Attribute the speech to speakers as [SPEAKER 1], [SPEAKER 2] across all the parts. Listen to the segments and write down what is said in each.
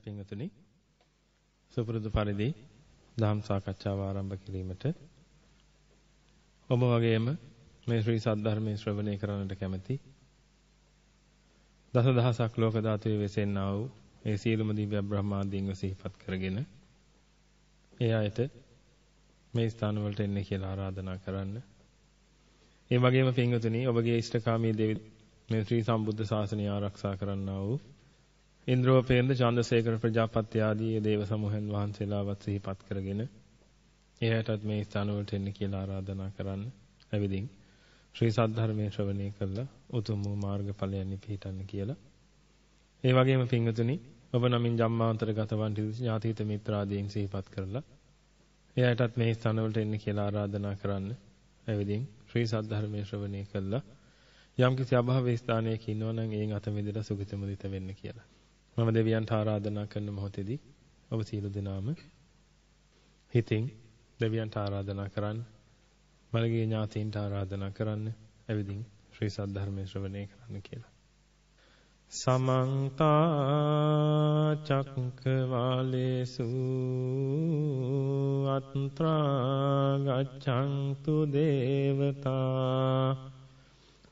[SPEAKER 1] හොඳයි පින්වතුනි. සුපුරුදු පරිදි ධම් සාකච්ඡාව ආරම්භ කිරීමට ඔබ වගේම මේ ශ්‍රී සද්ධර්මයේ ශ්‍රවණය කරන්නට කැමැති දසදහසක් ලෝක ධාතුවේ වෙසෙන්නා වූ ඒ සියලුම දිව්‍ය බ්‍රහ්මාදීන්ව සිහිපත් කරගෙන ඒ අයට මේ ස්ථාන වලට එන්න කියලා ආරාධනා කරන්න. ඒ වගේම පින්වතුනි ඔබගේ ඉෂ්ඨකාමී දෙවි මේ ශ්‍රී සම්බුද්ධ ශාසනය ආරක්ෂා කරන්නා වූ ඉන්ද්‍රෝපේන්ද්‍ර චන්ද්‍රසේකර ප්‍රජාපති ආදී දේව සමූහයන් වහන්සේලාවත් සිහිපත් කරගෙන එයටත් මේ ස්ථාන වලට එන්න කියලා ආරාධනා කරන්න. ඇවිදින් ශ්‍රී සද්ධර්මයේ ශ්‍රවණය කළා උතුම් වූ මාර්ගඵලයන් පිහිටන්න කියලා. ඒ වගේම පින්වතුනි ඔබ නමින් ජම්මාන්තරගත වන් ඥාතීත මිත්‍රාදීන් සිහිපත් කරලා එයටත් මේ ස්ථාන වලට එන්න කියලා ආරාධනා කරන්න. ඇවිදින් ශ්‍රී සද්ධර්මයේ ශ්‍රවණය කළා යම්කිසි අභාවයේ ස්ථානයක ඉන්නවනම් එයින් අත මිදලා සුගත මුදිත වෙන්න කියලා. මම දෙවියන්ට ආරාධනා කරන මොහොතේදී ඔබ සියලු දෙනාම හිතින් දෙවියන්ට ආරාධනා කරන්න මළගිය ඥාතීන්ට ආරාධනා කරන්න ඇවිදින් ශ්‍රී සද්ධර්මයේ ශ්‍රවණය කරන්න කියලා. සමන්ත චක්කවාලේසු අත්‍රා ගච්ඡන්තු දේවතා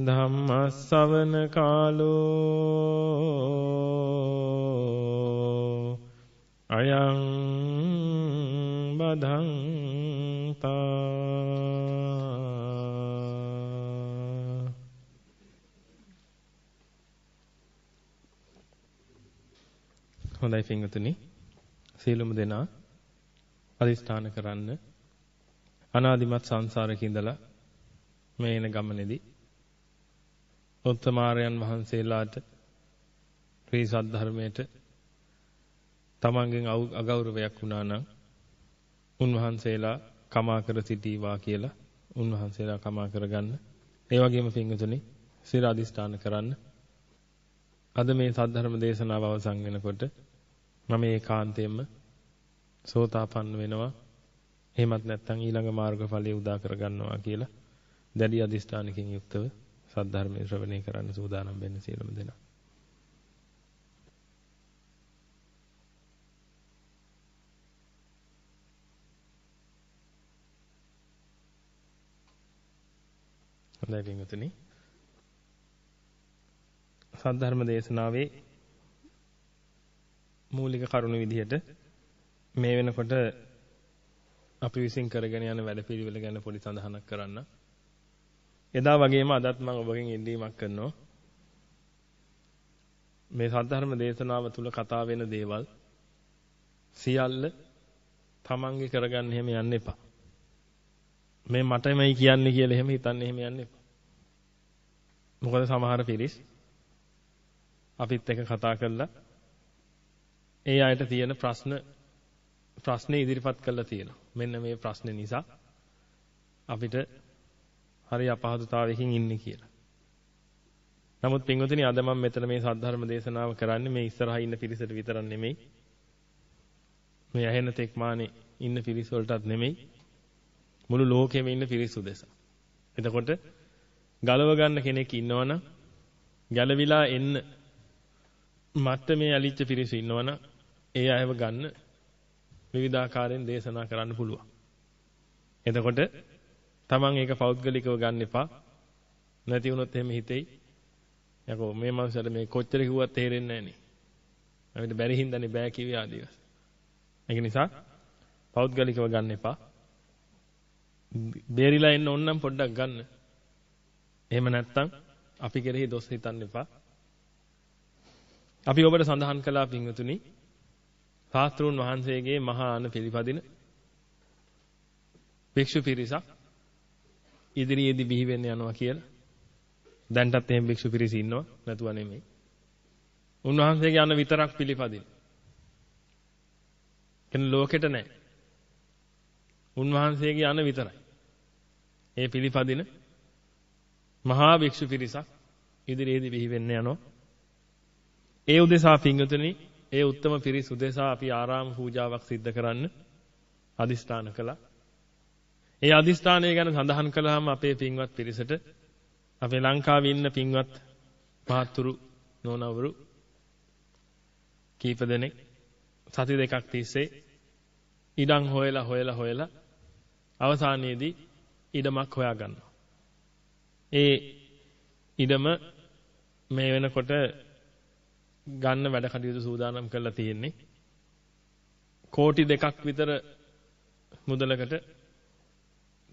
[SPEAKER 1] ධම්මස්සවන කාලෝ අයං බදන්තා හොඳයි පින්වතුනි. සීලුම දෙනා අදිස්ථාන කරන්න අනාදිමත් සංසාරේ ඉඳලා මේ එන ගමනේදී උත්තමාරයන් වහන්සේලාට ශ්‍රී සද්ධර්මයට තමන්ගෙන් අගෞරවයක් වුණා නම් උන්වහන්සේලා කමා කර සිටීවා කියලා උන්වහන්සේලා කමා කරගන්න. ඒ වගේම පින්වතුනි සිර අදිස්ථාන කරන්න. අද මේ සද්ධර්ම දේශනාව අවසන් වෙනකොට මම ඒකාන්තයෙන්ම සෝතාපන්න වෙනවා. එහෙමත් නැත්නම් ඊළඟ මාර්ගඵලය උදා කරගන්නවා කියලා දැඩි අදිස්ථානකින් යුක්තව සද්ධර්මයේ ශ්‍රවණය කරන්න සූදානම් වෙන්න සියලුම දෙනා. හොඳයි පින්වතුනි. සද්ධර්ම දේශනාවේ මූලික කරුණු විදිහට මේ වෙනකොට අපි විසින් කරගෙන යන වැඩපිළිවෙල ගැන පොඩි සඳහනක් කරන්න. එදා වගේම අදත් මම ඔබගෙන් ඉල්ලීමක් කරනවා. මේ සද්ධර්ම දේශනාව තුල කතා වෙන දේවල් සියල්ල තමන්ගේ කරගන්න එහෙම යන්න එපා. මේ මටමයි කියන්නේ කියලා එහෙම හිතන්න එහෙම යන්න එපා. මොකද සමහර පිරිස් අපිත් එක්ක කතා කරලා ඒ අයට තියෙන ප්‍රශ්න ප්‍රශ්නේ ඉදිරිපත් කරලා තියෙනවා. මෙන්න මේ ප්‍රශ්නේ නිසා අපිට හරි අපහසුතාවයකින් ඉන්නේ කියලා. නමුත් පින්වතුනි අද මම මෙතන මේ සද්ධර්ම දේශනාව කරන්නේ මේ ඉස්සරහා ඉන්න පිරිසට විතරක් නෙමෙයි. මේ ඇහෙන තෙක්මානේ ඉන්න පිරිස වලටත් නෙමෙයි. මුළු ලෝකෙම ඉන්න පිරිස උදෙසා. එතකොට ගලව ගන්න කෙනෙක් ඉන්නවනම් ගැලවිලා එන්න මට්ටමේ ඇලිච්ච පිරිස ඉන්නවනම් ඒ අයව ගන්න විවිධාකාරයෙන් දේශනා කරන්න පුළුවන්. එතකොට Taman ඒක පෞද්ගලිකව ගන්න එපා. නැති වුණොත් එහෙම හිතෙයි. යකෝ මේ මනුස්සයාට මේ කොච්චර කිව්වත් තේරෙන්නේ නැහැ නේ. අපිට බැරි හින්දානේ බෑ කිව්වේ ආදිවාස. ඒක නිසා පෞද්ගලිකව ගන්න එපා. බේරිලා එන්න ඕන නම් පොඩ්ඩක් ගන්න. එහෙම නැත්නම් අපි කෙරෙහි දොස් හිතන්න එපා. අපි ඔබට සඳහන් කළා පින්වතුනි ශාස්ත්‍රුන් වහන්සේගේ මහා අන පිළිපදින භික්ෂු පිරිසක් ඉදිරියේදී බිහි වෙන්න යනවා කියලා. දැන්ටත් එහෙම භික්ෂු පිරිස ඉන්නවා නැතුව නෙමෙයි. උන්වහන්සේගේ යන විතරක් පිළිපදින. කෙන ලෝකෙට නැහැ. උන්වහන්සේගේ යන විතරයි. ඒ පිළිපදින මහා භික්ෂු පිරිසක් ඉදිරියේදී බිහි වෙන්න යනවා. ඒ උදෙසා පිංගුතුනි ඒ උත්තම පිරිස උදෙසා අපි ආරාම පූජාවක් සිද්ධ කරන්න අදිස්ථාන කළා. ඒ අදිස්ථානය ගැන සඳහන් කළාම අපේ පින්වත් පිරිසට අපේ ලංකාවේ ඉන්න පින්වත් මහත්තුරු නෝනවරු කීප දෙනෙක් සති දෙකක් තිස්සේ ඉඩම් හොයලා හොයලා හොයලා අවසානයේදී ඉඩමක් හොයාගන්නවා. ඒ ඉඩම මේ වෙනකොට ගන්න වැඩ කටයුතු සූදානම් කරලා තියෙන්නේ. කෝටි දෙකක් විතර මුදලකට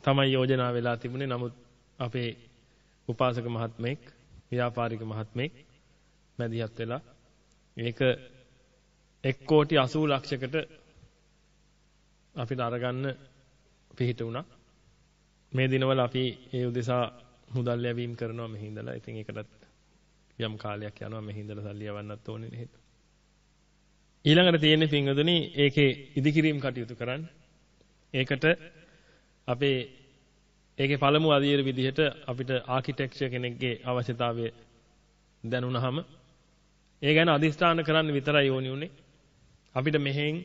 [SPEAKER 1] තමයි යෝජනා වෙලා තිබුණේ. නමුත් අපේ උපාසක මහත්මයෙක්, ව්‍යාපාරික මහත්මයෙක් මැදිහත් වෙලා මේක 1 කෝටි 80 ලක්ෂයකට අපිට අරගන්න පිහිට වුණා. මේ දිනවල අපි ඒ උදෙසා මුදල් ලැබීම් කරනවා මෙහි ඉඳලා. ඉතින් ඒකටත් යම් කාලයක් යනවා මෙහි ඉඳලා සල්ලි යවන්නත් ඕනේ නේද? ඊළඟට තියෙන්නේ පින්වතුනි ඒකේ ඉදිකිරීම් කටයුතු කරන්න. ඒකට අපේ ඒකේ පළමු අදියර විදිහට අපිට ආකිටෙක්චර් කෙනෙක්ගේ අවශ්‍යතාවය දැනුණාම ඒ ගැන අදිස්ථාන කරන්න විතරයි ඕනි උනේ. අපිට මෙහෙන්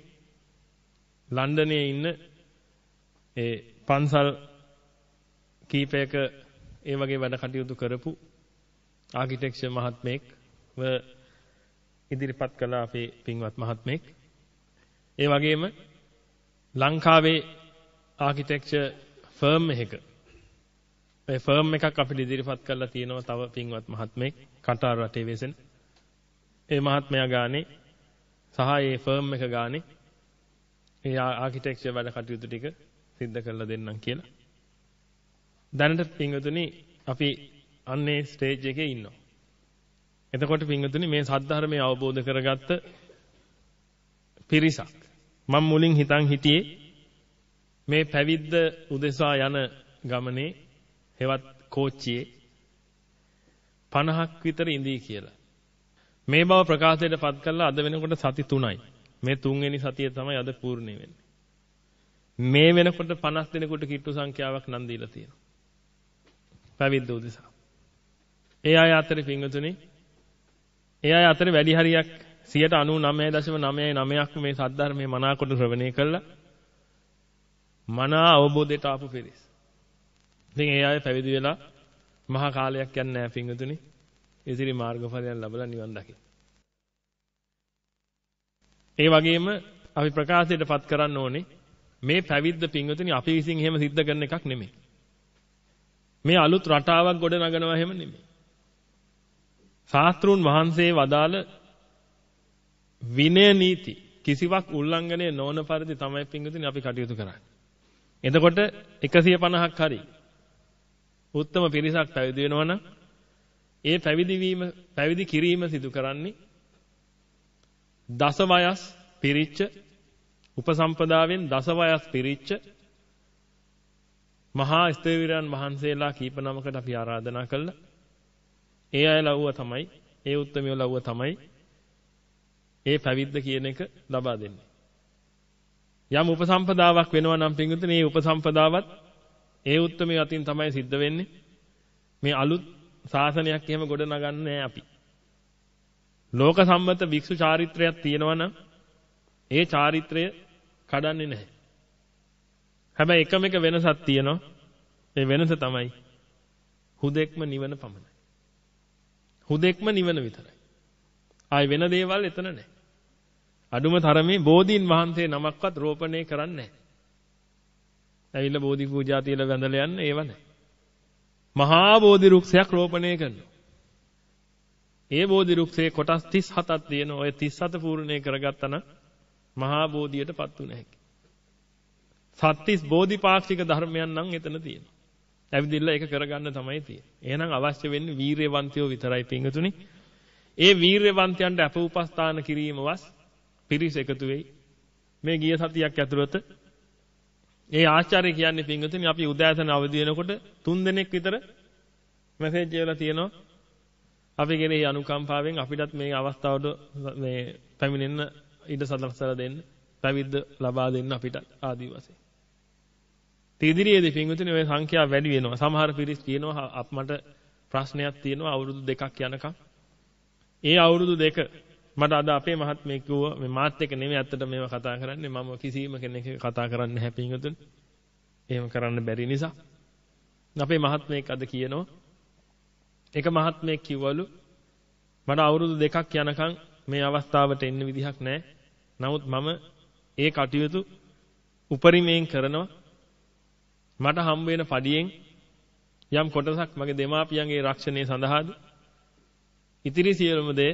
[SPEAKER 1] ලන්ඩනයේ ඉන්න ඒ පන්සල් කීපයක ඒ වගේ වැඩ කටයුතු කරපු ආකිටෙක්චර් මහත්මයෙක්ව ඉදිරිපත් කළ අපේ පින්වත් මහත්මයෙක්. ඒ වගේම ලංකාවේ ආකිටෙක්චර් ෆර්ම් එකක ඒ ෆර්ම් එකක් අපිට ඉදිරිපත් කරලා තියෙනවා තව පින්වත් මහත්මයෙක් කටාර රටේ වෙසෙන. ඒ මහත්මයා ගානේ සහ ඒ ෆර්ම් එක ගානේ ඒ ආකිටෙක්චර් වැඩ කටයුතු ටික සිද්ධ කරලා දෙන්නම් කියලා. දැනට පින්වතුනි අපි අන්නේ ස්ටේජ් එකේ ඉන්නවා. එතකොට පින්වතුනි මේ සද්ධර්මය අවබෝධ කරගත්ත පිරිසක් මම මුලින් හිතන් හිටියේ මේ පැවිද්ද උදෙසා යන ගමනේ හෙවත් කෝච්චියේ 50ක් විතර ඉඳී කියලා. මේ බව ප්‍රකාශයට පත් කළා අද වෙනකොට සති 3යි. මේ තුන්වෙනි සතිය තමයි අද පූර්ණේ වෙන්නේ. මේ වෙනකොට 50 දෙනෙකුට කිට්ටු සංඛ්‍යාවක් නම් දීලා තියෙනවා. පැවිද්ද උදෙසා. ඒ අය අතරේ පින්වතුනි ඒ අය අතරේ වැඩි හරියක් 99.99%ක් මේ සද්ධර්මයේ මනාකොට ශ්‍රවණය කළා. මනා අවබෝධයට ආපු පිරිස්. ඉතින් ඒ අය පැවිදි වෙලා මහා කාලයක් යන්නේ නැහැ පින්වතුනි. ඉතිරි මාර්ගඵලයන් ලැබලා නිවන් දකින්න. ඒ වගේම අපි ප්‍රකාශයටපත් කරන්න ඕනේ මේ පැවිද්ද පින්වතුනි අපි විසින් එහෙම සිද්ධ කරන එකක් නෙමෙයි. මේ අලුත් රටාවක් ගොඩ නගනවා එහෙම නෙමෙයි. ශාස්ත්‍රුන් වහන්සේ වදාළ විනය නීති කිසිවක් උල්ලංඝනය නොවන පරිදි තමයි පින්වතුනි අපි කටයුතු කරන්නේ. එතකොට 150ක් හරි උත්තම පිරිසක් පැවිදි වෙනවා නම් ඒ පැවිදි වීම පැවිදි කිරීම සිදු කරන්නේ දස වයස් පිරිච්ච උපසම්පදාවෙන් දස වයස් පිරිච්ච මහා ස්තේවිරයන් වහන්සේලා කීප නමකට අපි ආරාධනා කළා. ඒ අය ලව්ව තමයි, ඒ උත්තමිය ලව්ව තමයි ඒ පැවිද්ද කියන එක ලබා දෙන්නේ. යම් උපසම්පදාවක් වෙනවා නම් පින්විතනේ ඒ උපසම්පදාවත් ඒ උත්තමිය අතින් තමයි සිද්ධ වෙන්නේ. මේ අලුත් ශාසනයක් එහෙම ගොඩ නගන්නේ අපි. ලෝක සම්මත වික්ෂු චාරිත්‍රයක් තියෙනවා නම් ඒ චාරිත්‍රය කඩන්නේ නැහැ. හැබැයි එකම එක වෙනසක් තියෙනවා. ඒ වෙනස තමයි හුදෙක්ම නිවන පමණයි. හුදෙක්ම නිවන විතරයි. ආයි වෙන දේවල් එතන නැහැ. අඩුම තරමේ බෝධීන් වහන්සේ නමක්වත් රෝපණය කරන්නේ නැහැ. ඇවිල්ලා බෝධි පූජා තියලා වැඳලා යන්න ඒව නැහැ. මහා බෝධි රුක්ෂයක් රෝපණය කරනවා. ඒ බෝධි රුක්ෂයේ කොටස් 37ක් තියෙනවා. ඔය 37 පූර්ණේ කරගත්තා නම් මහා බෝධියටපත් උන හැකි. සත්‍තිස් බෝධිපාක්ෂික ධර්මයන් නම් එතන තියෙනවා. ඇවිදින්න ඒක කරගන්න තමයි තියෙන්නේ. එහෙනම් අවශ්‍ය වෙන්නේ වීරයවන්තයෝ විතරයි පිංගතුනි. ඒ වීරයවන්තයන්ට අප උපස්ථාන කිරීමවස් පිරිස එකතු වෙයි. මේ ගිය සතියක් ඇතුළත ඒ ආචාර්ය කියන්නේ පිංගතුනි අපි උදෑසන අවදි වෙනකොට තුන් දිනක් විතර මැසේජ් එකලා තියෙනවා. අපි කෙරෙහි අනුකම්පාවෙන් අපිටත් මේ අවස්ථාවට මේ පැමිණෙන්න ඉඩ සලසලා දෙන්න. පැවිද්ද ලබා දෙන්න අපිට ආදි වශයෙන්. ඉදිරියේදී පින්විතනේ ওই සංඛ්‍යාව වැඩි වෙනවා. සමහර පිරිස් කියනවා අප මට ප්‍රශ්නයක් තියෙනවා අවුරුදු දෙකක් යනකම්. ඒ අවුරුදු දෙක මට අද අපේ මහත්මයෙක් කිව්වා මේ මාත් එක්ක නෙමෙයි ඇත්තට මේව කතා කරන්නේ මම කිසිම කෙනෙක් කතා කරන්නේ නැහැ පින්විතනේ. එහෙම කරන්න බැරි නිසා. අපේ මහත්මයෙක් අද කියනවා එක මහත්මයෙක් කිව්වලු මට අවුරුදු දෙකක් යනකම් මේ අවස්ථාවට එන්න විදිහක් නැහැ. නමුත් මම ඒ කටයුතු උපරිමයෙන් කරනවා. මට හම්බ වෙන පඩියෙන් යම් කොටසක් මගේ දෙමාපියන්ගේ රක්ෂණය සඳහාද ඉතිරි සියලුම දේ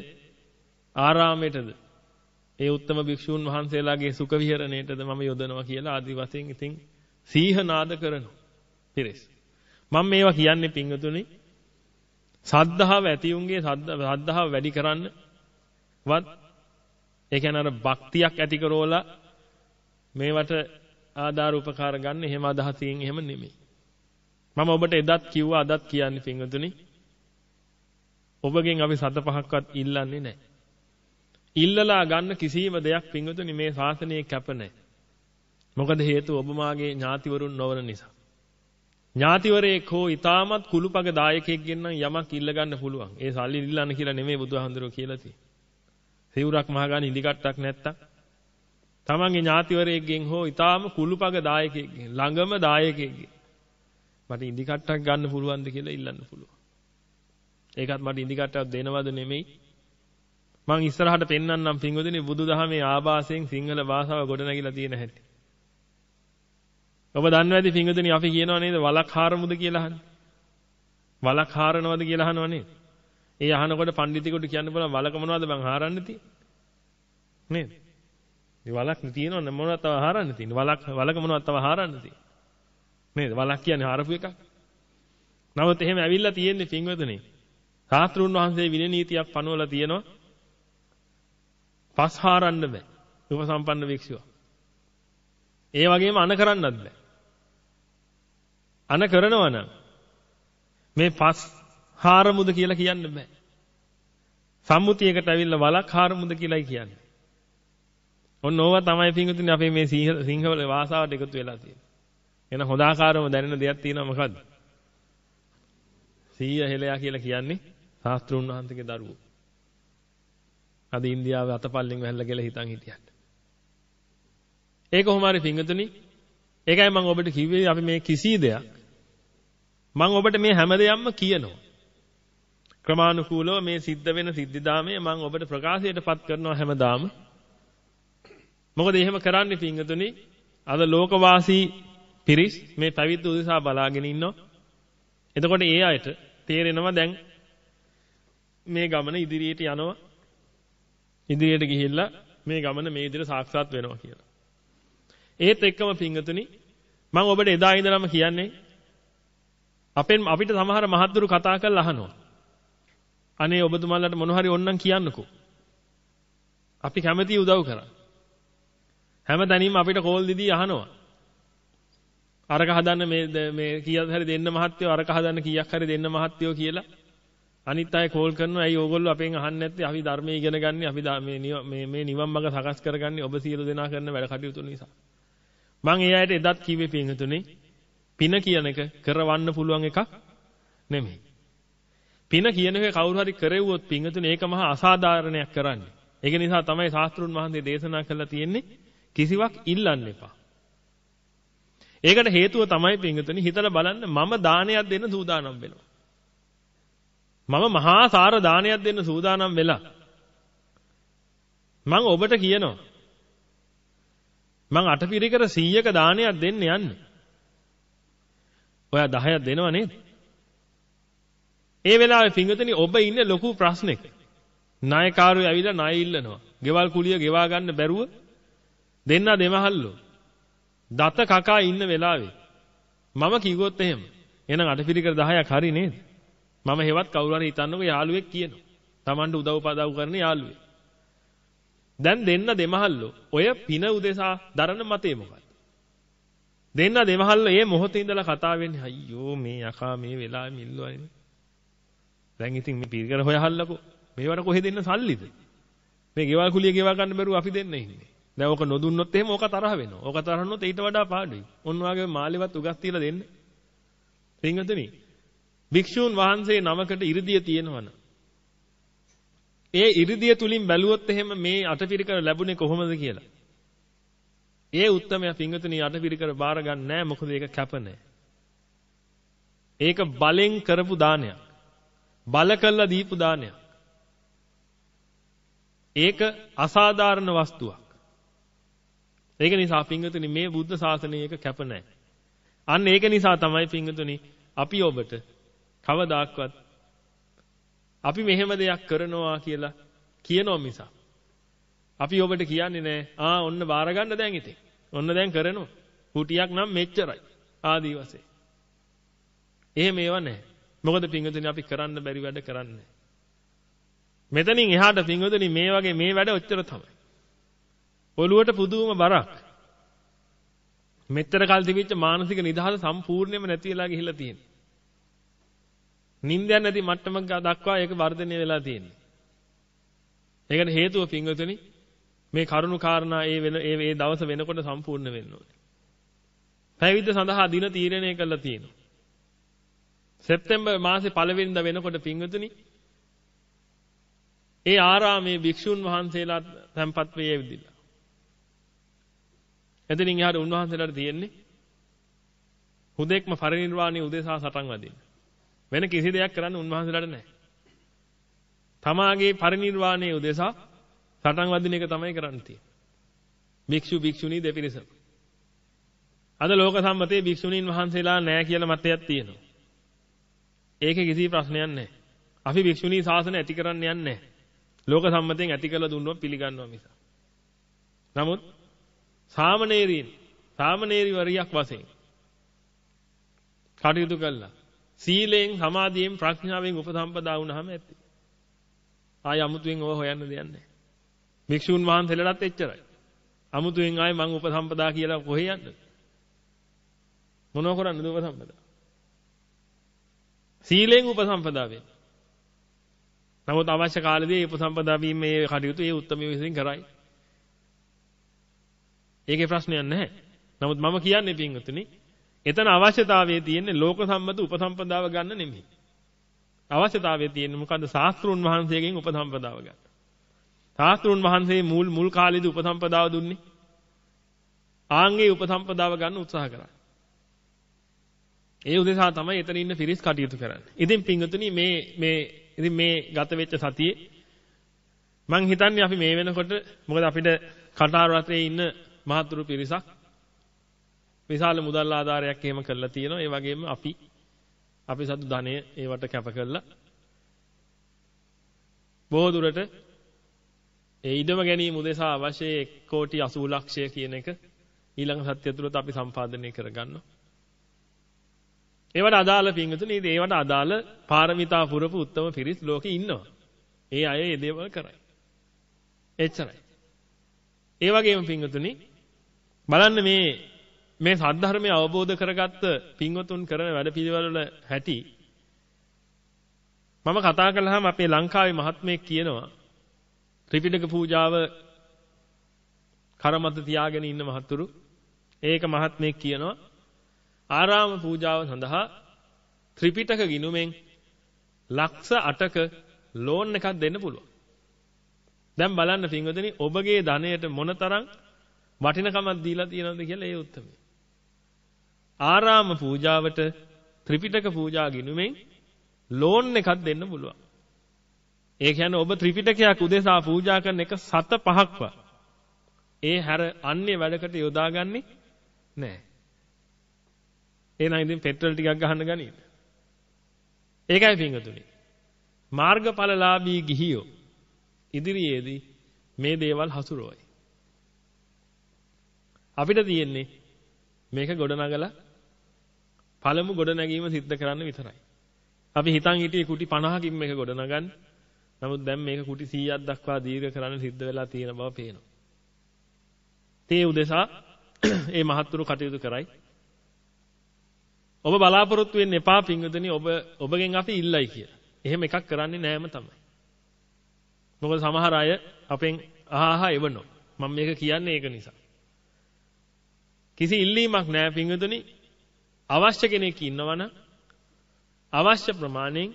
[SPEAKER 1] ආරාමයටද ඒ උත්තම භික්ෂූන් වහන්සේලාගේ සුඛ විහරණයටද මම යොදනවා කියලා ආදි වශයෙන් ඉතින් සීහනාද කරනවා. පිරිස්. මම මේවා කියන්නේ පිංගතුනි සද්ධාව ඇතියුන්ගේ සද්ධාව වැඩි කරන්න වත් ඒ කියන්නේ අර භක්තියක් ඇති කරෝලා මේවට ආධාර උපකාර ගන්න එහෙම අදහසින් එහෙම නෙමෙයි. මම ඔබට එදත් කිව්වා අදත් කියන්නේ පිංගතුනි. ඔබගෙන් අපි සත පහක්වත් ඉල්ලන්නේ නැහැ. ඉල්ලලා ගන්න කිසිම දෙයක් පිංගතුනි මේ ශාසනයේ කැප නැහැ. මොකද හේතුව ඔබ මාගේ ඥාතිවරුන් නොවන නිසා. ඥාතිවරයෙක් හෝ ඊටමත් කුළුපග දායකයෙක්ගෙන් නම් යමක් ඉල්ල ගන්න පුළුවන්. ඒ සල්ලි ඉල්ලන්න කියලා නෙමෙයි බුදුහාමුදුරුවෝ කියලා තියෙන්නේ. සිවුරක් මහගාන ඉදිකට්ටක් නැත්තම් තමන්ගේ ඥාතිවරයෙක්ගෙන් හෝ ඊටාම කුළුපග දායකයෙක්ගෙන් ළඟම දායකයෙක්ගෙන් මට ඉදිකට්ටක් ගන්න පුළුවන්ද කියලා ඉල්ලන්න පුළුවන්. ඒකත් මට ඉදිකට්ටක් දෙනවද නෙමෙයි. මං ඉස්සරහට පෙන්වන්නම් පින්වදිනේ බුදුදහමේ ආభాසයෙන් සිංහල භාෂාව ගොඩනැගිලා තියෙන හැටි. ඔබ දන්නව ඇති පින්වදිනේ අපි කියනවා නේද වලක් හාරමුද කියලා අහන්නේ. වලක් හාරනවද කියලා අහනව නේද? ඒ අහනකොට පඬිතිකට කියන්න බලන්න වලක මොනවද බං හාරන්න තියෙන්නේ? නේද? මේ වලක් තියෙනවනේ මොනවද තව හාරන්න තියෙන්නේ? වලක් වලක මොනවද තව හාරන්න තියෙන්නේ? නේද? වලක් කියන්නේ හාරපු එකක්. නමුත් එහෙම ඇවිල්ලා තියෙන්නේ පින්වතුනේ. සාස්ත්‍රුන් වහන්සේ විනය නීතියක් පනවලා තියෙනවා. පස් හාරන්න බෑ. උපසම්පන්න වික්ෂුව. ඒ වගේම අන කරන්නත් බෑ. අන කරනවා නම් මේ පස් හාරමුද කියලා කියන්න බෑ. සම්මුතියකට ඇවිල්ලා වලක් හාරමුද කියලායි කියන්නේ. ඔන්න ඕවා තමයි පින්විතුනි අපේ මේ සිංහවල භාෂාවට එකතු වෙලා තියෙන්නේ. එන හොදාකාරව දැනෙන දෙයක් තියෙනවා මොකද්ද? සීය හෙලයා කියලා කියන්නේ ශාස්ත්‍රුන් වහන්සේගේ දරුවෝ. අද ඉන්දියාවේ අතපල්ලෙන් වැහැල්ලා කියලා හිතන් හිටියත්. ඒක කොහොම හරි පින්විතුනි ඒකයි මම ඔබට කිව්වේ අපි මේ කිසි දෙයක් මම ඔබට මේ හැම දෙයක්ම කියනවා. ක්‍රමානුකූලව මේ සිද්ධ වෙන සිද්ධිදාමය මම ඔබට ප්‍රකාශයටපත් කරනවා හැමදාම. මොකද එහෙම කරන්නේ පින්වතුනි අද ලෝකවාසී පිරිස් මේ පැවිද්ද උදෙසා බලාගෙන ඉන්නවා. එතකොට ඒ අයට තේරෙනවා දැන් මේ ගමන ඉදිරියට යනවා. ඉදිරියට ගිහිල්ලා මේ ගමන මේ විදිහට සාක්ෂාත් වෙනවා කියලා. ඒත් එක්කම පින්වතුනි මම ඔබට එදා ඉඳලම කියන්නේ අපෙන් අපිට සමහර මහත්තුරු කතා කරලා අහනවා. අනේ ඔබතුමාලට මොන හරි ඕනනම් කියන්නකෝ. අපි කැමැති උදව් කරා. හැමතැනින්ම අපිට කෝල් දීදී අහනවා. අරක හදන්න මේ මේ කීයක් හරි දෙන්න මහත්යෝ අරක හදන්න කීයක් හරි දෙන්න මහත්යෝ කියලා අනිත් අය කෝල් කරනවා ඇයි ඕගොල්ලෝ අපෙන් අහන්නේ නැත්තේ අපි ධර්මයේ ඉගෙන ගන්නේ අපි මේ මේ මේ නිවන් මඟ සකස් කරගන්නේ ඔබ සියලු දෙනා කරන වැඩ කටයුතු නිසා මම ඒ අයට එදත් කිව්වේ පින්තුනේ පින කියන එක කරවන්න පුළුවන් එකක් නෙමෙයි. පින කියන එක කවුරු හරි කරෙව්වොත් පින්තුනේ ඒක මහා අසාධාරණයක් කරන්නේ. ඒක නිසා තමයි ශාස්ත්‍රුන් වහන්සේ දේශනා කළා තියෙන්නේ කිසිවක් ඉල්ලන්න එපා. ඒකට හේතුව තමයි පින්තුනේ හිතලා බලන්න මම දානයක් දෙන්න සූදානම් වෙනවා. මම මහා සාර දානයක් දෙන්න සූදානම් වෙලා මම ඔබට කියනවා මං අටපිරිකර 100ක දානයක් දෙන්න යන්නේ. ඔයා 10ක් දෙනව නේද? ඒ වෙලාවේ පිංගුතනි ඔබ ඉන්නේ ලොකු ප්‍රශ්නෙක. ණයකාරයෝ ඇවිල්ලා ණය ඉල්ලනවා. ගෙවල් කුලිය ගෙවා ගන්න බැරුව දෙන්න දෙමහල්ලෝ. දත කකා ඉන්න වෙලාවේ මම කිව්වොත් එහෙම එහෙනම් අටපිරිකර 10ක් හරි නේද? මම හෙවත් කවුරු හරි හිතන්නකෝ යාළුවෙක් කියනවා. Tamanට උදව් පදව් කරන යාළුවෙක්. දැන් දෙන්න දෙමහල්ලෝ ඔය පින උදෙසා දරන මතේ මොකක්ද? දෙන්න දෙමහල්ලෝ මේ මොහොතේ ඉඳලා කතා වෙන්නේ අයියෝ මේ යකා මේ වෙලාවේ මිල්ලුවනේ. දැන් ඉතින් මේ පිරිකර හොයහල්ලකෝ. මේවට කොහෙද දෙන්න සල්ලිද? මේ ගෙවල් කුලිය ගෙවා ගන්න බැරුව අපි දෙන්න ඉන්නේ. දැන් ඕක නොදුන්නොත් එහෙම ඕක තරහ වෙනවා. ඕක තරහ වුණොත් ඊට වඩා පාඩුයි. ඔන්න ඔයගේ මාළේවත් උගස් තියලා දෙන්න. පින්වතුනි භික්ෂූන් වහන්සේ නමකට 이르දිය තියෙනවනේ. ඒ 이르දිය තුලින් බැලුවොත් එහෙම මේ අටපිරිකර ලැබුණේ කොහොමද කියලා. ඒ උත්තරමයා පිංගතුණී අටපිරිකර බාර ගන්න නැහැ මොකද ඒක කැප නැහැ. ඒක බලෙන් කරපු දානයක්. බල කළා දීපු දානයක්. ඒක අසාධාරණ වස්තුවක්. ඒක නිසා පිංගතුනි මේ බුද්ධ ශාසනය එක කැප නැහැ. අන්න ඒක නිසා තමයි පිංගතුනි අපි ඔබට කවදාක්වත් අපි මෙහෙම දෙයක් කරනවා කියලා කියනවා මිසක් අපි ඔබට කියන්නේ නෑ ආ ඔන්න බාර ගන්න දැන් ඉතින්. ඔන්න දැන් කරනවා. කුටියක් නම් මෙච්චරයි. ආදී වශයෙන්. එහෙම ඒවා නැහැ. මොකද පින්වතුනි අපි කරන්න බැරි වැඩ කරන්නේ. මෙතනින් එහාට පින්වතුනි මේ වගේ මේ වැඩ ඔච්චර තමයි. ඔළුවට පුදුම බරක්. මෙච්චර කල් තිබිච්ච මානසික නිදහස සම්පූර්ණයෙන්ම නැති වෙලා ගිහිල්ලා තියෙනවා. නිින්දයක් නැති මට්ටමක දක්වා ඒක වර්ධනය වෙලා තියෙනවා. ඒකට හේතුව පින්වතුනි මේ කරුණු කාරණා ඒ වෙන ඒ ඒ දවස වෙනකොට සම්පූර්ණ වෙන්න ඕනේ. පැවිද්ද සඳහා දින තීරණය කළා තියෙනවා. සැප්තැම්බර් මාසේ පළවෙනිදා වෙනකොට පින්වතුනි ඒ ආරාමේ භික්ෂුන් වහන්සේලා තැන්පත් වේ ඇවිදිලා. එතනින් එහාට උන්වහන්සේලාට තියෙන්නේ හුදෙක්ම පරිනිර්වාණයේ උදෙසා සටන් වදින්න. වෙන කිසි දෙයක් කරන්න උන්වහන්සේලාට නැහැ. තමාගේ පරිනිර්වාණයේ උදෙසා සටන් වදින එක තමයි කරන්න තියෙන්නේ. භික්ෂු භික්ෂුණී දෙපිරිස. අද ලෝක සම්මතයේ භික්ෂුණීන් වහන්සේලා නැහැ කියලා මතයක් තියෙනවා. ඒකේ කිසි ප්‍රශ්නයක් නැහැ. අපි භික්ෂුණී ශාසනය ඇති කරන්න යන්නේ නැහැ. ලෝක සම්මතයෙන් ඇති කළ දුන්නොත් පිළිගන්නවා මිස. නමුත් සාමණේරීන් සාමණේරි වරියක් වශයෙන් කටයුතු කළා. සීලෙන් සමාධියෙන් ප්‍රඥාවෙන් උපසම්පදා වුණාම ඇති. ආය අමුතුවෙන් ඕව හොයන්න දෙයක් නැහැ. භික්ෂුන් වහන්සේලාටත් එච්චරයි. අමුතුවෙන් ආයේ මං උපසම්පදා කියලා කොහේ යන්නද? මොනව කරන්නද උපසම්පදා? සීලෙන් උපසම්පදා වෙන්න. නමුත් අවශ්‍ය කාලෙදී උපසම්පදා වීම මේ කටයුතු ඒ උත්තරම විසින් කරයි. ඒකේ ප්‍රශ්නයක් නැහැ. නමුත් මම කියන්නේ පින්වතුනි, එතන අවශ්‍යතාවයේ තියෙන්නේ ලෝක සම්මත උපසම්පදාව ගන්න නෙමෙයි. අවශ්‍යතාවයේ තියෙන්නේ මොකද්ද? ශාස්ත්‍රුන් වහන්සේගෙන් උපසම්පදාව ගන්න. ශාස්ත්‍රුන් වහන්සේ මුල් මුල් කාලේදී උපසම්පදාව දුන්නේ. ආන්ගේ උපසම්පදාව ගන්න උත්සාහ කරා. ඒ උදෙසා තමයි එතන ඉන්න පිරිස් කටයුතු කරන්නේ. ඉතින් පින්වතුනි මේ මේ ඉතින් මේ ගත වෙච්ච සතියේ මං හිතන්නේ අපි මේ වෙනකොට මොකද අපිට කටාර රටේ ඉන්න මහතුරු පිරිසක් විශාල මුදල් ආධාරයක් එහෙම කරලා තියෙනවා. ඒ වගේම අපි අපි සතු ධනය ඒවට කැප කරලා බොහෝ දුරට ඒ ඉඩම ගැනීම උදෙසා අවශ්‍ය 1 කෝටි 80 ලක්ෂය කියන එක ඊළඟ සත්‍ය තුළත් අපි සම්පාදනය කරගන්නවා. ඒවට අදාළ පින්විතුනි ඒවට අදාළ පාරමිතා පුරපු උත්තම පිරිස් ලෝකේ ඉන්නවා. ඒ අය ඒ දේවල් කරයි. එච්චරයි. ඒ වගේම පින්විතුනි බලන්න මේ මේ සද්ධර්මය අවබෝධ කරගත්ත පින්වතුන් කරන වැඩපිළිවෙල වල හැටි මම කතා කළාම අපේ ලංකාවේ මහත්මයෙක් කියනවා ත්‍රිපිටක පූජාව කරමත තියාගෙන ඉන්න මහතුරු ඒක මහත්මයෙක් කියනවා ආරාම පූජාව සඳහා ත්‍රිපිටක ගිණුමෙන් ලක්ෂ 8ක ලෝන් එකක් දෙන්න පුළුවන්. දැන් බලන්න පින්වතුනි ඔබගේ ධනයට මොනතරම් වටිනකමක් දීලා තියෙනවද කියලා ඒ උත්තරේ. ආරාම පූජාවට ත්‍රිපිටක පූජා ගිණුමෙන් ලෝන් එකක් දෙන්න පුළුවන්. ඒ කියන්නේ ඔබ ත්‍රිපිටකයක් උදෙසා පූජා කරන එක සත පහක්වත් ඒ හැර අන්නේ වැඩකට යොදාගන්නේ නැහැ. එහෙනම් ඉතින් පෙට්‍රල් ටිකක් ගහන්න ගනින්න. ඒකයි පිංගතුනි. මාර්ගඵලලාභී ගිහියෝ ඉදිරියේදී මේ දේවල් හසුරුවයි. අපිට තියෙන්නේ මේක ගොඩනගලා පළමු ගොඩනැගීම සිද්ධ කරන්න විතරයි. අපි හිතන් හිටියේ කුටි 50කින් මේක ගොඩනගන්න. නමුත් දැන් මේක කුටි 100ක් දක්වා දීර්ඝ කරන්න සිද්ධ වෙලා තියෙන බව පේනවා. තේ උදෙසා ඒ මහත්තුරු කටයුතු කරයි. ඔබ බලාපොරොත්තු වෙන්න එපා පින්වතුනි ඔබ ඔබගෙන් අපි ඉල්ලයි කියලා. එහෙම එකක් කරන්නේ නෑම තමයි. මොකද සමහර අය අපෙන් අහහා එවනවා. මම මේක කියන්නේ ඒක නිසා. කිසි ඉල්ලීමක් නැහැ පින්වතුනි. අවශ්‍ය කෙනෙක් ඉන්නවනම් අවශ්‍ය ප්‍රමාණයෙන්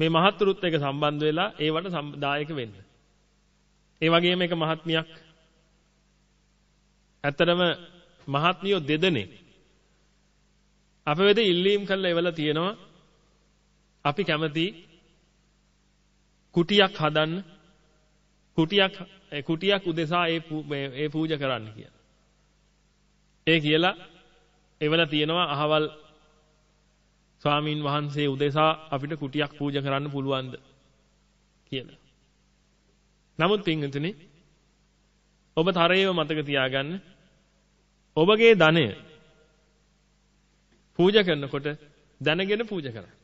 [SPEAKER 1] මේ මහත්තුරුත් එක්ක සම්බන්ධ වෙලා ඒවට දායක වෙන්න. ඒ වගේම එක මහත්මියක් ඇත්තටම මහත්මියෝ දෙදෙනෙක් අප වෙද ඉල්ලීම් කරලා එවලා තියෙනවා අපි කැමති කුටියක් හදන්න කුටියක් කුටියක් උදෙසා ඒ ඒ පූජා කරන්න කියලා. ඒ කියලා එවලා තියෙනවා අහවල් ස්වාමින් වහන්සේ උදෙසා අපිට කුටියක් පූජා කරන්න පුළුවන්ද කියලා. නමුත් පින්විතනි ඔබ තරයේව මතක තියාගන්න ඔබගේ ධනය පූජා කරනකොට දැනගෙන පූජා කරන්න.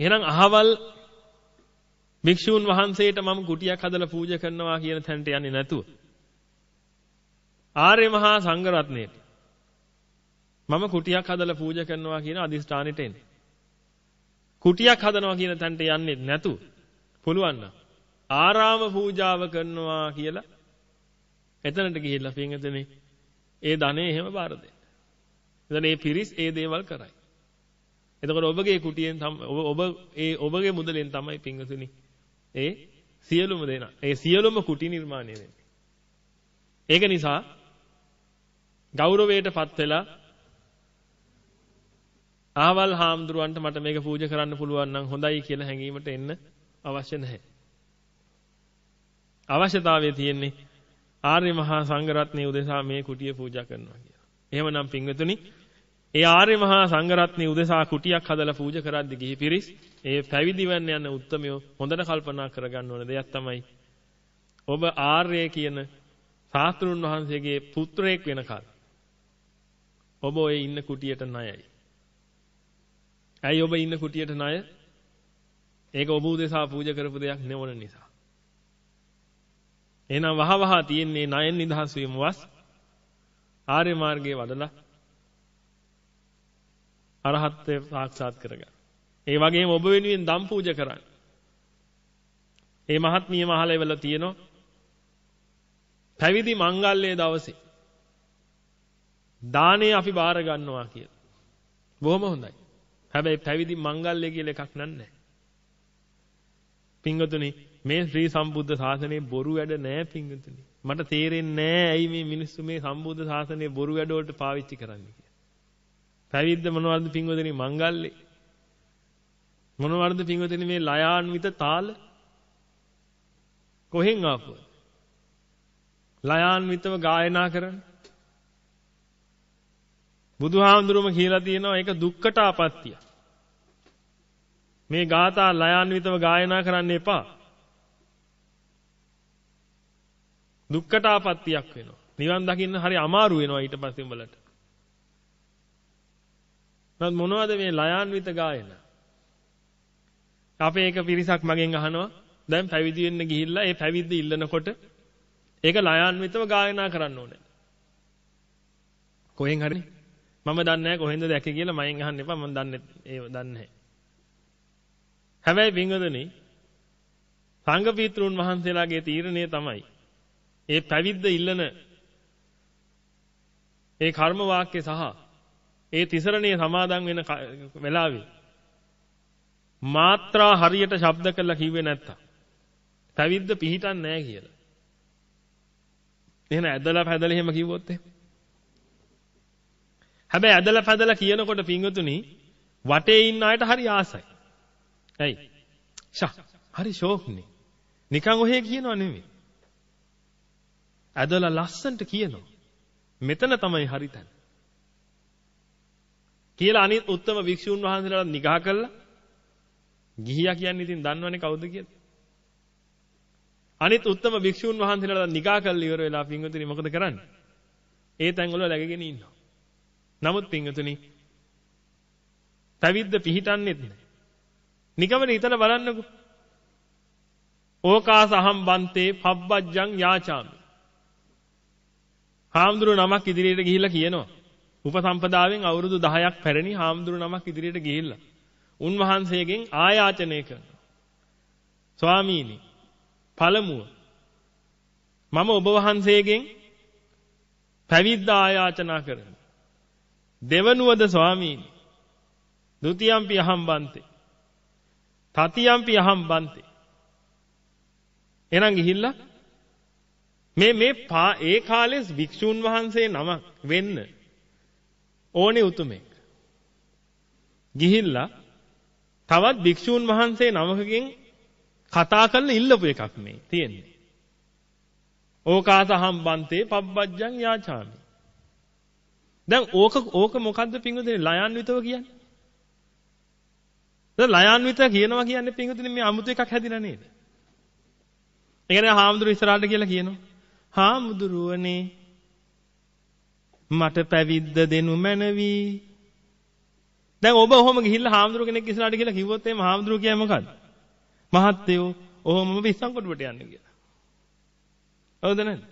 [SPEAKER 1] එහෙනම් අහවල් භික්ෂූන් වහන්සේට මම කුටියක් හදලා පූජා කරනවා කියන තැනට යන්නේ නැතුව ආර්ය මහා සංඝ රත්නයට මම කුටියක් හදලා පූජා කරනවා කියන අදිස්ථානෙට එන්නේ. කුටියක් හදනවා කියන තැනට යන්නේ නැතුව පුළුවන් නම් ආරාම පූජාව කරනවා කියලා එතනට ගිහිල්ලා පින්වතුනි ඒ ධනෙ එහෙම බාර දෙන්න. එතන මේ පිරිස් ඒ දේවල් කරයි. එතකොට ඔබගේ කුටියෙන් ඔබ ඒ ඔබගේ මුදලෙන් තමයි පින්වතුනි ඒ සියලුම දෙන. ඒ සියලුම කුටි නිර්මාණය වෙන්නේ. ඒක නිසා ගෞරවයටපත් වෙලා ආවල් හාමුදුරුවන්ට මට මේක පූජා කරන්න පුළුවන් නම් හොඳයි කියලා හැඟීමට එන්න අවශ්‍ය නැහැ. අවශ්‍යතාවය තියෙන්නේ ආර්ය මහා සංඝරත්නයේ උදෙසා මේ කුටිය පූජා කරනවා කියලා. එහෙමනම් පින්වතුනි, ඒ ආර්ය මහා සංඝරත්නයේ උදෙසා කුටියක් හදලා පූජා කරද්දි ගිහි පිරිස් ඒ පැවිදි වෙන්න යන උත්මයෝ හොඳට කල්පනා කරගන්න ඕන දෙයක් තමයි ඔබ ආර්ය කියන සාස්ත්‍රුන් වහන්සේගේ පුත්‍රයෙක් වෙනකල් ඔබ ඔය ඉන්න කුටියට ණයයි. ඇයි ඔබ ඉන්න කුටියට ණය? ඒක ඔබ උදෙසා පූජා කරපු දෙයක් නෙවන නිසා. එහෙනම් වහවහ තියෙන්නේ ණයෙන් නිදහස් වීම වස් ආර්ය මාර්ගයේ වඩලා අරහත්ත්වය සාක්ෂාත් කරගන්න. ඒ වගේම ඔබ වෙනුවෙන් දම් පූජා කරන්න. ඒ මහත්මියම අහලා ඉවලා තියෙනවා. පැවිදි මංගල්‍යයේ දවසේ දානේ අපි බාර ගන්නවා කියලා. බොහොම හොඳයි. හැබැයි පැවිදි මංගල්‍ය කියලා එකක් නෑ. පින්වතුනි මේ ශ්‍රී සම්බුද්ධ ශාසනයේ බොරු වැඩ නෑ පින්වතුනි. මට තේරෙන්නේ නෑ ඇයි මේ මිනිස්සු මේ සම්බුද්ධ ශාසනයේ බොරු වැඩ වලට පාවිච්චි කරන්නේ කියලා. පැවිද්ද මොනවද පින්වතුනි මංගල්‍යේ? මොනවද පින්වතුනි මේ ලයාන්විත තාල? කොහෙන් ආපුවද? ලයාන්විතව ගායනා කරන්නේ බුදුහාමුදුරුවම කියලා තියෙනවා ඒක දුක්කට ආපත්තිය. මේ ගාථා ලයාන්විතව ගායනා කරන්න එපා. දුක්කට ආපත්තියක් වෙනවා. නිවන් දකින්න හරි අමාරු වෙනවා ඊට පස්සේ උඹලට. නමුත් මොනවද මේ ලයාන්විත ගායන? අපේ එක පිරිසක් මගෙන් අහනවා දැන් පැවිදි වෙන්න ගිහිල්ලා ඒ පැවිද්ද ඉල්ලනකොට ඒක ලයාන්විතව ගායනා කරන්න ඕනේ. කොහෙන් හරි මම දන්නේ නැහැ කොහෙන්ද දැක්කේ කියලා මයෙන් අහන්න එපා මම දන්නේ ඒව දන්නේ නැහැ. හැබැයි පින්වදනි සංඝ පීත්‍රුන් වහන්සේලාගේ තීරණය තමයි ඒ පැවිද්ද ඉල්ලන ඒ කර්ම වාක්‍ය සහ ඒ තිසරණයේ සමාදන් වෙන වෙලාවේ මාත්‍රා හරියට ශබ්ද කරලා කිව්වේ නැත්තම් පැවිද්ද පිහිටන්නේ නැහැ කියලා. එහෙනම් ඇදලා පැදලා එහෙම කිව්වොත් එහෙම හැබැයි ඇදලා පැදලා කියනකොට පිංගුතුනි වටේ ඉන්න අයට හරි ආසයි. ඇයි? ෂා හරි ෂෝක්නේ. නිකන් ඔහේ කියනව නෙමෙයි. ඇදලා ලස්සන්ට කියනවා. මෙතන තමයි හරි තැන. කියලා අනිත් උත්තම වික්ෂුන් වහන්සේලාට නිගහ කළා. ගිහියා කියන්නේ ඉතින් දන්නවනේ කවුද කියලා. අනිත් උත්තම වික්ෂුන් වහන්සේලාට නිගහ කළා ඉවර වෙලා පින්වතුනි මොකද කරන්නේ? ඒ තැන් වල läගගෙන ඉන්නවා. නමුත් පින්වතුනි පැවිද්ද පිහිටන්නේත් නැහැ. නිකමන හිතලා බලන්නකෝ. ඕකාස අහම් බන්තේ පබ්බජ්ජං යාචාමි. හාමුදුරු නමක් ඉදිරියට ගිහිල්ලා කියනවා. උපසම්පදාවෙන් අවුරුදු 10ක් පැරණි හාමුදුරු නමක් ඉදිරියට ගිහිල්ලා උන්වහන්සේගෙන් ආයාචනය කරනවා. ස්වාමීනි පළමුව මම ඔබ වහන්සේගෙන් පැවිද්ද ආයාචනා කරමි. දෙවනුවද ස්වාමීනි. ဒ ුතියම්පි අහම් බන්තේ. තතියම්පි අහම් බන්තේ. එහෙනම් ගිහිල්ලා මේ මේ ඒ කාලේ වික්ෂූන් වහන්සේ නමක් වෙන්න ඕනේ උතුමෙක්. ගිහිල්ලා තවත් වික්ෂූන් වහන්සේ නමකගෙන් කතා කරලා ඉල්ලපු එකක් මේ තියෙන්නේ. ඕකාසහම් බන්තේ පබ්බජ්ජං යාචාමි. දැන් ඕක ඕක මොකද්ද පිංගුදේ ලයන්විතව කියන්නේ? දැන් ලයන්විත කියනවා කියන්නේ පිංගුදේ මේ අමුතු එකක් හැදිලා නේද? ඒ කියන්නේ හාමුදුරු ඉස්සරහට කියලා කියනවා. හාමුදුරුවනේ මට පැවිද්ද දෙනු මැනවි. දැන් ඔබ ඔහොම ගිහිල්ලා හාමුදුරු කෙනෙක් ඉස්සරහට කියලා කිව්වොත් එහෙම හාමුදුරු කියන්නේ මොකද්ද? මහත්තයෝ ඔහොමම පිස්සන් කොටුවට යන්නේ කියලා. හවුද නැද්ද?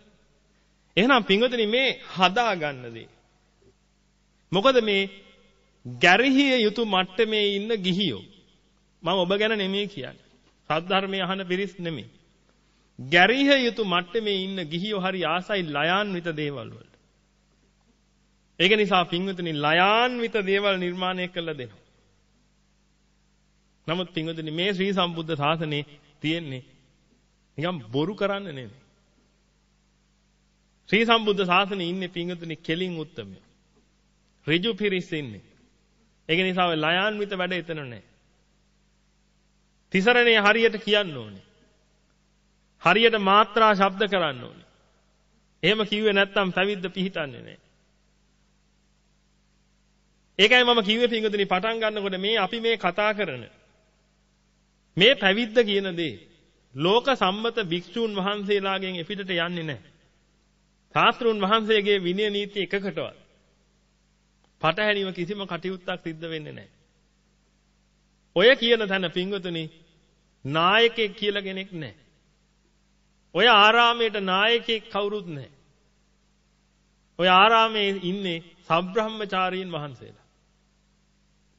[SPEAKER 1] එහෙනම් පින්වතුනි මේ හදා ගන්න දේ. මොකද මේ ගැරහිය යුතු මට්ටමේ ඉන්න ගිහියෝ මම ඔබ ගැන නෙමෙයි කියන්නේ. සද්ධර්මයේ අහන පිරිස් නෙමෙයි. ගැරිහ යුතු මට්ටමේ ඉන්න ගිහියෝ හරි ආසයි ලයාන්විත දේවල් වලට. ඒක නිසා පින්වතුනි ලයාන්විත දේවල් නිර්මාණය කළ දෙනවා. නමුත් පින්වතුනි මේ ශ්‍රී සම්බුද්ධ ශාසනේ තියෙන්නේ නිකන් බොරු කරන්න නෙමෙයි. ශ්‍රී සම්බුද්ධ ශාසනේ ඉන්නේ පින්වතුනි කෙලින් උත්තමයි. ඍජු පිරිස් ඉන්නේ. ඒක නිසා ඔය ලයාන්විත වැඩ එතන නැහැ. තිසරණේ හරියට කියන්න ඕනේ. හරියට මාත්‍රා ශබ්ද කරන්න ඕනේ. එහෙම කිව්වේ නැත්නම් පැවිද්ද පිහිටන්නේ නැහැ. ඒකයි මම කිව්වේ පින්වතුනි පටන් ගන්නකොට මේ අපි මේ කතා කරන මේ පැවිද්ද කියන දේ ලෝක සම්මත භික්ෂූන් වහන්සේලාගෙන් එපිටට යන්නේ නැහැ. ශාස්ත්‍රුන් වහන්සේගේ විනය නීති එකකටවත් පටහැනිව කිසිම කටයුත්තක් සිද්ධ වෙන්නේ නැහැ. ඔය කියන තැන පින්වතුනි නායකයෙක් කියලා කෙනෙක් නැහැ. ඔය ආරාමයට නායකයෙක් කවුරුත් නැහැ. ඔය ආරාමේ ඉන්නේ සබ්‍රහ්මචාරීන් වහන්සේලා.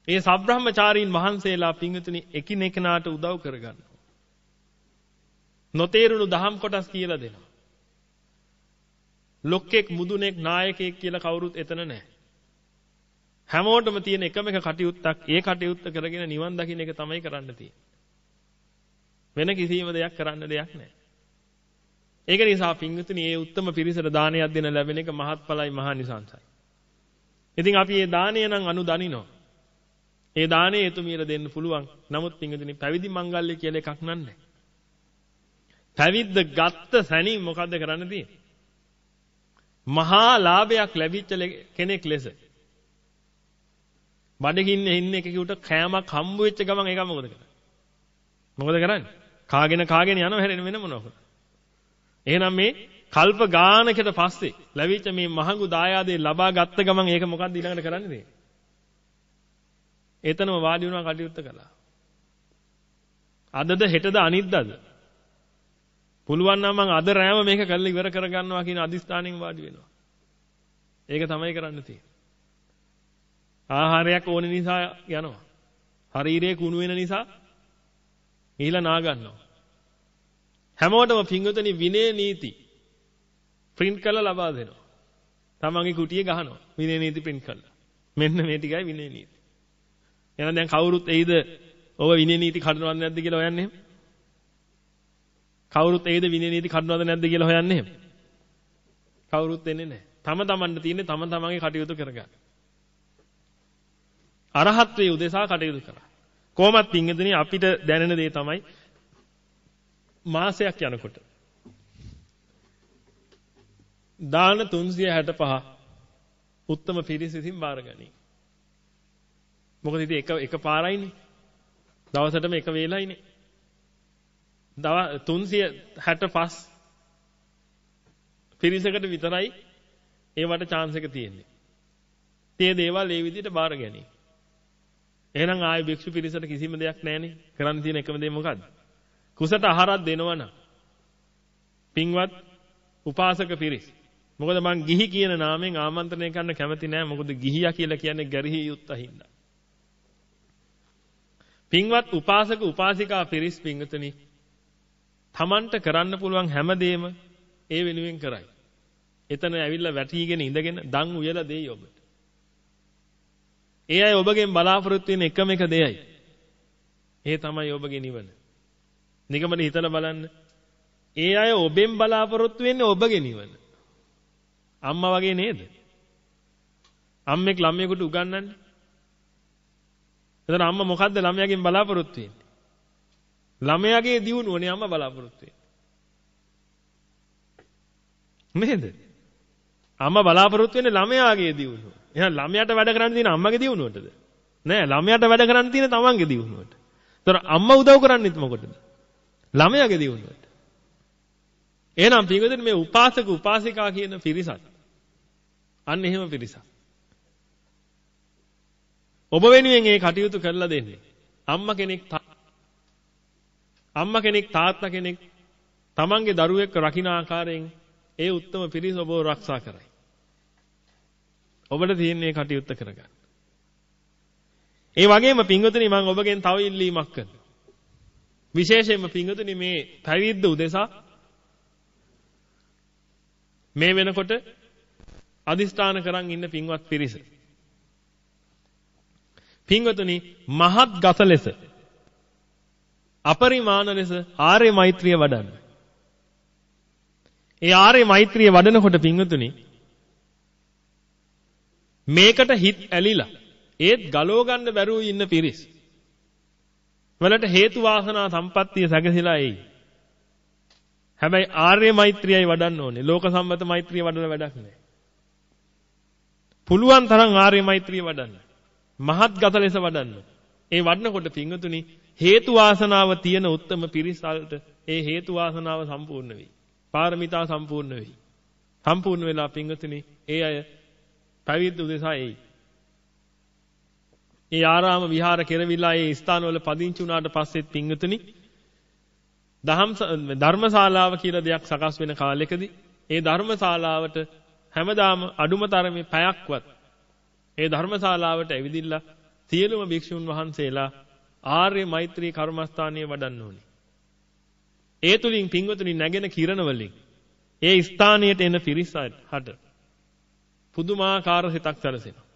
[SPEAKER 1] ඒ සබ්‍රහ්මචාරීන් වහන්සේලා පිංගුතුනි එකිනෙකනාට උදව් කරගන්නවා. නොතේරුණු දහම් කොටස් කියලා දෙනවා. ලොක්කෙක් මුදුනෙක් නායකයෙක් කියලා කවුරුත් එතන නැහැ. හැමෝටම තියෙන එකම එක කටයුත්තක් ඒ කටයුත්ත කරගෙන නිවන් දකින්න එක තමයි කරන්න තියෙන්නේ. වෙන කිසිම දෙයක් කරන්න දෙයක් නැහැ. ඒක නිසා පින්විතනි මේ උත්තම පිරිසට දානයක් දෙන ලැබෙන එක මහත්ඵලයි මහානිසංසයි. ඉතින් අපි මේ දානය නම් අනුදනිනවා. ඒ දාණය එතුමියට දෙන්න පුළුවන්. නමුත් පින්විතනි පැවිදි මංගල්‍ය කියලා එකක් නන්නේ. පැවිද්ද ගත්ත සැනින් මොකද්ද කරන්න තියෙන්නේ? මහා ලාභයක් ලැබිච්ච කෙනෙක් ලෙස. බඩගින්නේ ඉන්න එකෙකුට කෑමක් හම්බ වෙච්ච ගමන් ඒක මොකද කරන්නේ? මොකද කරන්නේ? කාගෙන කාගෙන යනවා හැරෙන වෙන මොනවද? එහෙනම් මේ කල්ප ගානකට පස්සේ ලැබිච්ච මේ මහඟු දායාදේ ලබා ගත්ත ගමන් ඒක මොකද්ද ඊළඟට කරන්නේ? එතනම වාඩි වුණා කටයුත්ත කළා. අදද හෙටද අනිද්දාද? පුළුවන් නම් මං අද රෑම මේක කරලා ඉවර කරගන්නවා කියන අදිස්ථානෙන් වාඩි වෙනවා. ඒක තමයි කරන්න තියෙන්නේ. ආහාරයක් ඕන නිසා යනවා. ශරීරයේ කුණු වෙන නිසා ඊළඟ නා ගන්නවා. හැමෝටම පිංගුතනි විනය නීති print කරලා ලබා දෙනවා. තමන්ගේ කුටියේ ගහනවා. විනය නීති print කරලා. මෙන්න මේ ටිකයි විනය නීති. එහෙනම් දැන් කවුරුත් එයිද ඔබ විනය නීති කඩනවද නැද්ද කියලා හොයන්නේ එහෙම? කවුරුත් එයිද විනය නීති කඩනවද නැද්ද කියලා හොයන්නේ එහෙම? කවුරුත් එන්නේ නැහැ. තම තමන්ට තියෙන්නේ තම තමන්ගේ කටයුතු කරගන්න. අරහත්ත්වයේ උදෙසා කටයුතු කරා. කොහොමත් පින්ගෙදෙනි අපිට දැනෙන දේ තමයි මාසයක් යනකොට දාන 365 උත්තම පිරිස විසින් බාරගනී. මොකද ඉතින් එක එක පාරයිනේ. දවසටම එක වේලයිනේ. දව 365 පිරිසකට විතරයි ඒවට chance එක තියෙන්නේ. මේ දේවල් ඒ විදිහට බාර ගැනීම. එහෙනම් ආයේ භික්ෂු පිරිසට කිසිම දෙයක් නැහැනේ. කරන්න තියෙන එකම දේ මොකද්ද? කුසට ආහාරයක් දෙනවනම් පින්වත් උපාසක පිරිස්. මොකද මං ගිහි කියන නාමයෙන් ආමන්ත්‍රණය කරන්න කැමති නෑ. මොකද ගිහියා කියලා කියන්නේ ගැරිහි යුත්තහින්ද. පින්වත් උපාසක උපාසිකා පිරිස් පින්වතුනි තමන්ට කරන්න පුළුවන් හැමදේම ඒ වෙනුවෙන් කරයි. එතන ඇවිල්ලා වැටිගෙන ඉඳගෙන දන් උයලා දෙයි ඔබට. ඒ අය ඔබගෙන් බලාපොරොත්තු වෙන එකම එක දෙයයි. ඒ තමයි ඔබගේ නිවන. නිකමන හිතලා බලන්න. ඒ අය ඔබෙන් බලාපොරොත්තු වෙන්නේ ඔබගේ නිවන. අම්මා වගේ නේද? අම්මෙක් ළමයෙකුට උගන්වන්නේ. එතන අම්මා මොකද්ද ළමයාගෙන් බලාපොරොත්තු වෙන්නේ? ළමයාගේ දියුණුවනේ අම්මා බලාපොරොත්තු වෙන්නේ. නේද? අම්මා බලාපොරොත්තු වෙන්නේ ළමයාගේ දියුණුව. එහෙනම් ළමයාට වැඩ කරන්න තියෙන අම්මගේ දියුණුවටද? නෑ ළමයාට වැඩ කරන්න තියෙන තමන්ගේ දියුණුවට. ඒතර අම්මා උදව් කරන්නේත් මොකටද? ළමයාගේ දියුණුවට. එහෙනම් පිටුදින් මේ උපාසක උපාසිකා කියන පිරිසත් අන්න එහෙම පිරිසක්. ඔබ වෙනුවෙන් ඒ කටයුතු කරලා දෙන්නේ. අම්මා කෙනෙක් අම්මා කෙනෙක් තාත්තා කෙනෙක් තමන්ගේ දරුවෙක් රකින්න ආකාරයෙන් ඒ උත්තම පිරිස ඔබව ආරක්ෂා කරයි. ඔබට තියෙන මේ කටයුත්ත කරගන්න. ඒ වගේම පින්වතුනි මම ඔබගෙන් තව ඉල්ලීමක් කරනවා. විශේෂයෙන්ම පින්වතුනි මේ පැවිද්ද උදෙසා මේ වෙනකොට අදිස්ථාන කරන් ඉන්න පින්වත් පිරිස. පින්වතුනි මහත් ගත ලෙස අපරිමාණ ලෙස ආර්ය මෛත්‍රිය වඩන්න. ඒ ආර්ය මෛත්‍රිය වඩනකොට පින්වතුනි මේකට හිත ඇලිලා ඒත් ගලව ගන්න බැරුව ඉන්න පිරිස්. වලට හේතු වාසනා සම්පත්තිය සැකසීලා එයි. හැබැයි ආර්ය මෛත්‍රියයි වඩන්න ඕනේ. ලෝක සම්මත මෛත්‍රිය වඩලා වැඩක් නැහැ. පුළුවන් තරම් ආර්ය මෛත්‍රිය වඩන්න. මහත් ගත ලෙස වඩන්න. ඒ වඩනකොට පිංගතුනි හේතු වාසනාව තියෙන උත්තම පිරිසල්ට ඒ හේතු වාසනාව සම්පූර්ණ වෙයි. පාරමිතා සම්පූර්ණ වෙයි. සම්පූර්ණ වෙලා පිංගතුනි ඒ අය පැවිද්ද උදෙසා එයි. ඒ ආරාම විහාර කෙරවිලා ඒ ස්ථානවල පදිංචි වුණාට පස්සෙත් පිංගතුනි දහම් ධර්මශාලාව කියලා දෙයක් සකස් වෙන කාලෙකදී ඒ ධර්මශාලාවට හැමදාම අඩුම තරමේ පැයක්වත් ඒ ධර්මශාලාවට ඇවිදිලා සියලුම භික්ෂුන් වහන්සේලා ආර්ය මෛත්‍රී කර්මස්ථානීය වඩන්න ඕනේ. ඒ තුලින් පින්වතුනි නැගෙන කිරණ වලින් ඒ ස්ථානයට එන පිරිස හට පුදුමාකාර සිතක් සැලසෙනවා.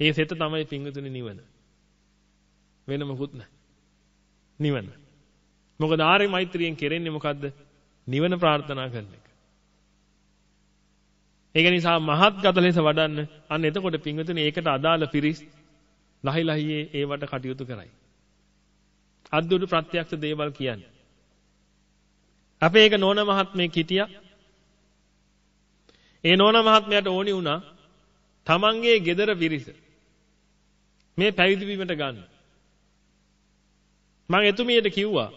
[SPEAKER 1] ඒ සිත තමයි පින්වතුනි නිවන. වෙන මොකුත් නැහැ. නිවන. මොකද ආර්ය මෛත්‍රියෙන් කෙරෙන්නේ මොකද්ද? නිවන ප්‍රාර්ථනා කරන එක. ඒක නිසා මහත් ගත ලෙස වඩන්න අන්න එතකොට පින්වතුනි ඒකට අදාළ පිරිස් ලහි ලහියේ ඒවට කටයුතු කරයි. අද්දුඩු ප්‍රත්‍යක්ෂ දේවල් කියන්නේ. අපේ ඒක නෝන මහත්මයෙක් හිටියා. ඒ නෝන මහත්මයාට ඕනි වුණා තමන්ගේ ගෙදර පිරිස මේ පැවිදි වීමට ගන්න. මම එතුමියට කිව්වා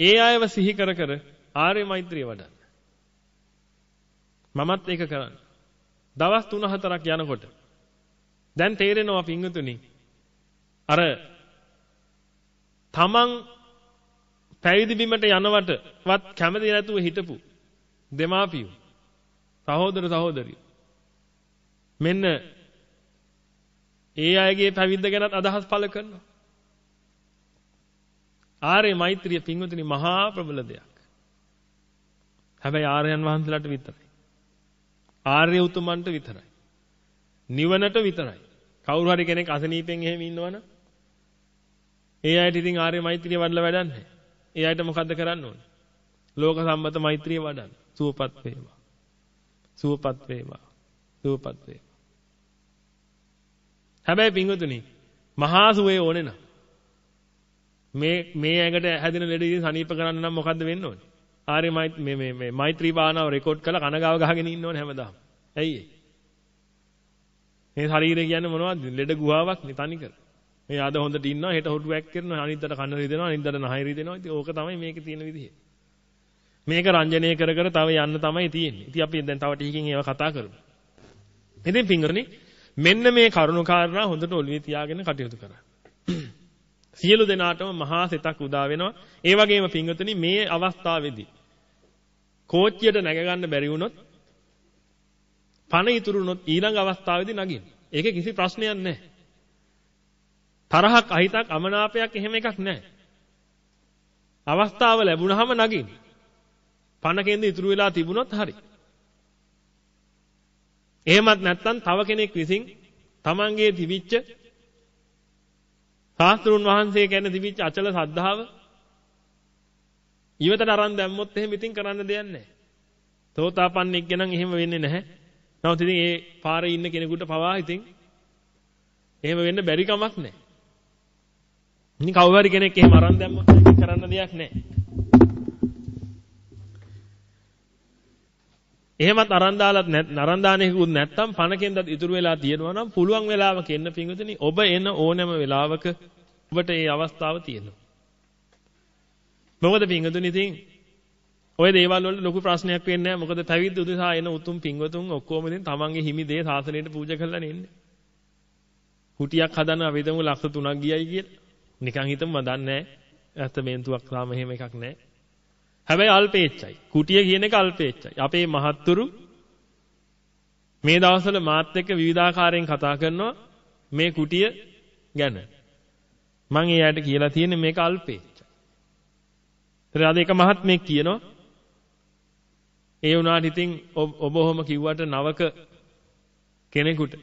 [SPEAKER 1] ඒ අයව සිහි කර කර ආර්ය මෛත්‍රිය වඩන්න. මමත් ඒක කරන්න. දවස් 3-4ක් යනකොට දැන් තේරෙනවා පිංගුතුනි අර තමන් පැවිදි බිමට යනවටවත් කැමති නැතුව හිටපු දෙමාපියෝ සහෝදර සහෝදරියෝ මෙන්න ඒ අයගේ පැවිද්ද ගැනත් අදහස් පළ කරනවා ආර්ය මෛත්‍රිය පිංගුතුනි මහා ප්‍රබල දෙයක් හැබැයි ආර්යයන් වහන්සේලාට විතරයි ආර්ය උතුමන්ට විතරයි. නිවනට විතරයි. කවුරු හරි කෙනෙක් අසනීපෙන් එහෙම ඉන්නවනම් ඒ අයට ඉතින් ආර්ය මෛත්‍රිය වඩලා වැඩක් නැහැ. ඒ අයට මොකද්ද කරන්න ඕනේ? ලෝක සම්මත මෛත්‍රිය වඩන්න. සුවපත් වේවා. සුවපත් වේවා. සුවපත් වේවා. හැබැයි පින්වතුනි මහා සුවේ ඕනේ නම් මේ මේ ඇඟට හැදෙන ලෙඩ ඉතින් සනීප කරන්න නම් මොකද්ද වෙන්න ඕනේ? ආර්ය මේ මේ මේ මෛත්‍රී භාවනාව රෙකෝඩ් කරලා කනගාව ගහගෙන ඉන්න ඕනේ හැමදාම. ඇයි ඒ? මේ ශරීරය කියන්නේ මොනවද? ලෙඩ ගුහාවක් නේ තනි කර. මේ අද හොඳට ඉන්නවා හෙට හොටු වැක් කරනවා අනිද්දාට කන රිදෙනවා අනිද්දාට නහය රිදෙනවා. ඉතින් ඕක තමයි මේකේ තියෙන විදිහ. මේක රංජනය කර කර තව යන්න තමයි තියෙන්නේ. ඉතින් අපි දැන් තව ටිකකින් ඒවා කතා කරමු. ඉතින් පින්ගරනි මෙන්න මේ කරුණු කාරණා හොඳට ඔළුවේ තියාගෙන කටයුතු කරන්න. සියලු දෙනාටම මහා සිතක් උදා වෙනවා. ඒ වගේම පින්වතුනි මේ අවස්ථාවේදී කෝච්චියට නැග ගන්න බැරි වුණොත් පණ ඉතුරුනොත් ඊළඟ අවස්ථාවේදී නගින්න. ඒකේ කිසි ප්‍රශ්නයක් නැහැ. තරහක් අහිතක් අමනාපයක් එහෙම එකක් නැහැ. අවස්ථාව ලැබුණාම නගින්න. පණ කෙන්ද ඉතුරු වෙලා තිබුණොත් හරි. එහෙමත් නැත්නම් තව කෙනෙක් විසින් තමන්ගේ තිබිච්ච සාස්ත්‍රුන් වහන්සේ ගැන තිබිච්ච අචල සද්ධාව ඉවතට අරන් දැම්මොත් එහෙම ඉතින් කරන්න දෙයක් නැහැ. සෝතාපන්නෙක් ගැන එහෙම වෙන්නේ නැහැ. නමුත් ඉතින් ඒ පාරේ ඉන්න කෙනෙකුට පවා ඉතින් එහෙම වෙන්න බැරි කමක් නැහැ. ඉතින් කවුරු හරි කෙනෙක් එහෙම අරන් දැම්මොත් කරන්න දෙයක් නැහැ. එහෙමත් අරන් දාලත් නැත් අරන් දානෙකුත් නැත්තම් පණකෙන්දත් ඉතුරු වෙලා තියෙනවා නම් පුළුවන් වෙලාවක එන්න පිංගුතුනි ඔබ එන ඕනෑම වෙලාවක ඔබට මේ අවස්ථාව තියෙනවා. මොකද පිංගුතුනි ඉතින් ඔය දේවල් වලට ලොකු ප්‍රශ්නයක් වෙන්නේ නැහැ. මොකද පැවිද්ද උදෙසා එන උතුම් පිංගුතුන් ඔක්කොම ඉතින් තමන්ගේ හිමි දේ සාසනයට පූජා කරලා නෙන්නේ. කුටියක් හදන්න අපි හිතමු ලක්ෂ 3ක් ගියයි කියලා. නිකන් හිතමු මම දන්නේ නැහැ. ඇත්ත මේන්තුවක් තාම එහෙම එකක් නැහැ. හැබැයි අල්පේච්චයි. කුටිය කියන එක අල්පේච්චයි. අපේ මහත්තුරු මේ දවස්වල මාත් එක්ක විවිධාකාරයෙන් කතා කරනවා මේ කුටිය ගැන. මම ඒ අයට කියලා තියෙන්නේ මේක අල්පේච්චයි. ඒතර අද එක මහත්මයෙක් කියනවා ඒ වුණාට ඉතින් ඔබ ඔහොම කිව්වට නවක කෙනෙකුට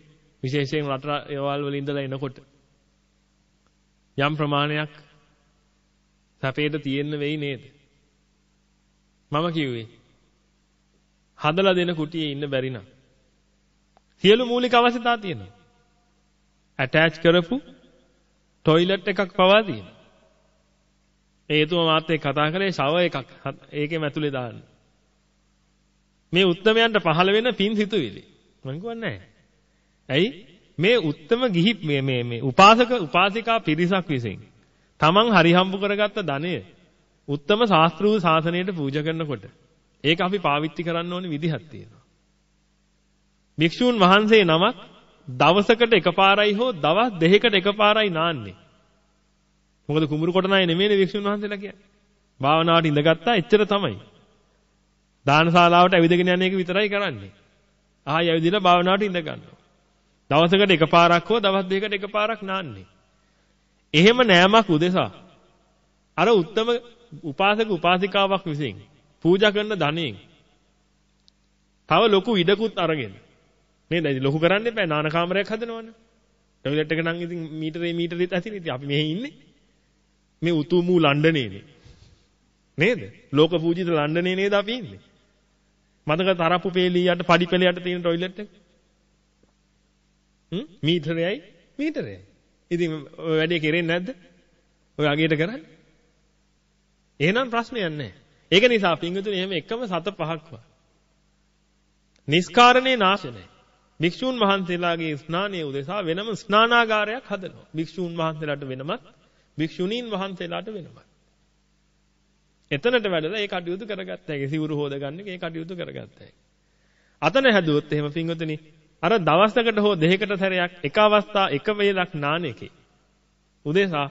[SPEAKER 1] විශේෂයෙන් රට ඒවල් වල ඉඳලා එනකොට යම් ප්‍රමාණයක් සැපේට තියෙන්න වෙයි නේද? මම කිව්වේ හදලා දෙන කුටියේ ඉන්න බැරි නම් සියලු මූලික අවශ්‍යතා තියෙනවා. ඇටච් කරපු টয়ලට් එකක් පවා තියෙනවා. ඒ තුම මාත් එක්ක කතා කරේ ෂවර් එකක් ඒකෙම ඇතුලේ දාන්න. මේ උත්තරමයන්ට පහළ වෙන පින් සිතුවිලි. මම කියන්නේ ඇයි මේ උත්තම ගිහි මේ මේ මේ උපාසක උපාසිකා පිරිසක් විසින් තමන් හරි හම්බ කරගත්ත ධනය උත්තම ශාස්ත්‍රූ ශාසනයට පූජා කරනකොට ඒක අපි පාවිච්චි කරන්න ඕනේ විදිහක් තියෙනවා. භික්ෂූන් වහන්සේ නමක් දවසකට එකපාරයි හෝ දවස් දෙකකට එකපාරයි නාන්නේ. මොකද කුඹුරු කොටන අය නෙමෙයිනේ භික්ෂුන් වහන්සේලා කියන්නේ. භාවනාවට ඉඳගත්තා එච්චර තමයි. දානශාලාවට ඇවිදගෙන යන එක විතරයි කරන්නේ. ආයෙ ඇවිදලා භාවනාවට ඉඳ ගන්නවා. දවසකට එකපාරක් හෝ දවස් දෙකකට එකපාරක් නාන්නේ. එහෙම නෑමක් උදෙසා අර උත්තම උපාසක උපාසිකාවක් විසින් පූජා කරන ධනෙන් තව ලොකු ඉඩකුත් අරගෙන නේද? ලොකු කරන්න එපා නාන කාමරයක් හදනවනේ. ටොයිලට් එක නම් ඉතින් මීටරේ මීටරෙත් ඇතිනේ. ඉතින් අපි මෙහි ඉන්නේ. මේ උතුම් වූ ලන්ඩනේනේ. නේද? ලෝක පූජිත ලන්ඩනේ නේද අපි ඉන්නේ. මතක තරප්පු පෙළිය යට පඩි පෙළ යට තියෙන ටොයිලට් එක. හ්ම් මීටරයයි මීටරයයි. ඉතින් ඔය වැඩේ කෙරෙන්නේ නැද්ද? ඔය අගේට කරන්නේ. එහෙනම් ප්‍රශ්නයක් නැහැ. ඒක නිසා පින්විතුනි එහෙම එකම සත පහක්වා. නිස්කාරණේ නාශනයි. භික්ෂූන් වහන්සේලාගේ ස්නානයේ උදෙසා වෙනම ස්නානාගාරයක් හදනවා. භික්ෂූන් වහන්සේලාට වෙනමත්, භික්ෂුණීන් වහන්සේලාට වෙනමත්. එතනට වැඩලා ඒ කටයුතු කරගත්ත හැකි. සිවුරු හොදගන්න ඒ කටයුතු කරගත්ත හැකි. අතන හැදුවොත් එහෙම පින්වතුනි අර දවසකට හෝ දෙකකට සැරයක් එක අවස්ථා එක වේලක් නාන එකේ උදේසා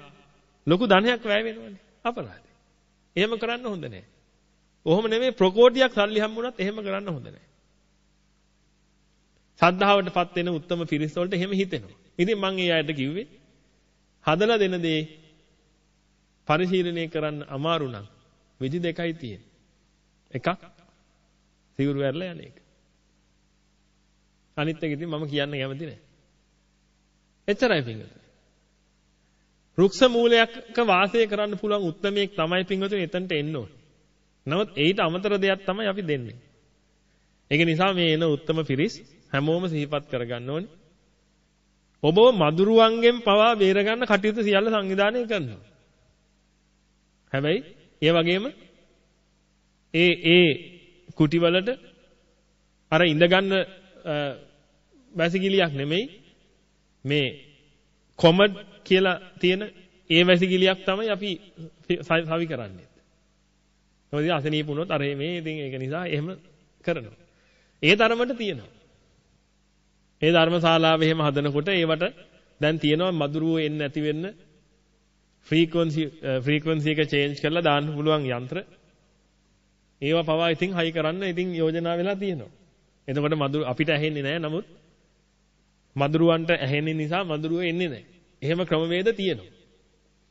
[SPEAKER 1] ලොකු ධනයක් වැය වෙනවනේ අපරාධේ. එහෙම කරන්න හොඳ නැහැ. ඔහොම නෙමෙයි ප්‍රකෝටියක් සල්ලි හම්බුණත් එහෙම කරන්න හොඳ නැහැ. සද්ධාවටපත් වෙන උත්තම පිරිස වලට එහෙම හිතෙනවා. ඉතින් මම ඒ අයට කිව්වේ හදලා දෙන දේ පරිශීලනය කරන්න අමාරු නම් විදි දෙකයි තියෙන්නේ. එකක් සිවුරු ඇරලා යන එක. අනිත් එක ඉතින් මම කියන්න කැමති නෑ. එච්චරයි පින්වතුනි. රුක්ෂ මූලයක වාසය කරන්න පුළුවන් උත්මයෙක් තමයි පින්වතුනි එතනට එන්න ඕනේ. නමුත් ඊට අමතර දෙයක් තමයි අපි දෙන්නේ. ඒක නිසා මේ එන උත්තරම පිරිස් හැමෝම සිහිපත් කරගන්න ඕනේ. ඔබව මදුරුවන්ගෙන් පවා බේරගන්න කටයුතු සියල්ල සංවිධානය කරනවා. හැබැයි ඒ වගේම ඒ ඒ කුටිවලට අර ඉඳගන්න වැසිකිළියක් නෙමෙයි මේ කොමඩ් කියලා තියෙන ඒ වැසිකිළියක් තමයි අපි සවි කරන්නේ. මොකද අසනීප වුණොත් අර මේ ඉතින් ඒක නිසා එහෙම කරනවා. ඒ ධර්මයට තියෙනවා. ඒ ධර්මශාලාව එහෙම හදනකොට ඒවට දැන් තියෙනවා මදුරුව එන්නේ නැති වෙන්න ෆ්‍රීකවන්සි ෆ්‍රීකවන්සි එක චේන්ජ් කරලා දාන්න පුළුවන් යන්ත්‍ර. ඒවා පවා ඉතින් හයි කරන්න ඉතින් යෝජනා වෙලා තියෙනවා. එතකොට මදුරු අපිට ඇහෙන්නේ නැහැ. නමුත් මදුරුවන්ට ඇහෙන්නේ නිසා මදුරුව එන්නේ නැහැ. එහෙම ක්‍රමවේද තියෙනවා.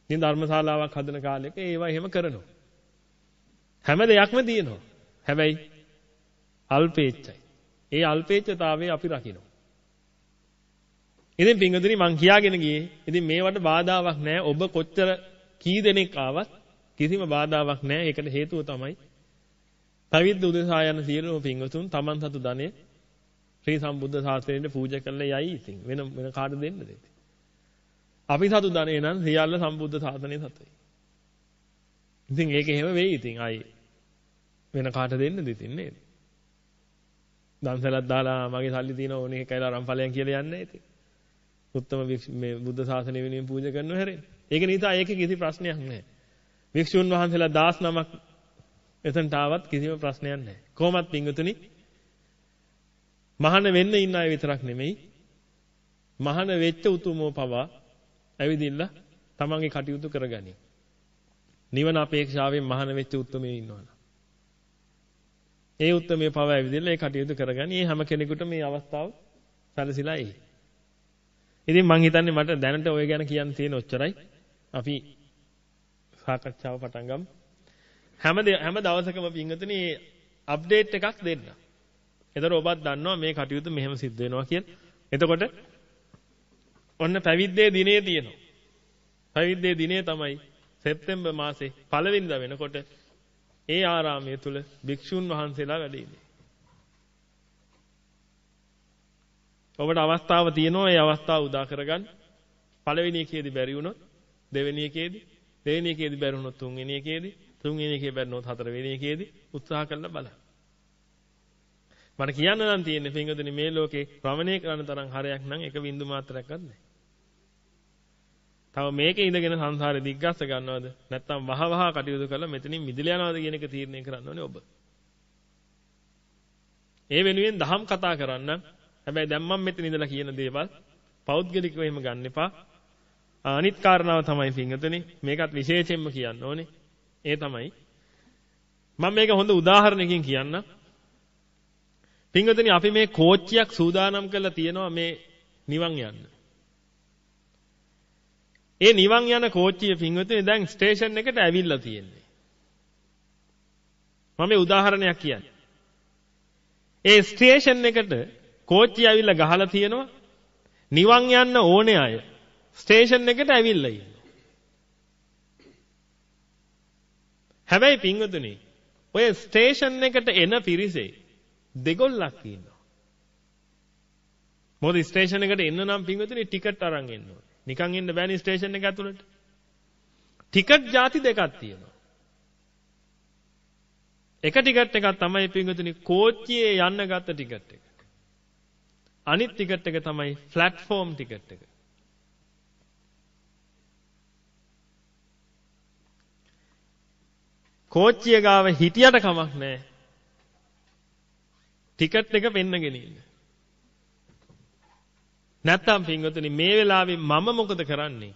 [SPEAKER 1] ඉතින් ධර්මශාලාවක් හදන කාලෙක ඒවා එහෙම කරනවා. හැම දෙයක්ම තියෙනවා. හැබැයි අල්පේච්ඡයි. ඒ අල්පේච්ඡතාවය අපි රකින්න. ඉතින් පින්වතුනි මං කියාගෙන ගියේ ඉතින් මේවට බාධාවක් නැහැ. ඔබ කොච්චර කී දෙනෙක් ආවත් කිසිම බාධාවක් නැහැ. ඒකට හේතුව තමයි පැවිද්ද උදෙසා යන සියලුම පින්වතුන් Taman සතු ධනෙ ශ්‍රී සම්බුද්ධ ශාස්ත්‍රයෙන් පූජා කරලා යයි ඉතින් වෙන වෙන කාට දෙන්නද ඉතින්. අපි සතු ධනෙ නම් සියල්ල සම්බුද්ධ ශාසනයේ සතුයි. ඉතින් ඒක එහෙම වෙයි ඉතින් ආයි වෙන කාට දෙන්නද ඉතින් නේද? දන්සලක් දාලා මගේ සල්ලි තියෙන ඕනේ කියලා රම්පලයන් කියලා යන්නේ ඉතින්. උත්තම මේ බුද්ධ ශාසනය වෙනුවෙන් පූජා කරනව හැරෙන්නේ. ඒක නිසා ඒකේ කිසි ප්‍රශ්නයක් නැහැ. වික්ෂුන් වහන්සේලා 19ක් එතනට ආවත් කිසිම ප්‍රශ්නයක් නැහැ. කොහොමත් පිංගුතුනි මහාන වෙන්න ඉන්න අය විතරක් නෙමෙයි මහාන වෙච්ච උතුමෝ පවා ඇවිදින්න තමන්ගේ කටයුතු කරගනි. නිවන අපේක්ෂාවෙන් මහාන වෙච්ච උත්මයෝ ඉන්නවනේ. ඒ උත්මයේ පව ඇවිදලා ඒ කටයුතු කරගනි. ඒ හැම කෙනෙකුට මේ අවස්ථාව සැලසিলা එයි. ඉතින් මං හිතන්නේ මට දැනට ඔය ගැන කියන්න තියෙන ඔච්චරයි. අපි සාකච්ඡාව පටන් ගමු. හැම හැම දවසකම පින්වතුනි අප්ඩේට් එකක් දෙන්න. එතකොට ඔබත් දන්නවා මේ කටයුතු මෙහෙම සිද්ධ වෙනවා කියලා. එතකොට ඔන්න පැවිද්දේ දිනේ තියෙනවා. පැවිද්දේ දිනේ තමයි සැප්තැම්බර් මාසේ පළවෙනිදා වෙනකොට ඒ ආරාමය තුල භික්ෂුන් වහන්සේලා වැඩ ඉන්නේ. ඔබට අවස්ථාව තියෙනවා ඒ අවස්ථාව උදා කරගන්න. පළවෙනි එකේදී බැරි වුණොත් දෙවෙනි එකේදී දෙවෙනි එකේදී බැරි වුණොත් තුන්වෙනි එකේදී තුන්වෙනි එකේ බැරි වුණොත් හතරවෙනි එකේදී උත්සාහ කරලා බලන්න. මට කියන්න නම් තියෙන්නේ පින්වතුනි මේ ලෝකේ ප්‍රමණය කරන තරම් හරයක් නම් එක බින්දු මාත්‍රයක්වත් නැහැ. තව මේකේ ඉඳගෙන සංසාරේ දිග්ගස්ස ගන්නවද නැත්නම් වහ වහ කටයුතු කරලා මෙතනින් මිදලා යනවද කියන එක තීරණය කරන්න ඕනේ ඔබ. ඒ වෙනුවෙන් දහම් කතා කරන්න හැබැයි දැන් මම මෙතන ඉඳලා කියන දේවල් පෞද්ගලිකව එහෙම ගන්න එපා. අනිත් කාරණාව තමයි පින්වතුනි මේකත් විශේෂයෙන්ම කියන්න ඕනේ. ඒ තමයි මම මේක හොඳ උදාහරණයකින් කියන්නම්. පින්වතුනි අපි මේ කෝච්චියක් සූදානම් කරලා තියෙනවා මේ නිවන් යන්න. ඒ නිවන් යන කෝච්චිය පින්වතුනි දැන් ස්ටේෂන් එකට ඇවිල්ලා තියෙන්නේ. මම මේ උදාහරණයක් කියන්නේ. ඒ ස්ටේෂන් එකට කෝච්චිය ඇවිල්ලා ගහලා තියෙනවා නිවන් යන්න ඕනේ අය ස්ටේෂන් එකට ඇවිල්ලා ඉන්නවා. හැබැයි පින්වතුනි ඔය ස්ටේෂන් එකට එන පිරිසේ දෙගොල්ලක් ඉන්නවා. මොකද ස්ටේෂන් එකට එන්න නම් පින්වතුනි ටිකට් අරන් එන්න ඕනේ. නිකන් එන්න බෑනේ ස්ටේෂන් එක ඇතුළට. ටිකට් ಜಾති දෙකක් තියෙනවා. එක ටිකට් එකක් තමයි පින්වතුනි කෝච්චියේ යන්න ගත්ත ටිකට් එක. අනිත් ටිකට් එක තමයි ප්ලැට්ෆෝම් ටිකට් එක. කෝච්චිය ගාව හිටියට කමක් නැහැ. ටිකට් එක පෙන්නගෙන ඉන්න. නැත්තම් පින්වතුනි මේ වෙලාවේ මම මොකද කරන්නේ?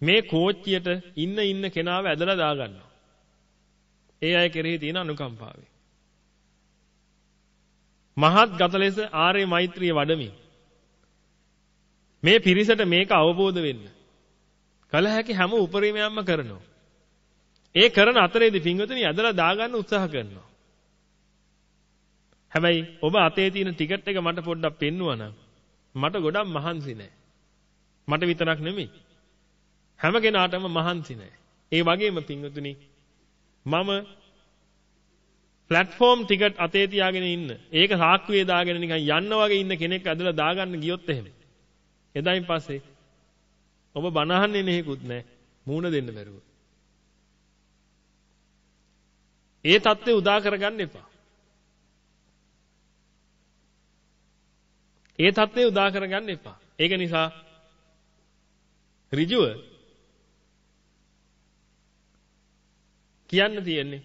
[SPEAKER 1] මේ කෝච්චියට ඉන්න ඉන්න කෙනාව ඇදලා දාගන්නවා. ඒ අය කෙරෙහි තියෙන අනුකම්පාවෙන්. මහත් ගත ලෙස ආර්ය මෛත්‍රිය වඩමින් මේ පිරිසට මේක අවබෝධ වෙන්න කල හැකි හැම උපරිමයක්ම කරනවා. ඒ කරන අතරේදී පින්වතුනි ඇදලා දාගන්න උත්සාහ කරනවා. හැබැයි ඔබ අතේ තියෙන ටිකට් එක මට පොඩ්ඩක් පෙන්නුවා නම් මට ගොඩක් මහන්සි නෑ. මට විතරක් නෙමෙයි. හැම කෙනාටම මහන්සි නෑ. ඒ වගේම පින්වතුනි මම ප්ලැට්ෆෝම් ටිකට් අතේ තියාගෙන ඉන්න. ඒක සාක්කුවේ දාගෙන නිකන් යන්න වගේ ඉන්න කෙනෙක් ඇදලා දාගන්න ගියොත් එහෙම. එදායින් පස්සේ ඔබ බනහන්නේ නෙහිකුත් නැහැ. මූණ දෙන්න බැරුව. ඒ தත්ත්වය උදා කරගන්න එපා. ඒ தත්ත්වය උදා කරගන්න එපා. ඒක නිසා ඍජුව කියන්න තියෙන්නේ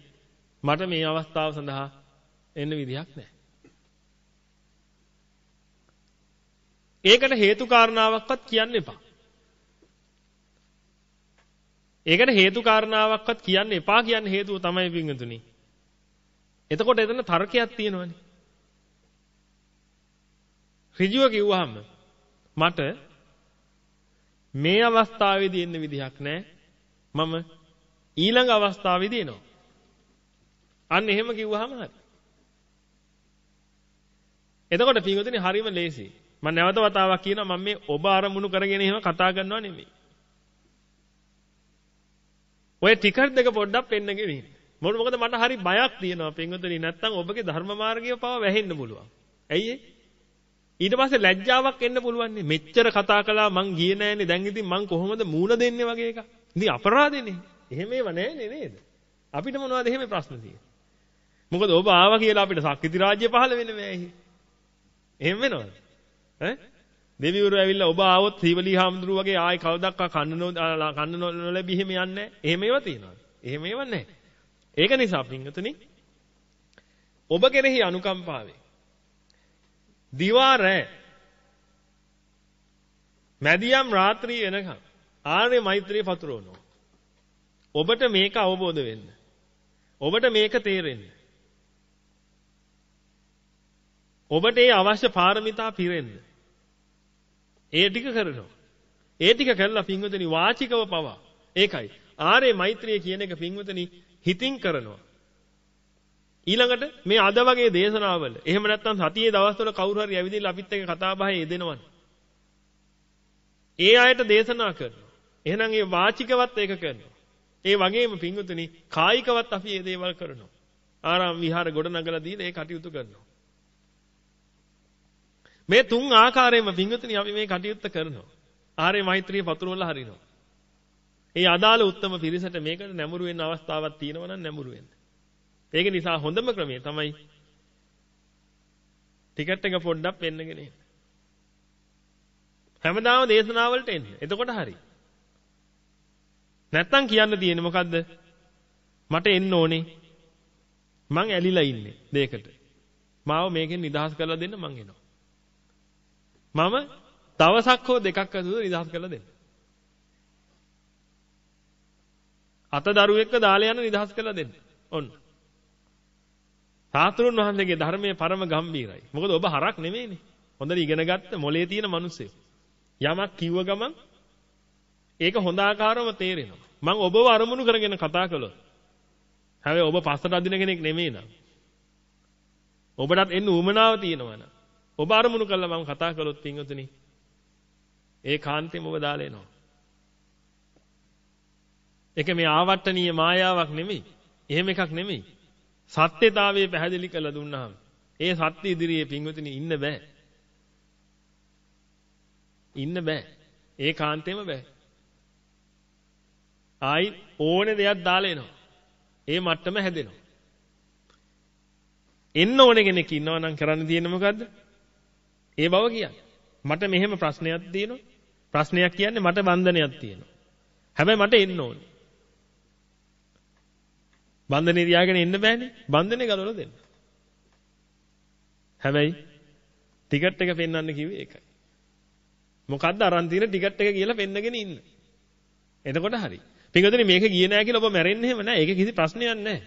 [SPEAKER 1] මට මේ අවස්ථාව සඳහා එන්න විදිහක් නැහැ. ඒකට හේතු කාරණාවක්වත් කියන්න එපා. ඒකට හේතු කාරණාවක්වත් කියන්න එපා කියන හේතුව තමයි පින්වතුනි. එතකොට එතන තර්කයක් තියෙනවනේ. ඍජුව කිව්වහම මට මේ අවස්ථාවේදී එන්න විදිහක් නැහැ. මම ඊළඟ අවස්ථාවේදී එනවා. අන්න එහෙම කිව්වහම හරි. එතකොට පින්වතුනි හරිම ලේසි. මම නැවත වතාවක් කියනවා මම මේ ඔබ අරමුණු කරගෙන එහෙම කතා කරනවා නෙමෙයි. ඔය ටිකට් දෙක පොඩ්ඩක් පෙන්නගෙන ඉන්න. මොකද මොකද මට හරි බයක් තියෙනවා පින්වතුනි නැත්තම් ඔබගේ ධර්ම මාර්ගය පව වැහෙන්න පුළුවන්. ඇයි ඊට පස්සේ ලැජ්ජාවක් එන්න පුළුවන් මෙච්චර කතා කළා මං ගියේ නෑනේ දැන් ඉතින් මං කොහොමද මූණ දෙන්නේ වගේ එකක්. ඉතින් අපරාධෙනේ. එහෙම ඒව නෑනේ නේද? අපිට මොනවද එහෙම ප්‍රශ්න තියෙන්නේ? මොකද ඔබ ආවා කියලා අපිට ශක්ති රාජ්‍ය පහළ වෙන්නේ නැහැ. එහෙම වෙනවද? ඈ? දෙවිවරු ඇවිල්ලා ඔබ ආවොත් සීවලී හාමුදුරුව වගේ ආයි කවදක්වා කන්න කන්න නොලැබි එහෙම යන්නේ නැහැ. එහෙම ඒවා තියෙනවද? එහෙම ඒවා නැහැ. ඒක නිසා පින්වතුනි ඔබ කෙරෙහි අනුකම්පාවෙන් දිවා රෑ මැදියම් රාත්‍රී වෙනකම් ආර්ය මෛත්‍රිය පතුරවනවා. ඔබට මේක අවබෝධ වෙන්න. ඔබට මේක තේරෙන්න. ඔබට ඒ අවශ්‍ය පාරමිතා පිරෙන්න. ඒ ටික කරනවා. ඒ ටික කළා පින්වතුනි වාචිකව පවා. ඒකයි. ආර්ය මෛත්‍රිය කියන එක පින්වතුනි හිතින් කරනවා. ඊළඟට මේ අද වගේ දේශනාවල එහෙම නැත්නම් සතියේ දවස්වල කවුරු හරි ඇවිදලා අපිත් එක්ක කතා බහේ යෙදෙනවනේ. ඒ අයට දේශනා කරනවා. එහෙනම් ඒ වාචිකවත් ඒක කරනවා. ඒ වගේම පින්වතුනි කායිකවත් අපි මේ දේවල් කරනවා. ආරාම විහාර ගොඩ නගලා දීලා ඒ කටයුතු කරනවා. මේ තුන් ආකාරයෙන්ම පින්වතුනි අපි මේ කටයුත්ත කරනවා. ආර්ය මෛත්‍රිය පතුරවලා හරිනවා. ඒ අදාළ උත්තම පිරිසට මේකට නැඹුරු වෙන්න අවස්ථාවක් තියෙනවා නම් නැඹුරු වෙන්න. ඒක නිසා හොඳම ක්‍රමය තමයි ටිකට් එක පොඩ්ඩක් පෙන්නගෙන එන්න. හැමදාම දේශනාවලට එන්න. එතකොට හරි. නැත්තම් කියන්න තියෙන්නේ මොකද්ද? මට එන්න ඕනේ. මං ඇලිලා ඉන්නේ දෙයකට. මාව මේකෙන් නිදහස් කරලා දෙන්න මං එනවා. මම දවසක් හෝ දෙකක් ඇතුළත නිදහස් කරලා දෙන්න. අත දරුවෙක්ව දාලා යන නිදහස් කරලා දෙන්න. ඔන්න. සාතුරුන් වහන්සේගේ ධර්මයේ පරම ගම්බීරයි. මොකද ඔබ හරක් නෙමෙයිනේ. හොඳට ඉගෙන ගත්ත මොලේ තියෙන මිනිස්සෙක්. යමක් කිව්ව ගමන් ඒක හොඳ ආකාරව තේරෙනවා. මම ඔබව අරමුණු කරගෙන කතා කළොත් හැබැයි ඔබ පස්සට අදින කෙනෙක් නෙමෙයි නං. ඔබටත් එන්න උවමනාව තියෙනවා නං. ඔබ අරමුණු කළා මම කතා කළොත් පින්වතුනි ඒ කාන්තේම ඔබ දාලා එනවා. ඒක මේ ආවට්ටනීය මායාවක් නෙමෙයි. එහෙම එකක් නෙමෙයි. සත්‍යතාවයේ පැහැදිලි කරලා දුන්නාම ඒ සත්‍ය ඉදිරියේ පින්වතුනි ඉන්න බෑ. ඉන්න බෑ. ඒ කාන්තේම බෑ. ආයි ඕනේ දෙයක් දාලා එනවා. ඒ මට්ටම හැදෙනවා. එන්න ඕනේ කෙනෙක් ඉන්නවා නම් කරන්න තියෙන්නේ මොකද්ද? ඒ බව කියන්නේ. මට මෙහෙම ප්‍රශ්නයක් තියෙනවා. ප්‍රශ්නයක් කියන්නේ මට බන්ධනයක් තියෙනවා. හැබැයි මට එන්න ඕනේ. බන්ධනේ තියාගෙන ඉන්න බෑනේ. බන්ධනේ ගලවලා දෙන්න. හැබැයි ටිකට් එක පෙන්වන්න කිව්වේ ඒකයි. මොකද්ද අරන් තියෙන ටිකට් එක කියලා පෙන්නගෙන ඉන්න. එතකොට හරි. පිටුදෙනි මේක ගියේ නෑ කියලා ඔබ මැරෙන්නේ එහෙම නෑ. ඒක කිසි ප්‍රශ්නයක් නෑ.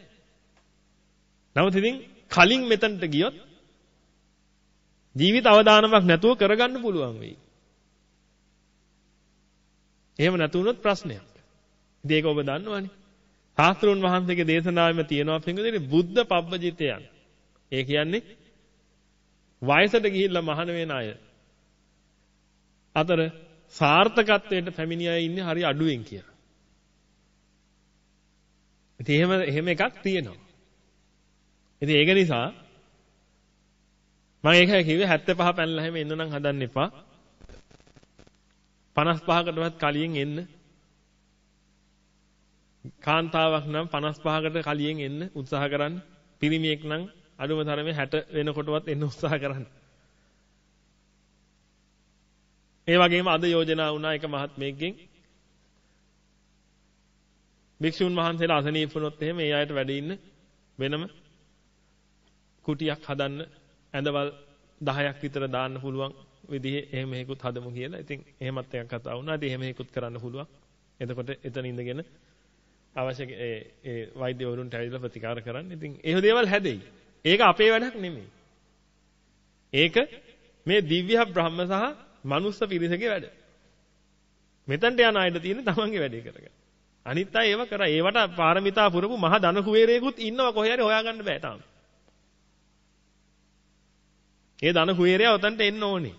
[SPEAKER 1] නමුත් ඉතින් කලින් මෙතනට ගියොත් ජීවිත අවදානමක් නැතුව කරගන්න පුළුවන් වෙයි. එහෙම නැතු වුණොත් ප්‍රශ්නයක්. ඉතින් ඒක ඔබ දන්නවනේ. ශාස්ත්‍රුන් වහන්සේගේ දේශනාවෙම තියෙනවා පින්වදිනේ බුද්ධ පබ්බජිතයන්. ඒ කියන්නේ වයසට ගිහිල්ලා මහාන වෙන අය. අතර සාර්ථකත්වයට පැමිණි අය ඉන්නේ හරි අඩුවෙන් කියලා. ඉතින් එහෙම එහෙම එකක් තියෙනවා. ඉතින් ඒක නිසා මම ඒකයි කිව්වේ 75 පැනලා හැම එන්න නම් හදන්න එපා. 55කටවත් කලින් එන්න. කාන්තාවක් නම් 55කට කලින් එන්න උත්සාහ කරන්න. පිරිමියෙක් නම් අඩුම තරමේ 60 වෙනකොටවත් එන්න උත්සාහ කරන්න. ඒ වගේම අද යෝජනා වුණා එක මහත්මයෙක්ගෙන් භික්ෂුන් වහන්සේලා අසනීප වුණොත් එහෙම ඒ අයට වැඩ ඉන්න වෙනම කුටියක් හදන්න ඇඳවල් 10ක් විතර දාන්න පුළුවන් විදිහේ එහෙම හේකුත් හදමු කියලා. ඉතින් එහෙමත් එකක් කතා වුණා. ඉතින් එහෙම හේකුත් කරන්න පුළුවන්. එතකොට එතන ඉඳගෙන අවශ්‍ය ඒ ඒ වෛද්‍යවරුන්ට ඇවිල්ලා ප්‍රතිකාර කරන්න. ඉතින් ඒ දේවල් හැදෙයි. ඒක අපේ වැඩක් නෙමෙයි. ඒක මේ දිව්‍ය බ්‍රහ්ම සහ මනුස්ස පිරිසගේ වැඩ. මෙතනට යන අයට තියෙන තමන්ගේ වැඩේ කරගන්න. අනිත් අය ඒව කරා. ඒවට පාරමිතා පුරපු මහ ධන කුවේරයෙකුත් ඉන්නව කොහේ හරි හොයාගන්න බෑ තාම. ඒ ධන කුවේරයා උතන්ට එන්න ඕනේ.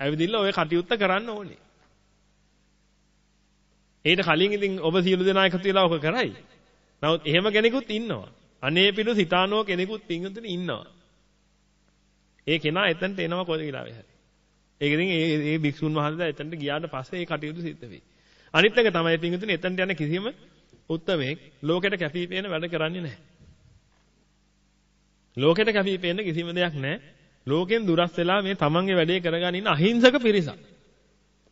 [SPEAKER 1] ඇවිදින්න ඔය කටයුත්ත කරන්න ඕනේ. ඊට කලින් ඉතින් ඔබ සියලු දෙනා එකතු වෙලා ඔක කරයි. නමුත් එහෙම කෙනෙකුත් ඉන්නවා. අනේ පිළු සිතානෝ කෙනෙකුත් පින්වතුනි ඉන්නවා. ඒ කෙනා එතනට එනවා කොයි වෙලාවෙ හරි. ඒක ඉතින් ඒ ඒ භික්ෂුන් වහන්සේලා එතනට ගියාට පස්සේ ඒ කටයුතු සිද්ධ වෙයි. අනිත් එක තමයි පින්වතුනි එතනට යන කිසිම උත්තරමෙක් ලෝකෙට කැපී පෙනෙන වැඩ කරන්නේ නැහැ. ලෝකෙට කැපී පෙනෙන කිසිම දෙයක් නැහැ. ලෝකෙන් දුරස් වෙලා මේ තමන්ගේ වැඩේ කරගෙන ඉන්න අහිංසක පිරිසක්.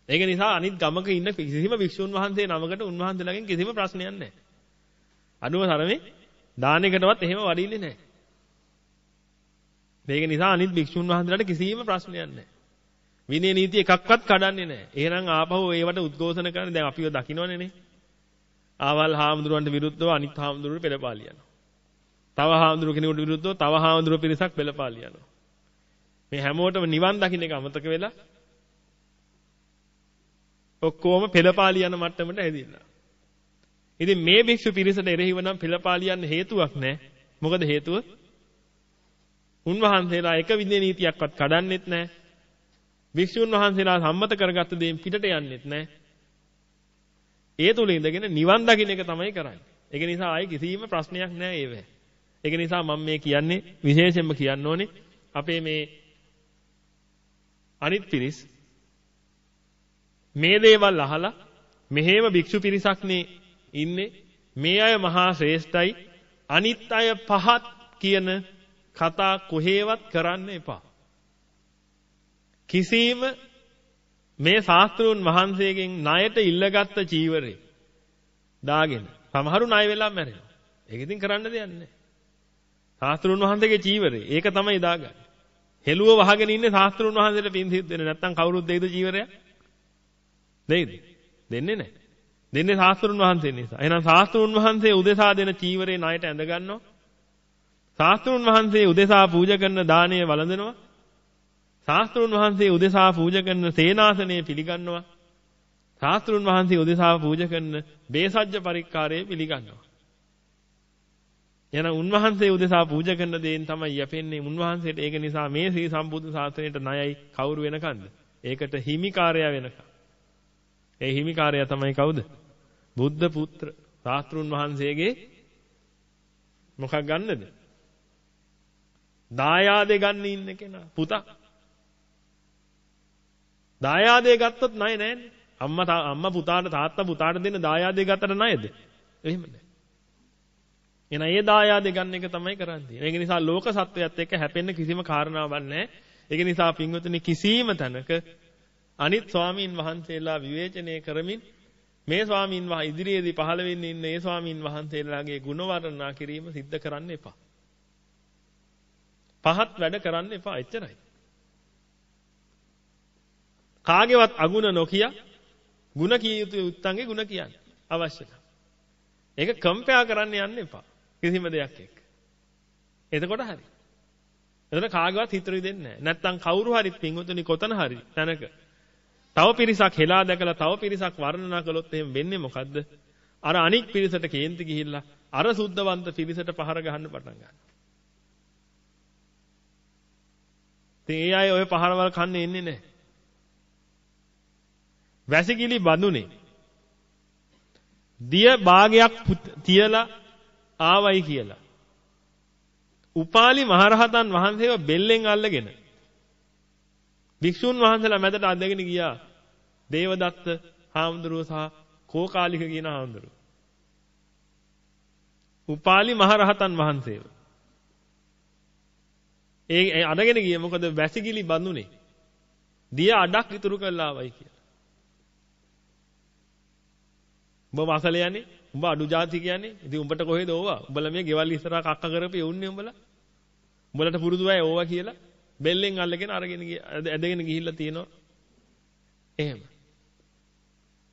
[SPEAKER 1] ඒක නිසා අනිත් ගමක ඉන්න කිසිම භික්ෂුන් වහන්සේ නමකට උන්වහන්සේලාගෙන් කිසිම ප්‍රශ්නයක් නැහැ. අනුව තරමේ දානෙකටවත් එහෙම වඩින්නේ නැහැ. මේක නිසා අනිත් භික්ෂුන් වහන්සේලාට කිසිම ප්‍රශ්නයක් නැහැ. විනය නීති එකක්වත් කඩන්නේ නැහැ. එහෙනම් ආපහු ඒවට උද්ඝෝෂණ කරන්නේ දැන් අපිව දකින්නවනේ නේ. ආවල් හාමුදුරුවන්ට විරුද්ධව අනිත් හාමුදුරුවෝ පෙළපාලි යනවා. තව හාමුදුරු කෙනෙකුට විරුද්ධව තව හාමුදුරුවෝ පිරිසක් පෙළපාලි යනවා. මේ හැමෝටම නිවන් දකින්න එක අමතක වෙලා ඔක්කොම පෙළපාලි යන මට්ටමට ඇවිදිනවා. ඉතින් මේ භික්ෂු පිරිසට එරෙහිව නම් පෙළපාලි යන්න හේතුවක් නැහැ. මොකද හේතුව? උන්වහන්සේලා එක විදිහේ නීතියක්වත් කඩන්නෙත් නැහැ. භික්ෂුන් වහන්සේලා සම්මත කරගත්ත දේෙන් පිටට යන්නෙත් නැහැ. ඒ තුල ඉඳගෙන නිවන් දකින්න එක තමයි කරන්නේ. ඒක නිසා ආයේ කිසිම ප්‍රශ්නයක් නැහැ ඒව. ඒක නිසා මම මේ කියන්නේ විශේෂයෙන්ම කියන්න ඕනේ අපේ මේ අනිත් පිරිස් මේ දේවල් අහලා මෙහෙම භික්ෂු පිරිසක්නේ ඉන්නේ. මේ අය මහා ශ්‍රේෂ්ඨයි. අනිත් අය පහත් කියන කතා කොහේවත් කරන්න එපා. කිසිම මේ ශාස්ත්‍රූන් වහන්සේගෙන් ණයට ඉල්ලගත්ත චීවරේ දාගෙන සමහරු ණය වෙලා මැරෙනවා. ඒක ඉතින් කරන්න දෙයක් නැහැ. ශාස්ත්‍රූන් වහන්සේගේ චීවරේ ඒක තමයි දාගන්නේ හෙළුව වහගෙන ඉන්නේ ශාස්ත්‍රූන් වහන්සේට පින් සිද්ධ වෙන්නේ නැත්නම් කවුරුත් දෙයිද චීවරයක්? දෙයිද? දෙන්නේ නැහැ. දෙන්නේ ශාස්ත්‍රුන් වහන්සේ නිසා. එහෙනම් ශාස්ත්‍රුන් වහන්සේ උදෙසා දෙන චීවරේ ණයට ඇඳ ගන්නවා. ශාස්ත්‍රුන් වහන්සේ උදෙසා පූජා කරන දාණය වළඳනවා. ශාස්ත්‍රුන් වහන්සේ උදෙසා පූජා කරන සේනාසනය පිළිගන්නවා. ශාස්ත්‍රුන් වහන්සේ උදෙසා පූජා කරන බේසජ්‍ය පරික්කාරය පිළිගන්නවා. එහෙනම් උන්වහන්සේ උදෙසා පූජා කරන දේෙන් තමයි යැපෙන්නේ. උන්වහන්සේට ඒක නිසා මේ ශ්‍රී සම්බුද්ධ ශාසනයට ණයයි කවුරු වෙනකන්ද? ඒකට හිමිකාරයා වෙනකන්. ඒ හිමිකාරයා තමයි කවුද? බුද්ධ පුත්‍ර සාස්ත්‍රුන් වහන්සේගේ මොකක් ගන්නද? දායාදේ ගන්න ඉන්න කෙනා පුතා. දායාදේ ගත්තොත් ණය නෑනේ. අම්මා අම්මා පුතාට තාත්තා පුතාට දෙන දායාදේ ගත්තට ණයද? එහෙම නෑ. එහෙනම් ඒ දායාදේ ගන්න එක තමයි කරන්නේ. ඒක නිසා ලෝක සත්වයත් එක්ක හැපෙන්න කිසිම කාරණාවක් නැහැ. ඒක නිසා පින්වතුනි කිසිම තැනක අනිත් ස්වාමීන් වහන්සේලා විවේචනය කරමින් මේ ස්වාමීන් වහන්සේ ඉදිරියේදී පහළ වෙන්න ඉන්න ඒ ස්වාමීන් වහන්සේලාගේ ගුණ වර්ණනා කිරීම සිද්ධ කරන්න එපා. පහත් වැඩ කරන්න එපා එච්චරයි. කාගේවත් අගුණ නොකිය ಗುಣ කිය යුතු උත්තන්ගේ ಗುಣ කියන්න අවශ්‍ය ඒක කම්පෙයා කරන්න යන්න එපා. කිසිම දෙයක් එක්ක. එතකොට හරි. එතන කාගේවත් හිතර දෙන්නේ නැහැ. නැත්තම් කවුරු හරි පින්වතුනි කොතන හරි තැනක තව පිරිසක් හෙලා දැකලා තව පිරිසක් වර්ණනා කළොත් එහෙම වෙන්නේ මොකද්ද? අර අනික් පිරිසට කේන්ති ගිහිල්ලා අර සුද්ධවන්ත පිරිසට පහර ගහන්න පටන් ගන්නවා. ඉතින් ඒ අය ওই පහරවල් කන්නේ එන්නේ නැහැ. වැසිකිලි බඳුනේ. දිය භාගයක් තියලා ආවයි කියලා. උපාලි මහරහතන් වහන්සේව බෙල්ලෙන් අල්ලගෙන භික්ෂුන් වහන්සේලා මැදට අඳගෙන ගියා. දේවදත්ත හාමුදුරුව සහ කෝකාලික කියන හාමුදුරුව. උපාලි මහරහතන් වහන්සේව. ඒ අඳගෙන ගියේ මොකද වැසිකිලි බඳුනේ. දිය අඩක් ඉතුරු කරලා ආවයි කියලා. උඹ වසල යන්නේ උඹ අඩු જાති කියන්නේ ඉතින් උඹට කොහෙද ඕවා උඹලා මේ ගෙවල් ඉස්සරහා කක්ක කරපේ උන්නේ උඹලා උඹලට පුරුදු අය ඕවා කියලා බෙල්ලෙන් අල්ලගෙන අරගෙන ඇදගෙන ගිහිල්ලා තියෙනවා. එහෙම.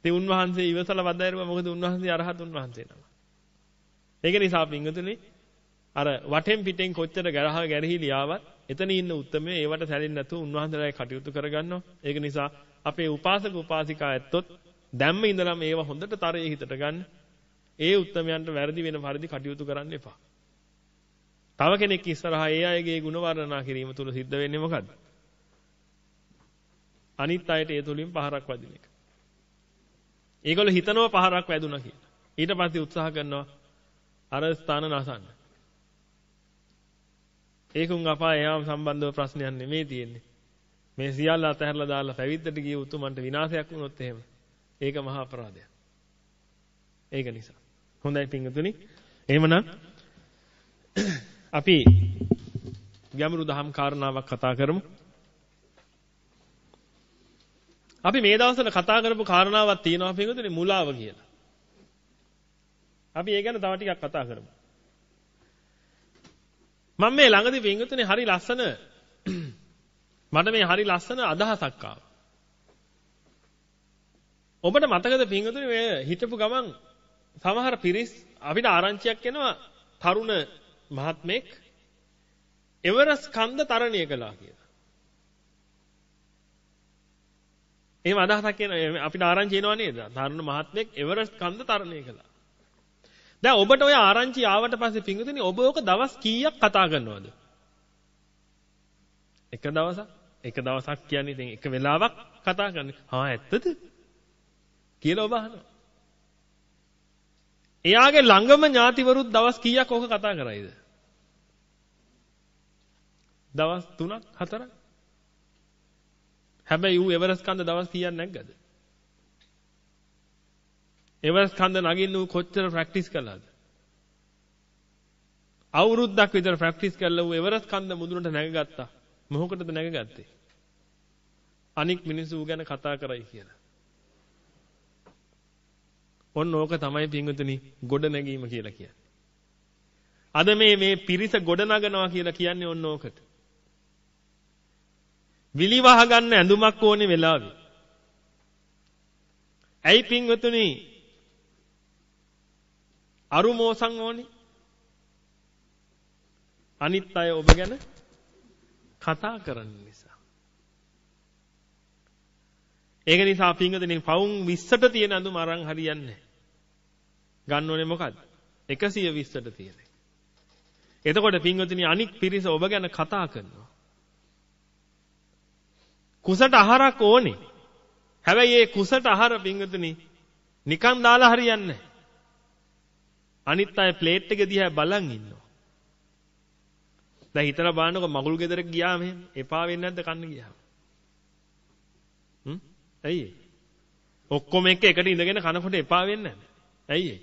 [SPEAKER 1] ඉතින් උන්වහන්සේ ඉවසලා වදාරුවා මොකද උන්වහන්සේ අරහතුන් වහන්සේ නම. ඒක නිසා පින්වතුනි අර වටෙන් පිටෙන් කොච්චර ගරහ ගැරහිලි ආවත් එතන ඉන්න උත්මේ ඒවට සැලෙන්නේ නැතුව උන්වහන්සේලායි කටයුතු කරගන්නවා. ඒක නිසා අපේ උපාසක උපාසිකා ඇත්තොත් දැම්ම ඉඳලා මේව හොඳට තරයේ හිතට ගන්න. ඒ උත්තරමයන්ට වැරදි වෙන පරිදි කටයුතු කරන්න එපා. තව කෙනෙක් ඉස්සරහා ඒ අයගේ ගුණ වර්ණනා කිරීම තුල සිද්ධ වෙන්නේ මොකද්ද? අනිත් අයට ඒ තුලින් පහරක් වදින එක. ඒගොල්ලෝ හිතනවා පහරක් වැදුනා කියලා. ඊට පස්සේ උත්සාහ කරනවා අර ස්ථාන නසන්න. ඒකුන් අපා එයාම සම්බන්ධව ප්‍රශ්නයක් නෙමෙයි තියෙන්නේ. මේ සියල්ල අතහැරලා දාලා පැවිද්දට ගිය උතුමන්ට විනාශයක් වුණොත් එහෙම ඒක මහා අපරාධයක්. ඒක නිසා. හොඳයි පින්වතුනි. එහෙමනම් අපි ගැඹුරු දහම් කාරණාවක් කතා කරමු. අපි මේ දවස්වල කතා කරපු කාරණාවක් තියෙනවා පින්වතුනි මුලාව කියලා. අපි ඒ ගැන තව ටිකක් කතා කරමු. මම මේ ළඟදී පින්වතුනි හරි ලස්සන මට මේ හරි ලස්සන අදහසක් ආවා. ඔබට මතකද පින්වතුනි මේ හිටපු ගමන් සමහර පිරිස් අපිට ආරංචියක් එනවා තරුණ මහත්මෙක් එවරස් කන්ද තරණය කළා කියලා. එහෙම අදහසක් එන අපිට ආරංචි එනවා නේද? තරුණ මහත්මෙක් එවරස් කන්ද තරණය කළා. දැන් ඔබට ඔය ආරංචි ආවට පස්සේ පිංගුතුනි ඔබ ඕක දවස් කීයක් කතා කරනවද? එක දවසක් එක දවසක් කියන්නේ ඉතින් එක වෙලාවක් කතා කරන්නේ. හා ඇත්තද? කියලා ඔබ අහනවා. එයාගේ ළඟම ඥාතිවරුත් දවස් කීයක් ඕක කතා කරයිද? දවස් 3ක් 4ක්. හැබැයි ඌ එවරස් කන්ද දවස් කීයක් නැග්ගද? එවරස් කන්ද නගින්න ඌ කොච්චර ප්‍රැක්ටිස් කළාද? අවුරුද්දක් විතර ප්‍රැක්ටිස් කළා ඌ එවරස් කන්ද මුදුනට නැගගත්තා. මොහොකටද නැගගත්තේ? අනික් මිනිස්සු ගැන කතා කරයි කියලා. ඔන්න ඕක තමයි පින්වතුනි ගොඩ නැගීම කියලා කියන්නේ. අද මේ මේ පිරිස ගොඩ නගනවා කියලා කියන්නේ ඔන්න ඕකට. විලිවහ ගන්න ඇඳුමක් ඕනේ වෙලාවේ. ඇයි පින්වතුනි අරුමෝසන් ඕනේ? අනිත් අය ඔබ ගැන කතා කරන්න නිසා. ඒක නිසා පින්වතුනි පවුන් 20ට තියෙන අඳුම අරන් හරියන්නේ ගන්න ඕනේ මොකද්ද? 120ට තියෙන. එතකොට පින්වතුනි අනික් පිරිස ඔබ ගැන කතා කරනවා. කුසට ආහාරක් ඕනේ. හැබැයි ඒ කුසට ආහාර පින්වතුනි නිකන් දාලා හරියන්නේ නැහැ. අනිත් අය ප්ලේට් එක දිහා බලන් ඉන්නවා. දැන් හිතලා බලන්නකො මගුල් ගෙදරට ගියාම එහෙම එපා වෙන්නේ නැද්ද කන්න ගියාම? හ්ම්? ඇයි ඔක්කොම එක එකට ඉඳගෙන කනකොට එපා වෙන්නේ නැද්ද? ඇයි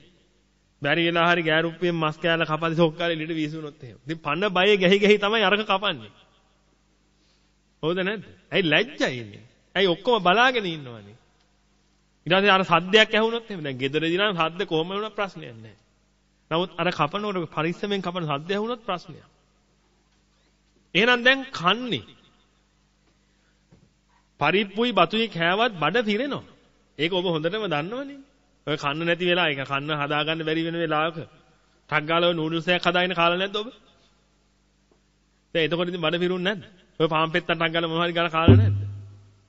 [SPEAKER 1] බැරි වෙලා හරි ගෑරුප්පියෙන් මස් කෑල්ල කපද්දි සොක්කාලේ ලිඩ වීසුනොත් එහෙම. ඉතින් පන්න බය ගැහි ගැහි තමයි අරක කපන්නේ. හොද නැද්ද? ඇයි ලැජ්ජයි ඉන්නේ? ඇයි ඔක්කොම බලාගෙන ඉන්නවනේ? ඊට පස්සේ අර සද්දයක් ඇහුනොත් එහෙම දැන් ගෙදරදී නම් සද්ද කොහොම වුණත් ප්‍රශ්නයක් නැහැ. නමුත් අර කපනකොට පරිස්සමෙන් කපන සද්ද ඇහුනොත් ප්‍රශ්නයක්. එහෙනම් දැන් කන්නේ පරිප්පුයි බතුයි කෑවත් බඩ පිරෙනවා. ඒක ඔබ හොඳටම දන්නවනේ. ඔය කන්න නැති වෙලා ඒක කන්න හදාගන්න බැරි වෙන වෙලාවක ටක් ගාලා නූඩල්ස් එකක් හදාගෙන කාලා නැද්ද ඔබ? දැන් එතකොට ඉතින් බඩ පිරුන්නේ නැද්ද? ඔය පාන් පෙත්තක් ටක් ගාලා මොනවද ගාලා කාලා නැද්ද?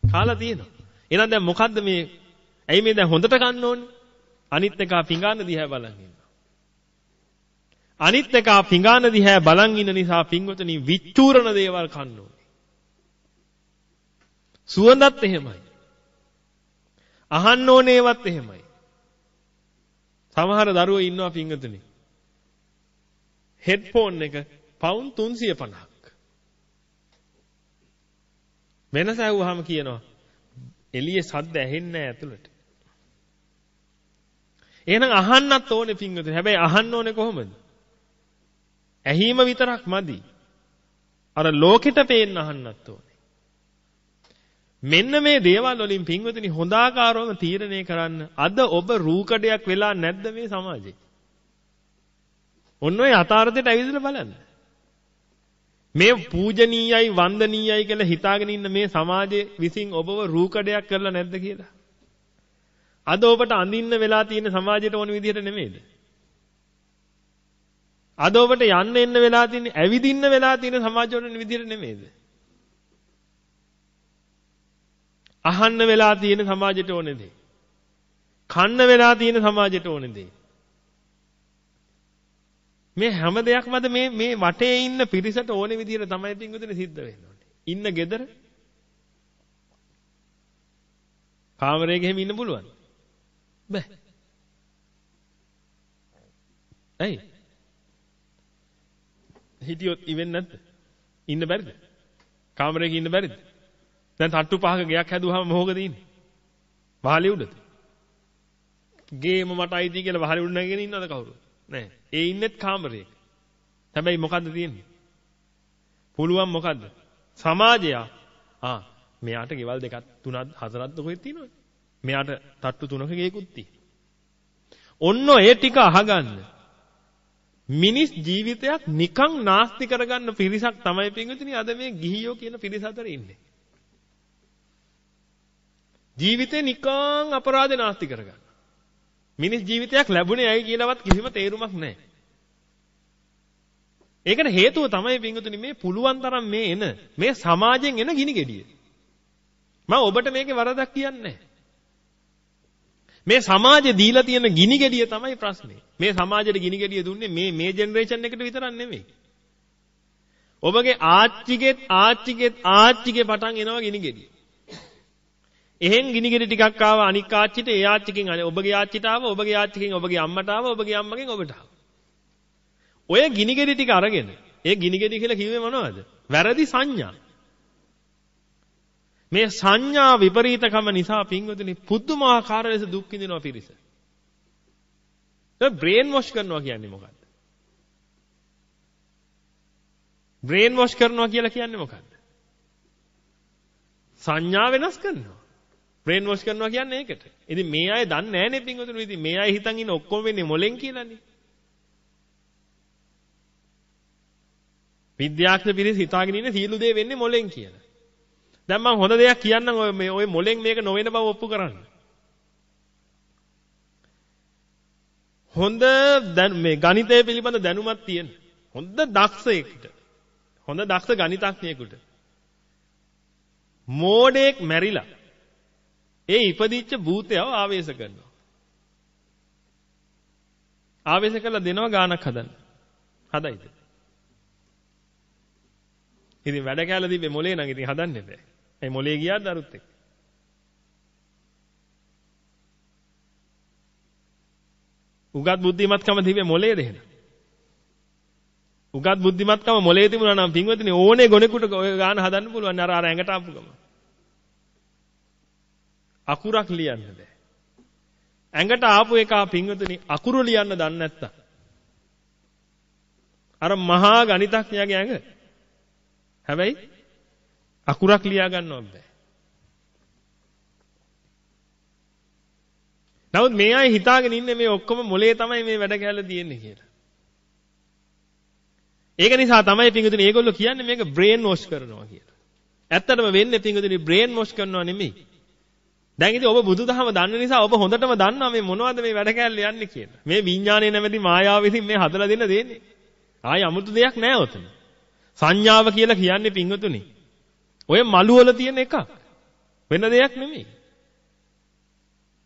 [SPEAKER 1] කාලා තියෙනවා. එහෙනම් දැන් මොකද්ද මේ? ඇයි මේ දැන් හොඳට කන්න ඕනේ? අනිත් එක පිඟාන දිහා බලන් ඉන්නවා. අනිත් එක පිඟාන දිහා බලන් ඉන්න නිසා පින්වතුනි විචූරණ දේවල් කන්න ඕනේ. සුවඳත් එහෙමයි. අහන්න ඕනේවත් එහෙමයි. සමහර දරුවෝ ඉන්නවා පින්වතුනි. හෙඩ්ෆෝන් එක පවුන් 350ක්. වෙනස ඇහුවාම කියනවා එළියේ සද්ද ඇහෙන්නේ නැහැ ඇතුළට. එහෙනම් අහන්නත් ඕනේ පින්වතුනි. හැබැයි අහන්න ඕනේ කොහොමද? ඇහිම විතරක් මදි. අර ලෝකෙට පේන්න අහන්නත් ඕනේ. මෙන්න මේ දේවල් වලින් පින්වතුනි හොඳාකාරවම තීරණය කරන්න අද ඔබ රූකඩයක් වෙලා නැද්ද මේ සමාජේ? ඔන්න ඔය යථාර්ථයට ඇවිදලා බලන්න. මේ පූජනීයයි වන්දනීයයි කියලා හිතාගෙන ඉන්න මේ සමාජයේ විසින් ඔබව රූකඩයක් කරලා නැද්ද කියලා? අද ඔබට අඳින්න වෙලා තියෙන සමාජයට ඕන විදිහට නෙමෙයිද? අද ඔබට යන්න එන්න වෙලා තියෙන ඇවිදින්න වෙලා තියෙන සමාජයට ඕන විදිහට නෙමෙයිද? අහන්න වෙලා තියෙන සමාජයට ඕනේ දේ. කන්න වෙලා තියෙන සමාජයට ඕනේ දේ. මේ හැම දෙයක්මද මේ මේ වටේ ඉන්න පිරිසට ඕනේ විදිහට තමයි පින්වතුනි සිද්ධ වෙන්නේ. ඉන්න gedara කාමරයක එහෙම ඉන්න පුළුවන්. බෑ. ඇයි? හිටියොත් ඉවෙන්නේ නැද්ද? ඉන්න බැරිද? කාමරයක ඉන්න බැරිද? දැන් තට්ටු පහක ගයක් හැදුවාම මොකද ඉන්නේ? වහලේ උඩද? ගේම මට අයිති කියලා වහලේ උඩ නැගගෙන ඉන්නවද කවුරු? නෑ. ඒ ඉන්නෙත් කාමරයක. හැබැයි මොකද්ද තියෙන්නේ? පුළුවන් මොකද්ද? සමාජය ආ මෙයාට ගෙවල් දෙකක් තුනක් හතරක් කොහෙද තියෙනවද? මෙයාට තට්ටු තුනක ගේකුත් තියෙනවා. ඔන්න ඒ ටික අහගන්න. මිනිස් ජීවිතයක් නිකන් නාස්ති කරගන්න පිරිසක් තමයි පින්විතනි අද මේ ගිහියෝ කියන පිරිස අතර ඉන්නේ. ජීවිතේ නිකන් අපරාධ නාස්ති කරගන්න. මිනිස් ජීවිතයක් ලැබුණේ ඇයි කියලාවත් කිසිම තේරුමක් නැහැ. ඒකට හේතුව තමයි පින්විතනි මේ පුළුවන් තරම් මේ එන මේ සමාජයෙන් එන ගිනි ගෙඩිය. මම ඔබට මේකේ වරදක් කියන්නේ නැහැ. මේ සමාජේ දීලා තියෙන ගිනි ගෙඩිය තමයි ප්‍රශ්නේ. මේ සමාජෙට ගිනි ගෙඩිය දුන්නේ මේ මේ ජෙනරේෂන් එකට විතරක් නෙමෙයි. ඔබගේ ආච්චිගෙත් ආච්චිගෙත් ආච්චිගේ පටන් එනවා ගිනි ගෙඩිය. එහෙන් ගිනි ගෙඩි ටිකක් ආව අනික් ආච්චිට ඒ ආච්චිගෙන් ඔබගේ ආච්චිට ආව ඔබගේ ආච්චිගෙන් ඔබගේ අම්මට ආව ඔබගේ අම්මගෙන් ඔබට ආව. ඔය ගිනි ගෙඩි ටික අරගෙන ඒ ගිනි ගෙඩි කියලා කිව්වේ මොනවද? වැරදි සංඥා. මේ සංඥා විපරීතකම නිසා පින්වතුනි පුදුමාකාර ලෙස දුක් විඳිනවා පිරිස. ඒ බ්‍රේන් වොෂ් කරනවා කියන්නේ මොකක්ද? බ්‍රේන් වොෂ් කරනවා කියලා කියන්නේ මොකක්ද? සංඥා වෙනස් කරනවා. බ්‍රේන් වොෂ් කරනවා කියන්නේ ඒකට. ඉතින් මේ අය දන්නේ නැහැ නේ පින්වතුනි. ඉතින් මේ අය හිතන් ඉන්න ඔක්කොම වෙන්නේ මොලෙන් කියලානේ. විද්‍යාඥ පිරිස හිතාගෙන ඉන්නේ සියලු දේ වෙන්නේ මොලෙන් කියලා. දැන් මම හොඳ දෙයක් කියන්නම් ඔය මේ ඔය මොලෙන් මේක නොවන බව ඔප්පු කරන්න. හොඳ මේ ගණිතය පිළිබඳ දැනුමක් තියෙන හොඳ දක්ෂයෙකුට හොඳ දක්ෂ ගණිතඥයෙකුට මෝඩෙක් මැරිලා ඒ ඉපදිච්ච භූතයව ආවේශ කරනවා. ආවේශ කළා දෙනවා ගානක් හදන්න. හදයිද? ඉතින් වැඩ කැලේ තිබ්බේ මොලේ නම් ඉතින් හදන්න බෑ. ඒ මොලේ ගියාද අරුත් එක්ක? උගත් බුද්ධිමත්කම තිබේ මොලේද එහෙනම්? උගත් බුද්ධිමත්කම මොලේ තිබුණා නම් පින්වතුනි ඕනේ ගොනෙකුට ඔය ගාන හදන්න පුළුවන් අර අර ඇඟට ආපු ගම. අකුරක් ලියන්න බෑ. ඇඟට ආපු එක පින්වතුනි අකුරු ලියන්න දන්නේ නැත්තම් අර මහා ගණිතඥයාගේ ඇඟ හැබැයි අකුරක් ලියා ගන්නවත් බෑ. නමුත් මේ අය හිතාගෙන ඉන්නේ මේ ඔක්කොම මොලේ තමයි මේ වැඩ කැලේ තියෙන්නේ කියලා. ඒක නිසා තමයි පිංගුතුනි මේගොල්ලෝ කියන්නේ මේක බ්‍රේන් වොෂ් කරනවා කියලා. ඇත්තටම වෙන්නේ පිංගුතුනි බ්‍රේන් වොෂ් කරනවා නෙමෙයි. දැන් ඉතින් ඔබ බුදුදහම දන්න නිසා ඔබ හොඳටම දන්නවා මේ මොනවද මේ වැඩ කැලේ යන්නේ කියලා. මේ විඥානයේ නැමැති මායාව විසින් මේ හදලා දෙන්න දෙන්නේ. ආයි 아무තු දෙයක් නැහැ ඔතන. සංඥාව කියලා කියන්නේ පිංගුතුනි. ඔය මලු වල තියෙන එකක්. වෙන දෙයක් නෙමෙයි.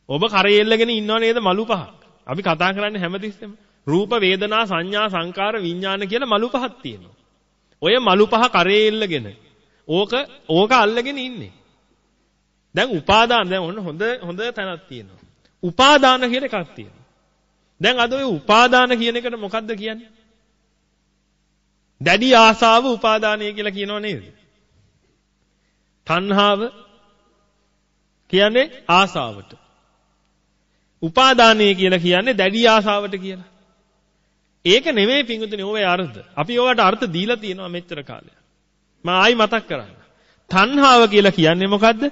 [SPEAKER 1] ඔබ කරේ එල්ලගෙන ඉන්නව නේද මලු පහක්. අපි කතා කරන්නේ හැමතිස්සෙම රූප වේදනා සංඥා සංකාර විඥාන කියලා මලු පහක් තියෙනවා. ඔය මලු පහ කරේ එල්ලගෙන ඕක ඕක අල්ලගෙන ඉන්නේ. දැන් උපාදාන දැන් ඔන්න හොඳ හොඳ තැනක් තියෙනවා. උපාදාන කියන එකක් තියෙනවා. දැන් අද ඔය උපාදාන කියන එකට මොකද්ද කියන්නේ? දැඩි ආසාව උපාදානය කියලා කියනව නේද? තණ්හාව කියන්නේ ආසාවට. උපාදානය කියලා කියන්නේ දැඩි ආසාවට කියලා. ඒක නෙමෙයි පිංගුතුනේ ඕවේ අර්ථ. අපි ඕවට අර්ථ දීලා තියෙනවා මෙච්චර කාලයක්. මම ආයි මතක් කරන්න. තණ්හාව කියලා කියන්නේ මොකද්ද?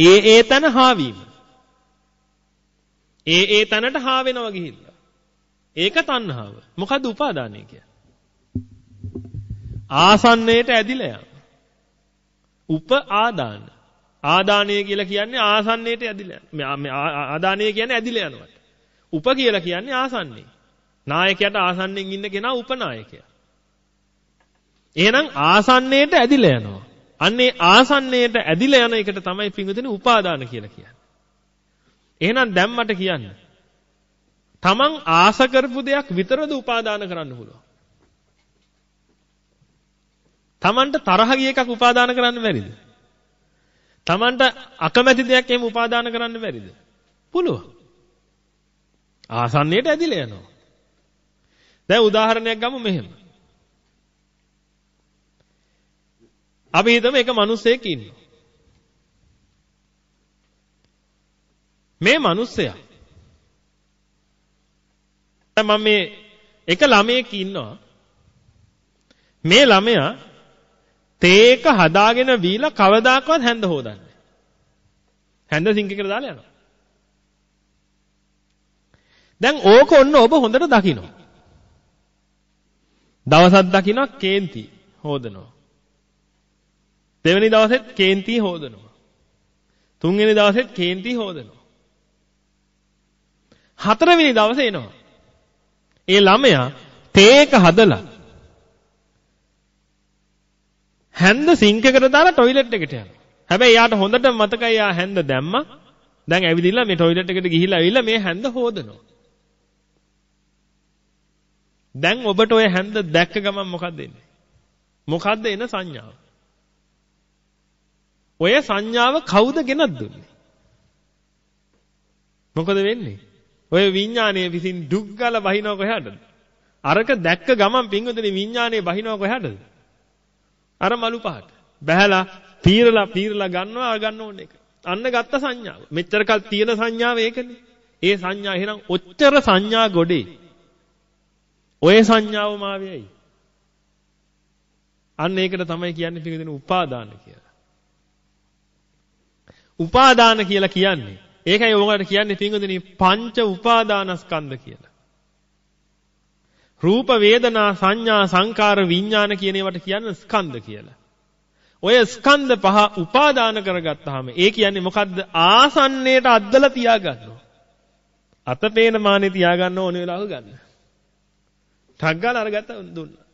[SPEAKER 1] ඒ ඒ තන හාවීම. ඒ ඒ තැනට හා වෙනවා ගිහිල්ලා. ඒක තණ්හාව. මොකද්ද උපාදානය කියන්නේ? ආසන්නයට ඇදිලා යන. උප ආදාන. ආදානය කියලා කියන්නේ ආසන්නයට ඇදිලා යන. ආදානය කියන්නේ ඇදිලා යනවට. උප කියලා කියන්නේ ආසන්නේ. නායකයාට ආසන්නෙන් ඉන්න කෙනා උපනායකයා. එහෙනම් ආසන්නයට ඇදිලා යනවා. අන්නේ ආසන්නයට ඇදිලා යන එකට තමයි පිංගුතුනි උපාදාන කියලා කියන්නේ. එහෙනම් දැන් මට කියන්න. තමන් ආස කරපු දෙයක් විතරද උපාදාන කරන්න පුළුවන්. තමන්ට තරහ ගිය එකක් උපාදාන කරන්න බැරිද? තමන්ට අකමැති දෙයක් එහෙම උපාදාන කරන්න බැරිද? පුළුවන්. ආසන්නයට ඇදිලා යනවා. දැන් උදාහරණයක් ගමු මෙහෙම. අපි හිතමු එක මිනිහෙක් ඉන්නවා. මේ මිනිස්සයා මම මේ එක ළමයෙක් ඉන්නවා. මේ ළමයා තේක හදාගෙන බීලා කවදාකවත් හැඳ හොදන්නේ. හැඳ සිංක කියලා දාලා යනවා. දැන් ඕක ඔන්න ඔබ හොඳට දකිනවා. දවසක් දකිනවා කේන්ති හොදනවා. දෙවෙනි දවසෙත් කේන්ති හොදනවා. තුන්වෙනි දවසෙත් කේන්ති හොදනවා. හතරවෙනි දවසේ එනවා. ඒ ළමයා තේක හදලා හැන්ද සිංක් එකට දාලා টয়ලට් එකට යනවා. හැබැයි යාට හොඳට මතකයි යා හැන්ද දැම්මා. දැන් ඇවිදිලා මේ টয়ලට් එකට ගිහිල්ලා ඇවිල්ලා මේ හැන්ද හොදනවා. දැන් ඔබට ওই හැන්ද දැක්ක ගමන් මොකක්ද එන්නේ? මොකක්ද එන සංඥාව? ඔය සංඥාව කවුද ගෙනත් දුන්නේ? මොකද වෙන්නේ? ඔය විඥානයේ විසින් දුක් ගාලා බහිනව කොහාටද? අරක දැක්ක ගමන් පින්වතුනි විඥානයේ බහිනව කොහාටද? අර මලු පහට. බහැලා පීරලා පීරලා ගන්නවා ගන්න ඕනේ එක. අන්න ගත්ත සංඥාව. මෙච්චර කල් තියෙන සංඥාව ඒකනේ. ඒ සංඥා එහෙනම් ඔච්චර සංඥා ගොඩේ. ඔය සංඥාව මාවේයි. අන්න ඒකට තමයි කියන්නේ පිළිදෙන උපාදාන කියලා. උපාදාන කියලා කියන්නේ ඒකයි ඔයගොල්ලන්ට කියන්නේ පින්වදින පංච උපාදානස්කන්ධ කියලා. රූප වේදනා සංඥා සංකාර විඥාන කියන ඒවට කියන්නේ ස්කන්ධ කියලා. ඔය ස්කන්ධ පහ උපාදාන කරගත්තාම ඒ කියන්නේ මොකද්ද? ආසන්නයට අද්දලා තියාගන්නවා. අතපේන මානේ තියාගන්න ඕන වෙලාව ගන්න. ටග් ගාලා අරගත්ත දුන්නා.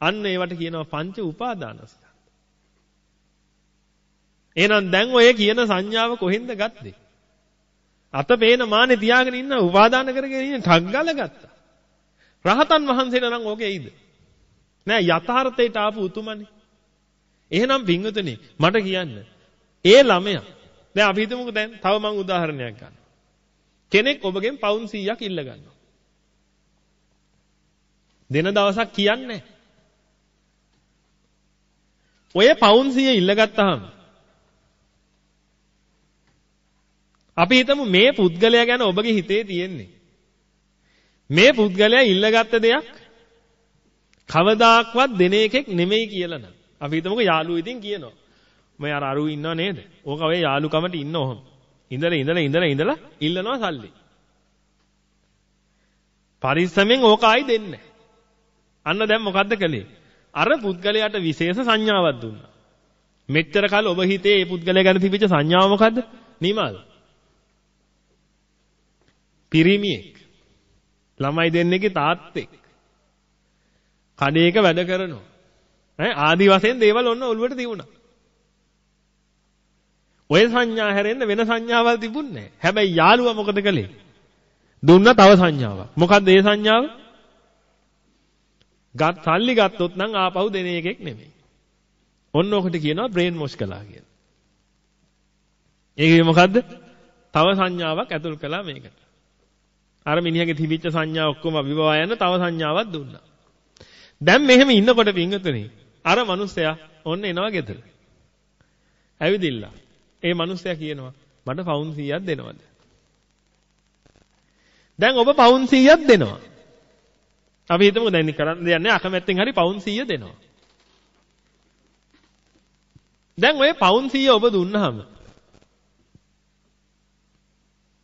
[SPEAKER 1] අන්න ඒවට කියනවා පංච උපාදානස්කන්ධ. එහෙනම් දැන් ඔය කියන සංඥාව කොහෙන්ද ගත්තේ? අතපේන මානේ තියාගෙන ඉන්න උපාදාන කරගෙන ඉන්න ටග් ගාලා ගත්තා. රහතන් වහන්සේලා නම් ඕකේ එයිද? නෑ යථාර්ථයට ආපු උතුමනේ. එහෙනම් පින්වතුනි මට කියන්න. ඒ ළමයා දැන් අපි හිතමුකෝ දැන් තව මං උදාහරණයක් ගන්න. කෙනෙක් ඔබගෙන් පවුන් 100ක් ඉල්ල ගන්නවා. දෙන දවසක් කියන්නේ ඔය පවුන් 100 ඉල්ලගත්තාම අපි හිතමු මේ පුද්ගලයා ගැන ඔබගේ හිතේ තියෙන්නේ මේ පුද්ගලයා ඉල්ලගත්ත දෙයක් කවදාක්වත් දෙන එකෙක් නෙමෙයි කියලා නම්. අපි හිතමුකෝ යාළුවෝ ඉතින් කියනවා. මේ අර අරු ඉන්නව නේද? ඕක ඔය යාළුකමට ඉන්න ඔහොම. ඉඳලා ඉඳලා ඉඳලා ඉඳලා ඉල්ලනවා සල්ලි. පරිස්සමෙන් ඕක ආයි දෙන්නේ අන්න දැන් මොකද්ද කළේ? අර පුද්ගලයාට විශේෂ සංඥාවක් දුන්නා. මෙච්චර කල ඔබ හිතේ මේ පුද්ගලයා ගැන තිබිච්ච සංඥාව මොකද්ද? නිමල්. පිරිමියෙක්. ළමයි දෙන්නෙක්ගේ තාත්තෙක්. කඩේක වැඩ කරනවා. ඈ ආදි වශයෙන් දේවල් ඔන්න ඔළුවට තිබුණා. ඔය සංඥා හැරෙන්න වෙන සංඥාවල් තිබුණේ නැහැ. හැබැයි යාළුවා මොකද කළේ? දුන්න තව සංඥාවක්. මොකද්ද ඒ සංඥාව? ගත් සල්ලි ගත්තොත් නම් ආපහු දෙන එකෙක් නෙමෙයි. ඔන්න ඔකට කියනවා බ්‍රේන් මොෂ් කළා කියලා. ඒකේ මොකද්ද? තව සංඥාවක් ඇතුල් කළා මේකට. අර මිනිහගේ තිබිච්ච සංඥා ඔක්කොම අභිභවා යන තව සංඥාවක් දුන්නා. දැන් මෙහෙම ඉන්නකොට පින්වතුනි අර මිනිස්සයා ඔන්න එනවා ගෙදර. ඇවිදින්න. ඒ මිනිස්සයා කියනවා මට පවුන් 100ක් දෙනවද? දැන් ඔබ පවුන් 100ක් දෙනවා. අපි හිතමු දැන් කරන්න දෙන්නේ අකමැත්තෙන් හරි පවුන් 100 දෙනවා. දැන් ඔය පවුන් 100 ඔබ දුන්නාම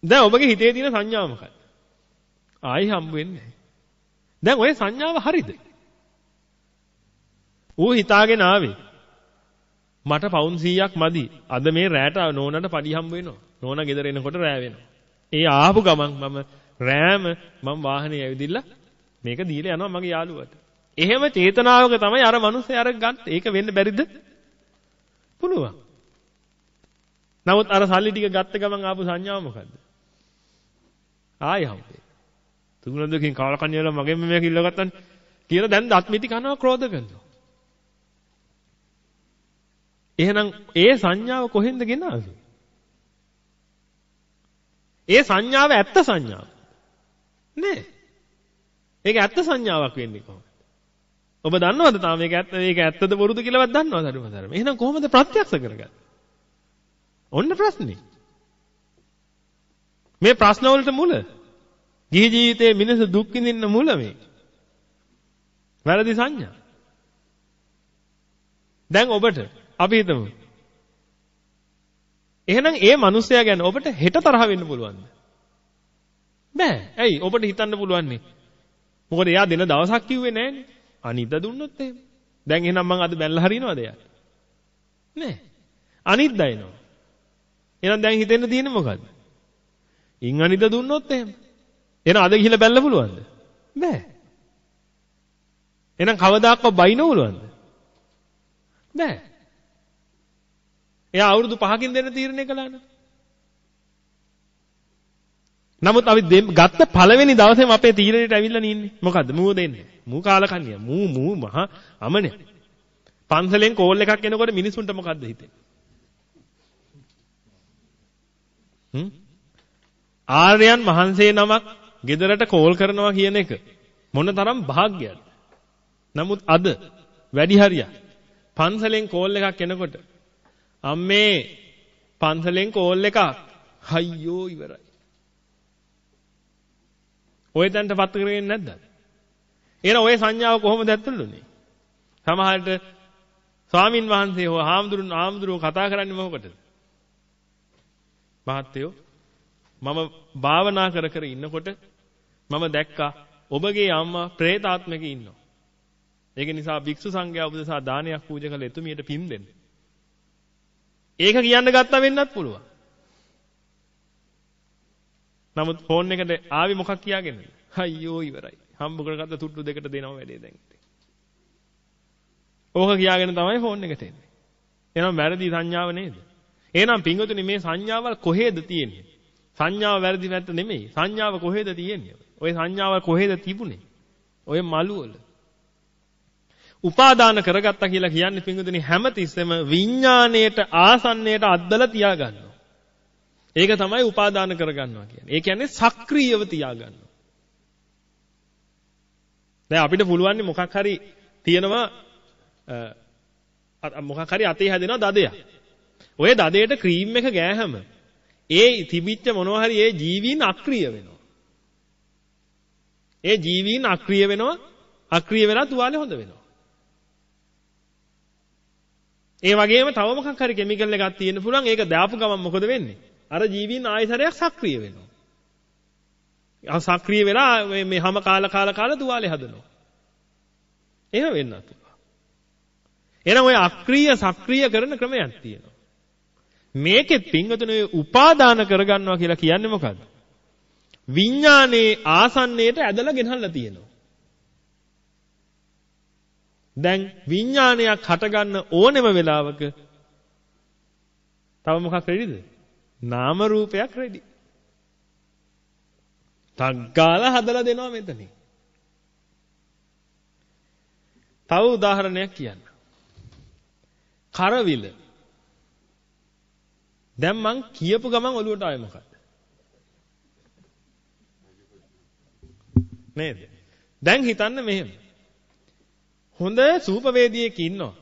[SPEAKER 1] දැන් ඔබගේ හිතේ තියෙන සංඥාව මොකක්ද? ආයි හම්බ වෙන්නේ දැන් ඔය සංඥාව හරිද? ඌ හිතාගෙන ආවේ මට පවුන් 100ක් මදි. අද මේ රෑට නෝනට පඩි හම්බ වෙනවා. නෝනා ගෙදර එනකොට රෑ වෙනවා. ඒ ආපු ගමන් මම රෑම මම වාහනේ ඇවිදිලා මේක දීලා යනවා මගේ යාළුවට. එහෙම චේතනාවක තමයි අර මිනිස්සේ අර ගන්න. ඒක වෙන්න බැරිද? පුළුවන්. නමුත් අර සල්ලි ටික ගත්ත ගමන් ආපු සංඥාව මොකද්ද? ආයෙ හම්බෙන්නේ. තුන දෙකකින් කාලකන්‍ය වල මගෙන් මේක ඉල්ලගත්තනේ කියලා දැන් දත් මිටි කනවා ක්‍රෝධ කරනවා. එහෙනම් ඒ සංඥාව කොහෙන්ද ගෙනාවේ? ඒ සංඥාව ඇත්ත සංඥාව. නෑ. ඒක ඇත්ත සංඥාවක් වෙන්නේ කොහොමද? ඔබ දන්නවද තාම මේක ඇත්ත මේක ඇත්තද බොරුද කියලාවත් දන්නවද අරුමතරම? එහෙනම් කොහොමද ප්‍රත්‍යක්ෂ කරගන්නේ? ඔන්න ප්‍රශ්නේ. මේ ප්‍රශ්න වලට මුල ගිහි ජීවිතයේ මිනිස්සු දුක් විඳින්න මුල මේ. වැරදි සංඥා. දැන් ඔබට අපි හිතමු. එහෙනම් ඒ මිනිසයා ගැන ඔබට හෙට තරහ වෙන්න පුළුවන්ද? බෑ. ඇයි? ඔබට හිතන්න පුළුවන් නේ. මොකද එයා දෙන දවසක් කිව්වේ නෑනේ. අනිද්දා දුන්නොත් එහෙම. දැන් එහෙනම් මං අද බැලලා හරිනවද එයාට? නෑ. අනිද්දා එනවා. එහෙනම් දැන් හිතෙන්න තියෙන්නේ මොකද්ද? ඉන් අනිද්දා දුන්නොත් එහෙම. එහෙනම් අද ගිහිල්ලා බැලලා පුළුවන්ද? බෑ. එහෙනම් කවදාක්වත් බයින්න පුළුවන්ද? බෑ. එයා අවුරුදු 5කින් දෙන්න තීරණය කළා නේද? නමුත් අපි ගත්ත පළවෙනි දවසේම අපේ තීරණයට ඇවිල්ලා නින්නේ. මොකද්ද? මූ දෙන්නේ. මූ කාලකන්නිය. මූ මූ මහා අමනේ. පන්සලෙන් කෝල් එකක් එනකොට මිනිසුන්ට මොකද්ද හිතෙන්නේ? හ්ම්? ආර්යයන් වහන්සේ නමක් ගෙදරට කෝල් කරනවා කියන එක මොනතරම් භාග්‍යයක්ද? නමුත් අද වැඩි හරියක් පන්සලෙන් කෝල් එකක් එනකොට අම්මේ පන්සලෙන් කෝල් එකක් අයියෝ ඉවරයි. ඔය තැනට පත් කරගෙන නැද්ද? එහෙනම් ඔය සංඥාව කොහොමද ඇත්තලුනේ? සමහරට ස්වාමින් වහන්සේ හෝ හාමුදුරුන් හාමුදුරුවෝ කතා කරන්නේ මොකටද? මහත්තයෝ මම භාවනා කර කර ඉන්නකොට මම දැක්කා ඔබගේ අම්මා പ്രേතාත්මක ඉන්නවා. ඒක නිසා භික්ෂු සංඝයා උපදෙසා දානයක් පූජා කළ එතුමියට පින් දෙන්න. ඒක කියන්න ගත්තා වෙන්නත් පුළුවන්. නමුත් ෆෝන් එකට ආවි මොකක් කියාගෙනද? අයියෝ ඉවරයි. හම්බ කරගත්ත තුට්ටු දෙකට දෙනවා වැඩේ දැන්. ඕක කියාගෙන තමයි ෆෝන් එකට එන්නේ. එහෙනම් වැරදි සංඥාව නේද? එහෙනම් පින්වතුනි මේ සංඥාවල් කොහෙද තියෙන්නේ? සංඥාව වැරදි නැත්ත නෙමෙයි. සංඥාව කොහෙද තියෙන්නේ? ওই සංඥාව කොහෙද තිබුණේ? ඔය මලු වල. උපාදාන කරගත්තා කියලා කියන්නේ පින්වතුනි හැමතිස්සෙම විඥාණයට ආසන්නයට අද්දලා තියාගන්නවා. ඒක තමයි උපාදාන කරගන්නවා කියන්නේ. ඒ කියන්නේ සක්‍රීයව තියාගන්නවා. දැන් අපිට පුළුවන් මොකක් හරි තියෙනවා මොකක් හරි අතේ හැදෙනවා දදයක්. ඔය දදයට ක්‍රීම් එක ගෑහම ඒ තිබිච්ච මොනවා හරි ඒ ජීවීන් අක්‍රිය වෙනවා. ඒ ජීවීන් අක්‍රිය වෙනවා අක්‍රිය වෙලා තුවාලේ හොඳ වෙනවා. ඒ වගේම තව මොකක් හරි කිමිකල් එකක් තියෙන්න පුළුවන් ඒක දාපු ගමන් මොකද වෙන්නේ? අර ජීවීන් ආයතරයක් සක්‍රිය වෙනවා. ආ සක්‍රිය වෙලා මේ මේ හැම කාල කාල කාල තුවාලේ හදනවා. එහෙම වෙන්නත් පුළුවන්. එහෙනම් ඔය අක්‍රීය සක්‍රිය කරන ක්‍රමයක් තියෙනවා. මේකෙත් පින්වතුනේ උපාදාන කරගන්නවා කියලා කියන්නේ මොකද්ද? විඥානේ ආසන්නයට ඇදලා ගෙනල්ලා තියෙනවා. දැන් විඥානයක් හටගන්න ඕනෙම වෙලාවක තව මොකක් රෙඩිද? නාම රූපයක් රෙඩි. තග්ගාලා හදලා දෙනවා මෙතනින්. තව උදාහරණයක් කියන්න. කරවිල. දැන් මං කියපු ගමන් ඔලුවට ආවේ මොකක්ද? නේද? දැන් හිතන්න මෙහෙම. හොඳ සූපවේදියෙක් ඉන්නවා.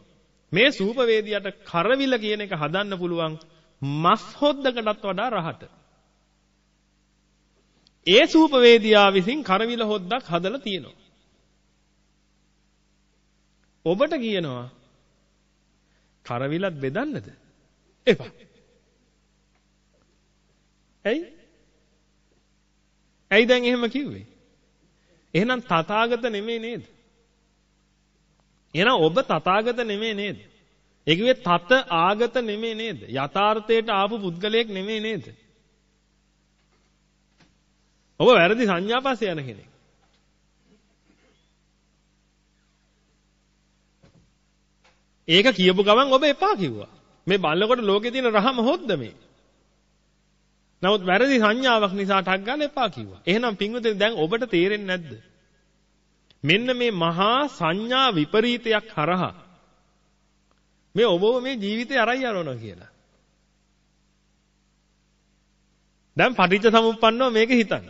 [SPEAKER 1] මේ සූපවේදියාට කරවිල කියන එක හදන්න පුළුවන් මස් හොද්දකටත් වඩා රහට. ඒ සූපවේදියා විසින් කරවිල හොද්දක් හදලා තියෙනවා. ඔබට කියනවා කරවිලත් බෙදන්නද? එපා. ඇයි? ඇයි දැන් එහෙම කිව්වේ? එහෙනම් තථාගත නෙමෙයි නේද? එහෙනම් ඔබ තථාගත නෙමෙයි නේද? ඒ කිව්වේ තත ආගත නෙමෙයි නේද? යථාර්ථයට ආපු පුද්ගලයෙක් නෙමෙයි නේද? ඔබ වැරදි සංඥා පස්සේ යන කෙනෙක්. ඒක කියපු ගමන් ඔබ එපා කිව්වා. මේ බල්ලකොට ලෝකේ තියෙන රහම හොද්ද මේ? නමුත් වැරදි සංඥාවක් නිසා ටක් ගාලා එපා කිව්වා. එහෙනම් පින්වතුනි දැන් ඔබට තේරෙන්නේ නැද්ද? මෙන්න මේ මහා සංඥා විපරීතයක් හරහා මේ ඔබව මේ ජීවිතේ අරයි යනවා කියලා. දැන් පටිච්ච සමුප්පන්නව මේක හිතන්න.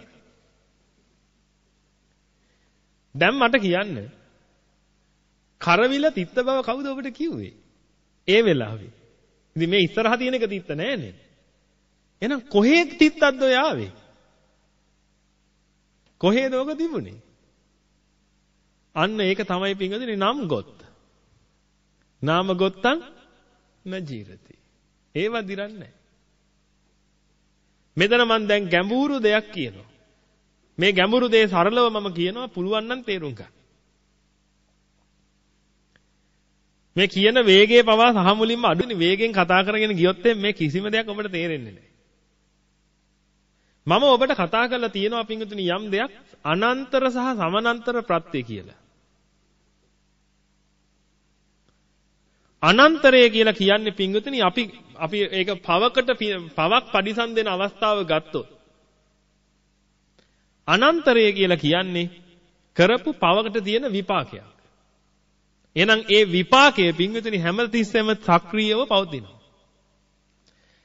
[SPEAKER 1] දැන් මට කියන්න කරවිල තිත්ත බව කවුද ඔබට කිව්වේ? ඒ වෙලාවේ. ඉතින් මේ ඉස්සරහ තියෙන එක තිත්ත නෑනේ. එහෙනම් කොහේ තිත්තක්ද ඔය ආවේ? කොහේද ඔක තිබුණේ? අන්න ඒක තමයි පිංගුදිනේ නම් ගොත්. නාම ගොත්තං නජීරති. ඒව දිරන්නේ මෙතන මම දැන් ගැඹුරු දෙයක් කියනවා. මේ ගැඹුරු දේ සරලව මම කියනවා පුළුවන් නම් තේරුම් ගන්න. මේ කියන වේගයේ පවා සහ මුලින්ම අඩුනේ වේගෙන් කතා කරගෙන ගියොත් මේ කිසිම දෙයක් ඔබට තේරෙන්නේ නැහැ. මම ඔබට කතා කරලා තියෙනවා පින්විතුනි යම් දෙයක් අනන්තර සහ සමානන්තර ප්‍රත්‍ය කියලා. අනන්තරය කියලා කියන්නේ පින්විතුනි අපි අපි ඒක පවකට පවක් පරිසම් දෙන අවස්ථාව ගත්තොත් අනන්තරය කියලා කියන්නේ කරපු පවකට තියෙන විපාකයක්. එහෙනම් ඒ විපාකය පින්විතුනි හැමතිස්සෙම සක්‍රීයව පවතිනවා.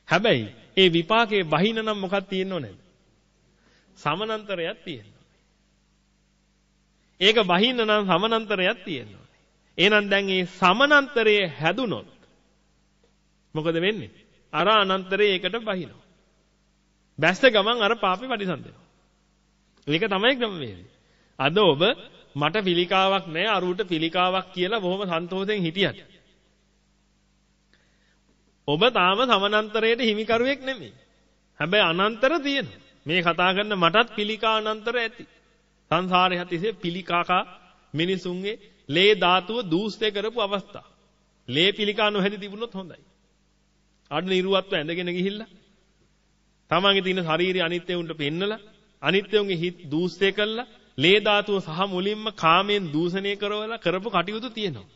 [SPEAKER 1] හැබැයි ඒ විපාකයේ බහින නම් මොකක්ද තියෙන්නව නැද්ද? සමානන්තරයක් තියෙනවා. ඒක බහින්න නම් සමානන්තරයක් තියෙනවා. එහෙනම් දැන් මේ සමානන්තරයේ හැදුනොත් මොකද වෙන්නේ? අර අනන්තරයේ ඒකට බහිනවා. බැස්ස ගමන් අර පාපේ පරිසන්දෙනවා. ඒක තමයි ක්‍රමවේදය. අද ඔබ මට පිළිකාවක් නැහැ අරුවට පිළිකාවක් කියලා බොහොම සන්තෝෂෙන් හිටියට. ඔබ තාම සමානන්තරයට හිමිකරුවෙක් නෙමෙයි. හැබැයි අනන්තර තියෙනවා. මේ කතා කරන මටත් පිළිකා අනන්තර ඇති. සංසාරේ හතිසේ පිළිකාකා මිනිසුන්ගේ ලේ ධාතුව දූෂ්‍ය කරපු අවස්ථා. ලේ පිළිකා නොහැදි තිබුණොත් හොඳයි. අඩ නිරුවත්ව ඇඳගෙන ගිහිල්ලා තමන්ගේ තියෙන ශාරීරික අනිත්‍ය උන්ට පෙන්නලා අනිත්‍යුන්ගේ හිත දූෂ්‍ය කළා ලේ ධාතුව සහ මුලින්ම කාමයෙන් දූෂණය කරවලා කරපු කටයුතු තියෙනවා.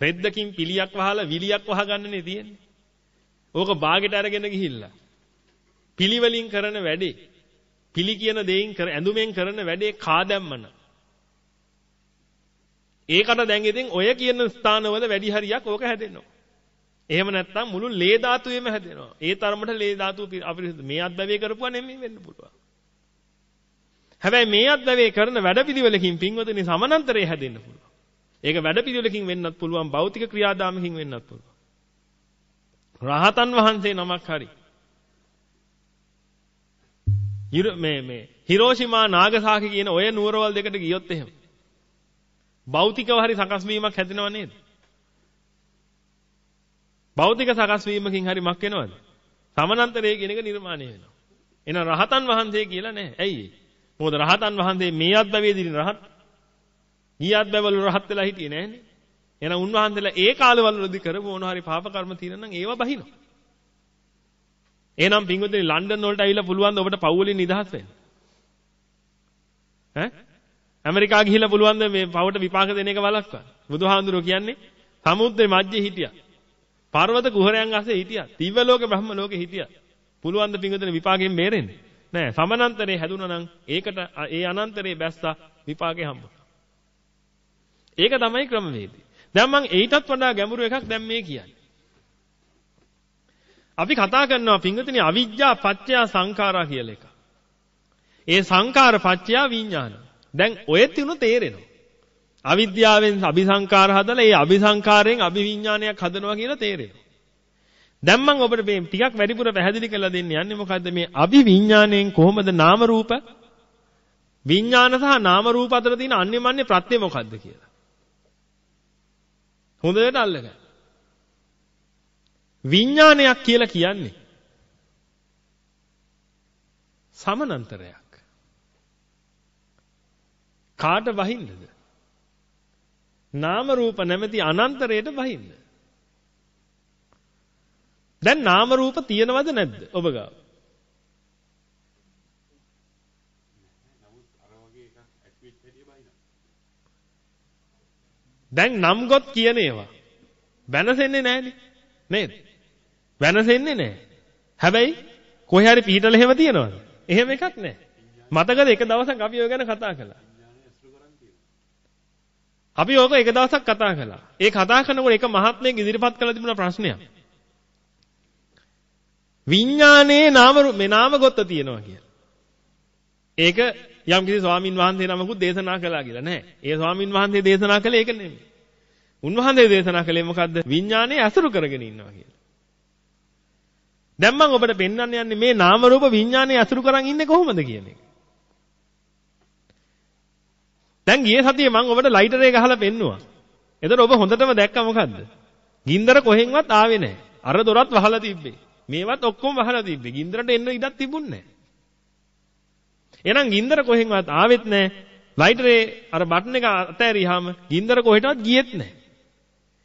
[SPEAKER 1] රෙද්දකින් පිලියක් වහලා විලියක් වහගන්නනේ තියෙන්නේ. ඕක බාගෙට අරගෙන ගිහිල්ලා පිළිවලින් කරන වැඩේ පිළි කියන දෙයින් කර ඇඳුමෙන් කරන වැඩේ කා දැම්මන. ඒකට දැන් ඉතින් ඔය කියන ස්ථානවල වැඩි හරියක් ඕක හැදෙනවා. එහෙම නැත්නම් මුළු ලේ ධාතුවේම හැදෙනවා. ඒ තරමට ලේ ධාතුව අපිරිසිදු මේ අත්දැවිය කරපුවා නෙමෙයි වෙන්න පුළුවන්. හැබැයි මේ අත්දැවේ කරන වැඩපිළිවෙලකින් පින්වතුනි සමානතරය හැදෙන්න පුළුවන්. ඒක වැඩපිළිවෙලකින් වෙන්නත් පුළුවන් භෞතික ක්‍රියාදාමකින් වෙන්නත් පුළුවන්. රහතන් වහන්සේ නමක් හරි මේ මේ හිරෝෂිමා නාගසාකි කියන ඔය නුවරවල් දෙකට ගියොත් එහෙම භෞතිකව හරි සකස් වීමක් හැදෙනව නේද? භෞතික සකස් වීමකින් හරි මක් වෙනවද? සමානන්තරය කියන එක නිර්මාණය වෙනවා. එහෙනම් රහතන් වහන්සේ කියලා නැහැ. ඇයි ඒ? මොකද රහතන් වහන්සේ මේ අත්බැවේදී රහත් ඊ අත්බැවල රහත් වෙලා හිටියේ නෑනේ. එහෙනම් උන්වහන්සේලා ඒ කාලවලදී කරපු මොන හරි පාප කර්ම තියෙනවා නම් ඒවා බහිනවා. එහෙනම් පින්වතුනි ලන්ඩන් වලට ඇවිල්ලා පුළුවන් ද ඔබට පව් වලින් නිදහස් වෙන්න? ඈ? ඇමරිකා ගිහිල්ලා පුළුවන් ද මේ පවට විපාක දෙන එක වළක්වන්න? බුදුහාඳුරෝ කියන්නේ සමුද්‍රේ මැජ්ජේ හිටියා. පර්වත කුහරයන් අස්සේ හිටියා. දිව්‍ය ලෝකේ බ්‍රහ්ම ලෝකේ හිටියා. පුළුවන් ද පින්වතුනි විපාකයෙන් බේරෙන්නේ? නෑ සමානන්තරේ හැදුනා නම් ඒකට ඒ අනන්තරේ බැස්සා විපාකේ හම්බුනා. ඒක තමයි ක්‍රමවේදය. දැන් මම ඊටත් වඩා ගැඹුරු එකක් දැන් මේ කියන්නේ. අපි කතා කරනවා පිංගුතුනි අවිජ්ජා පත්‍ය සංඛාරා කියලා එක. ඒ සංඛාර පත්‍ය විඥාන. දැන් ඔය තුන තේරෙනවා. අවිද්‍යාවෙන් අபிසංකාර හදලා ඒ අபிසංකාරයෙන් අபிවිඥානයක් හදනවා කියලා තේරෙනවා. දැන් මම ඔබට මේ ටිකක් වැඩිපුර පැහැදිලි කරලා දෙන්න යන්නේ මොකද්ද මේ අபிවිඥාණයෙන් කොහොමද නාම රූප විඥාන සහ නාම රූප අතර තියෙන අන්‍යමන්‍ය ප්‍රත්‍ය මොකද්ද කියලා. හොඳට අල්ලගන්න. විඥානයක් කියලා කියන්නේ සමනන්තරයක්. කාට වහින්නද? නාම රූප නැමැති අනන්තරයට වහින්න. දැන් නාම රූප තියෙනවද නැද්ද ඔබ ගාව? දැන් නම් ගොත් කියන ඒවා වෙනසෙන්නේ නැහනේ නේද? වෙනසෙන්නේ නැහැ. හැබැයි කොහේ හරි පිහිටල එහෙම තියනවද? එහෙම එකක් නැහැ. මතකද එක දවසක් අපි ඔය ගැන කතා කළා. අපි ඕක එක දවසක් කතා කළා. ඒ කතා කරනකොට එක මහත්මයෙක් ඉදිරිපත් කළ තිබුණ ප්‍රශ්නයක්. විඥානයේ නාම මේ නාම ගොත්ත තියෙනවා කියලා. ඒක යම් කිසි ස්වාමින් වහන්සේ නමකුත් දේශනා කළා කියලා නෑ. ඒ ස්වාමින් වහන්සේ දේශනා කළේ ඒක නෙමෙයි. උන්වහන්සේ දේශනා කළේ මොකද්ද? විඥානයේ අසුරු කරගෙන ඉන්නවා කියලා. දැන් මම ඔබට පෙන්වන්න යන්නේ මේ නාම රූප විඥානයේ අසුරු කරන් ඉන්නේ කොහොමද කියන එක. දැන් ගියේ සතියේ මම ඔබට ලයිටරේ ගහලා පෙන්නුවා. එතකොට ඔබ හොඳටම දැක්කා මොකද්ද? ගින්දර කොහෙන්වත් ආවේ නැහැ. අර දොරත් වහලා තිබ්බේ. මේවත් ඔක්කොම වහලා තිබ්බේ. ගින්දරට එන්න ඉඩක් තිබුණේ නැහැ. එහෙනම් ගින්දර කොහෙන්වත් ආවෙත් නැහැ. ලයිටරේ අර බටන් එක අතෑරියාම ගින්දර කොහෙටවත් ගියෙත් නැහැ.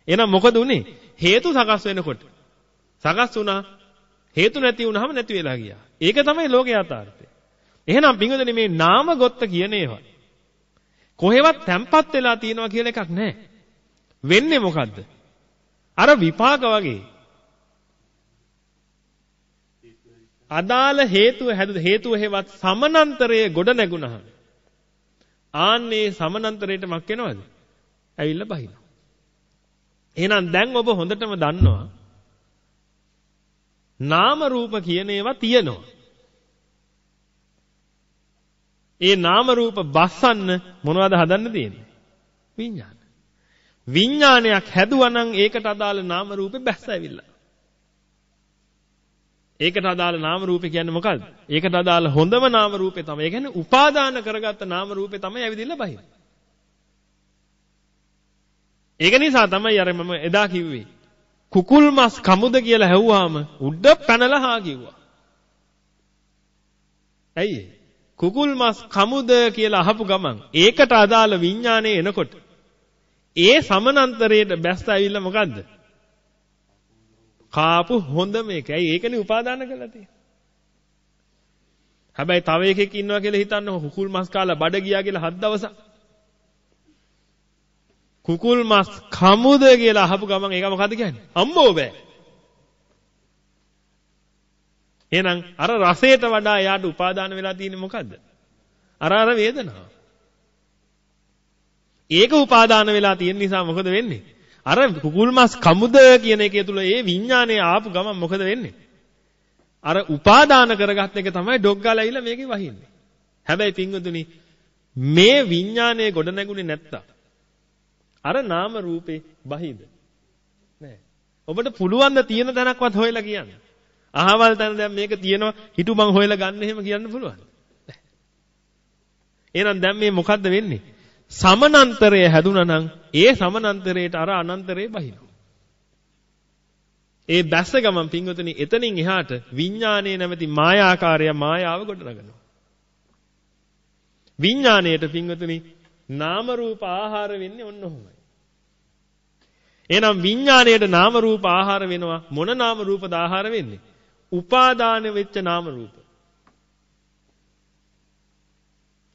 [SPEAKER 1] එහෙනම් මොකද උනේ? හේතු සකස් වෙනකොට. සකස් වුණා. හේතු නැති වුණාම නැති වෙලා ගියා. ඒක තමයි ලෝකේ යථාර්ථය. එහෙනම් පින්වදනේ මේ නාම ගොත්ත කියන ඒවා කොහෙවත් තැම්පත් වෙලා තියෙනවා කියලා එකක් නැහැ. වෙන්නේ මොකද්ද? අර විපාක වගේ. අදාළ හේතුව හැදු හේතුව හේවත් සමනන්තරයේ ගොඩ නැගුණහම ආන්නේ සමනන්තරයට මක් වෙනවද? ඇවිල්ලා බහිනවා. එහෙනම් දැන් ඔබ හොඳටම දන්නවා නාම රූප කියන ඒවා තියෙනවා. ඒ නාම රූප බස්සන්න මොනවද හදන්න තියෙන්නේ? විඥාන. විඥානයක් හැදුවා නම් ඒකට අදාළ නාම රූපේ බැස්ස ඇවිල්ලා. ඒකට අදාළ නාම රූපේ කියන්නේ මොකද්ද? ඒකට අදාළ හොඳම නාම රූපේ තමයි. ඒ කියන්නේ උපාදාන කරගත්ත නාම රූපේ තමයි ඇවිදින්න බහින්නේ. ඒක නිසා තමයි අර මම එදා කිව්වේ. කුකුල් මස් කමුද කියලා හැව්වාම උඩ පැනලා හා කිව්වා. ඇයි කුකුල් මස් කමුද කියලා අහපු ගමන් ඒකට අදාළ විඥානය එනකොට ඒ සමනන්තරයට බැස්ස ඇවිල්ලා මොකද්ද? කාපු හොඳ මේක. ඇයි ඒකනේ උපාදාන කරලා තියෙන්නේ. හැබැයි තව එකෙක් ඉන්නවා කියලා හිතන්න කුකුල් මස් කාලා බඩ ගියා කියලා හත් දවසක්. කුකුල් මස් කමුද කියලා අහපු ගමන් ඒක මොකද්ද කියන්නේ? අම්මෝ බෑ. එහෙනම් අර රසයට වඩා එයාට උපාදාන වෙලා තියෙන්නේ මොකද්ද? අර අර වේදනාව. ඒක උපාදාන වෙලා තියෙන නිසා මොකද වෙන්නේ? අර කුකුල් මස් කමුද කියන එකේ තුල ඒ විඥානය ආපු ගමන් මොකද වෙන්නේ? අර උපාදාන කරගත් එක තමයි ඩොග් ගාලා ඇවිල්ලා මේකේ වහින්නේ. හැබැයි පින්වතුනි මේ විඥානය ගොඩ නැගුණේ නැත්තම් අර නාම රූපේ බහිද නෑ. ඔබට පුළුවන් ද තියෙන තැනක්වත් හොයලා කියන්න. අහවල් තැන දැන් මේක තියෙනවා හිටු මං හොයලා ගන්න එහෙම කියන්න පුළුවන්. එහෙනම් දැන් මේ මොකද්ද වෙන්නේ? සමනන්තරය හැදුනා නම් ඒ සමනන්තරයට අර අනන්තරේ බහිනවා. ඒ දැස්ස ගමන් පින්වතුනි එතනින් එහාට විඥානයේ නැමැති මායාකාරය මායාව ගොඩනගනවා. විඥාණයට පින්වතුනි නාම රූප ආහාර වෙන්නේ ඔන්න ඔහොමයි. එහෙනම් විඥාණයට නාම රූප ආහාර වෙනවා මොන නාම රූපද ආහාර වෙන්නේ? උපාදාන වෙච්ච නාම රූප.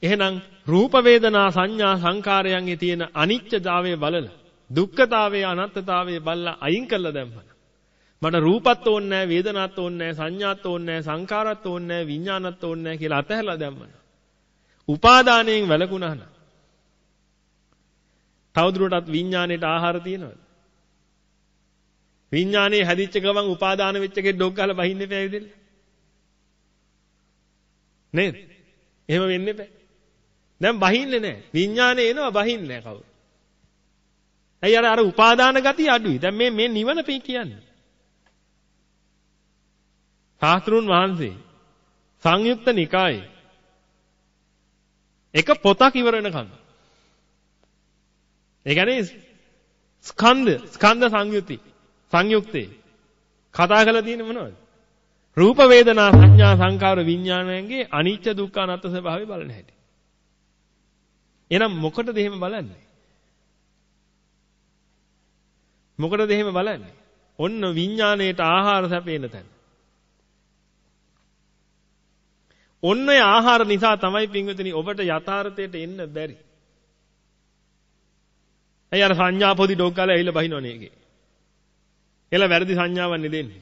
[SPEAKER 1] එහෙනම් රූප වේදනා සංඥා සංකාරයන්ගේ තියෙන අනිත්‍යතාවය බලලා දුක්ඛතාවය අනත්තතාවය බලලා අයින් කළා දැම්මම මට රූපත් ඕනේ නැහැ වේදනාත් ඕනේ නැහැ සංඥාත් ඕනේ නැහැ සංකාරත් ඕනේ නැහැ විඥානත් ඕනේ නැහැ කියලා අතහැරලා දැම්මම උපාදානයෙන් වැළකුණා නම් තවදුරටත් විඥාණයට ආහාර තියෙනවද? විඥානේ හැදිච්ච ගමන් උපාදාන වෙච්ච එකේ ඩොග් ගහලා බහින්න එපා ඇවිදෙන්න. නේද? එහෙම වෙන්න එපා. දැන් බහින්නේ නැහැ. විඥානේ එනවා බහින්නේ නැහැ කවුරු. ඇයි අර අර උපාදාන ගතිය අඩුයි. දැන් මේ මේ නිවන පී කියන්නේ. සාස්ත්‍රුන් වහන්සේ සංයුක්ත නිකායේ එක පොතක් ඉවර වෙනකන් ඒ කියන්නේ ස්කන්ධ ස්කන්ධ සංයුති සංයුක්තේ කතා කරලා තියෙන්නේ මොනවද? රූප වේදනා සංඥා සංකාර විඥානයන්ගේ අනිච්ච දුක්ඛ අනාත්ම ස්වභාවය බලන හැටි. එහෙනම් මොකටද එහෙම බලන්නේ? මොකටද එහෙම බලන්නේ? ඔන්න විඥාණයට ආහාර සැපේන තැන. ඔන්න ඒ ආහාර නිසා තමයි පින්විතනි ඔබට යථාර්ථයට එන්න බැරි. ඇයි අර සංඥා පොදි ඩොග් ගාලා ඇවිල්ලා බහිනවනේ ඒකේ. එලා වැරදි සංඥාවක් නෙදෙන්නේ.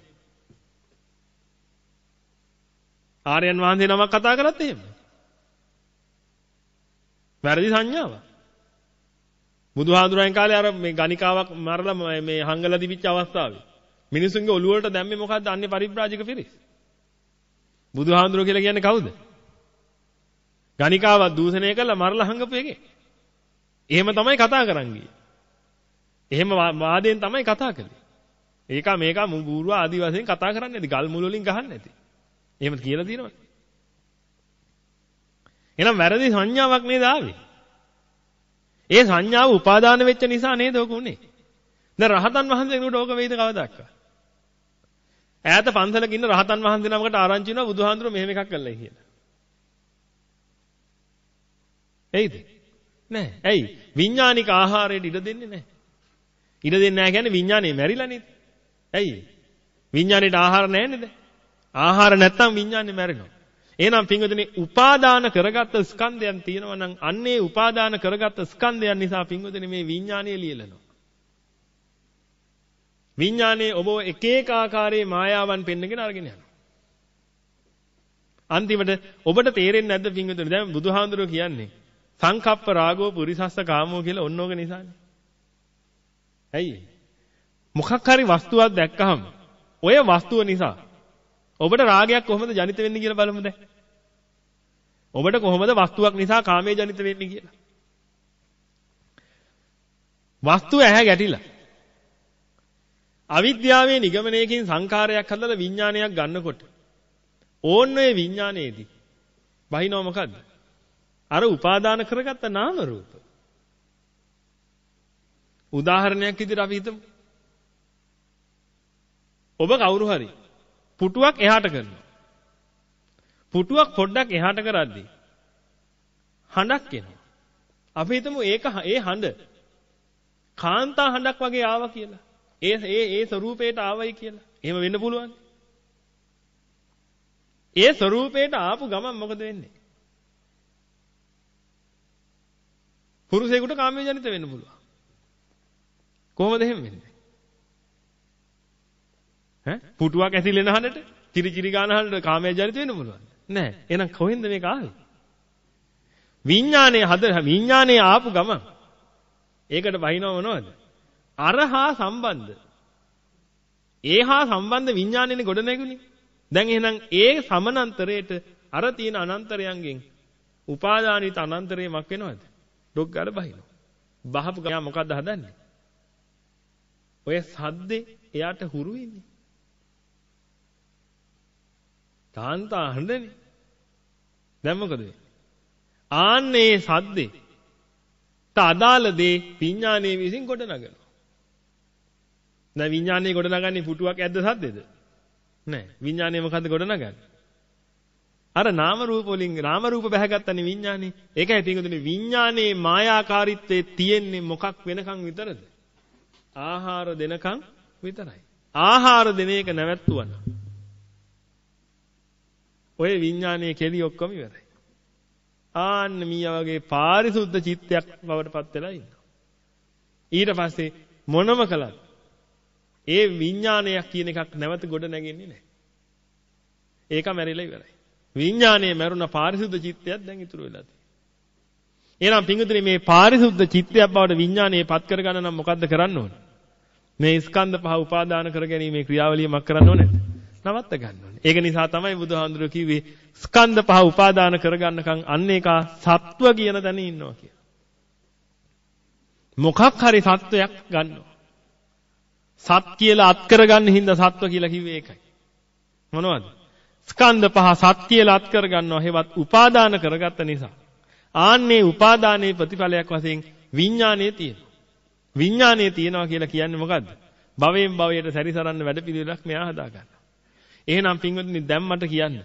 [SPEAKER 1] ආර්යයන් වහන්සේ නමක් කතා කරත් එහෙම. වැරදි සංඥාවක්. බුදුහාඳුරන් කාලේ අර මේ ගණිකාවක් මරලා මේ හංගලා දිවිච්ච අවස්ථාවේ මිනිසුන්ගේ ඔළුව වලට දැම්මේ මොකද්ද? අන්නේ පරිබ්‍රාජක පිරිස්. බුදුහාඳුර කියලා කියන්නේ කවුද? ගණිකාවක් දූෂණය කළා මරලා හංගපු එකේ. එහෙම තමයි කතා කරන්නේ. එහෙම වාදයෙන් තමයි කතා කළේ. ඒක මේක බූරුව ආදි වශයෙන් කතා කරන්නේ නැති. ගල් මුල් වලින් ගහන්නේ නැති. එහෙම කියලා තියෙනවනේ. එහෙනම් වැරදි සංඥාවක් නේද ආවේ? ඒ සංඥාව උපාදාන වෙච්ච නිසා නේද ඔක උනේ? දැන් රහතන් වහන්සේගෙනුට ඕක වෙයිද කවදාවත්? ඈත පන්සලක ඉන්න රහතන් වහන්සේ නමකට ආරංචි වෙනවා බුදුහාඳුර මෙහෙම එකක් කළයි කියලා. එයිද? නෑ. ඇයි? විඥානික ආහාරයට ඉඩ දෙන්නේ නෑ. ඉඩ දෙන්නේ නෑ කියන්නේ විඥානේ මැරිලා නේද? ඇයි? විඥාණයට ආහාර නැහැ නේද? ආහාර නැත්තම් විඥානේ මැරෙනවා. එහෙනම් පින්වතුනි උපාදාන කරගත්ත ස්කන්ධයන් තියෙනවා නම් අන්නේ උපාදාන කරගත්ත ස්කන්ධයන් නිසා පින්වතුනි මේ විඥානය ලියලනවා. විඥානයේ ඔබ එක එක ආකාරයේ මායාවන් පෙන්වගෙන අරගෙන යනවා. අන්තිමට ඔබට තේරෙන්නේ නැද්ද පින්වතුනි දැන් බුදුහාඳුරෝ කියන්නේ සංකප්ප රාගෝ පුරිසස්ස කාමෝ කියලා ඔන්නෝග නිසානේ. ඇයි? මොකක් හරි වස්තුවක් දැක්කහම ඔය වස්තුව නිසා ඔබට රාගයක් කොහොමද ජනිත වෙන්නේ කියලා බලමු දැන්. ඔබට කොහොමද වස්තුවක් නිසා කාමයේ ජනිත වෙන්නේ කියලා. වස්තුව ඇහැ ගැටිලා. අවිද්‍යාවේ නිගමනයකින් සංකාරයක් හදලා විඥානයක් ගන්නකොට ඕන්න ඔය විඥානයේදී බහිනව මොකද්ද? අර උපාදාන කරගත්ත නාම රූප. උදාහරණයක් විදිහට අපි හිතමු. ඔබ කවුරු හරි පුටුවක් එහාට කරනවා. පුටුවක් පොඩ්ඩක් එහාට කරද්දී හඬක් එනවා. අපි හිතමු ඒක ඒ හඬ කාන්තා හඬක් වගේ ආවා කියලා. ඒ ඒ ඒ ස්වරූපේට ආවයි කියලා. එහෙම වෙන්න පුළුවන්. ඒ ස්වරූපේට ආපු ගමන් මොකද වෙන්නේ? පුරුෂයෙකුට කාමයේ ජනිත වෙන්න පුළුවන්. කොහොමද එහෙම වෙන්නේ? ඈ පුටුවක් ඇතිලෙන හඬට, කිරි කිරි ගාන හඬට කාමයේ ජනිත වෙන්න පුළුවන්. නෑ. එහෙනම් කොහෙන්ද මේක ආවේ? විඥානයේ හද විඥානයේ ආපු ගමන් ඒකට වහිනව මොනවද? අරහා සම්බන්ධ. ඒහා සම්බන්ධ විඥානයනේ ගොඩ නැගුණේ. දැන් එහෙනම් ඒ සමනන්තරයට අර තියෙන අනන්තරයන්ගෙන් උපාදානිත අනන්තරේ මක් වෙනවද? ඩොග් ගාලා බහිනවා. බහපු ගමන් මොකද්ද හදන්නේ? ඔය සද්දේ එයාට හුරු වෙන්නේ. කාන්තා හඬනේ. දැන් මොකද ආන්නේ සද්දේ අදාළ දේ විඥානයේ විසින් කොට නගනවා. දැන් විඥානයේ කොට නගන්නේ පුටුවක් ඇද්ද සද්දේද? නෑ. විඥානයේ මොකද්ද කොට නගන්නේ? අර නාම රූප වලින් නාම රූප බැහැගත්තනේ විඥානේ. ඒකයි පිටුදුනේ විඥානයේ මායාකාරීත්වයේ තියෙන්නේ මොකක් වෙනකන් විතරද? ආහාර දෙනකන් විතරයි. ආහාර දෙන එක නැවැත්තුවනම් ඔය විඥානයේ කෙලි ඔක්කොම ඉවරයි. ආන්න මීයා වගේ පාරිසුද්ධ චිත්තයක් බවට පත් වෙලා ඉන්නවා. ඊට පස්සේ මොනම කළත් ඒ විඥානයක් කියන එකක් නැවත ගොඩ නැගෙන්නේ නැහැ. ඒක මැරිලා ඉවරයි. විඥානයේ මැරුණ පාරිසුද්ධ චිත්තයක් දැන් ඉතුරු වෙලා තියෙනවා. එහෙනම් පිංගුතුනි මේ පාරිසුද්ධ චිත්තයක් බවට විඥානයේ පත් කරගන්න නම් මොකද්ද කරන්න ඕන? මේ ස්කන්ධ පහ උපාදාන කර ගැනීමේ ක්‍රියාවලිය මක් කරන්න ඕනේ? නවත්ත ගන්න ඕනේ. ඒක නිසා තමයි බුදුහාඳුර කිව්වේ ස්කන්ධ පහ උපාදාන කරගන්නකම් අන්න ඒක සත්ව කියන තැන ඉන්නවා කියලා. මොකක් හරි සත්වයක් ගන්නවා. සත් කියලා අත් කරගන්න හින්දා සත්ව කියලා කිව්වේ ඒකයි. මොනවද? ස්කන්ධ පහ සත් කියලා අත් කරගන්නවා. හේවත් උපාදාන කරගත්ත නිසා. ආන්නේ උපාදානයේ ප්‍රතිඵලයක් වශයෙන් විඥානයේ තියෙනවා. විඥානයේ තියෙනවා කියලා කියන්නේ මොකද්ද? භවයෙන් භවයට සැරිසරන්න වැඩපිළිවෙලක් මෙයා හදා ගන්නවා. එහෙනම් පින්වතුනි දැන් මට කියන්න.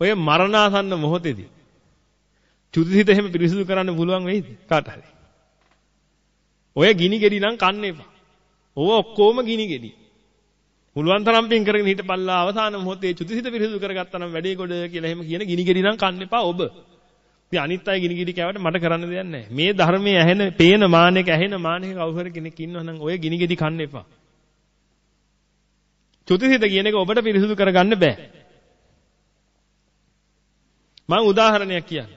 [SPEAKER 1] ඔය මරණාසන්න මොහොතේදී චුතිසිත එහෙම පිරිසිදු කරන්න පුළුවන් වෙයිද කාට හරි? ඔය ගිනි ගෙඩි නම් කන්න එපා. ඕව ඔක්කොම ගිනි ගෙඩි. පුළුවන් තරම් පින් කරගෙන හිටපල්ලා අවසාන මොහොතේ චුතිසිත පිරිසිදු කරගත්තා නම් වැඩේ ගොඩ කියලා එහෙම කියන ගිනි ගෙඩි නම් කන්න එපා ඔබ. ඉතින් අනිත් අය ගිනි ගෙඩි කෑවට මට කරන්න දෙයක් නැහැ. මේ ධර්මයේ ඇහෙන, පේන මානෙක ඇහෙන මානෙක කවුරු හරි කෙනෙක් ඉන්නවා නම් ඔය ගිනි ගෙඩි කන්න එපා. චුතිසිත කියන එක ඔබට පිරිසුදු කරගන්න බෑ. මම උදාහරණයක් කියන්නම්.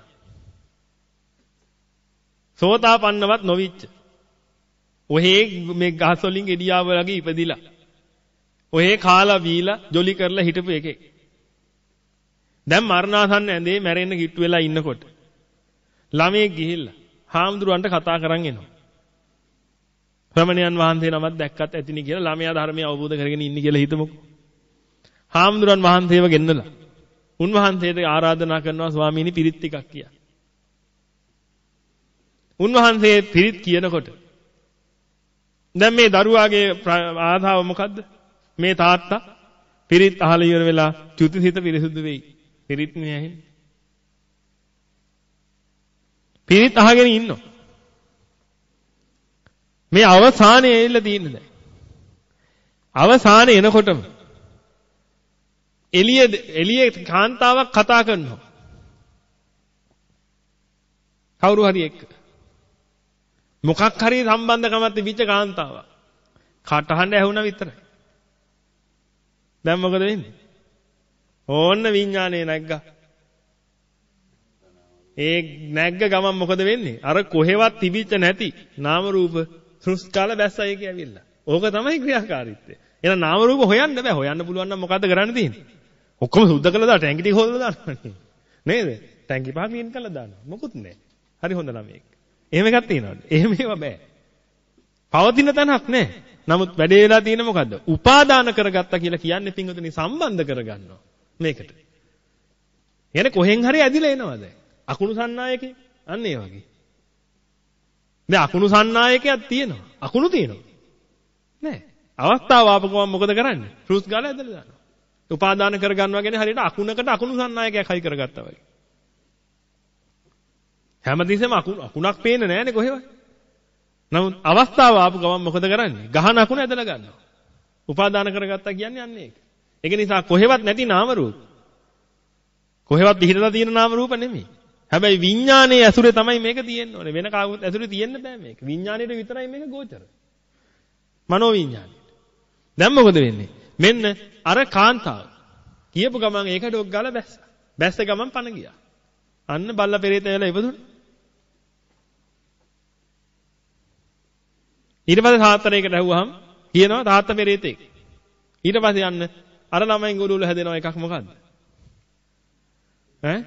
[SPEAKER 1] සෝතාපන්නවත් නොවිච්ච. ඔහේ මේ ගහස් වලින් ගෙඩියාව වගේ ඉපදිලා. ඔහේ කාලා බීලා ජොලි කරලා හිටපු එකෙක්. දැන් මරණාසන්න ඇඳේ මැරෙන්න කිට්ටු වෙලා ඉන්නකොට ළමයෙක් ගිහිල්ලා හාමුදුරුවන්ට කතා කරන් එනවා. ශ්‍රමණයන් වහන්සේ නමක් දැක්කත් ඇතිනි කියලා ළමයා ධර්මය අවබෝධ කරගෙන ඉන්නේ කියලා හිතමුකෝ. හාමුදුරන් වහන්සේව ගෙන්නලා උන්වහන්සේට ආරාධනා කරනවා ස්වාමීනි පිරිත් ටිකක් කියලා. උන්වහන්සේ පිරිත් කියනකොට දැන් මේ දරුවාගේ ආධාව මොකද්ද? මේ තාත්තා පිරිත් අහලා ඉවර වෙලා චුතිසිත පිරිසුදු වෙයි. පිරිත් නේ ඇහෙන්නේ. පිරිත් අහගෙන ඉන්නවා. මේ අවසානයේ එල්ල තියෙන්නේ දැන්. අවසානයේ එනකොටම එළිය එළියේ කාන්තාවක් කතා කරනවා. කවුරු හරි එක්ක. මොකක් හරි සම්බන්ධකමක් තිබිච්ච කාන්තාවක්. කටහඬ ඇහුණා විතරයි. දැන් මොකද වෙන්නේ? ඕන්න විඥානේ නැග්ගා. ඒ නැග්ග ගමන් මොකද වෙන්නේ? අර කොහෙවත් තිබිච්ච නැති නාම රූප සෘෂ්කාල බැස්සයි කියවිලා. ඕක තමයි ක්‍රියාකාරීත්වය. එහෙනම් නාම රූප හොයන්න බෑ. හොයන්න පුළුවන් නම් මොකද්ද කරන්න තියෙන්නේ? ඔක්කොම සුද්ධ කළා දාලා ටැංකි ටික හොදලා දානවා නේද? ටැංකි පහ මින් කළා දානවා. මොකුත් නෑ. හරි හොඳ ළමයෙක්. එහෙම එකක් තියෙනවද? එහෙම ඒවා බෑ. පවතින තැනක් නෑ. නමුත් වැඩේ වෙලා තියෙන්නේ මොකද්ද? උපාදාන කරගත්තා කියලා කියන්නේ පින්වතුනි සම්බන්ධ කරගන්නවා මේකට. يعني කොහෙන් හරි ඇදිලා එනවා දැන්. අකුණු සන්නායකේ අන්න ඒ වගේ. දැන් අකුණු සන්නායකයක් තියෙනවා. අකුණු තියෙනවා. නෑ. අවස්ථාව ආපුවම මොකද කරන්නේ? ෆෘස් ගාලා ඇදලා දානවා. උපාදාන කරගන්නවා කියන්නේ හරියට අකුණකට අකුණු සන්නායකයක් හයි කරගත්තා වගේ. හැමදෙස්සෙම අකුණක් පේන්නේ නැහැනේ කොහෙවත්. නමුත් අවස්ථාව ආපු ගමන් මොකද කරන්නේ? ගහන අකුණ ඇදලා ගන්නවා. උපාදාන කරගත්තා කියන්නේ අන්න ඒක. ඒක නිසා කොහෙවත් නැති නාම රූප. කොහෙවත් පිළිහිලා තියෙන නාම රූප නෙමෙයි. හැබැයි විඥානයේ ඇසුරේ තමයි මේක තියෙන්න ඕනේ. වෙන කාගවත් ඇසුරේ තියෙන්න බෑ මේක. විඥානයේ විතරයි මේක ගෝචර. මනෝ විඥානයේ. දැන් මොකද වෙන්නේ? මෙන්න අර කාන්තාව කියපු ගමන් ඒක ඩොග් ගාලා බැස්සා. බැස්ස ගමන් පණ ගියා. අන්න බල්ලා පෙරේත වෙලා ඉවදුණා. ඊට පස්සේ තාත්තරේකට ඇහුවාම කියනවා තාත්තා පෙරේතෙක්. ඊට පස්සේ යන්න අර ළමයින් ගොළුල හැදෙනවා එකක් මොකද්ද? ඈ?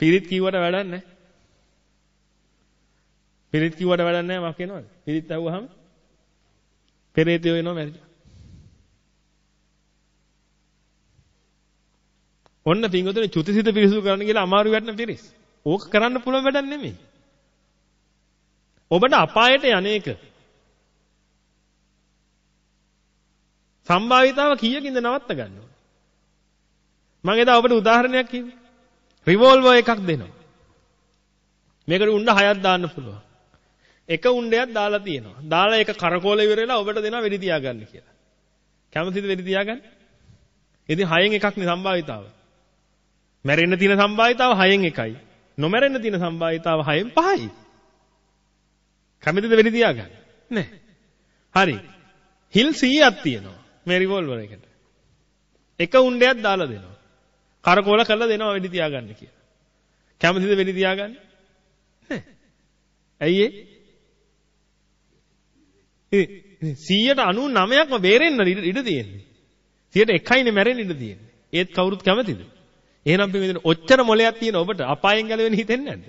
[SPEAKER 1] පිරිත් කිව්වට වැඩක් නැහැ. පිරිත් කිව්වට වැඩක් නැහැ මක් වෙනවද? පිරිත් ඇහුවාම පෙරේතයෝ වෙනවා මැරිලා. ඔන්න පින්වතුනි චුතිසිත පිරිසුදු කරන්න කියලා අමාරු වැටෙන පිරිස්. ඕක කරන්න පුළුවන් වැඩක් නෙමෙයි. ඔබට අපායට යන්නේක. සම්භාවිතාව කීයකින්ද නවත්ත ගන්නව? මම එදා ඔබට උදාහරණයක් කිව්වේ. රිවෝල්වර් එකක් දෙනවා. මේකට උණ්ඩ හයක් දාන්න පුළුවන්. එක උණ්ඩයක් දාලා තියෙනවා. දාලා ඒක කරකෝල ඉවර වෙලා ඔබට දෙනවා වෙඩි තියාගන්න කියලා. කැමතිද වෙඩි තියාගන්න? ඉතින් හයෙන් එකක් නේ සම්භාවිතාව. මැරෙන්න තියෙන සම්භාවිතාව 6න් 1යි. නොමැරෙන්න තියෙන සම්භාවිතාව 6න් 5යි. කැමතිද වෙඩි තියාගන්න? නැහැ. හරි. හිල් 100ක් තියෙනවා මේ රිවෝල්වර් එකට. එක උණ්ඩයක් දාලා දෙනවා. කරකෝල කරලා දෙනවා වෙඩි තියාගන්න කියලා. කැමතිද වෙඩි තියාගන්න? නැහැ. ඇයි ඒ? 199ක්ම බේරෙන්න ඉඩ තියෙන්නේ. 101යිනේ මැරෙන්න ඉඩ තියෙන්නේ. ඒත් කවුරුත් කැමතිද? එහෙනම් පින්විතනේ ඔච්චර මොලයක් තියෙන ඔබට අපායෙන් ගැලවෙන්න හිතෙන්නේ නැද්ද?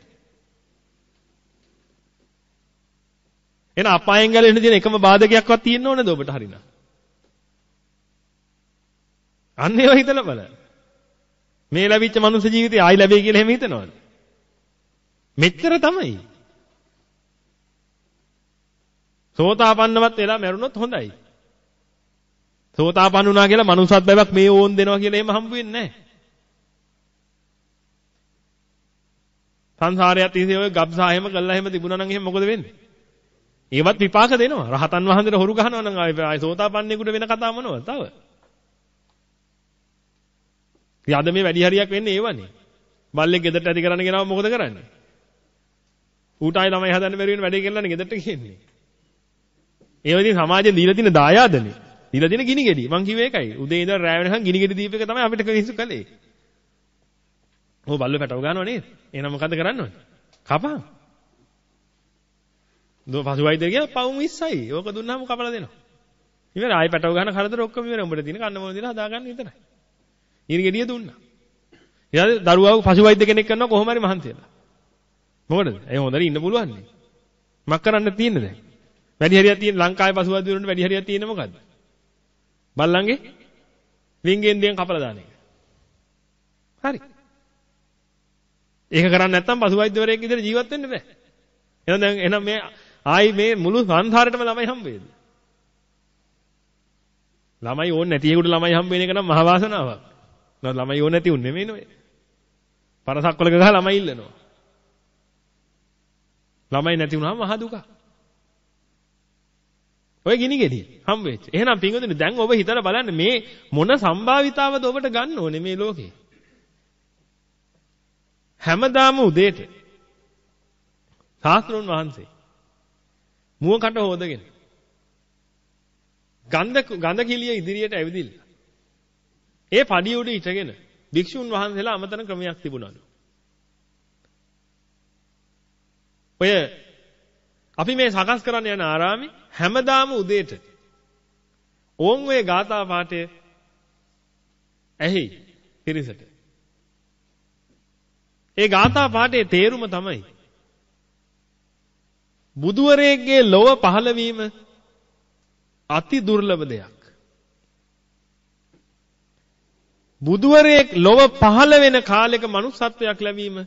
[SPEAKER 1] එහෙනම් අපායෙන් ගැලවෙන්න තියෙන එකම බාධකයක්වත් තියෙන්න ඕනද ඔබට හරිනම්? අන්න ඒව හිතලා බලන්න. මේ ලැබිච්ච මනුස්ස ජීවිතය ආයි ලැබෙයි කියලා එහෙම හිතනවද? මෙච්චර තමයි. සෝතාපන්නවත් වෙලා මැරුණොත් හොඳයි. සෝතාපන්න වුණා කියලා මනුස්සත් බයක් මේ ඕන් දෙනවා කියලා එහෙම හම්බ වෙන්නේ නැහැ. සංසාරයත් ඉතින් ඔය ගබ්සා එහෙම කළා එහෙම තිබුණා නම් එහෙම මොකද වෙන්නේ? ඒවත් විපාක දෙනවා. රහතන් වහන්සේට හොරු ගහනවා නම් ආයි සෝතාපන්නෙකුට වෙන කතා මොනවද? තව. ඉතින් අද මේ වැඩි හරියක් වෙන්නේ ඒවනේ. බල්ලෙක් ගෙදරට ඇති කරන්න ගෙනාව මොකද කරන්නේ? ඌට ආයි ළමයි හදන්න බැරි වෙන වැඩේ කෙල්ලන්නේ ගෙදරට කියන්නේ. ඒව ඉතින් සමාජයෙන් දීලා තියෙන දායාදනේ. දීලා දෙන ගිනි ගෙඩි. මං කිව්වේ ඒකයි. උදේ ඉඳන් රෑ වෙනකන් ගිනි ගෙඩි දීප එක තමයි අපිට කිසු කළේ. ඔය බල්ලෝ පැටව ගන්නව නේද? එහෙනම් මොකද්ද කරන්න ඕනේ? කපන්. දෝ පසු වෛද්‍යය කියලා පවුම් 20යි. ඕක දුන්නාම කපලා දෙනවා. ඉවර ආයි පැටව ගන්න කරදර ඔක්කොම ඉවර. උඹට තියෙන කන්න මොන දිලා හදාගන්න විතරයි. ඊට ගෙඩිය දුන්නා. ඊට දරුවාව පසු වෛද්‍ය කෙනෙක් කරනවා කොහොම හරි මහන්සියලා. මොකටද? ඒ හොඳට ඉන්න පුළුවන් නේ. මක් කරන්න තියෙන්නේ දැන්? වැඩි හරියක් තියෙන ලංකාවේ පසු වෛද්‍ය වලට වැඩි හරියක් තියෙන්නේ මොකද්ද? බල්ලන්ගේ වින්ගෙන් දෙන් කපලා දාන එක. හරි. ඒක කරන්නේ නැත්නම් පසු වෛද්‍යවරයෙක් විදිහට ජීවත් වෙන්න බෑ. එහෙනම් දැන් එහෙනම් මේ ආයි මේ මුළු සංසාරෙටම ළමයි හම්බ වෙයිද? ළමයි ඕනේ නැති එකට ළමයි හම්බ වෙන එක නම් මහ වාසනාවක්. නේද ළමයි ඕනේ නැති උන් නෙමෙයි නෝ. පරසක්වලක ගහ ළමයි ඉල්ලනවා. ළමයි නැති වුණාම මහ දුක. ඔය ගිනි ගෙඩි හම්බ වෙච්ච. එහෙනම් පින්වතුනි දැන් ඔබ හිතලා බලන්න මේ මොන සම්භාවිතාවද ඔබට ගන්න ඕනේ මේ ලෝකේ. හැමදාම උදේට සාස්ත්‍රුන් වහන්සේ මුවකට හොදගෙන ගන්ධ ගඳ කිලිය ඉදිරියට ඇවිදින්න. ඒ පඩිය උඩ ඉඳගෙන භික්ෂුන් වහන්සේලා අමතන ක්‍රමයක් තිබුණලු. ඔය අපි මේ සකස් කරන්න යන ආරාමේ හැමදාම උදේට ඕන් ඔය ගාථා පාඨය ඇහි පිරිසට. ඒ ගාථා පාඨයේ තේරුම තමයි බුදුවරයෙක්ගේ ලොව පහළ වීම අති දුර්ලභ දෙයක්. බුදුවරයෙක් ලොව පහළ වෙන කාලෙක manussත්වයක් ලැබීම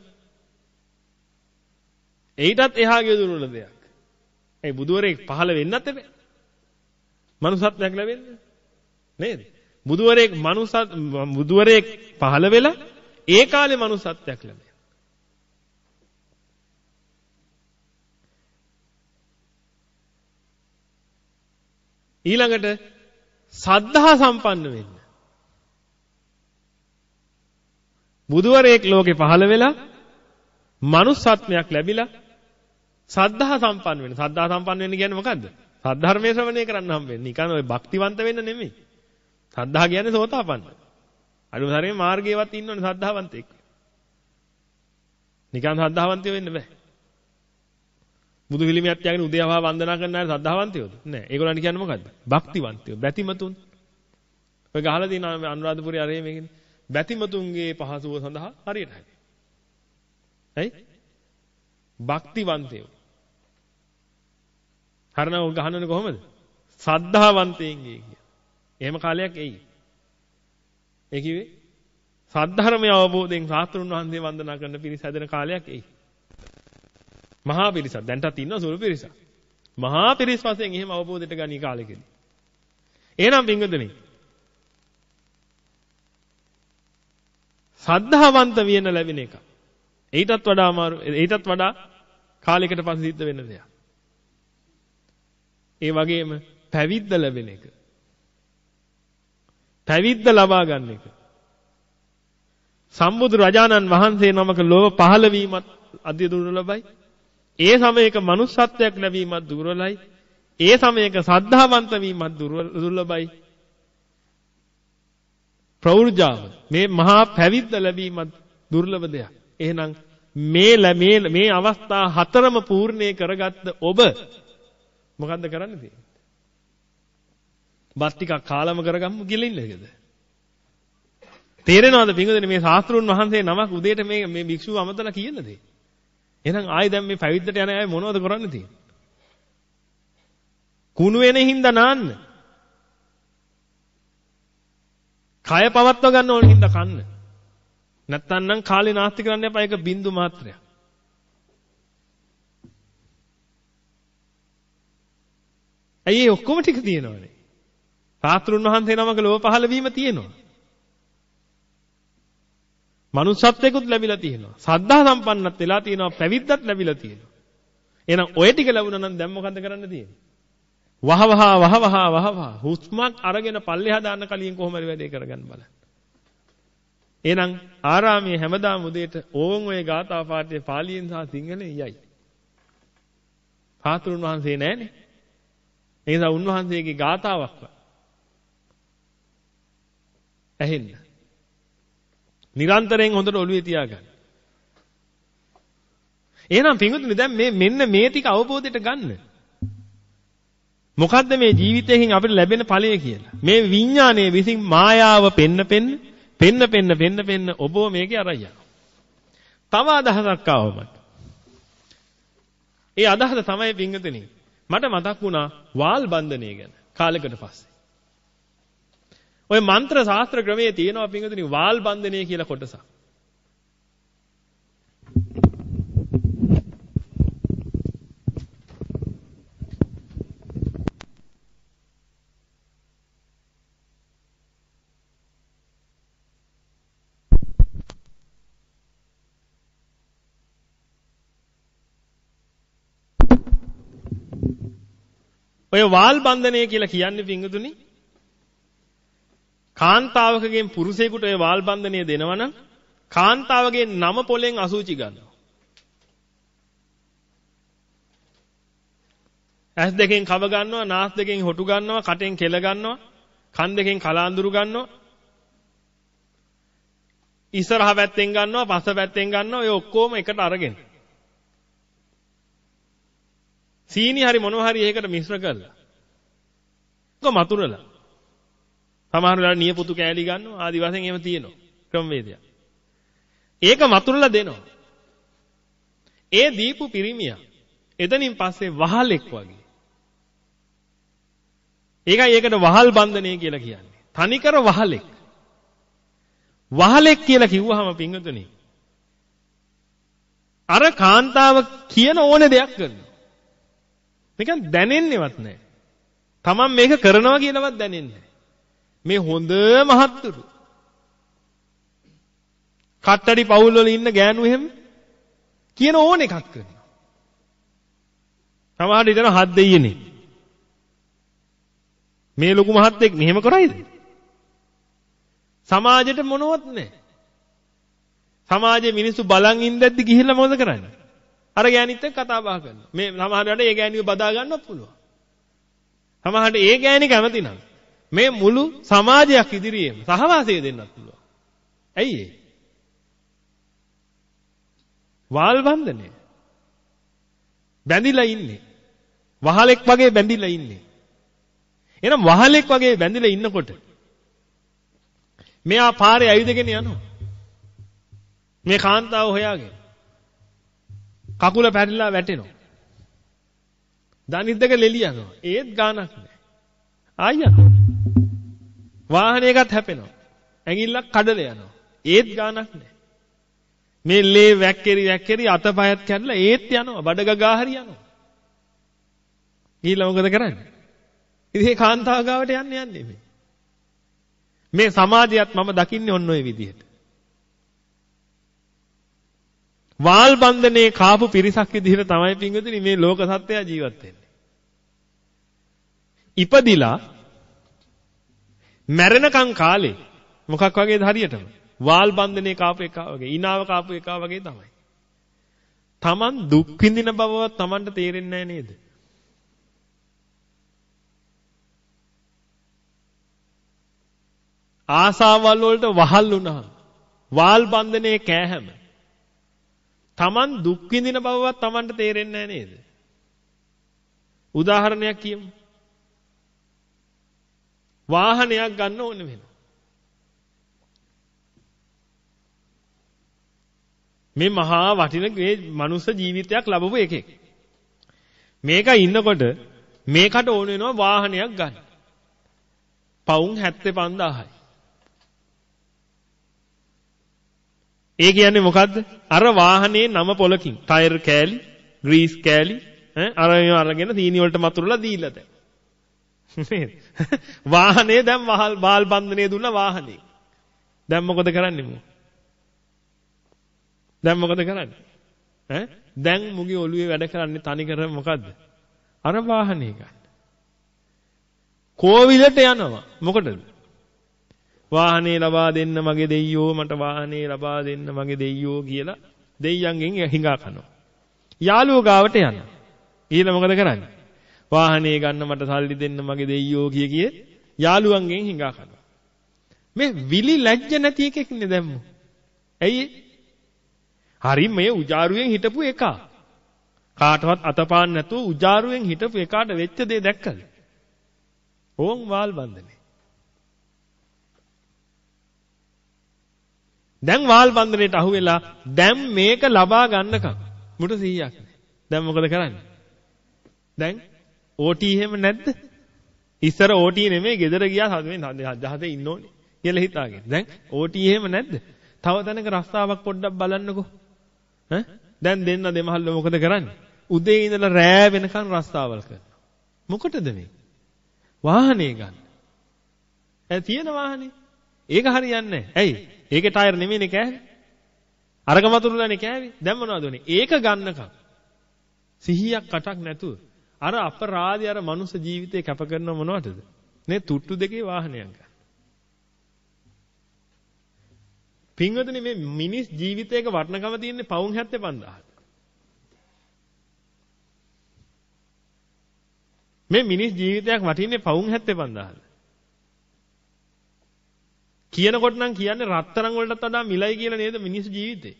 [SPEAKER 1] ඊටත් එහාගේ දුර්ලභ දෙයක්. ඒ බුදුවරයෙක් පහළ වෙන්නත් එපේ. manussත්වයක් ලැබෙන්න නේද? බුදුවරයෙක් manussත් බුදුවරයෙක් පහළ වෙලා ඒ කාලේ manussත්වයක් ලැබෙන. ඊළඟට සද්ධා සම්පන්න වෙන්න. බුදුවරයෙක් ලෝකේ පහළ වෙලා manussත්වයක් ලැබිලා සද්ධා සම්පන්න වෙන්න. සද්ධා සම්පන්න වෙන්න කියන්නේ මොකද්ද? සද්ධර්මයේ ශ්‍රවණය කරන්න හම්බෙන්නේ. නිකන් ඔය භක්තිවන්ත වෙන්න නෙමෙයි. සද්ධා කියන්නේ සෝතාපන්න. අනුසාරයෙන් මාර්ගයේවත් ඉන්නවනේ සද්ධාවන්තෙක්. නිකන් සද්ධාවන්තයෝ වෙන්න බෑ. බුදු පිළිමයක් තියාගෙන උදේවහා වන්දනා කරන අය සද්ධාවන්තයෝද? නෑ. ඒගොල්ලන්ට කියන්නේ මොකද්ද? භක්තිවන්තයෝ, බැතිමතුන්. ඔය ගහලා තියෙන අනුරාධපුරයේ අරේ මේකනේ. බැතිමතුන්ගේ පහසුව සඳහා හරියට හරි. ඇයි? භක්තිවන්තයෝ. හරනව ගහනනේ කොහමද? සද්ධාවන්තයින්ගේ කිය. එහෙම කාලයක් එයි. ඒ කිව්වේ සද්ධර්මය අවබෝධයෙන් සාස්ත්‍රුන් වහන්සේ වන්දනා කරන පිරිස හැදෙන කාලයක් එයි. මහා පිරිසක්. දැන්ටත් ඉන්නවා සුළු පිරිසක්. මහා පිරිස් වශයෙන් එහෙම අවබෝධයට ගනී කාලෙකදී. එහෙනම් පින්වදනි. සද්ධාවන්ත වියන ලැබෙන එක. ඊටත් වඩා අමාරු ඊටත් වඩා කාලයකට පස්සේ සිද්ධ වෙන දෙයක්. ඒ වගේම පැවිද්ද ලැබෙන එක. පැවිද්ද ලබා ගන්න එක. සම්බුදු රජාණන් වහන්සේ නමක ලෝව පහළ වීමත් අධ්‍ය දුර්ලභයි. ඒ සමයක manussත්වයක් ලැබීමත් දුර්වලයි. ඒ සමයක සද්ධාවන්ත වීමත් දුර්ලභයි. ප්‍රෞර්ජාව මේ මහා පැවිද්ද ලැබීමත් දුර්ලභ දෙයක්. එහෙනම් මේ මේ මේ අවස්ථා හතරම පූර්ණේ කරගත්ත ඔබ මොකද්ද කරන්න තියෙන්නේ? බත් ටිකක් කාලම කරගම්මු කියලා ඉන්නේකද? තේරෙනවද පින්වදින මේ ශාස්ත්‍රුන් වහන්සේ නමක් උදේට මේ මේ භික්ෂුව අමතලා කියන දේ? එහෙනම් ආයි දැන් මේ පැවිද්දට යන අය මොනවද කරන්න තියෙන්නේ? කුණු වෙන හින්දා නාන්න. කය පවත්ව ගන්න ඕන හින්දා කන්න. නැත්තම් නම් කාලේ නාස්ති කරන්න එපා ඒක බින්දු මාත්‍රයක්. ඇයි ඔක්කොම ටික තියෙනවනේ? සාත්‍රුන් වහන්සේ නමක ලෝක පහළ වීම තියෙනවා. මනුස්සත්වයකුත් ලැබිලා තියෙනවා. සද්ධා සම්පන්නත් වෙලා තියෙනවා. පැවිද්දත් ලැබිලා තියෙනවා. එහෙනම් ඔය ටික ලැබුණා නම් දැන් මොකද්ද කරන්න තියෙන්නේ? වහවහ වහවහ වහවහ හුස්මක් අරගෙන පල්ලෙහා දාන්න කලින් කොහොම හරි වැඩේ කරගන්න බලන්න. එහෙනම් ආරාමයේ හැමදාම උදේට ඕන් ඔය ගාථා පාඨය පාලියෙන් සහ සිංහලෙන් යයි. සාතුරුන් වහන්සේ නැහනේ. ඒ නිසා උන්වහන්සේගේ ගාථාවක් ඇහෙන්න. නිරන්තරයෙන් හොඳට ඔළුවේ තියාගන්න. එහෙනම් පින්වතුනි දැන් මේ මෙන්න මේ ටික අවබෝධයට ගන්න. මොකද්ද මේ ජීවිතයෙන් අපිට ලැබෙන ඵලය කියලා? මේ විඥානයේ විසින් මායාව පෙන්න පෙන්න පෙන්න පෙන්න පෙන්න පෙන්න ඔබව මේකේ අරයි තව අදහසක් ආවමත්. ඒ අදහස තමයි පින්වතුනි මට මතක් වුණා වාල් බන්ධනය ගැන කාලෙකට පස්සේ. ඔය මන්ත්‍ර ශාස්ත්‍ර ක්‍රමයේ තියෙනවා පින්වතුනි වාල් බන්ධනය කියලා කොටසක්. ඔය වාල් බන්ධනය කියලා කියන්නේ පිංගුතුනි කාන්තාවකගෙන් පුරුෂයෙකුට ඔය වාල් බන්ධනය දෙනවනම් කාන්තාවගේ නම පොලෙන් අසුචි ගන්නවා. ඇස් දෙකෙන් කව ගන්නවා, නාස් දෙකෙන් හොටු ගන්නවා, කටෙන් කෙල ගන්නවා, කන් දෙකෙන් කලාඳුරු ගන්නවා. ඉස්සරහ පැත්තෙන් ගන්නවා, පස්ස පැත්තෙන් ගන්නවා. ඔය ඔක්කොම එකට අරගෙන. සීනි හරි මොනවා හරි ඒකට මිශ්‍ර කරලා. ඒක මතුරලා. සමහර වෙලාවට නියපොතු කෑලි ගන්නවා ආදි වශයෙන් එහෙම තියෙනවා ක්‍රමවේදයක්. ඒක මතුරලා දෙනවා. ඒ දීපු පිරිමියා එතනින් පස්සේ වහලෙක් වගේ. ඒකයි ඒකට වහල් බන්ධනය කියලා කියන්නේ. තනිකර වහලෙක්. වහලෙක් කියලා කිව්වහම පින්වතුනි අර කාන්තාව කියන ඕනේ දෙයක් කරනවා. නිකන් දැනෙන්නේවත් නැහැ. Taman මේක කරනවා කියලාවත් දැනෙන්නේ මේ හොඳ මහත්තුරු. කට්ටඩි පවුල් වල ඉන්න ගෑනු එහෙම කියන ඕන එකක් කරනවා. සමහර විට හත් දෙයියනේ. මේ ලොකු මහත්තයෙක් මෙහෙම කරයිද? සමාජෙට මොනවත් නැහැ. සමාජයේ මිනිස්සු බලන් ඉඳද්දි ගිහිල්ලා මොකද කරන්නේ? අර ගෑණිත් එක්ක කතා බහ කරනවා. මේ සමහරවිට ඒ ගෑණිව බදා ගන්නත් පුළුවන්. සමහරවිට ඒ ගෑණි කැමති නම් මේ මුළු සමාජයක් ඉදිරියේම සහවාසය දෙන්නත් පුළුවන්. ඇයි ඒ? වාල් බන්ධනය. බැඳිලා ඉන්නේ. වහලෙක් වගේ බැඳිලා ඉන්නේ. එහෙනම් වහලෙක් වගේ බැඳිලා ඉන්නකොට මෙයා පාරේ ඇවිදගෙන යනවා. මේ කාන්තාව හොයාගෙන. කකුල පැටලලා වැටෙනවා. දනිත් දෙක ලෙලියනවා. ඒත් ගානක් නැහැ. ආයෙත් වාහනයකත් හැපෙනවා. ඇඟිල්ලක් කඩලා යනවා. ඒත් ගානක් නැහැ. මේ ලේ වැක්කේරි වැක්කේරි අතපයත් කැඩලා ඒත් යනවා. බඩ ගගා හරි යනවා. ඊළඟ මොකද කරන්නේ? ඉතින් මේ කාන්තාව ගාවට යන්න යන්නේ මේ. මේ සමාජයත් මම දකින්නේ ඔන්න ඔය විදිහට. වාල් බන්ධනේ කාපු පිරිසක් විදිහට තමයි පින්වතුනි මේ ලෝක සත්‍යය ජීවත් වෙන්නේ. ඉපදිලා මැරෙනකන් කාලේ මොකක් වගේද හරියටම වාල් බන්ධනේ කාපු එකා වගේ ඊනාව කාපු එකා වගේ තමයි. Taman දුක් විඳින බවවත් Tamanට තේරෙන්නේ නේද? ආසාවල් වලට වහල් වුණා. වාල් බන්ධනේ කෑහැම Taman දුක් විඳින බවවත් Tamanට තේරෙන්නේ නේද? උදාහරණයක් කියමු. වාහනයක් ගන්න ඕන වෙනවා. මේ මහා වටින මේ මනුස්ස ජීවිතයක් ලැබපු එකෙක්. මේක ඉන්නකොට මේකට ඕන වෙනවා වාහනයක් ගන්න. පවුන් 75000යි. ඒ කියන්නේ මොකද්ද? අර වාහනේ නම පොලකින් ටයර් කෑලි, ග්‍රීස් කෑලි ඈ අර අරගෙන සීනි වලට මතුරලා දීලා දැන්. නේද? වාහනේ දැන් වහල් බාල් බන්ධනේ දුන්න වාහනේ. දැන් මොකද කරන්නේ මු? දැන් මොකද කරන්නේ? ඈ දැන් මුගේ ඔළුවේ වැඩ කරන්නේ තනි කර මොකද්ද? අර වාහනේ ගන්න. කෝවිලට යනවා. මොකටද? වාහනේ ලබා දෙන්න මගේ දෙයියෝ මට වාහනේ ලබා දෙන්න මගේ දෙයියෝ කියලා දෙයියන්ගෙන් හිඟා කනවා. යාළුවෝ ගාවට යනවා. ඊළඟ මොකද කරන්නේ? වාහනේ ගන්න මට සල්ලි දෙන්න මගේ දෙයියෝ කිය කිය යාළුවන්ගෙන් හිඟා කනවා. මේ විලි ලැජ්ජ නැති එකෙක් නේ දැම්මු. ඇයි හරි මේ උජාරුවෙන් හිටපු එක. කාටවත් අතපාන්න නැතුව උජාරුවෙන් හිටපු එකාට වෙච්ච දේ දැක්කද? ඕන් වාල් බන්ධනේ. දැන් වාල් බන්ධනයට අහුවෙලා දැන් මේක ලබා ගන්නකම් මුට 100ක් නෑ. දැන් මොකද කරන්නේ? දැන් OT එහෙම නැද්ද? ඉස්සර OT නෙමෙයි ගෙදර ගියා හදෙන්නේ හදේ ඉන්න ඕනේ කියලා හිතාගෙන. දැන් OT එහෙම නැද්ද? තව තැනක රස්තාවක් පොඩ්ඩක් බලන්නකෝ. ඈ දැන් දෙන්න දෙමහල්ල මොකද කරන්නේ? උදේ ඉඳලා රෑ වෙනකන් රස්තාවල් කරනවා. මොකටද මේ? වාහනේ ගන්න. ඈ තියෙන වාහනේ. ඒක හරියන්නේ නැහැ. ඇයි? ඒකේ ටයර් නෙමෙයිනේ කෑවේ. අරග වතුරලානේ කෑවේ. දැන් මොනවද උනේ? ඒක ගන්නකම්. සිහියක් කටක් නැතුව අර අපරාධي අර මනුස්ස ජීවිතේ කැප කරන මොනවටද? නේ තුට්ටු දෙකේ වාහනයක් ගන්න. පින්වතුනි මේ මිනිස් ජීවිතයක වටිනකම තියෙන්නේ පවුන් 75000ක්. මේ මිනිස් ජීවිතයක් වටින්නේ පවුන් 75000ක්. කියනකොට නම් කියන්නේ රත්තරන් වලටත් වඩා මිලයි කියලා නේද මිනිස් ජීවිතේ.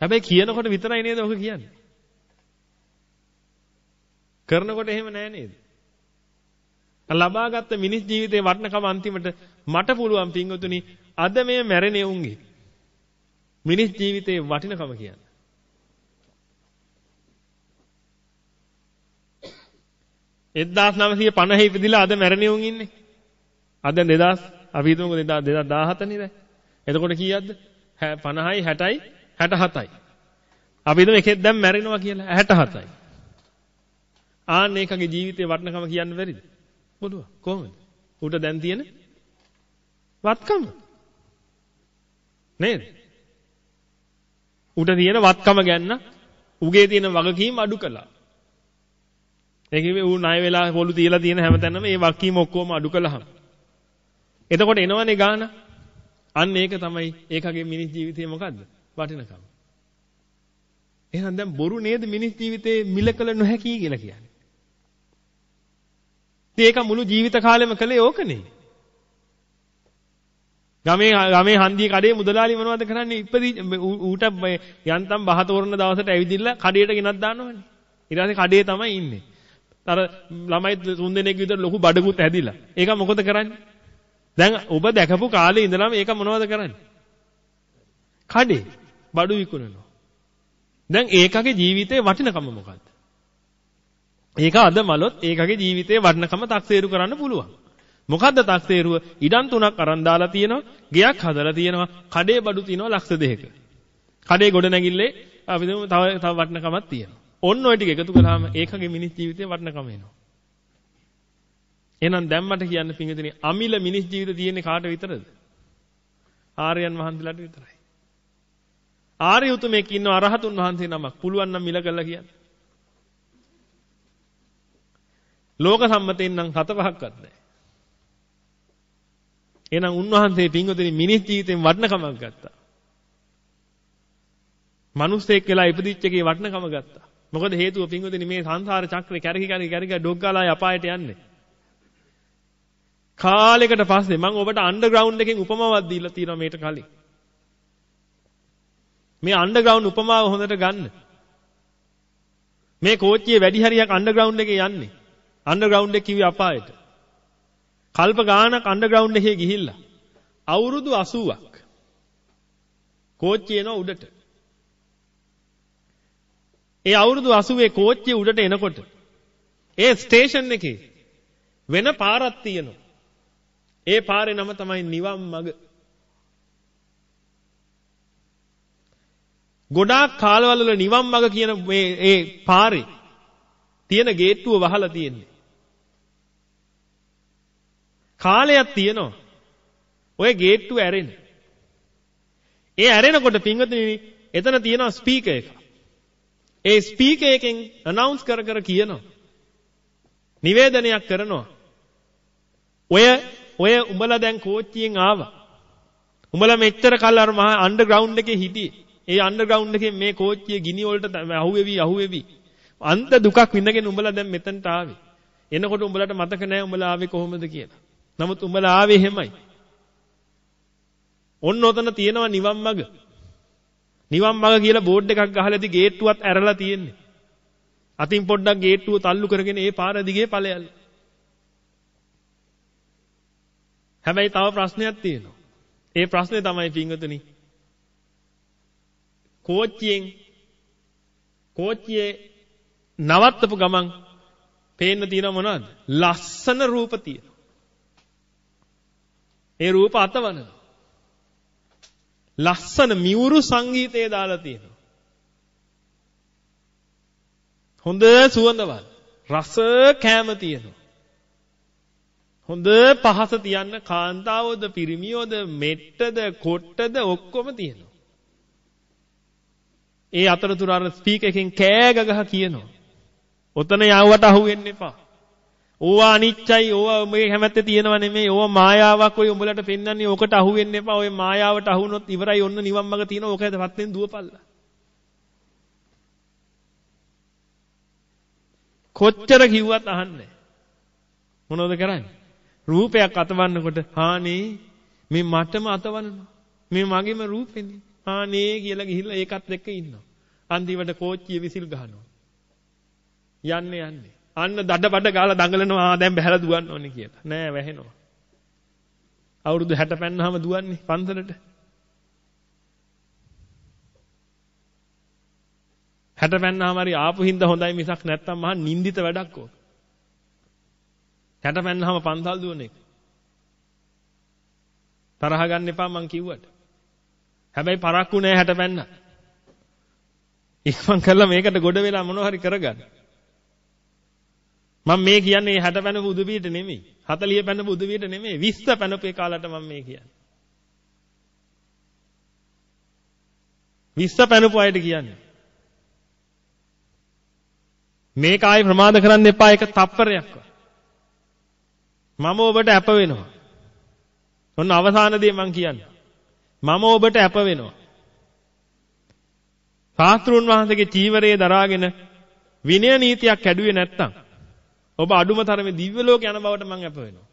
[SPEAKER 1] හැබැයි කියනකොට විතරයි නේද ඔක කියන්නේ. කරනකොට එහෙම නෑ නේද? ලබාගත් මිනිස් ජීවිතේ වටිනකම අන්තිමට මට පුළුවන් පින්වතුනි අද මේ මැරෙන උන්ගේ මිනිස් ජීවිතේ වටිනකම කියන්න. එක්දාස් නමසිය පණහි ඉපදිලා අද මැරෙන උන් ඉන්නේ. අද 2000 අපි හිතමුකෝ 2017 නේ දැන්. එතකොට කීයක්ද? 50යි 60යි 67යි. අපි හිතමු එකෙක් දැන් මැරෙනවා කියලා 67යි. ආන්න ඒකගේ ජීවිතේ වටිනකම කියන්න බැරිද? පුළුවන්. කොහොමද? ඌට දැන් තියෙන වත්කම. නේද? ඌට තියෙන වත්කම ගැන්න උගේ තියෙන වගකීම් අඩු කළා. ඒ කිව්වේ ඌ ණය වෙලා පොළු තියලා තියෙන හැමතැනම මේ වගකීම් ඔක්කොම අඩු කළාම. එතකොට එනවනේ ගාන. අන්න ඒක තමයි ඒකගේ මිනිස් ජීවිතේ මොකද්ද? වටිනකම. එහෙනම් දැන් බොරු නේද මිනිස් ජීවිතේ මිලකල නොහැකි කියලා කියන්නේ. ඒක මුළු ජීවිත කාලෙම කළේ ඕකනේ. ගමේ ගමේ හන්දිය කඩේ මුදලාලි මොනවද කරන්නේ ඉපදි ඌට යන්තම් බහ තෝරන දවසට ඇවිදින්න කඩේට ගෙනත් දානවනේ. ඊට පස්සේ කඩේ තමයි ඉන්නේ. අර ළමයි තුන් දෙනෙක් විතර ලොකු බඩකුත් ඇදිලා. ඒක මොකද කරන්නේ? දැන් ඔබ දැකපු කාලේ ඉඳලම ඒක මොනවද කරන්නේ? කඩේ බඩු විකුණනවා. දැන් ඒකගේ ජීවිතේ වටිනකම මොකද්ද? ඒක අද මලොත් ඒකගේ ජීවිතේ වටිනකම තක්සේරු කරන්න පුළුවන්. මොකද්ද තක්සේරුව? ඉඩම් තුනක් අරන් දාලා තියෙනවා, ගෙයක් හදලා තියෙනවා, කඩේ බඩු තියෙනවා ලක්ෂ දෙකක. කඩේ ගොඩ නැගිල්ලේ අපි තව තව වටිනකමක් තියෙනවා. ඔන්න ඔය ටික එකතු කළාම ඒකගේ මිනිස් ජීවිතේ වටිනකම එනවා. එහෙනම් දැන් මට කියන්න පිංගුතුනි අමිල මිනිස් ජීවිත තියෙන්නේ කාට විතරද? ආර්යයන් වහන්සේලාට විතරයි. ආර්ය උතුමෙක් ඉන්න අරහතුන් වහන්සේ නමක් පුළුවන් නම් මිල කළා කියන්නේ. ලෝක සම්මතෙන් නම් හත පහක්වත් නැහැ. එහෙනම් උන්වහන්සේ පින්වතුනි මිනිස් ජීවිතෙන් වටිනකමක් ගත්තා. මිනිස්සෙක් වෙලා ඉපදිච්ච එකේ වටිනකම ගත්තා. මොකද හේතුව පින්වතුනි මේ සංසාර චක්‍රේ කැරකි කැරකි කැරකි ඩොග්ගාලා අපායට යන්නේ. කාලයකට පස්සේ මම ඔබට අන්ඩර්ග්‍රවුන්ඩ් එකෙන් උපමාවක් දීලා තියෙනවා මේට කලින්. මේ අන්ඩර්ග්‍රවුන්ඩ් උපමාව හොඳට ගන්න. මේ කෝච්චියේ වැඩි හරියක් අන්ඩර්ග්‍රවුන්ඩ් එකේ යන්නේ. අන්ඩර්ග්‍රවුන්ඩ් එක කිව්වේ අපායට. කල්ප ගානක් අන්ඩර්ග්‍රවුන්ඩ් එකේ ගිහිල්ලා අවුරුදු 80ක් කෝච්චිය එනවා උඩට. ඒ අවුරුදු 80 කෝච්චිය උඩට එනකොට ඒ ස්ටේෂන් එකේ වෙන පාරක් තියෙනවා. ඒ පාරේ නම තමයි නිවන් මඟ. ගොඩාක් කාලවල නිවන් මඟ කියන මේ ඒ පාරේ තියෙන ගේට්ටුව වහලා තියෙන්නේ. කාලයක් තියෙනවා. ඔය ගේට්ටුව ඇරෙන. ඒ ඇරෙනකොට පින්වතුනි එතන තියෙනවා ස්පීකර් එක. ඒ ස්පීකර් එකෙන් අනවුන්ස් කර කර කියනවා. නිවේදනයක් කරනවා. ඔය ඔය උඹලා දැන් කෝච්චියෙන් ආවා. උඹලා මෙච්චර කල් අර මහා අන්ඩර්ග්‍රවුන්ඩ් එකේ හිටියේ. ඒ අන්ඩර්ග්‍රවුන්ඩ් එකේ මේ කෝච්චිය ගිනි වලට අහුවෙවි අහුවෙවි. අන්ත දුකක් විඳගෙන උඹලා දැන් මෙතනට ආවේ. එනකොට උඹලට මතක නැහැ උඹලා ආවේ කොහොමද කියලා. නමුත් උඹලා ආවේ එහෙමයි. ඔන්න ඔතන තියෙනවා නිවන් මඟ. නිවන් මඟ කියලා බෝඩ් එකක් ගහලාදී ගේට්ටුවත් ඇරලා තියෙන්නේ. අතින් පොඩ්ඩක් ගේට්ටුව තල්ලු කරගෙන ඒ පාර දිගේ ඵලයල්. හැබැයි තව ප්‍රශ්නයක් තියෙනවා. ඒ ප්‍රශ්නේ තමයි පින්වතුනි. කෝච්චියෙන් කෝච්චියේ නවත්තපු ගමන් පේන්න තියෙන මොනවද? ලස්සන රූප තියෙනවා. ඒ රූප අතවනවා. ලස්සන මියුරු සංගීතය දාලා තියෙනවා. හොඳ සුවඳවල් රස කෑම තියෙනවා. හොඳ පහස තියන්න කාන්තාවෝද පිරිමියෝද මෙට්ටද කොට්ටද ඔක්කොම තියෙනවා. ඒ අතරතුර අර ස්පීකර් එකෙන් කෑ ගගහ කියනවා. ඔතන යවුවට අහු වෙන්න එපා. ඕවා අනිච්චයි ඕවා මේ හැමැත්තේ තියෙනව නෙමෙයි ඕවා මායාවක් ඔය උඹලට පෙන්වන්නේ ඕකට අහු වෙන්න එපා. ඔය මායාවට අහු වුණොත් ඉවරයි ඔන්න නිවන් මඟ තියෙනවා. ඕකද පත්තෙන් දුවපල්ලා. කොච්චර කිව්වත් අහන්නේ මොනවද කරන්නේ? රූපයක් අතවන්නකොට හානේ මේ මටම අතවනවා. මේ මගේම රූපෙනේ. හානේ කියලා ගිහිල්ලා ඒකත් එක්ක ඉන්නවා. අන්තිමට කෝච්චිය විසිල් ගහනවා. යන්නේ යන්නේ. අන්න දඩ බඩ ගාලා දඟලනවා ආ දැන් බහැලා දුවන්න ඕනේ කියලා. නෑ වැහෙනවා. අවුරුදු 60 පෙන්නාම දුවන්නේ පන්සලට. 60 පෙන්නාම හරි ආපු හින්දා හොඳයි මිසක් නැත්තම් මහා නින්දිත වැඩක් ඕක. 60 පෙන්නාම පන්සල් දුවන එක. තරහ ගන්න එපා මං කිව්වට. හැබැයි පරක්කු නෑ 60 පෙන්නා. ඉක්මන් කළා මේකට ගොඩ වෙලා මොනව හරි කරගන්න. මම මේ කියන්නේ 60 පැනපු උදවියට නෙමෙයි. 40 පැනපු උදවියට නෙමෙයි. 20 පැනපු කාලට මම මේ කියන්නේ. 20 පැනපු අයට කියන්නේ. මේක ආයි ප්‍රමාද කරන්න එපා ඒක තප්පරයක්වත්. මම ඔබට අප වෙනවා. ඔන්න අවසාන දේ මම කියන්නේ. මම ඔබට අප වෙනවා. ශාස්ත්‍රුන් වහන්සේගේ චීවරයේ දරාගෙන විනය නීතියක් කැඩුවේ නැත්තම් ඔබ අඩුම තරමේ දිව්‍ය ලෝක යන බවට මම අප වෙනවා.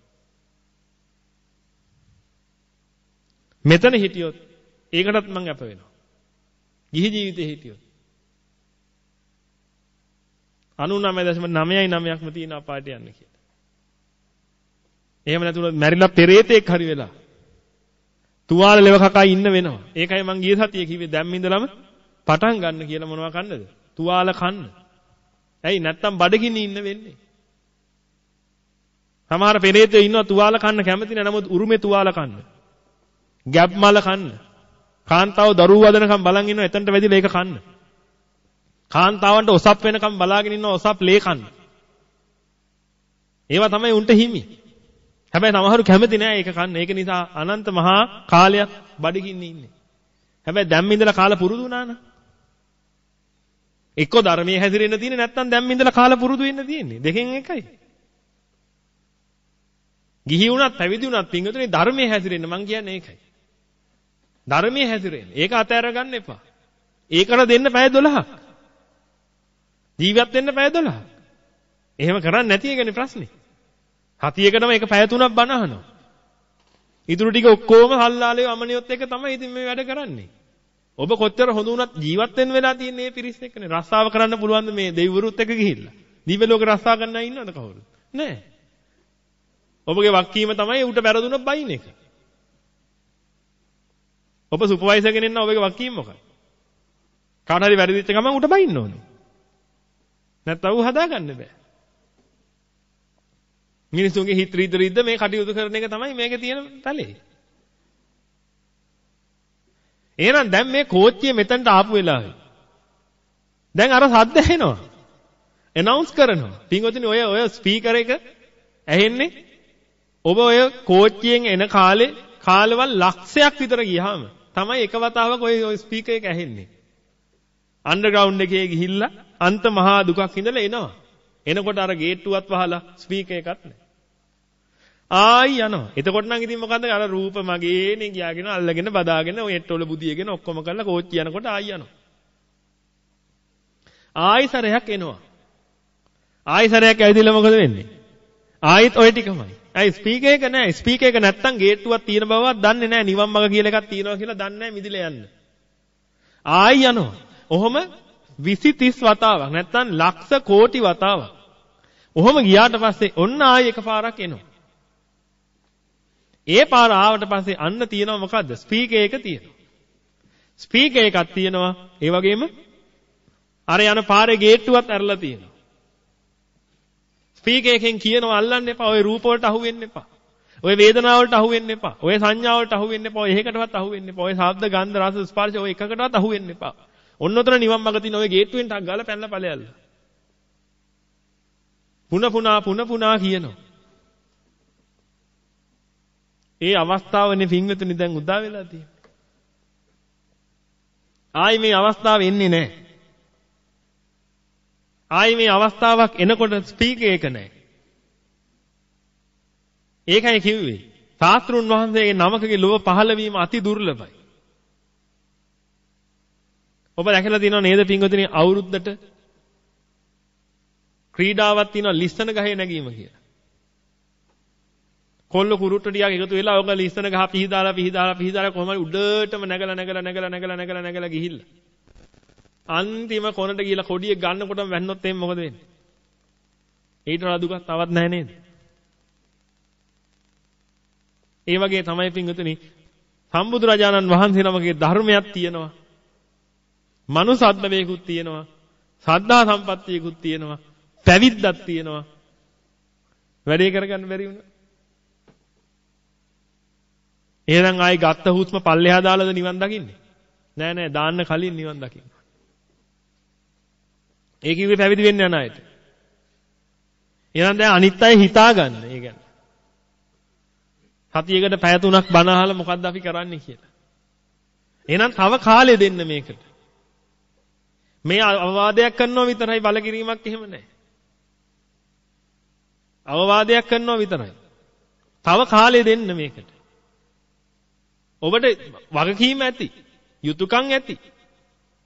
[SPEAKER 1] මෙතන හිටියොත් ඒකටත් මම අප වෙනවා. ගිහි ජීවිතේ හිටියොත් 99.9යිම තියෙන අපායට යන්න කියලා. එහෙම නැතුනොත් මැරිලා පෙරේතෙක් හරි වෙලා තුවාල ලෙව කකා ඉන්න වෙනවා. ඒකයි මං ගිය සතියේ කිව්වේ දැම්ම ඉඳලම පටන් ගන්න කියලා මොනවා කන්නද? තුවාල කන්න. ඇයි නැත්තම් බඩගිනි ඉන්න වෙන්නේ? සමහර පෙරේතයෝ ඉන්නවා තුවාල කන්න කැමති නැහැ නමුත් උරුමේ තුවාල කන්න. ගැබ් මල කන්න. කාන්තාව දරුවෝ වදනකම් බලන් ඉන්නවා එතනට වැදිලා ඒක කන්න. කාන්තාවන්ට ඔසප් වෙනකම් බලාගෙන ඉන්නවා ඔසප් ලේ කන්න. ඒවා තමයි උන්ට හිමි. හැබැයි සමහරු කැමති නෑ ඒක කන්න. ඒක නිසා අනන්ත මහා කාලයක් බඩගින්න ඉන්නේ. හැබැයි දැන් ඉඳලා කාලා පුරුදු වුණා න ะ. එක්ක ධර්මයේ හැසිරෙන්න තියෙන්නේ නැත්නම් දැන් ඉඳලා කාලා පුරුදු වෙන්න තියෙන්නේ. දෙකෙන් එකයි. ගිහි වුණත් පැවිදි වුණත් පින්වතුනි ධර්මයේ හැසිරෙන්න මං කියන්නේ ඒකයි. ධර්මයේ හැසිරෙන්න. ඒක අතහැර ගන්න එපා. ඒකට දෙන්න පැය 12ක්. ජීවත් වෙන්න පැය 12ක්. එහෙම කරන්නේ නැති එකනේ ප්‍රශ්නේ. හතියකටම එක පැය තුනක් බණ අහනවා. ඉතුරු ටික ඔක්කොම හල්ලාලේ අමනියොත් එක තමයි ඉතින් මේ වැඩ කරන්නේ. ඔබ කොච්චර හොඳ වුණත් ජීවත් වෙන්න වෙලා තියෙන මේ පිරිස් එක්කනේ. රස්සාව කරන්න පුළුවන් මේ දෙවිවරුත් එක්ක ගිහිල්ලා. දිව්‍ය ලෝක රස්සා ගන්න ඉන්නවද කවුරුත්? නෑ. ඔබගේ වක්කීම තමයි උට වැරදුනොත් බයින් එක. ඔබ සුපර්වයිසර් කෙනෙක් නම් ඔබගේ වක්කීම මොකක්ද? කාට හරි වැරදිච්ච ගමන් උට බයින්න ඕනේ. නැත්නම් ඌ හදාගන්න බෑ. මිනිසුන්ගේ හිත රිද්ද රිද්ද මේ කටයුතු කරන එක තමයි මේකේ තියෙන තලේ. එහෙනම් දැන් මේ කෝච්චිය මෙතනට ආපු වෙලාවේ දැන් අර සද්ද ඇහෙනවා. ඇනවුන්ස් කරනවා. පින්වතුනි ඔය ඔය ස්පීකර් එක ඇහෙන්නේ ඔබ ඔය කෝච්චියෙන් එන කාලේ කාලවල් ලක්ෂයක් විතර ගියාම තමයි එක වතාවක ඔය ඔය ස්පීකර් එක ඇහෙන්නේ. අන්ඩර්ග්‍රවුන්ඩ් එකේ ගිහිල්ලා අන්ත මහා දුකක් ඉඳලා එනවා. එනකොට අර ගේට්ටුවත් වහලා ස්පීකර් එකක් නැහැ. ආයි යනවා. එතකොට නම් ඉතින් මොකන්ද අර රූප මගේනේ ගියාගෙන අල්ලගෙන බදාගෙන ඔය එට්ටවල බුදියගෙන ඔක්කොම කරලා කෝච්චි යනකොට ආයි යනවා. ආයි සරයක් එනවා. ආයි සරයක් ඇවිදලා මොකද වෙන්නේ? ආයෙත් ওই ටිකමයි. ඇයි ස්පීකර් එක නැහැ. ස්පීකර් එක නැත්තම් ගේට්ටුවක් තියෙන බවවත් දන්නේ නැහැ. නිවන් මඟ කියලා එකක් තියෙනවා කියලා දන්නේ නැහැ මිදිලා යන්න. ආයි යනවා. ඔහොම 20 30 වතාවක් නැත්තම් ලක්ෂ කෝටි වතාවක්. ඔහොම ගියාට පස්සේ ඔන්න ආයි එකපාරක් එනවා. ඒ පාර ආවට පස්සේ අන්න තියෙනවා මොකද්ද? ස්පීකර් එක තියෙනවා. ස්පීකර් එකක් තියෙනවා. ඒ වගේම අර යන පාරේ ගේට්ටුවත් ඇරලා තියෙනවා. ස්පීකර් එකෙන් කියනවා අල්ලන්න එපා. ওই රූප වලට අහු වෙන්න එපා. ওই වේදනාව වලට අහු වෙන්න එපා. ඔය සංඥා වලට අහු වෙන්න එපා. ඔය එකකටවත් අහු වෙන්න එපා. ඔය ශබ්ද, ගන්ධ, රස, ස්පර්ශ ඔය එකකටවත් අහු වෙන්න එපා. ඔන්න උතන නිවන් මඟ තියෙන ඔය ගේට්ටුවෙන් ටක් ගාලා පැනලා ඵලයල්ල. පුන පුනා පුන පුනා කියනවා. ඒ අවස්ථාවනේ පින්වතුනි දැන් උදා වෙලා තියෙන්නේ. ආයි මේ අවස්ථාව එන්නේ නැහැ. ආයි මේ අවස්ථාවක් එනකොට ස්පීකර් එක නැහැ. ඒකයි කිව්වේ. සාස්ත්‍රුන් වහන්සේගේ නමකගේ ලොව පහළ වීම අති දුර්ලභයි. ඔබ දැකලා තියෙනව නේද පින්වතුනි අවුරුද්දට ක්‍රීඩාවක් තියෙනවා ලිස්සන ගහේ නැගීම කියලා. කොල්ල කුරුට්ට ටිකක් එකතු වෙලා ඔක ලිස්සන ගහ පිහිදාලා පිහිදාලා පිහිදාලා කොහමද උඩටම නැගලා නැගලා නැගලා නැගලා නැගලා නැගලා ගිහිල්ලා. අන්තිම කොනට ගිහලා කොඩිය ගන්නකොටම වැන්නොත් එහෙනම් මොකද වෙන්නේ? ඊට වඩා දුකක් තවත් නැහැ නේද? ඒ වගේ තමයි පින්වතුනි සම්බුදු රජාණන් වහන්සේ නමගේ ධර්මයක් තියෙනවා. මනුසත්භවයකුත් තියෙනවා. සද්ධා සම්පත්තියකුත් තියෙනවා. පැවිද්දක් තියෙනවා. වැඩේ කරගන්න බැරි වුණා. එහෙනම් ආයි ගත්ත හුස්ම පල්ලෙහා දාලාද නිවන් දකින්නේ? නෑ නෑ දාන්න කලින් නිවන් දකින්න. ඒ කිව්වේ පැවිදි වෙන්න යන අයට. එහෙනම් දැන් අනිත් අය හිතා ගන්න. ඒ කියන්නේ. සතියකට පැය තුනක් බණ අහලා මොකද්ද අපි කරන්නේ කියලා. එහෙනම් තව කාලෙ දෙන්න මේකට. මේ අවවාදයක් කරනවා විතරයි බල කිරීමක් එහෙම නැහැ. අවවාදයක් කරනවා විතරයි. තව කාලෙ දෙන්න මේකට. ඔබට වගකීම ඇති. යුතුයකම් ඇති.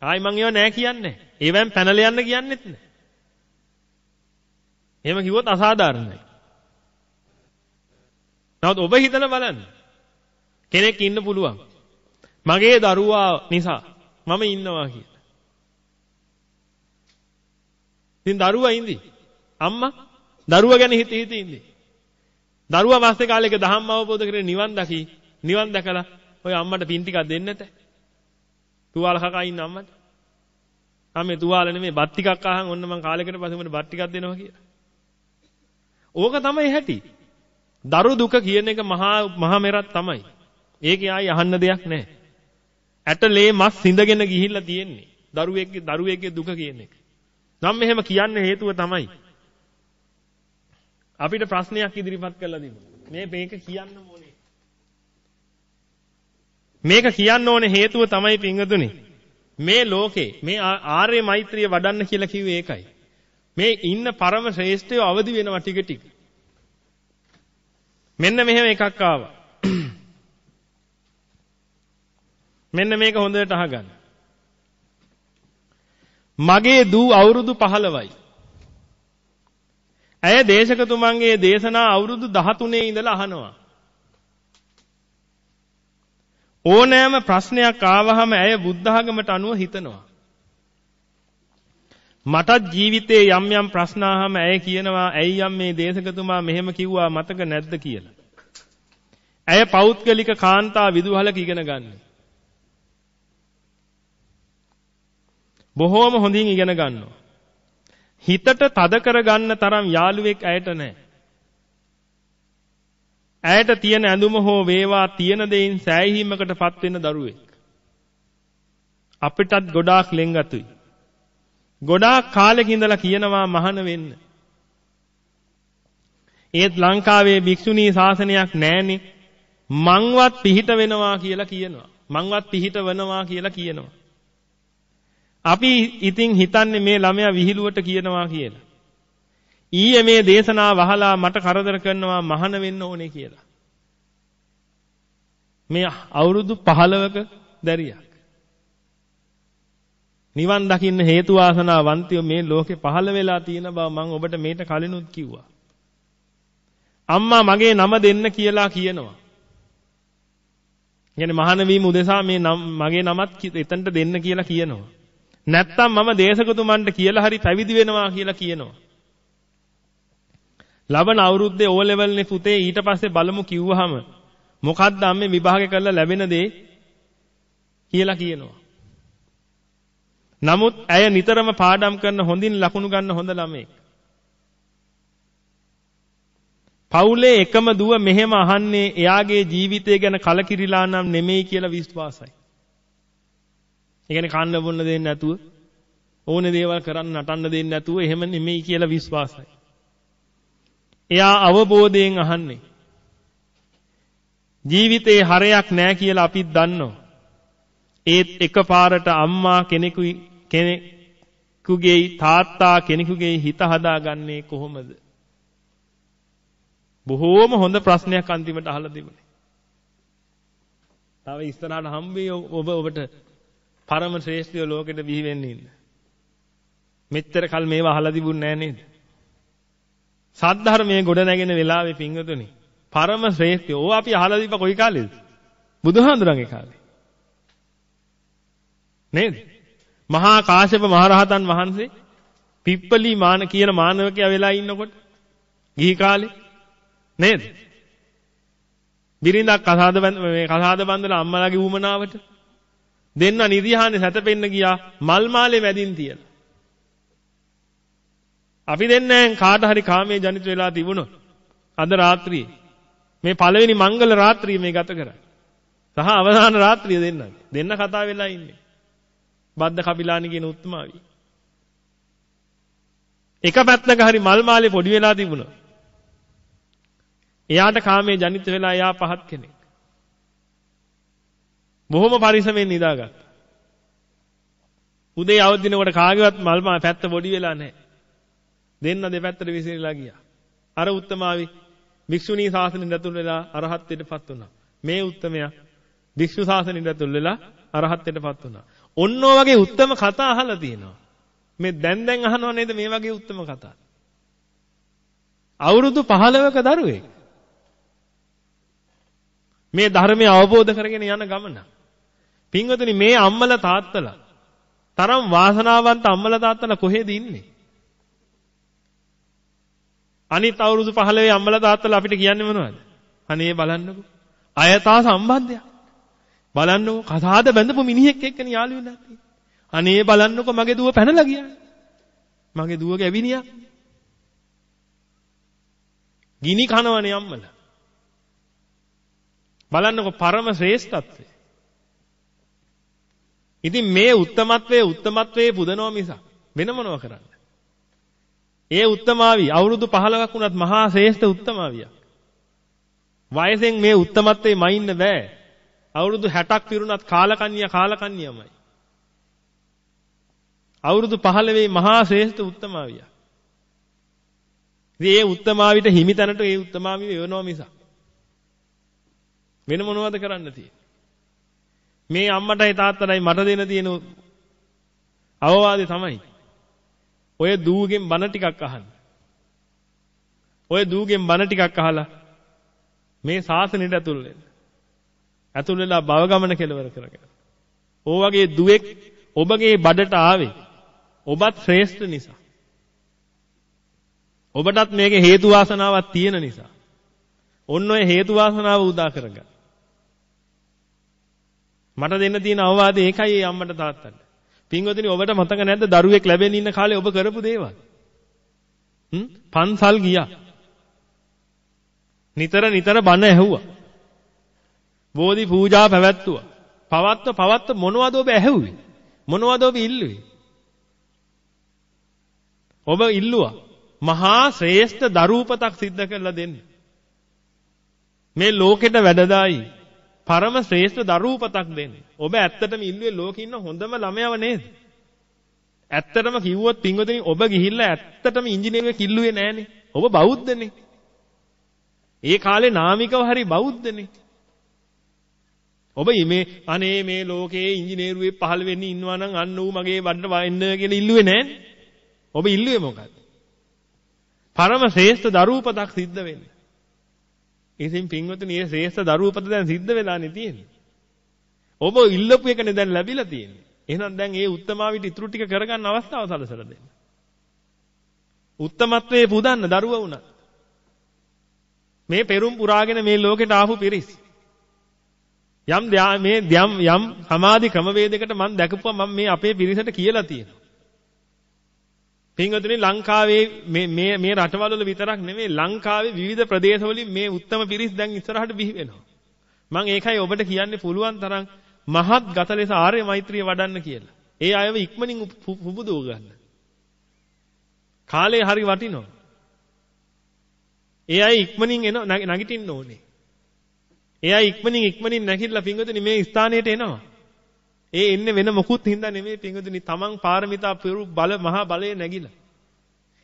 [SPEAKER 1] ආයි මං ඒව නෑ කියන්නේ. ඒවෙන් පැනලා යන්න කියන්නෙත් නෑ. එහෙම කිව්වොත් අසාධාරණයි. නමුත් ඔබ හිතලා බලන්න. කෙනෙක් ඉන්න පුළුවන්. මගේ දරුවා නිසා මම ඉන්නවා කියලා. ඉතින් දරුවා ඉඳි. අම්මා දරුවා ගැන හිත හිත ඉඳි. දරුවා මාසේ කාලෙක දහම් අවබෝධ කරගෙන නිවන් දකි. නිවන් දැකලා ඔය අම්මට පින් ටිකක් දෙන්න නැත. තුවාල කකා ඉන්න අම්මට. අම්මේ තුවාල නෙමෙයි බත් ටිකක් අහන් ඔන්න මං කාලෙකට පස්සේ මට බත් ටිකක් දෙනවා කියලා. ඕක තමයි හැටි. දරු දුක කියන එක මහා මහා මෙරක් තමයි. ඒකේ ආයි අහන්න දෙයක් නැහැ. ඇට ලේ මස් සිඳගෙන ගිහිල්ලා තියෙන්නේ. දරුවෙක්ගේ දරුවෙක්ගේ දුක කියන එක. නම් මෙහෙම කියන්න හේතුව තමයි. අපිට ප්‍රශ්නයක් ඉදිරිපත් කරලා දෙන්න. මේ මේක කියන්න ඕනේ. මේක කියන්න ඕනේ හේතුව තමයි පින්වතුනි. මේ ලෝකේ මේ ආර්ය මෛත්‍රිය වඩන්න කියලා කිව්වේ ඒකයි. මේ ඉන්න පරම ශ්‍රේෂ්ඨයෝ අවදි වෙනවා ටික ටික. මෙන්න මෙහෙම එකක් ආවා. මෙන්න මේක හොඳට අහගන්න. මගේ දූ අවුරුදු 15යි. ඇය දේශකතුමන්ගේ දේශනා අවුරුදු 13 ඉඳලා අහනවා. ඕනෑම ප්‍රශ්නයක් ආවහම ඇය බුද්ධ ආගමට අනුව හිතනවා. මටත් ජීවිතේ යම් යම් ප්‍රශ්න ආවම ඇය කියනවා ඇයි යම් මේ දේශකතුමා මෙහෙම කිව්වා මතක නැද්ද කියලා. ඇය පෞද්ගලික කාන්තා විදුහලක ඉගෙන ගන්න. බොහෝම හොඳින් ඉගෙන ගන්නවා. හිතට තද කරගන්න තරම් යාළුවෙක් ඇයට නැහැ. ඇයට තියෙන ඇඳුම හෝ වේවා තියෙන දෙයින් සෑහීමකටපත් වෙන දරුවෙක්. අපිටත් ගොඩාක් ලෙන්ගතුයි. ගොඩාක් කාලෙක ඉඳලා කියනවා මහාන වෙන්න. ඒත් ලංකාවේ භික්ෂුණී ශාසනයක් නැහනේ. මංවත් පිහිට වෙනවා කියලා කියනවා. මංවත් පිහිට වෙනවා කියලා කියනවා. අපි ඉතින් හිතන්නේ මේ ළමයා විහිළුවට කියනවා කියලා. ඊයේ මේ දේශනාව අහලා මට කරදර කරනවා මහාන වෙන්න ඕනේ කියලා. මේ අවුරුදු 15ක දැරියක්. නිවන් දකින්න හේතු වාසනා වන්තිය මේ ලෝකේ පහළ වෙලා තියෙන බව මම ඔබට මේට කලිනුත් කිව්වා. අම්මා මගේ නම දෙන්න කියලා කියනවා. කියන්නේ මහාන වීම උදෙසා මේ මගේ නමත් එතනට දෙන්න කියලා කියනවා. නැත්තම් මම දේශකතුමන්ට කියලා හරි පැවිදි වෙනවා කියලා කියනවා. ලබන අවුරුද්දේ ඕ ලෙවල්නේ පුතේ ඊට පස්සේ බලමු කිව්වහම මොකද්ද අම්මේ විභාගය කරලා ලැබෙන දේ කියලා කියනවා. නමුත් ඇය නිතරම පාඩම් කරන හොඳින් ලකුණු ගන්න හොඳ ළමෙක්. පවුලේ එකම දුව මෙහෙම අහන්නේ එයාගේ ජීවිතය ගැන කලකිරිලා නම් නෙමෙයි කියලා විශ්වාසයි. ඒ කියන්නේ කන්න බොන්න දෙන්නේ නැතුව ඕනේ දේවල් කරන්න නටන්න දෙන්නේ නැතුව එහෙම නෙමෙයි කියලා විශ්වාසයි. එයා අවබෝධයෙන් අහන්නේ. ජීවිතේ හරයක් නැහැ කියලා අපිත් දන්නවා. ඒත් එකපාරට අම්මා කෙනෙකු කෙනෙකුගේ තාත්තා කෙනෙකුගේ හිත හදාගන්නේ කොහොමද? බොහෝම හොඳ ප්‍රශ්නයක් අන්තිමට අහලා තිබුණේ. තව ඉස්සරහට හම්බෙයි ඔබ ඔබට පරම ශ්‍රේෂ්ඨය ලෝකෙට බිහි වෙන්න ඉන්න. මෙච්චර කල් මේවා අහලා තිබුණේ නෑ නේද? සද්ධර්මයේ ගොඩ නැගෙන වෙලාවේ පිංගතුනි පරම ශ්‍රේෂ්ඨය. ඕවා අපි අහලා දීප කොයි කාලෙද? බුදුහාඳුරන්ගේ කාලේ. නේද? මහා කාශ්‍යප මහරහතන් වහන්සේ පිප්පලි මාන කියන මානවකයා වෙලා ඉන්නකොට ගිහි කාලේ නේද? බිරිඳක් කසාද මේ කසාද බඳලා අම්මලාගේ ඌමනාවට දෙන්න නිදිහානේ සැතපෙන්න ගියා මල් මාලේ මැදින් තියලා. අපි දෙන්නේ කාට හරි කාමයේ ජනිත වෙලා තිබුණොත් අද රාත්‍රියේ මේ පළවෙනි මංගල රාත්‍රිය මේ ගත කරා. සහ අවසාන රාත්‍රිය දෙන්නගේ. දෙන්න කතා වෙලා ඉන්නේ. බද්ද කපිලානි කියන උත්මාවි. එක පැත්තක හරි මල් මාලේ පොඩි වෙලා තිබුණා. එයාට කාමයේ ජනිත වෙලා එයා පහත් කෙනෙක්. බොහොම පරිස්සමෙන් නිදාගත්තා. උදේ අවදිනකොට කාගේවත් මල් මා පැත්ත පොඩි වෙලා නැහැ. දෙන්න දෙපැත්තට විසිරලා ගියා. අර උත්තමාවි භික්ෂුණී ශාසනයෙන් ඇතුල් වෙලා අරහත්ත්වයටපත් වුණා. මේ උත්තමයා භික්ෂු ශාසනයෙන් ඇතුල් වෙලා අරහත්ත්වයටපත් වුණා. ඔන්නෝ වගේ උත්තම කතා අහලා තියෙනවා. මේ දැන් දැන් අහනව නේද මේ වගේ උත්තම කතා. අවුරුදු 15ක දරුවෙක්. මේ ධර්මය අවබෝධ කරගෙන යන ගමන. පින්වතුනි මේ අම්මලා තාත්තලා තරම් වාසනාවන්ත අම්මලා තාත්තලා කොහෙද ඉන්නේ? අනිත් අවුරුදු 15 අම්මලා තාත්තලා අපිට කියන්නේ මොනවද? අනේ බලන්නකෝ. අයතා සම්බන්ධයක්. බලන්නකෝ කසාද බැඳපු මිනිහෙක් එක්කනේ යාළු වෙලා තියෙන්නේ. අනේ බලන්නකෝ මගේ දුව පැනලා ගියා. මගේ දුවගේ ඇවිනියක්. ගිනි කනවනේ අම්මලා. බලන්නකෝ පරම ශ්‍රේෂ්ඨත්වය. ඉතින් මේ උත්තමත්වයේ උත්තමත්වයේ පුදනවා මිස වෙන මොනව කරන්න. ඒ උත්තමාවි අවුරුදු 15ක් වුණත් මහා ශ්‍රේෂ්ඨ උත්තමාවියක්. වයසෙන් මේ උත්තමත්වයේ මයින්න බෑ. අවුරුදු 60ක් පිරුණත් කාලකන්‍ය කාලකන්‍යමයි. අවුරුදු 15 මහා ශ්‍රේෂ්ඨ උත්තමාවියක්. ඉතින් ඒ උත්තමාවිට හිමිතැනට ඒ උත්තමාවි වෙනවා මිසක් වෙන මොනවද කරන්න තියෙන්නේ? මේ අම්මටයි තාත්තටයි මට දෙන්න තියෙන අවවාදේ තමයි. ඔය දූගෙන් බන ටිකක් අහන්න. ඔය දූගෙන් බන ටිකක් අහලා මේ ශාසනයට ඇතුල් වෙන්න. ඇතුල් වෙලා භව ගමන කෙලවර කරගන්න. ඕ වගේ දුවෙක් ඔබගේ බඩට ආවේ ඔබත් ශ්‍රේෂ්ඨ නිසා. ඔබටත් මේකේ හේතු වාසනාවක් තියෙන නිසා. ඔන්න ඔය හේතු වාසනාව උදා කරගන්න. මට දෙන්න තියෙන අවවාදය ඒකයි ඒ අම්මට තාත්තට. පින්වතුනි ඔබට මතක නැද්ද දරුවෙක් ලැබෙන්න ඉන්න කාලේ ඔබ කරපු දේවල්? හ්ම් පන්සල් ගියා. නිතර නිතර බණ ඇහුවා. බෝධි පූජා පැවැත්තුවා. පවත්ව පවත්ව මොනවද ඔබ ඇහුවේ? මොනවද ඔබ ඉල්ලුවේ? ඔබ ඉල්ලුවා මහා ශ්‍රේෂ්ඨ දරූපතක් සිද්ධ කරලා දෙන්න. මේ ලෝකෙට වැඩදායි පරම ශ්‍රේෂ්ඨ දරූපතක් දෙන්නේ. ඔබ ඇත්තටම ඉල්ලුවේ ලෝකේ ඉන්න හොඳම ළමයාව නේද? ඇත්තටම කිව්වොත් පින්වතුනි ඔබ ගිහිල්ලා ඇත්තටම ඉංජිනේරුවෙක් ඉල්ලුවේ නෑනේ. ඔබ බෞද්ධනේ. ඒ කාලේ නාමිකව හරි බෞද්ධනේ. ඔබ මේ අනේ මේ ලෝකයේ ඉංජිනේරුවෙක් පහළ වෙන්න ඉන්නවා නම් අන්න ඌ මගේ වඩට වයින්න කියලා ඉල්ලුවේ නෑනේ. ඔබ ඉල්ලුවේ මොකද්ද? පරම ශ්‍රේෂ්ඨ දරූපතක් සිද්ධ වෙන්නේ. ඉතින් පින්වතුනි මේ ශ්‍රේෂ්ඨ දරුව උපත දැන් සිද්ධ වෙලානේ තියෙන්නේ. ඔබ ඉල්ලපු එකනේ දැන් ලැබිලා තියෙන්නේ. එහෙනම් දැන් ඒ උත්තමාවිට ඉතුරු ටික කරගන්න අවස්ථාව සලසලා දෙන්න. උත්තමත්වයේ පුදන්න දරුව වුණා. මේ පෙරුම් පුරාගෙන මේ ලෝකෙට ආපු පිරිස්. යම් මේ යම් යම් සමාධි ක්‍රමවේදයකට මම දැකපුවා මම මේ අපේ පිරිසට කියලා තියෙනවා. පින්වතුනි ලංකාවේ මේ මේ මේ රටවල වල විතරක් නෙමෙයි ලංකාවේ විවිධ ප්‍රදේශවලින් මේ උත්තම පිරිස් දැන් ඉස්සරහට බිහි වෙනවා. මම ඒකයි ඔබට කියන්නේ පුළුවන් තරම් මහත් ගත ලෙස ආර්ය මෛත්‍රිය වඩන්න කියලා. ඒ අයව ඉක්මනින් පුබුදව ගන්න. කාලේ හරි වටිනවා. ඒ අය ඉක්මනින් එන නැගිටින්න ඕනේ. ඒ අය ඉක්මනින් ඉක්මනින් නැගිටලා පිංගුතුනි මේ ස්ථානයට එනවා. ඒ එන්නේ වෙන මොකුත් හින්දා නෙමෙයි පිංගුදුනි තමන් පාරමිතා පුරු බල මහා බලයේ නැගිලා.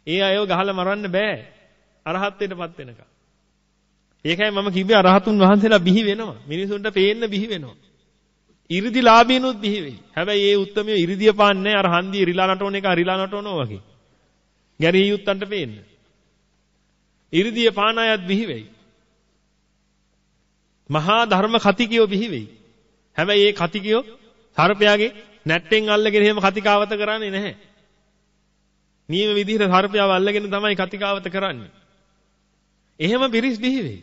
[SPEAKER 1] ඒ අයව ගහලා මරන්න බෑ. අරහත්ත්වයටපත් වෙනකම්. ඒකයි මම කිව්වේ අරහතුන් වහන්සේලා බිහි වෙනවා. මිනිසුන්ට පේන්න බිහි වෙනවා. 이르දිලාභිනුත් බිහි වෙයි. හැබැයි ඒ උත්මය 이르දිය පාන්නේ අර හන්දිය රිලා නටවන එක රිලා නටවනවා වගේ. ගැරී යුත්තන්ට පේන්න. 이르දිය පාන අයත් බිහි වෙයි. මහා ධර්ම කතිකයෝ බිහි වෙයි. හැබැයි ඒ කතිකයෝ සර්පයාගේ නැට්ටෙන් අල්ලගෙන එහෙම කතිකාවත කරන්නේ නැහැ. නියම විදිහට සර්පයාව අල්ලගෙන තමයි කතිකාවත කරන්නේ. එහෙම පිරිස් බිහි වෙයි.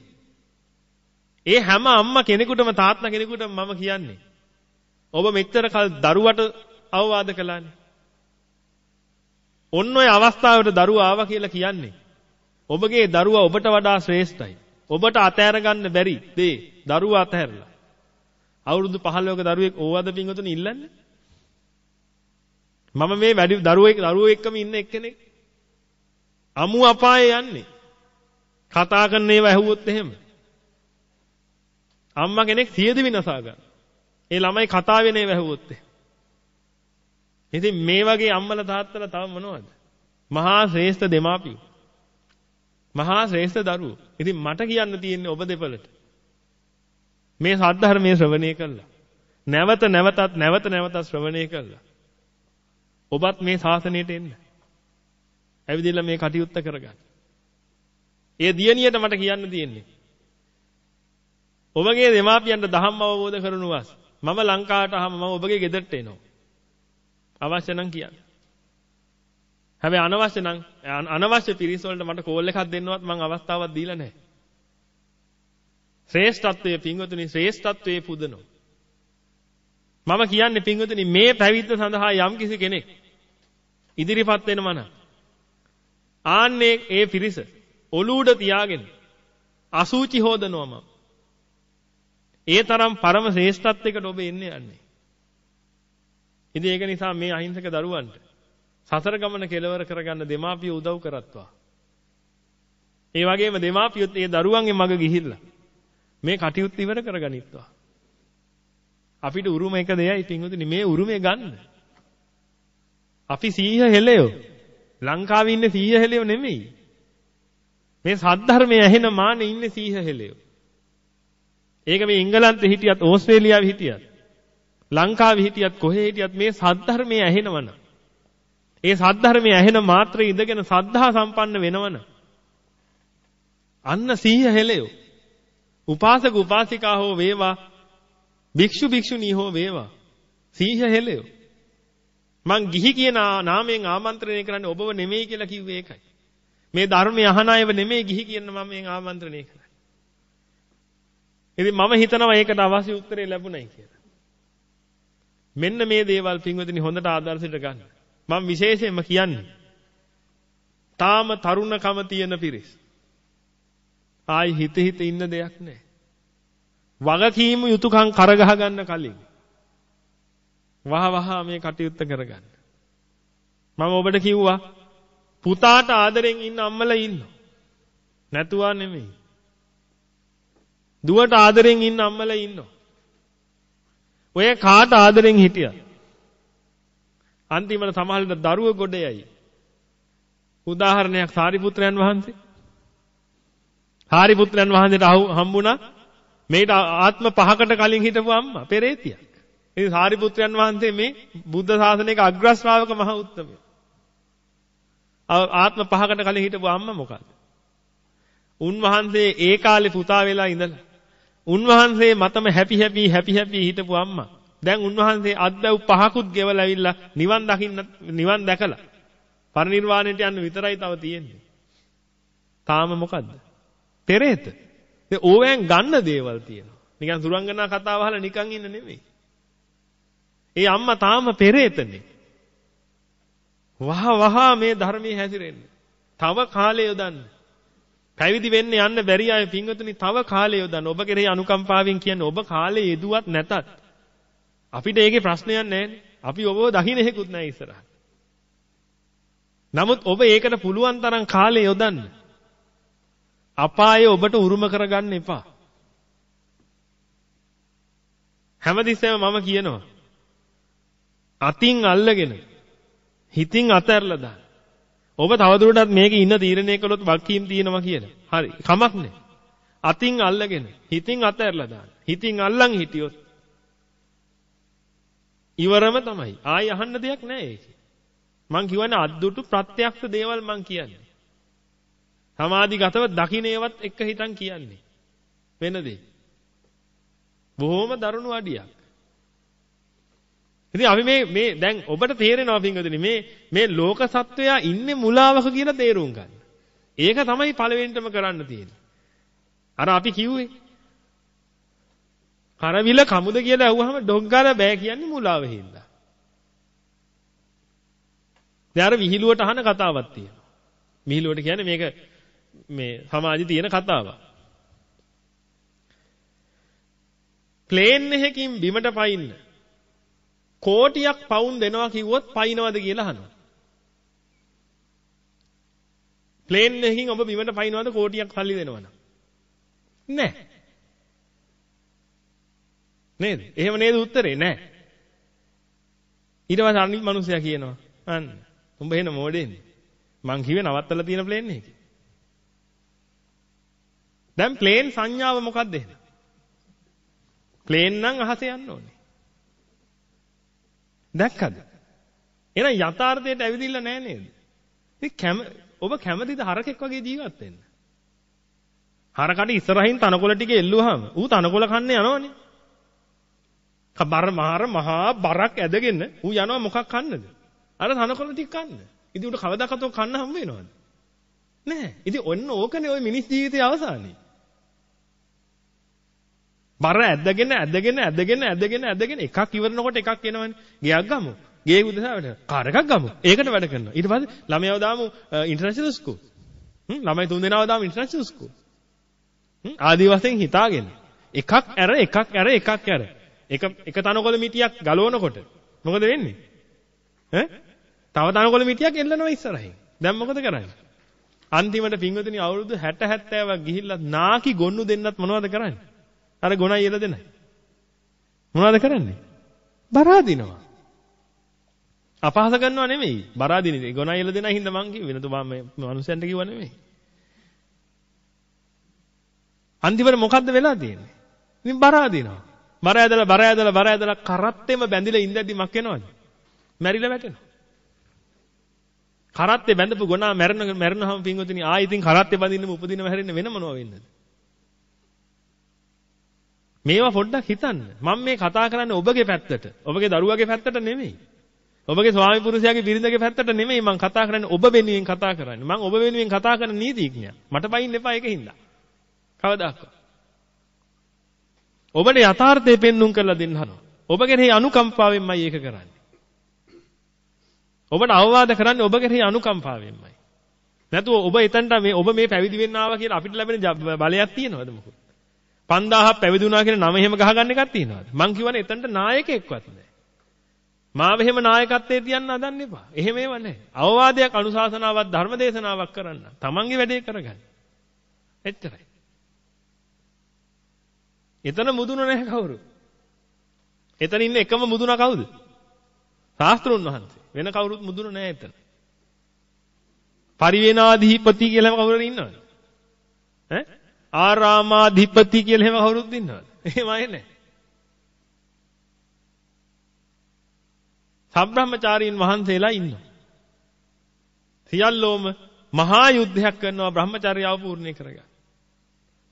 [SPEAKER 1] ඒ හැම අම්මා කෙනෙකුටම තාත්තා කෙනෙකුටම මම කියන්නේ. ඔබ මෙච්චර කල් දරුවට අවවාද කළානේ. ඔන්න ඔය අවස්ථාවට දරුවා ආවා කියලා කියන්නේ. ඔබගේ දරුවා ඔබට වඩා ශ්‍රේෂ්ඨයි. ඔබට අතෑර ගන්න බැරි දේ දරුවා අතහැරලා. අවුරුදු 15ක දරුවෙක් ඕවද පින්වතුනි ඉල්ලන්නේ? මම මේ වැඩි දරුවෙක් දරුවෝ එක්කම ඉන්න එක්කෙනෙක්. අමු අපායේ යන්නේ. කතා කරන ඒවා ඇහුවොත් එහෙම. අම්මා කෙනෙක් සියද විනාසා ගන්න. ඒ ළමයි කතා වෙන ඒවා ඇහුවොත් එහෙම. ඉතින් මේ වගේ අම්මලා තාත්තලා තව මොනවද? මහා ශ්‍රේෂ්ඨ දෙමාපියෝ. මහා ශ්‍රේෂ්ඨ දරුවෝ. ඉතින් මට කියන්න තියෙන්නේ ඔබ දෙපළට. මේ සද්ධර්මයේ ශ්‍රවණය කළා. නැවත නැවතත් නැවත නැවතත් ශ්‍රවණය කළා. ඔබත් මේ ශාසනයට එන්න. ඇවිදilla මේ කටයුත්ත කරගන්න. ඒ දියණියට මට කියන්න තියෙන්නේ. ඔබගේ දෙමාපියන්ට ධම්ම අවබෝධ කරනු වාස්. මම ලංකාවට ආවම මම ඔබගේ ගෙදරට එනවා. අවශ්‍ය නම් කියන්න. හැබැයි අනවශ්‍ය නම් අනවශ්‍ය පිරිස වලට මට කෝල් එකක් දෙන්නවත් මම අවස්ථාවක් දීලා නැහැ. ශ්‍රේෂ්ඨත්වයේ පිංගුතුනි ශ්‍රේෂ්ඨත්වයේ පුදනවා. මම කියන්නේ පිංගුතුනි මේ පැවිද්ද සඳහා යම්කිසි කෙනෙක් ඉදිරිපත් වෙනවා නම් ආන්නේ ඒ පිරිස ඔලූඩ තියාගෙන අසූචි හොදනවා මම. ඒ තරම් පරම ශ්‍රේෂ්ඨත්වයකට ඔබ එන්නේ යන්නේ. ඉතින් ඒක නිසා මේ අහිංසක දරුවන්ට සසර ගමන කෙලවර කරගන්න දෙමාපිය උදව් කරත්වා. ඒ වගේම දෙමාපියොත් ඒ දරුවන්ගේ මග ගිහිල්ලා මේ කටයුත්ත ඉවර කරගනිත්වා. අපිට උරුම එක දෙයයි පින්වතුනි මේ උරුමේ ගන්න. අපි සීහ හෙලයෝ. ලංකාවේ ඉන්නේ සීහ හෙලයෝ නෙමෙයි. මේ සද්ධර්මයේ ඇහෙන මානේ ඉන්නේ සීහ හෙලයෝ. ඒක මේ එංගලන්තේ හිටියත් ඕස්ට්‍රේලියාවේ හිටියත් ලංකාවේ හිටියත් කොහේ හිටියත් මේ සද්ධර්මයේ ඇහෙනවන. ඒ සද්ධර්මයේ ඇහෙන මාත්‍රේ ඉඳගෙන සද්ධා සම්පන්න වෙනවන. අන්න සීහ හෙලයෝ. උපාසක උපාසිකා හෝ වේවා භික්ෂු භික්ෂුණී හෝ වේවා සීහ හෙලයෝ. මං ගිහි කියන නාමයෙන් ආමන්ත්‍රණය කරන්නේ ඔබව නෙමෙයි කියලා කිව්වේ ඒකයි. මේ ධර්මය අහන අයව නෙමෙයි ගිහි කියන මම මේ ආමන්ත්‍රණය කරන්නේ. ඉතින් මම හිතනවා ඒකට අවශ්‍ය උත්තරේ ලැබුණයි කියලා. මෙන්න මේ දේවල් පින්වතුනි හොඳට ආදර්ශයට ගන්න. මම විශේෂයෙන්ම කියන්නේ. තාම තරුණකම තියෙන පිරිස්. ආයි හිත හිත ඉන්න දෙයක් නැහැ. වගකීම් යුතුයකම් කරගහ ගන්න කලින් වහ වහ මේ කටයුත්ත කරගන්න. මම ඔබට කිව්වා පුතාට ආදරෙන් ඉන්න අම්මලා ඉන්නවා. නැතුවා නෙමෙයි. දුවට ආදරෙන් ඉන්න අම්මලා ඉන්නවා. ඔය කාට ආදරෙන් හිටියා. අන්තිමට සමහරවිට දරුව ගොඩයයි. උදාහරණයක් සාරිපුත්‍රයන් වහන්සේ. සාරිපුත්‍රයන් වහන්සේට හම්බුණා මේට ආත්ම පහකට කලින් හිටපු අම්මා පෙරේතියක්. ඉතින් සාරිපුත්‍රයන් වහන්සේ මේ බුද්ධ ශාසනයක අග්‍ර ශ්‍රාවක මහ උත්තමයා. ආත්ම පහකට කලින් හිටපු අම්මා මොකද්ද? උන්වහන්සේ ඒ කාලේ පුතා වෙලා ඉඳලා උන්වහන්සේ මතම හැපි හැපි හැපි හැපි හිටපු අම්මා. දැන් උන්වහන්සේ අත්බැව් පහකුත් ගෙවලා ඇවිල්ලා නිවන් දකින්න නිවන් දැකලා පරිනිර්වාණයට යන්න විතරයි තව තියෙන්නේ. තාම මොකද්ද? පෙරේත. ඒ ඕවෙන් ගන්න දේවල් තියෙනවා. නිකන් සුරංගනා කතාව අහලා නිකන් ඉන්න නෙමෙයි. ඒ අම්මා තාම පෙරේතනේ. වහ වහ මේ ධර්මයේ හැසිරෙන්න. තව කාලය යොදන්න. පැවිදි වෙන්න යන්න බැරි අය පින්වතුනි තව කාලය යොදන්න. ඔබ කෙරෙහි අනුකම්පාවෙන් කියන්නේ ඔබ කාලේ යෙදුවත් නැතත් අපිට ඒකේ ප්‍රශ්නයක් නැහැ. අපි ඔබව දකින්න හේකුත් නැහැ ඉස්සරහ. නමුත් ඔබ ඒකට පුළුවන් තරම් කාලය යොදන්න. අපාය ඔබට උරුම කරගන්න එපා. හැමතිස්සෙම මම කියනවා. අතින් අල්ලගෙන හිතින් අතහැරලා දාන්න. ඔබ තවදුරටත් මේකේ ඉන්න තීරණය කළොත් වක්කීම් තියෙනවා කියලා. හරි. කමක් නැහැ. අතින් අල්ලගෙන හිතින් අතහැරලා දාන්න. හිතින් අල්ලන් හිටියොත් ඉවරම තමයි. ආයි අහන්න දෙයක් නැහැ ඒකේ. මං කියවනේ අද්දුටු ප්‍රත්‍යක්ෂ දේවල් මං කියන්නේ. සමාධිගතව දකින්නේවත් එක හිතන් කියන්නේ. වෙන දෙයක්. බොහොම දරුණු අඩියක්. ඉතින් අපි මේ මේ දැන් ඔබට තේරෙනවා පින්වතුනි මේ මේ ලෝක සත්වයා ඉන්නේ මුලාවක කියලා තේරුම් ගන්න. ඒක තමයි පළවෙනිටම කරන්න තියෙන්නේ. අර අපි කිව්වේ කරවිල කමුද කියලා අහුවහම ඩොංගල බෑ කියන්නේ මුලාව හින්දා. දැන් අර විහිළුවට අහන කතාවක් තියෙනවා. විහිළුවට කියන්නේ මේක මේ සමාජයේ තියෙන කතාවක්. ප්ලේන් එකකින් බිමට පයින්න කෝටියක් පවුන් දෙනවා කිව්වොත් පයින්නවද කියලා අහනවා. ප්ලේන් එකකින් ඔබ බිමට පයින්නවද කෝටියක් සල්ලි දෙනවනම්? නැහැ. නේද? එහෙම නේද උත්තරේ? නැහැ. ඊට පස්සේ අනිත් මිනිසයා කියනවා අන්න උඹ එන මොඩේනේ. මං කිව්වේ නවත්තලා තියෙන ප්ලේන් එකේ. දැන් ප්ලේන් සංඥාව මොකක්ද එහෙනම්? ප්ලේන් නම් අහසේ යන්න ඕනේ. දැක්කද? එහෙනම් යථාර්ථයට ඇවිදින්න නෑ නේද? ඉතින් ඔබ කැමතිද හරකෙක් වගේ ජීවත් වෙන්න? හරකට ඉස්සරහින් තනකොළ ටික එල්ලුවාම ඌ තනකොළ කන්න යනවනේ. කබර මහර මහා බරක් ඇදගෙන ඌ යනවා මොකක් කන්නද? අර තනකොළ ටික කන්න. ඉතින් උට කවදාකටෝ කන්න හම් වෙනවද? නෑ. ඉතින් ඔන්න ඕකනේ ওই මිනිස් ජීවිතයේ අවසානයේ. බර ඇදගෙන ඇදගෙන ඇදගෙන ඇදගෙන ඇදගෙන එකක් ඉවරනකොට එකක් එනවනේ. ගියක් ගමු. ගේ උදේසාවට කාර් එකක් ගමු. ඒකට වැඩ කරනවා. ඊට පස්සේ ළමයව දාමු ඉන්ටර්නැෂනල් ස්කූල්. හ්ම් ළමයි තුන් දෙනාව දාමු ඉන්ටර්නැෂනල් ස්කූල්. හ්ම් ආදි වශයෙන් හිතාගෙන එකක් ඇර එකක් ඇර එකක් ඇර. එක එක තනකොළ මිටියක් ගලවනකොට මොකද වෙන්නේ? ඈ? තව තනකොළ මිටියක් එල්ලනවා ඉස්සරහින්. දැන් මොකද කරන්නේ? අන්තිමට පින්වතුනි අවුරුදු 60 70ක් ගිහිල්ලා නාකි ගොන්නු දෙන්නත් මොනවද කරන්නේ? අර ගොණයි එල දෙනයි. මොනවද කරන්නේ? බරාදිනවා. අපහාස කරනවා නෙමෙයි. බරාදින ඉතින් ගොණයි එල දෙනයි හින්දා මං කිව්වේ. නේද මම මනුස්සයන්ට කිව්වා නෙමෙයි. අන්තිමට මොකද්ද වෙලා තියෙන්නේ? ඉතින් බරාදිනවා. බර ඇදලා බර ඇදලා බර ඇදලා කරත්තෙම බැඳිලා ඉඳද්දි මක් වෙනවද? මැරිලා වැටෙනවා. කරත්තේ බැඳපු ගොනා මැරෙන මැරෙනවම පින්වතුනි ආයෙ ඉතින් කරත්තේ බඳින්නම උපදිනම හැරෙන්න වෙන මොනව වෙන්නද? මේවා පොඩ්ඩක් හිතන්න. මම මේ කතා කරන්නේ ඔබගේ පැත්තට. ඔබගේ දරුවගේ පැත්තට නෙමෙයි. ඔබගේ ස්වාමි පුරුෂයාගේ බිරිඳගේ පැත්තට නෙමෙයි මම කතා කරන්නේ ඔබ වෙනුවෙන් කතා කරන්නේ. මම ඔබ වෙනුවෙන් කතා කරන නීතිඥයා. මට බයින්න එපා ඒකින්ද. කවදාකවත්. ඔබට යථාර්ථය පෙන්눔 කරලා දෙන්න හදනවා. ඔබ කෙරෙහි අනුකම්පාවෙන්මයි ඒක කරන්නේ. ඔබට අවවාද කරන්නේ ඔබ කෙරෙහි අනුකම්පාවෙන්මයි. නැතුව ඔබ එතනට මේ ඔබ මේ පැවිදි වෙන්න ආවා කියලා අපිට ලැබෙන බලයක් තියෙනවද මොකද? 5000ක් පැවිදුණා කියලා නම එහෙම ගහගන්න එකක් තියෙනවද? මං කියවනේ එතනට නායකයෙක්වත් නැහැ. මාව එහෙම නායකත්වයේ තියන්න හදන්න එපා. එහෙම ඒව නැහැ. අවවාදයක් අනුශාසනාවක් ධර්මදේශනාවක් කරන්න. තමන්ගේ වැඩේ කරගන්න. එච්චරයි. එතන මුදුන නැහැ කවුරු. එතන ඉන්න එකම මුදුන කවුද? ශාස්ත්‍රුන් වහන්සේ. වෙන කවුරුත් මුදුන නැහැ එතන. පරිවේනාධිපති කියලා කවුරු ඉන්නවද? ඈ ආරාමාධිපති කියලා එහෙම කවුරුත් ඉන්නවද? එහෙම අය නැහැ. සබ්‍රහ්මචාරීන් වහන්සේලා ඉන්නවා. සියල්ලෝම මහා යුද්ධයක් කරනවා බ්‍රහ්මචර්යාව පූර්ණේ කරගන්න.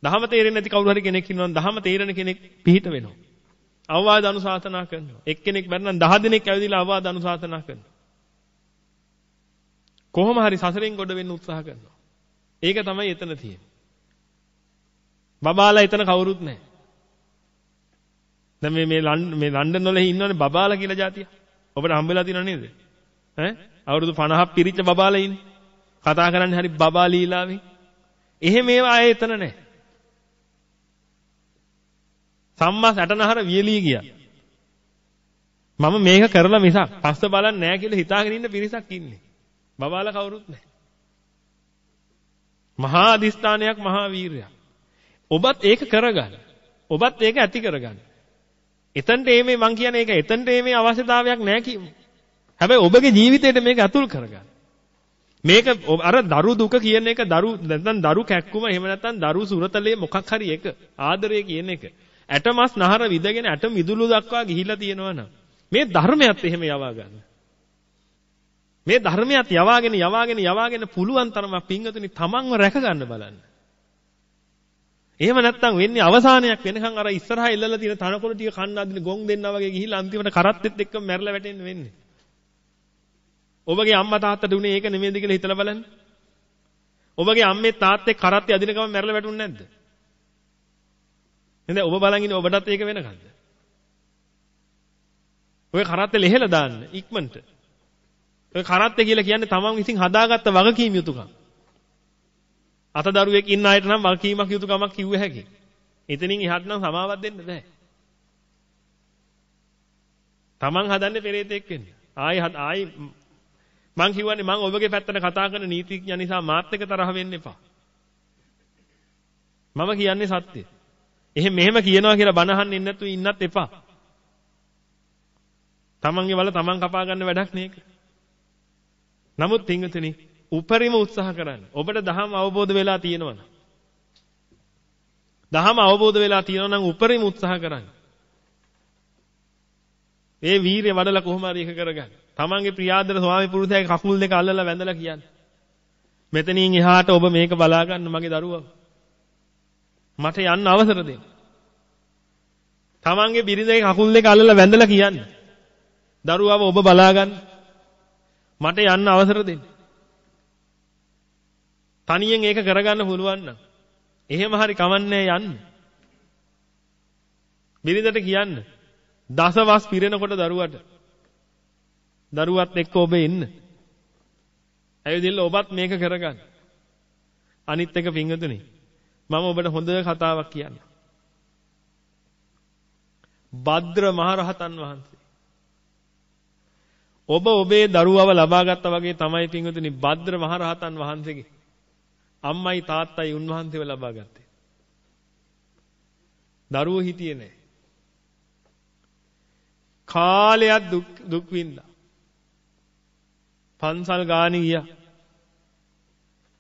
[SPEAKER 1] දහම තේරෙන්නේ නැති කවුරු හරි කෙනෙක් ඉන්නවා නම් දහම තේරෙන කෙනෙක් පිහිට වෙනවා. අවවාද අනුශාසනා කරනවා. එක්කෙනෙක් බැරනම් 10 දෙනෙක් ඇවිදලා අවවාද අනුශාසනා කරනවා. කොහොම හරි සසරෙන් ගොඩ වෙන්න උත්සාහ කරනවා. ඒක තමයි එතන තියෙන්නේ. බබාලා එතන කවුරුත් නැහැ. දැන් මේ මේ මේ ලන්ඩන් වල ඉන්නවනේ බබාලා කියලා જાතිය. ඔබට හම්බෙලා තියෙනව නේද? ඈ අවුරුදු 50ක් පිරිච්ච බබාලා ඉන්නේ. කතා කරන්නේ හරි බබා ලීලාවෙන්. එහෙම ඒවා ආයේ එතන නැහැ. සම්මා සැටනහර වියලී ගියා. මම මේක කරලා මිසක් පස්ස බලන්නේ නැහැ කියලා හිතාගෙන ඉන්න පිරිසක් ඉන්නේ. බබාලා කවුරුත් නැහැ. මහා අදිස්ථානයක් මහා වීරයක්. ඔබත් ඒක කරගන්න. ඔබත් ඒක ඇති කරගන්න. එතනට මේ මං කියන්නේ ඒක එතනට මේ අවශ්‍යතාවයක් නැහැ කි. හැබැයි ඔබගේ ජීවිතේට මේක අතුල් කරගන්න. මේක අර දරු දුක කියන එක දරු නැත්නම් දරු කැක්කුම එහෙම නැත්නම් දරු සුරතලේ මොකක් හරි එක ආදරය කියන එක ඇටමස් නහර විදගෙන ඇට මිදුළු දක්වා ගිහිලා තියෙනවනම් මේ ධර්මයත් එහෙම යවා ගන්න. මේ ධර්මයත් යවාගෙන යවාගෙන යවාගෙන පුළුවන් තරම පිංගතුනි තමන්ව රැක ගන්න බලන්න. එහෙම නැත්නම් වෙන්නේ අවසානයක් වෙනකන් අර ඉස්සරහා ඉල්ලලා තියෙන තනකොළ ටික කන්න අදින ගොන් දෙන්නා වගේ ගිහිල්ලා අන්තිමට කරත්තෙත් එක්කම මැරලා වැටෙන්න වෙන්නේ. ඔබගේ අම්මා තාත්තට උනේ ඒක නෙමෙයිද කියලා හිතලා බලන්න. ඔබගේ අම්මේ තාත්තේ කරත්තේ අදින ගමන් මැරලා වැටුන්නේ නැද්ද? නේද? ඔබ බලන් ඉන්නේ ඔබටත් ඒක වෙනකන්ද? ඔය කරත්තේ ලෙහෙලා දාන්න ඉක්මනට. ඔය කරත්තේ කියලා කියන්නේ තමන් විසින් හදාගත්ත වගකීම් යුතුකම්. අතදරුවෙක් ඉන්න අයට නම් වගකීමක් යුතුකමක් කිව්ව හැකි. එතනින් එහාට නම් සමාවක් දෙන්න බෑ. තමන් හදන්නේ පෙරේතෙක් වෙන්න. ආයි ආයි මං කියවන්නේ මං ඔබගේ පැත්තට කතා කරන නීතිඥ නිසා මාත් එක්ක තරහ වෙන්න එපා. මම කියන්නේ සත්‍යය. එහෙම මෙහෙම කියනවා කියලා බනහන්න ඉන්න නැතු ඉන්නත් එපා. තමන්ගේ වල තමන් කපා ගන්න වැඩක් නේක. නමුත් පින්විතනි උපරිම උත්සාහ කරන්න. ඔබට දහම අවබෝධ වෙලා තියෙනවනම්. දහම අවබෝධ වෙලා තියෙනවා නම් උපරිම උත්සාහ කරන්න. ඒ වීරිය වඩලා කොහොම හරි එක කරගන්න. තමන්ගේ ප්‍රියාදර ස්වාමි පුරුෂයාගේ කකුල් දෙක අල්ලලා වැඳලා කියන්න. මෙතනින් එහාට ඔබ මේක බලා ගන්න මගේ දරුවා. මට යන්න අවසර දෙන්න. තමන්ගේ බිරිඳගේ කකුල් දෙක අල්ලලා වැඳලා කියන්න. දරුවව ඔබ බලා ගන්න. මට යන්න අවසර දෙන්න. තනියෙන් ඒක කරගන්න පුළුවන් නම් එහෙම හරි කමන්නේ යන්න. බිරිඳට කියන්න. දසවස් පිරෙනකොට දරුවට දරුවත් එක්ක ඔබ එන්න. ඇවිදින්න ඔබත් මේක කරගන්න. අනිත් එක පිංගතුනි මම ඔබට හොඳ කතාවක් කියන්න. භද්‍ර මහරහතන් වහන්සේ ඔබ ඔබේ දරුවව ලබා ගත්තා වගේ තමයි පිංගතුනි භද්‍ර මහරහතන් වහන්සේගේ අම්මයි තාත්තයි උන්වහන්සේව ලබා ගත්තේ. දරුවෝ හිටියේ නැහැ. කාලයක් දුක් දුක් විඳා. පන්සල් ගානේ ගියා.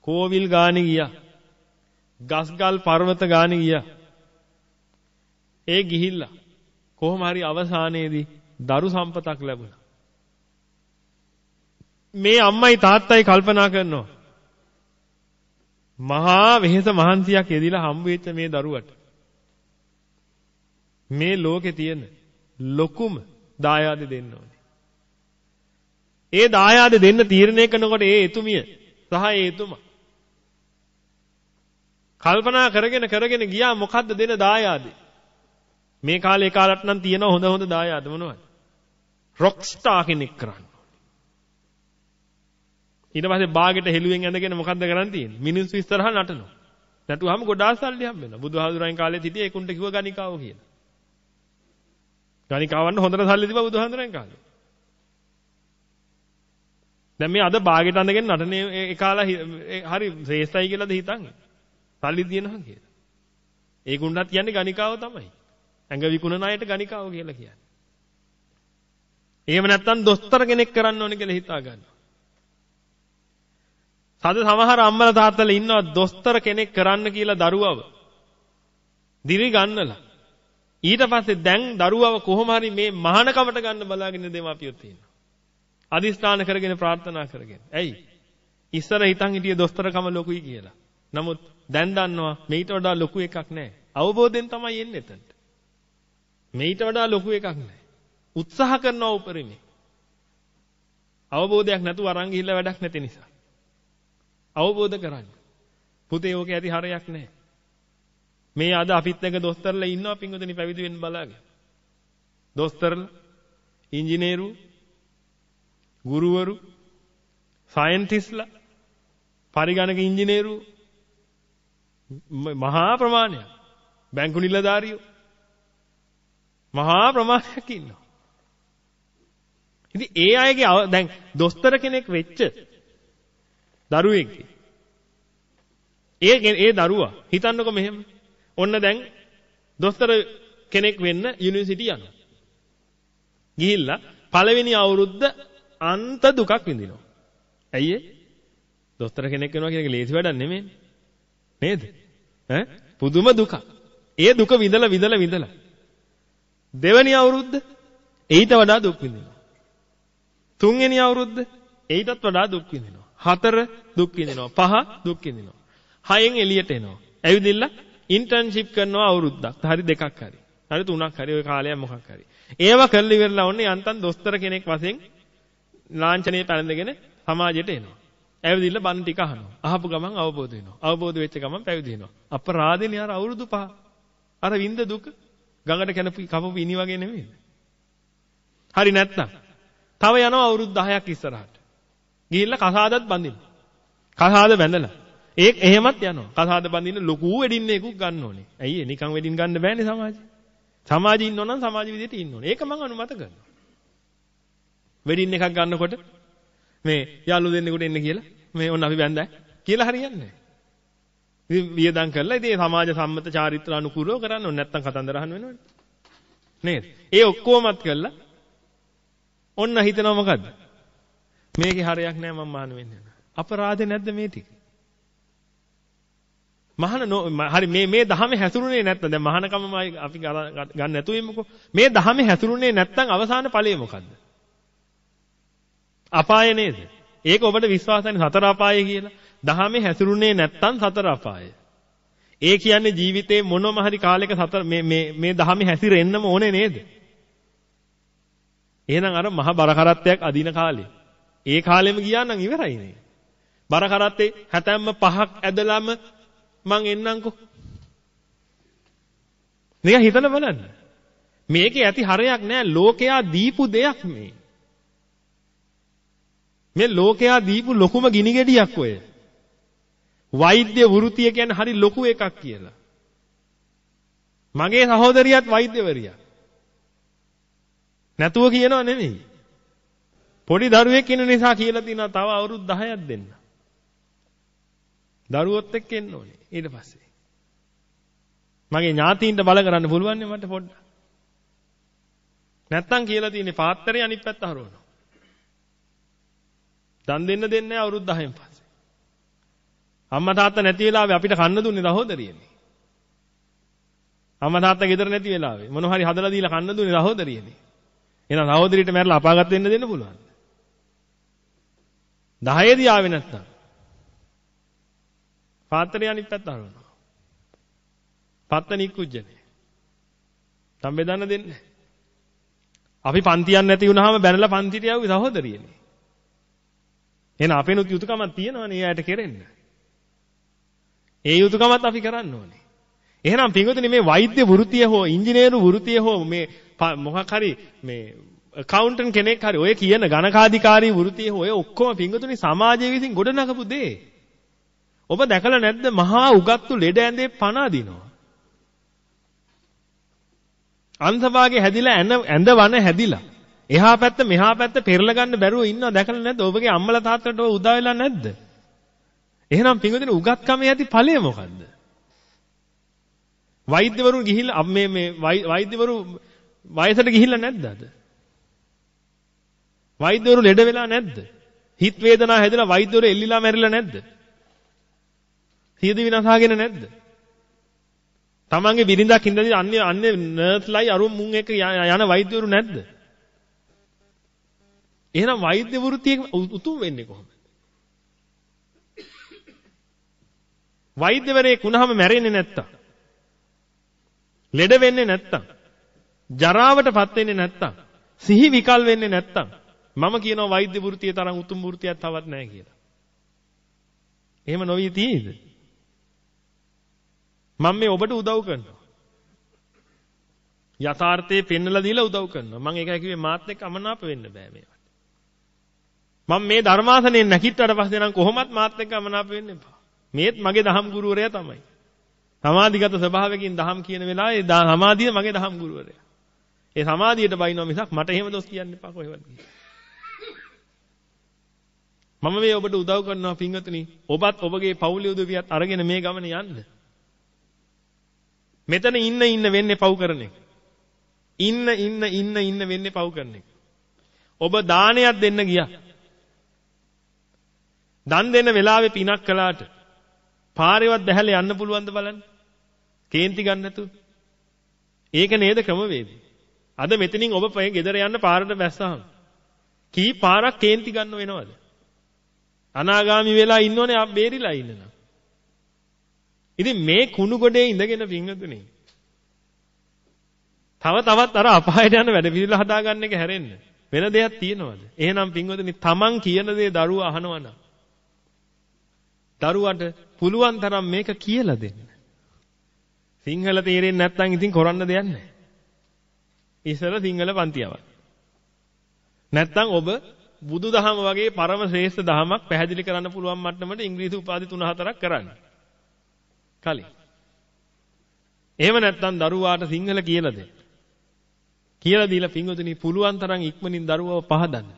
[SPEAKER 1] කෝවිල් ගානේ ගියා. ගස්ගල් පර්වත ගානේ ගියා. ඒ ගිහිල්ලා කොහොම හරි අවසානයේදී දරු සම්පතක් ලැබුණා. මේ අම්මයි තාත්තයි කල්පනා කරනවා මහා වෙහෙස මහන්සියක් යෙදිලා හම්බ වෙච්ච මේ දරුවට මේ ලෝකේ තියෙන ලොකුම දායාද දෙන්න ඕනේ. ඒ දායාද දෙන්න තීරණය කරනකොට ඒ එතුමිය සහ ඒ එතුමා කල්පනා කරගෙන කරගෙන ගියා මොකද්ද දෙන දායාදේ? මේ කාලේ කාලට නම් තියෙන හොඳ හොඳ දායාද මොනවද? රොක් ස්ටාර් කෙනෙක් කරන්න. ඊට පස්සේ බාගෙට හෙළුවෙන් ඇඳගෙන මොකද්ද කරන් තියෙන්නේ? මිනිස්සු ඉස්සරහා නටනවා. නැටුවාම ගොඩාක් සල්ලි හම්බ වෙනවා. බුදුහාමුදුරන් කාලේ හිටියේ ඒකුන්ට කිව්ව ගණිකාව කියලා. ගණිකාවන්ට හොඳට සල්ලි දීපා බුදුහාමුදුරන් කාලේ. දැන් මේ අද බාගෙට අඳගෙන නටනේ ඒ කාලා හරි ශ්‍රේෂ්ඨයි කියලාද හිතන්නේ? සල්ලි දිනනවා කියලා. ඒකුන්ටත් කියන්නේ ගණිකාව තමයි. ඇඟ විකුණන අයට ගණිකාව කියලා කියන්නේ. එහෙම නැත්නම් දොස්තර කෙනෙක් කරන්න ඕනේ කියලා හිතා ගන්න. සද සමහර අම්මලා තාත්තලා ඉන්නවා දොස්තර කෙනෙක් කරන්න කියලා දරුවව. දිරි ගන්නලා. ඊට පස්සේ දැන් දරුවව කොහොම හරි මේ මහානකමට ගන්න බලාගෙන දෙමාපියෝ තියෙනවා. අදිස්ථාන කරගෙන ප්‍රාර්ථනා කරගෙන. ඇයි? ඉස්සර හිතන් හිටියේ දොස්තරකම ලොකුයි කියලා. නමුත් දැන් දන්නවා මේට වඩා ලොකු එකක් නැහැ. අවබෝධයෙන් තමයි එන්නේ එතනට. මේට වඩා ලොකු එකක් නැහැ. උත්සාහ කරනවා උපරිමේ. අවබෝධයක් නැතුව අරන් ගිහිල්ලා වැඩක් නැති නිසා. අවබෝධ කරගන්න. පුතේ ඕකේ ඇති හරයක් නැහැ. මේ අද අපිත් එක දොස්තරලා ඉන්නවා පින්වතුනි පැවිදි වෙන්න බලාගෙන. දොස්තරලා, ඉංජිනේරු, ගුරුවරු, සයන්ටිස්ලා, පරිගණක ඉංජිනේරු මහා ප්‍රමාණයක්. බැංකු නිලධාරියෝ මහා ප්‍රමාණයක් ඉන්නවා. ඉතින් ඒ අයගේ දැන් දොස්තර කෙනෙක් වෙච්ච දරුවෙක්ගේ ඒ ඒ දරුවා හිතන්නකො මෙහෙම ඔන්න දැන් දොස්තර කෙනෙක් වෙන්න යුනිවර්සිටි යනවා. ගිහිල්ලා පළවෙනි අවුරුද්ද අන්ත දුකක් විඳිනවා. ඇයි ඒ? දොස්තර කෙනෙක් වෙනවා කියන එක ලේසි වැඩක් නෙමෙයි. නේද? ඈ පුදුම දුකක්. ඒ දුක විඳලා විඳලා විඳලා දෙවෙනි අවුරුද්ද ඊට වඩා දුක් විඳිනවා. තුන්වෙනි අවුරුද්ද ඊටත් වඩා දුක් විඳිනවා. හතර දුක් විඳිනවා. පහ දුක් විඳිනවා. හයෙන් එළියට එනවා. ඇවිදින්න ඉන්ටර්න්ෂිප් කරනවා අවුරුද්දක්. හරි දෙකක් හරි. හරි තුනක් හරි ওই කාලයක් මොකක් හරි. ඒව කරලා ඉවරලා ඔන්නේ යන්තම් දොස්තර කෙනෙක් වශයෙන් ලාංඡනයේ පැලඳගෙන සමාජයට එනවා. ඇවිදින්න බණ ටික අහනවා. අහපු ගමන් අවබෝධ වෙනවා. අවබෝධ වෙච්ච ගමන් පැවිදි වෙනවා. අපරාධෙනේ අර අවුරුදු පහ. අර විඳ දුක ගඟට කැනපු කපපු ඉනි වගේ නෙමෙයි. හරි නැත්තම් තව යනවා අවුරුදු 10ක් ඉස්සරහට. ගිහිල්ලා කසාදත් බඳින්න. කසාද බැඳලා. ඒක එහෙමත් යනවා. කසාද බඳින්න ලොකු වෙඩින් එකක් ගන්න ඕනේ. ඇයි ඒ නිකන් වෙඩින් ගන්න බෑනේ සමාජේ. සමාජේ ඉන්නෝ නම් සමාජ විදියට ඉන්න ඕනේ. ඒක මම අනුමත කරනවා. වෙඩින් එකක් ගන්නකොට මේ යාළු දෙන්නෙකුට එන්න කියලා මේ ඔන්න අපි බැන්දා කියලා හරියන්නේ නැහැ. ඉතින් වියදම් කරලා ඉතින් සමාජ සම්මත චාරිත්‍ර අනුකූලව කරන්න ඕනේ නැත්තම් කතන්දර අහන්න වෙනවනේ. නේද? ඒ ඔක්කොමත් කළා ඔන්න හිතනවා මොකද්ද? මේකේ හරයක් නැහැ මම මහාන වෙන්නේ නැහැ. අපරාධේ නැද්ද මේ ටික? මහාන හරි මේ මේ දහමේ හැසිරුනේ නැත්තම් දැන් මහානකම අපි ගන්න නැතුව ඉමුකෝ. මේ දහමේ හැසිරුනේ නැත්තම් අවසාන ඵලය මොකද්ද? අපාය නේද? ඒක ඔබට විශ්වාසයි සතර අපාය කියලා. දහමේ හැසිරුනේ නැත්තම් සතර අපාය. ඒ කියන්නේ ජීවිතේ මොනම හරි කාලයක සතර මේ මේ මේ දහමේ හැසිරෙන්නම ඕනේ නේද? එහෙනම් අර මහ බර කරත්තයක් අදින කාලේ. ඒ කාලෙම ගියා නම් ඉවරයි නේ. බර කරත්තේ හැතැම්ම පහක් ඇදලාම මං එන්නම්කෝ. නිකන් හිතලා බලන්න. මේකේ ඇති හරයක් නෑ ලෝකයා දීපු දෙයක් මේ. මේ ලෝකයා දීපු ලොකුම ගිනි ගෙඩියක් ඔය. වෛද්‍ය වෘත්තිය කියන්නේ හරි ලොකු එකක් කියලා. මගේ සහෝදරියත් වෛද්‍යවරියක්. නැතුව කියනව නෙමෙයි. පොඩි දරුවෙක් ඉන්න නිසා කියලා තිනවා තව අවුරුදු 10ක් දෙන්න. දරුවොත් එක්ක එන්න ඕනේ ඊට පස්සේ. මගේ ඥාතීන්ට බල කරන්න පුළුවන් නේ මට පොඩ්ඩක්. නැත්තම් කියලා තියෙන්නේ පාත්‍රය අනිත් පැත්ත හරවනවා. දන් දෙන්න දෙන්නේ අවුරුදු 10න් පස්සේ. අම්මා තාත්තා නැති වෙලාවේ අපිට කන්න දුන්නේ සහෝදරියනේ. අම්මා තාත්තා ගෙදර නැති වෙලාවේ මොන හරි හදලා දීලා කන්න දුන්නේ සහෝදරියනේ. එහෙනම් සහෝදරියට මැරලා අපාගත වෙන්න දෙන්න පුළුවන්. 10 දී ආවේ නැත්තම්. පාත්‍රය අනිත් පැත්ත හරවනවා. පත්ත නිකුජ්ජනේ. තම් බෙදන්න දෙන්නේ. අපි පන්තියක් නැති වුනහම බැනලා පන්තිට යවුවේ සහෝදරියනේ. එහෙනම් අපේනුත් යුතුයකමක් තියෙනවනේ ඒ අයට කෙරෙන්න. ඒ යුතුයකමත් අපි කරන්න ඕනේ. එහෙනම් පින්වතුනි මේ වෛද්‍ය වෘත්තිය හෝ ඉංජිනේරු වෘත්තිය හෝ මේ මොකක් හරි මේ account කෙනෙක් හරි ඔය කියන ගණකාධිකාරී වෘත්තිය හෝ ඔය ඔක්කොම පින්වතුනි සමාජයේ විසින් ගොඩනගපු දේ. ඔබ දැකලා නැද්ද මහා උගත්තු ලෙඩ ඇඳේ පණ අදිනවා. අන්තභාගේ හැදිලා ඇඳ වන හැදිලා එහා පැත්ත මෙහා පැත්ත පෙරලා ගන්න බැරුව ඉන්නව දැකලා නැද්ද? ඔබගේ අම්මලා තාත්තලාට ඔය උදා වෙලා නැද්ද? එහෙනම් පින්වතුනි උගත්කමේ ඇති ඵලය මොකද්ද? වෛද්‍යවරු ගිහිල්ලා මේ මේ වෛද්‍යවරු වයසට ගිහිල්ලා නැද්ද අද? වෛද්‍යවරු ලෙඩ වෙලා නැද්ද? හිත වේදනා හැදලා වෛද්‍යවරු එල්ලිලා මැරිලා නැද්ද? සියදි විනාශාගෙන නැද්ද? තමන්ගේ බිරිඳක් ඉඳලා අන්නේ අන්නේ නර්ස්ලයි අරුන් මුන් එක යන වෛද්‍යවරු නැද්ද? එහෙනම් වෛද්‍ය වෘත්තිය උතුම් වෙන්නේ කොහොමද? වෛද්‍යවරයෙක් වුණාම මැරෙන්නේ නැත්තම්. ලෙඩ වෙන්නේ නැත්තම්. ජරාවටපත් වෙන්නේ නැත්තම්. සිහි විකල් වෙන්නේ නැත්තම්. මම කියනවා වෛද්‍ය වෘත්තිය තරම් උතුම් වෘත්තියක් තවත් නැහැ කියලා. එහෙම නොවී තියෙයිද? මම මේ ඔබට උදව් කරනවා. යථාර්ථයේ පෙන්නලා දීලා උදව් කරනවා. මම ඒකයි කිව්වේ මාත් එක්ක අමනාප වෙන්න බෑ මේවට. මම මේ ධර්මාසනයෙන් නැගිට්ටට පස්සේ නම් කොහොමත් මාත් එක්ක අමනාප වෙන්න එපා. මේත් මගේ දහම් ගුරුවරයා තමයි. සමාධිගත ස්වභාවයෙන් දහම් කියන වෙලාවේ සමාධිය මගේ දහම් ගුරුවරයා. ඒ සමාධියට බයිනවා මිසක් මට එහෙම දොස් කියන්න එපා කොහෙවත්. මම මේ ඔබට උදව් කරනවා පින්වතුනි. ඔබත් ඔබගේ පවුලේ උදවියත් අරගෙන මේ ගමන යන්න. මෙතන ඉන්න ඉන්න වෙන්නේ පව් කරන එක. ඉන්න ඉන්න ඉන්න ඉන්න වෙන්නේ පව් කරන එක. ඔබ දානයක් දෙන්න ගියා. දන් දෙන්න වෙලාවේ පිනක් කළාට පාරේවත් බැහැලා යන්න පුළුවන්ද බලන්න. කේන්ති ගන්න නැතුව. ඒක නේද ක්‍රමවේදය. අද මෙතනින් ඔබ ගෙදර යන්න පාරට බැස්සහම කී පාරක් කේන්ති ගන්න වෙනවද? අනාගාමි වෙලා ඉන්නෝනේ ආ බේරිලා ඉන්නවා. ඉතින් මේ කුණු ගොඩේ ඉඳගෙන පිංගතුනේ. තව තවත් අර අපායට යන වැඩ පිළිවෙල හදාගන්න එක හැරෙන්න. වෙන දෙයක් තියෙනවද? එහෙනම් පිංගතුනි තමන් කියන දේ දරුවා අහනවනම් දරුවට පුළුවන් තරම් මේක කියලා දෙන්න. සිංහල තේරෙන්නේ නැත්නම් ඉතින් කරන්න දෙයක් නැහැ. ඉස්සර සිංහල පන්තියවක්. නැත්නම් ඔබ බුදුදහම වගේ පරම ශ්‍රේෂ්ඨ දහමක් පැහැදිලි කරන්න පුළුවන් මට්ටමට ඉංග්‍රීසි උපාධි 3-4ක් කරන්න. කලින්. එහෙම නැත්නම් දරුවාට සිංහල කියලා දෙන්න. කියලා දීලා පින්වතුනි පුළුවන් තරම් ඉක්මනින් දරුවව පහදන්න.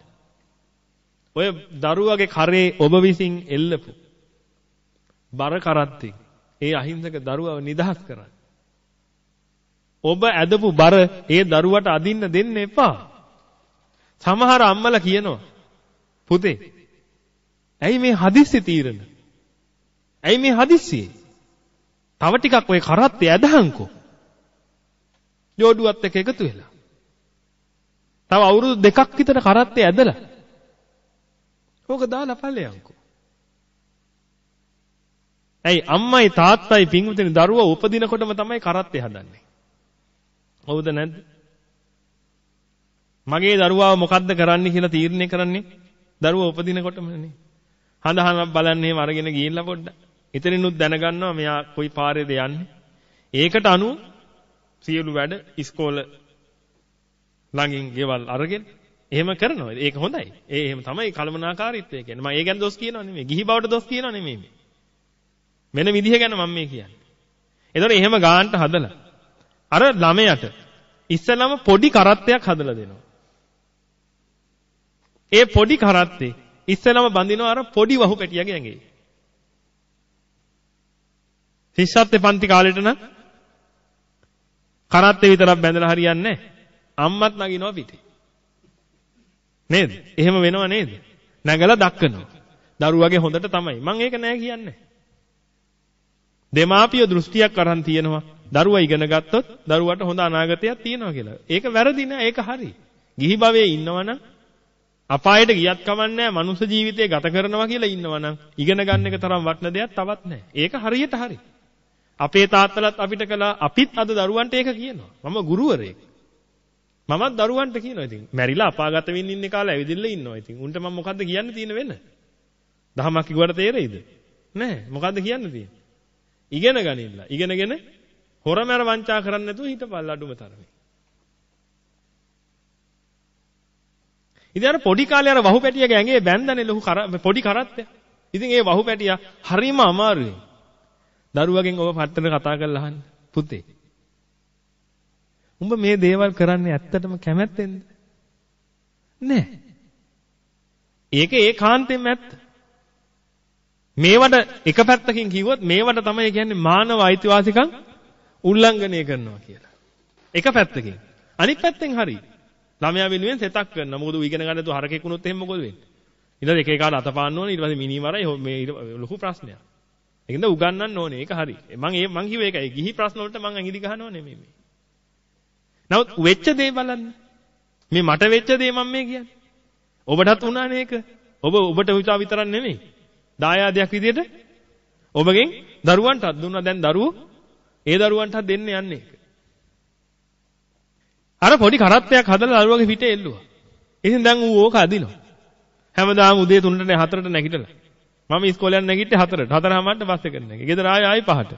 [SPEAKER 1] ඔය දරුවගේ කරේ ඔබ විසින් එල්ලපු බර කරත්තෙන් ඒ අහිංසක දරුවව නිදහස් කරන්න. ඔබ ඇදපු බර ඒ දරුවට අදින්න දෙන්න එපා. සමහර අම්මලා කියනවා පුතේ ඇයි මේ හදිස්සි තීරණ? ඇයි මේ හදිස්සියේ? තව ටිකක් ඔය කරත්තේ ඇදහන්කෝ. ජෝඩුවත් එක්ක එකතු වෙලා. තව අවුරුදු දෙකක් විතර කරත්තේ ඇදලා. ඕක දාලා ඵලයන්කෝ. ඇයි අම්මයි තාත්තයි පින්විතනි දරුවා උපදිනකොටම තමයි කරත්තේ හදන්නේ. හවුද නැද්ද? මගේ දරුවාව මොකද්ද කරන්න කියලා තීරණය කරන්නේ දරුවා උපදිනකොටමනේ. හඳහනක් බලන්න එහෙම අරගෙන ගිහිල්ලා පොඩ්ඩක්. එතනිනුත් දැනගන්නවා මෙයා කොයි පාරේද යන්නේ. ඒකට අනුව සියලු වැඩ ඉස්කෝල ළඟින් ගෙවල් අරගෙන එහෙම කරනවා. ඒක හොඳයි. ඒ එහෙම තමයි කලමනාකාරීත්වය කියන්නේ. මම ඒ ගැන දොස් කියනව නෙමෙයි. ගිහි බවට දොස් කියනව නෙමෙයි. වෙන විදිහ ගැන මම මේ කියන්නේ. ඒතකොට එහෙම ගාන්ට හදලා අර ළමයට ඉස්සෙල්ලාම පොඩි කරත්තයක් හදලා දෙනවා. ඒ පොඩි කරත්තේ ඉස්සෙල්ලාම බඳිනවා අර පොඩි වහු පැටියගේ ඇඟේ. ශිෂ්‍යත්වේ පන්ති කාලෙට නම් කරත්තේ විතරක් බැඳලා හරියන්නේ නැහැ. අම්මත් නගිනවා පිටේ. නේද? එහෙම වෙනව නේද? නැගලා දක්කනවා. දරුවගේ හොඳට තමයි. මම ඒක නෑ කියන්නේ. දෙමාපිය දෘෂ්ටියක් අරන් තියෙනවා. දරුවා ඉගෙන ගත්තොත් දරුවට හොඳ අනාගතයක් තියෙනවා කියලා. ඒක වැරදි නෑ. ඒක හරි. ගිහි භවයේ ඉන්නවනම් අපායට ගියත් කමන්නේ නැහැ. මනුෂ්‍ය ජීවිතය ගත කරනවා කියලා ඉන්නවනම් ඉගෙන ගන්න එක තරම් වටින දෙයක් තවත් නැහැ. ඒක හරියට හරි. අපේ තාත්තලාත් අපිට කළා අපිත් අද දරුවන්ට ඒක කියනවා. මම ගුරුවරයෙක්. මමත් දරුවන්ට කියනවා ඉතින්. මැරිලා අපාගත වෙන්න ඉන්නේ කාලේ ඇවිදින්න ඉන්නවා ඉතින්. උන්ට මම මොකද්ද කියන්න තියෙන වෙන? දහමක් කිව්වට තේරෙයිද? නැහැ. මොකද්ද කියන්න තියෙන්නේ? ඉගෙන ගනින්න. ඉගෙනගෙන හොරමැර වංචා කරන්නේ නැතුව හිටපල් අඩුම තරමේ. ඉතින් අර පොඩි කාලේ අර වහු පැටියගේ ඇඟේ බැන්දනේ ලොකු පොඩි කරත්තය. ඉතින් ඒ වහු පැටියා හරිම අමාරුයි. දරුවගෙන් ඔබ පත්තර කතා කරලා අහන්න. පුතේ. උඹ මේ දේවල් කරන්නේ ඇත්තටම කැමැත්තෙන්ද? නෑ. ඒක ඒකාන්තයෙන්ම ඇත්ත. මේවට එක පැත්තකින් කිව්වොත් මේවට තමයි කියන්නේ මානව අයිතිවාසිකම් උල්ලංඝනය කරනවා කියලා. එක පැත්තකින්. අනිත් පැත්තෙන් හරි. ළමයා වෙනුවෙන් සෙතක් කරනවා. මොකද ඌ ඉගෙන ගන්න නැතුව හරකෙක් වුණොත් එහෙම මොකද වෙන්නේ? ඊට පස්සේ එක එකාට අතපාන්න ඕනේ. ඊට පස්සේ මිනි මරයි මේ ලොකු ප්‍රශ්නයක්. ඒකෙන්ද උගන්වන්න ඕනේ. ඒක හරි. මම ඒ මං කිව්වේ ඒකයි. ගිහි ප්‍රශ්න වලට මං ඇඟිලි ගහනව නෙමෙයි මේ. නමුත් වෙච්ච දේ බලන්න. මේ මට වෙච්ච දේ මම මේ කියන්නේ. ඔබටත් වුණානේ ඒක. ඔබ ඔබට විතරක් නෙමෙයි. දායාදයක් විදියට ඔබගෙන් දරුවන්ටත් දුන්නා. දැන් දරුවෝ ඒ දරුවන්ටත් දෙන්න යන්නේ. අර පොඩි කරත්තයක් හදලා දරුවගේ පිටේ එල්ලුවා. ඉතින් දැන් ඌ ඕක අදිනවා. හැමදාම උදේ 3ට 4ට නැගිටලා. මම ඉස්කෝලේ යන නැගිට්ටේ 4ට. 4:00ට බස් එකට නැගි. ගෙදර ආයෙ ආයෙ 5ට.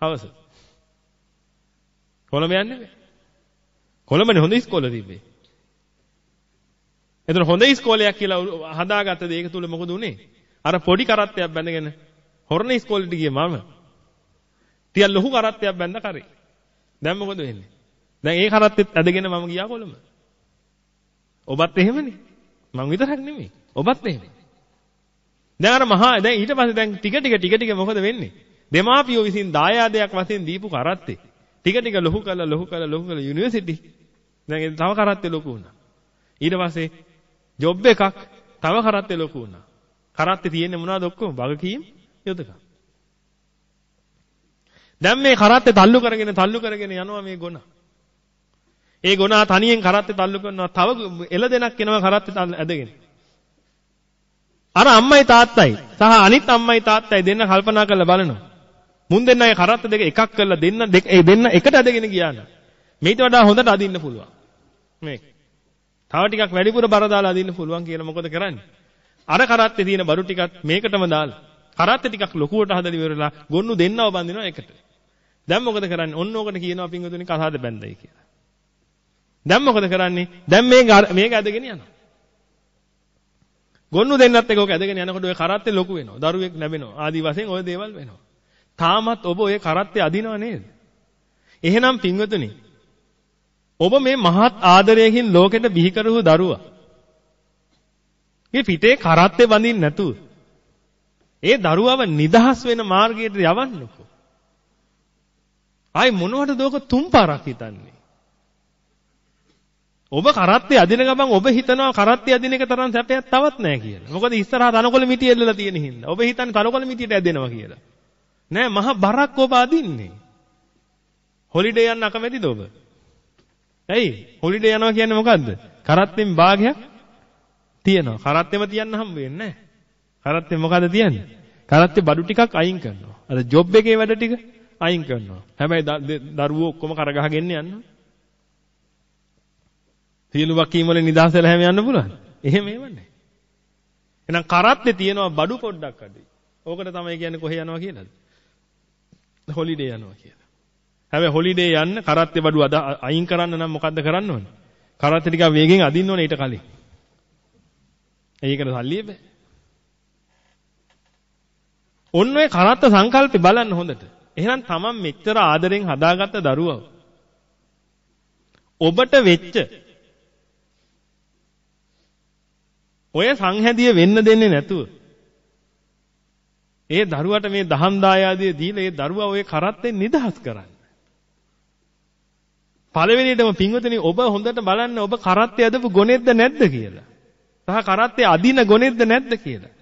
[SPEAKER 1] හවස. කොළඹ යන්නේ නැහැ. කොළඹනේ හොඳ ඉස්කෝල තිබ්බේ. එතන හොඳ ඉස්කෝලයක් කියලා හදාගත්ත දේක තුල මොකද උනේ? අර පොඩි කරත්තයක් බැඳගෙන හොරණ ඉස්කෝලේට ගියේ මම. ටිකක් ලොකු කරත්තයක් බැඳ කරේ. දැන් මොකද වෙන්නේ? දැන් ඒ කරත්තෙත් ඇදගෙන මම ගියා කොළඹ. ඔබත් එහෙමනේ. මං විතරක් නෙමෙයි. ඔබත් එහෙමයි. දැන් අර මහා දැන් ඊට පස්සේ දැන් ටික ටික ටික ටික මොකද වෙන්නේ? දෙමාපියෝ විසින් දායාදයක් වශයෙන් දීපු කරත්තේ ටික ටික ලොකු කරලා ලොකු කරලා ලොකු කරලා යුනිවර්සිටි දැන් ඒ තව කරත්තේ ලොකු වුණා. ඊට පස්සේ ජොබ් එකක් තව කරත්තේ ලොකු වුණා. කරත්තේ තියෙන්නේ මොනවද ඔක්කොම? වගකීම් යොදකම්. දැන් මේ කරත්තේ තල්ලු කරගෙන තල්ලු කරගෙන යනවා මේ ගොනා. ඒ ගොනා තනියෙන් කරත්තේ තල්ලු කරනවා. තව එළ දෙනක් එනවා කරත්තේ ඇදගෙන. අර අම්මයි තාත්තයි සහ අනිත් අම්මයි තාත්තයි දෙන්න කල්පනා කරලා බලනවා. මුන් දෙන්නගේ කරත්ත දෙක එකක් කරලා දෙන්න දෙක ඒ දෙන්න එකට ඇදගෙන ගියා නම් මේිට වඩා හොඳට අදින්න පුළුවන්. මේක. තව ටිකක් වැඩිපුර බර දාලා අදින්න පුළුවන් කියලා මොකද කරන්නේ? අර කරත්තේ තියෙන බරු ටිකත් මේකටම දාලා කරත්තේ ටිකක් ලොකුවට හදලා ඉවරලා ගොන්නු දෙන්නව බඳිනවා එකට. දැන් මොකද කරන්නේ? ඔන්න ඕකට කියනවා පින්වතුනි කසාද බැන්දයි කියලා. දැන් මොකද කරන්නේ? දැන් මේක මේක ඇදගෙන යනවා. ගොන්නු දෙන්නත් එක ඕක ඇදගෙන යනකොට ඔය කරත්තේ ලොකු වෙනවා. දරුවෙක් ලැබෙනවා. ආදි වශයෙන් ඔය දේවල් වෙනවා. තාමත් ඔබ ඔය කරත්තේ අදිනව නේද? එහෙනම් පින්වතුනි ඔබ මේ මහත් ආදරයකින් ලෝකෙට බිහි කරපු දරුවා. මේ පිටේ කරත්තේ බඳින්න නැතුව ඒ දරුවව නිදහස් වෙන මාර්ගයට යවන්නකෝ. ආයි මොනවටද ඔක තුන් පාරක් හිතන්නේ? ඔබ කරත්තේ අදින ගමන් ඔබ හිතනවා කරත්තේ අදින එක තරම් සැපයක් තවත් නැහැ කියලා. මොකද ඉස්සරහා තනකොළ මිටි එල්ලලා තියෙන හින්දා. ඔබ හිතන්නේ තනකොළ මිටියට ඇදෙනවා කියලා. නෑ මහ බරක් ඔබ අදින්නේ. හොලිඩේ යන්න අකමැතිද ඔබ? ඇයි? හොලිඩේ යනවා කියන්නේ මොකද්ද? කරත්තෙන් භාගයක් තියනවා. කරත්තෙම තියන්න හම්බ වෙන්නේ නෑ. කරත්තෙන් මොකද තියන්නේ? කරත්තේ බඩු ටිකක් අයින් කරනවා. අර ජොබ් එකේ වැඩ ටික අයින් කරනවා. හැබැයි දරුවෝ ඔක්කොම කරගහගෙන යනවා. සියලු වකීම් වල නිදහස් වෙලා හැම යන්න පුළුවන්. එහෙම ඒව නැහැ. එහෙනම් කරත්තේ තියෙනවා බඩු පොඩ්ඩක් අඩුයි. ඕකට තමයි කියන්නේ කොහේ යනවා කියලාද? හොලිඩේ යනවා කියලා. හැබැයි හොලිඩේ යන්න කරත්තේ බඩු අයින් කරන්න නම් මොකද්ද කරන්න ඕනේ? කරත්තේ ටික වේගෙන් අදින්න ඕනේ ඊට කලින්. ඒකට සල්ලි බෑ. ඔන්න ඔය කරත්ත සංකල්පේ බලන්න හොඳට. එහෙනම් තමන් මෙච්චර ආදරෙන් හදාගත්ත දරුවව ඔබට වෙච්ච ඔය සංහැදිය වෙන්න දෙන්නේ නැතුව ඒ දරුවට මේ දහම් දායාදයේ දීලා ඒ දරුවා ඔය කරත්තෙන් නිදහස් කරන්න. පළවෙනියටම පින්වතුනි ඔබ හොඳට බලන්න ඔබ කරත්තේ අදපු ගොනෙක්ද නැද්ද කියලා. සහ කරත්තේ අදින ගොනෙක්ද නැද්ද කියලා.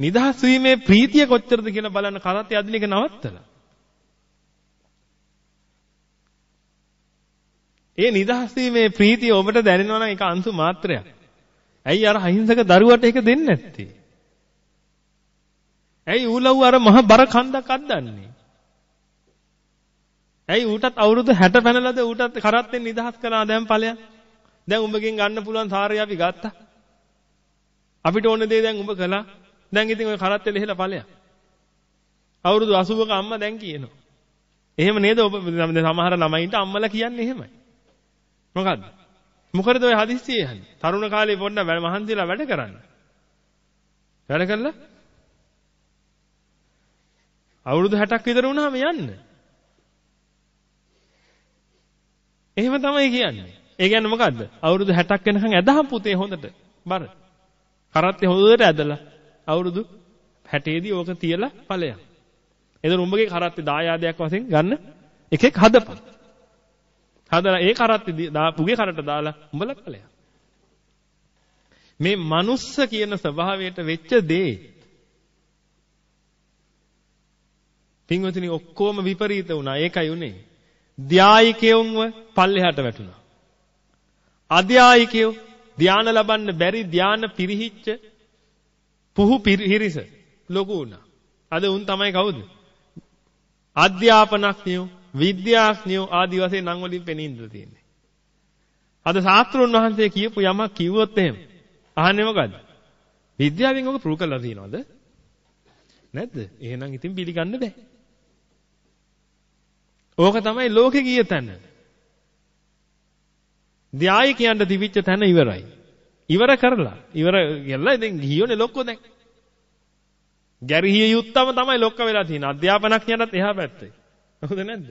[SPEAKER 1] නිදහස් වීමේ ප්‍රීතිය කොච්චරද කියලා බලන්න කරත්තේ අදින එක නවත්තලා. ඒ නිදහස් වීමේ ප්‍රීතිය ඔබට දැනෙනවා නම් ඒක අංශු මාත්‍රයක්. ඇයි අර අහිංසක දරුවට ඒක දෙන්නේ නැත්තේ? ඇයි ඌලව් අර මහ බර කන්දක් අද්දන්නේ? ඇයි ඌටත් අවුරුදු 60 පැනලාද ඌටත් කරත්තෙන් නිදහස් කරා දැන් ඵලයන්? දැන් උඹගෙන් ගන්න පුළුවන් සාරය අපි ගත්තා. අපිට ඕන දේ දැන් උඹ කළා. දැන් ඉතින් ඔය කරත්තේ ලෙහෙලා ඵලයක්. අවුරුදු 80ක අම්මා දැන් කියනවා. එහෙම නේද ඔබ සමහර ළමයින්ට අම්මලා කියන්නේ එහෙමයි. මොකද්ද? මොකද ඔය හදිස්සියේ යන්නේ? තරුණ කාලේ පොන්න මහන්සිලා වැඩ කරන්න. වැඩ කළා අවුරුදු 60ක් විතර වුණාම යන්න. එහෙම තමයි කියන්නේ. ඒ කියන්නේ මොකද්ද? අවුරුදු 60ක් වෙනකන් ඇදහම් පුතේ හොඳට. බර. කරත්තේ හොඳට ඇදලා අවුරුදු 60 දී ඕක තියලා ඵලයක්. එතන උඹගේ කරත්තේ දායාදයක් වශයෙන් ගන්න එකෙක් හදපන්. හදලා ඒ කරත්තේ පුගේ කරට දාලා උඹලා ඵලයක්. මේ මනුස්ස කියන ස්වභාවයට වෙච්ච දේ පින්වතුනි ඔක්කොම විපරීත වුණා. ඒකයි උනේ. ධායිකයොන්ව පල්ලෙහාට වැටුණා. අධ්‍යායිකයෝ ධාන ලබන්න බැරි ධාන පිරිහිච්ච පුහු පිරිහිස ලොකු වුණා. අද උන් තමයි කවුද? අධ්‍යාපනඥයෝ, විද්‍යාඥයෝ ආදි වශයෙන් නම් වලින් පෙනී ඉඳලා තියෙන්නේ. අද ශාස්ත්‍රුන් වහන්සේ කියපු යමක් කිව්වොත් එහෙම අහන්නේ මොකද්ද? විද්‍යාවෙන් ඔක ප්‍රූව් කරලා තියෙනවද? නැද්ද? එහෙනම් ඉතින් පිළිගන්න බෑ. ඕක තමයි ලෝකේ ගිය තැන. ධ්‍යායිකයන්ට තිබිච්ච තැන ඉවරයි. ඉවර කරලා. ඉවර කියලා ඉතින් ගියෝනේ ලොක්කෝ දැන්. ගැරිහිය යුත්තම තමයි ලොක්ක වෙලා තියෙන. අධ්‍යාපනඥයන්ටත් එහා පැත්තේ. හොඳ නැද්ද?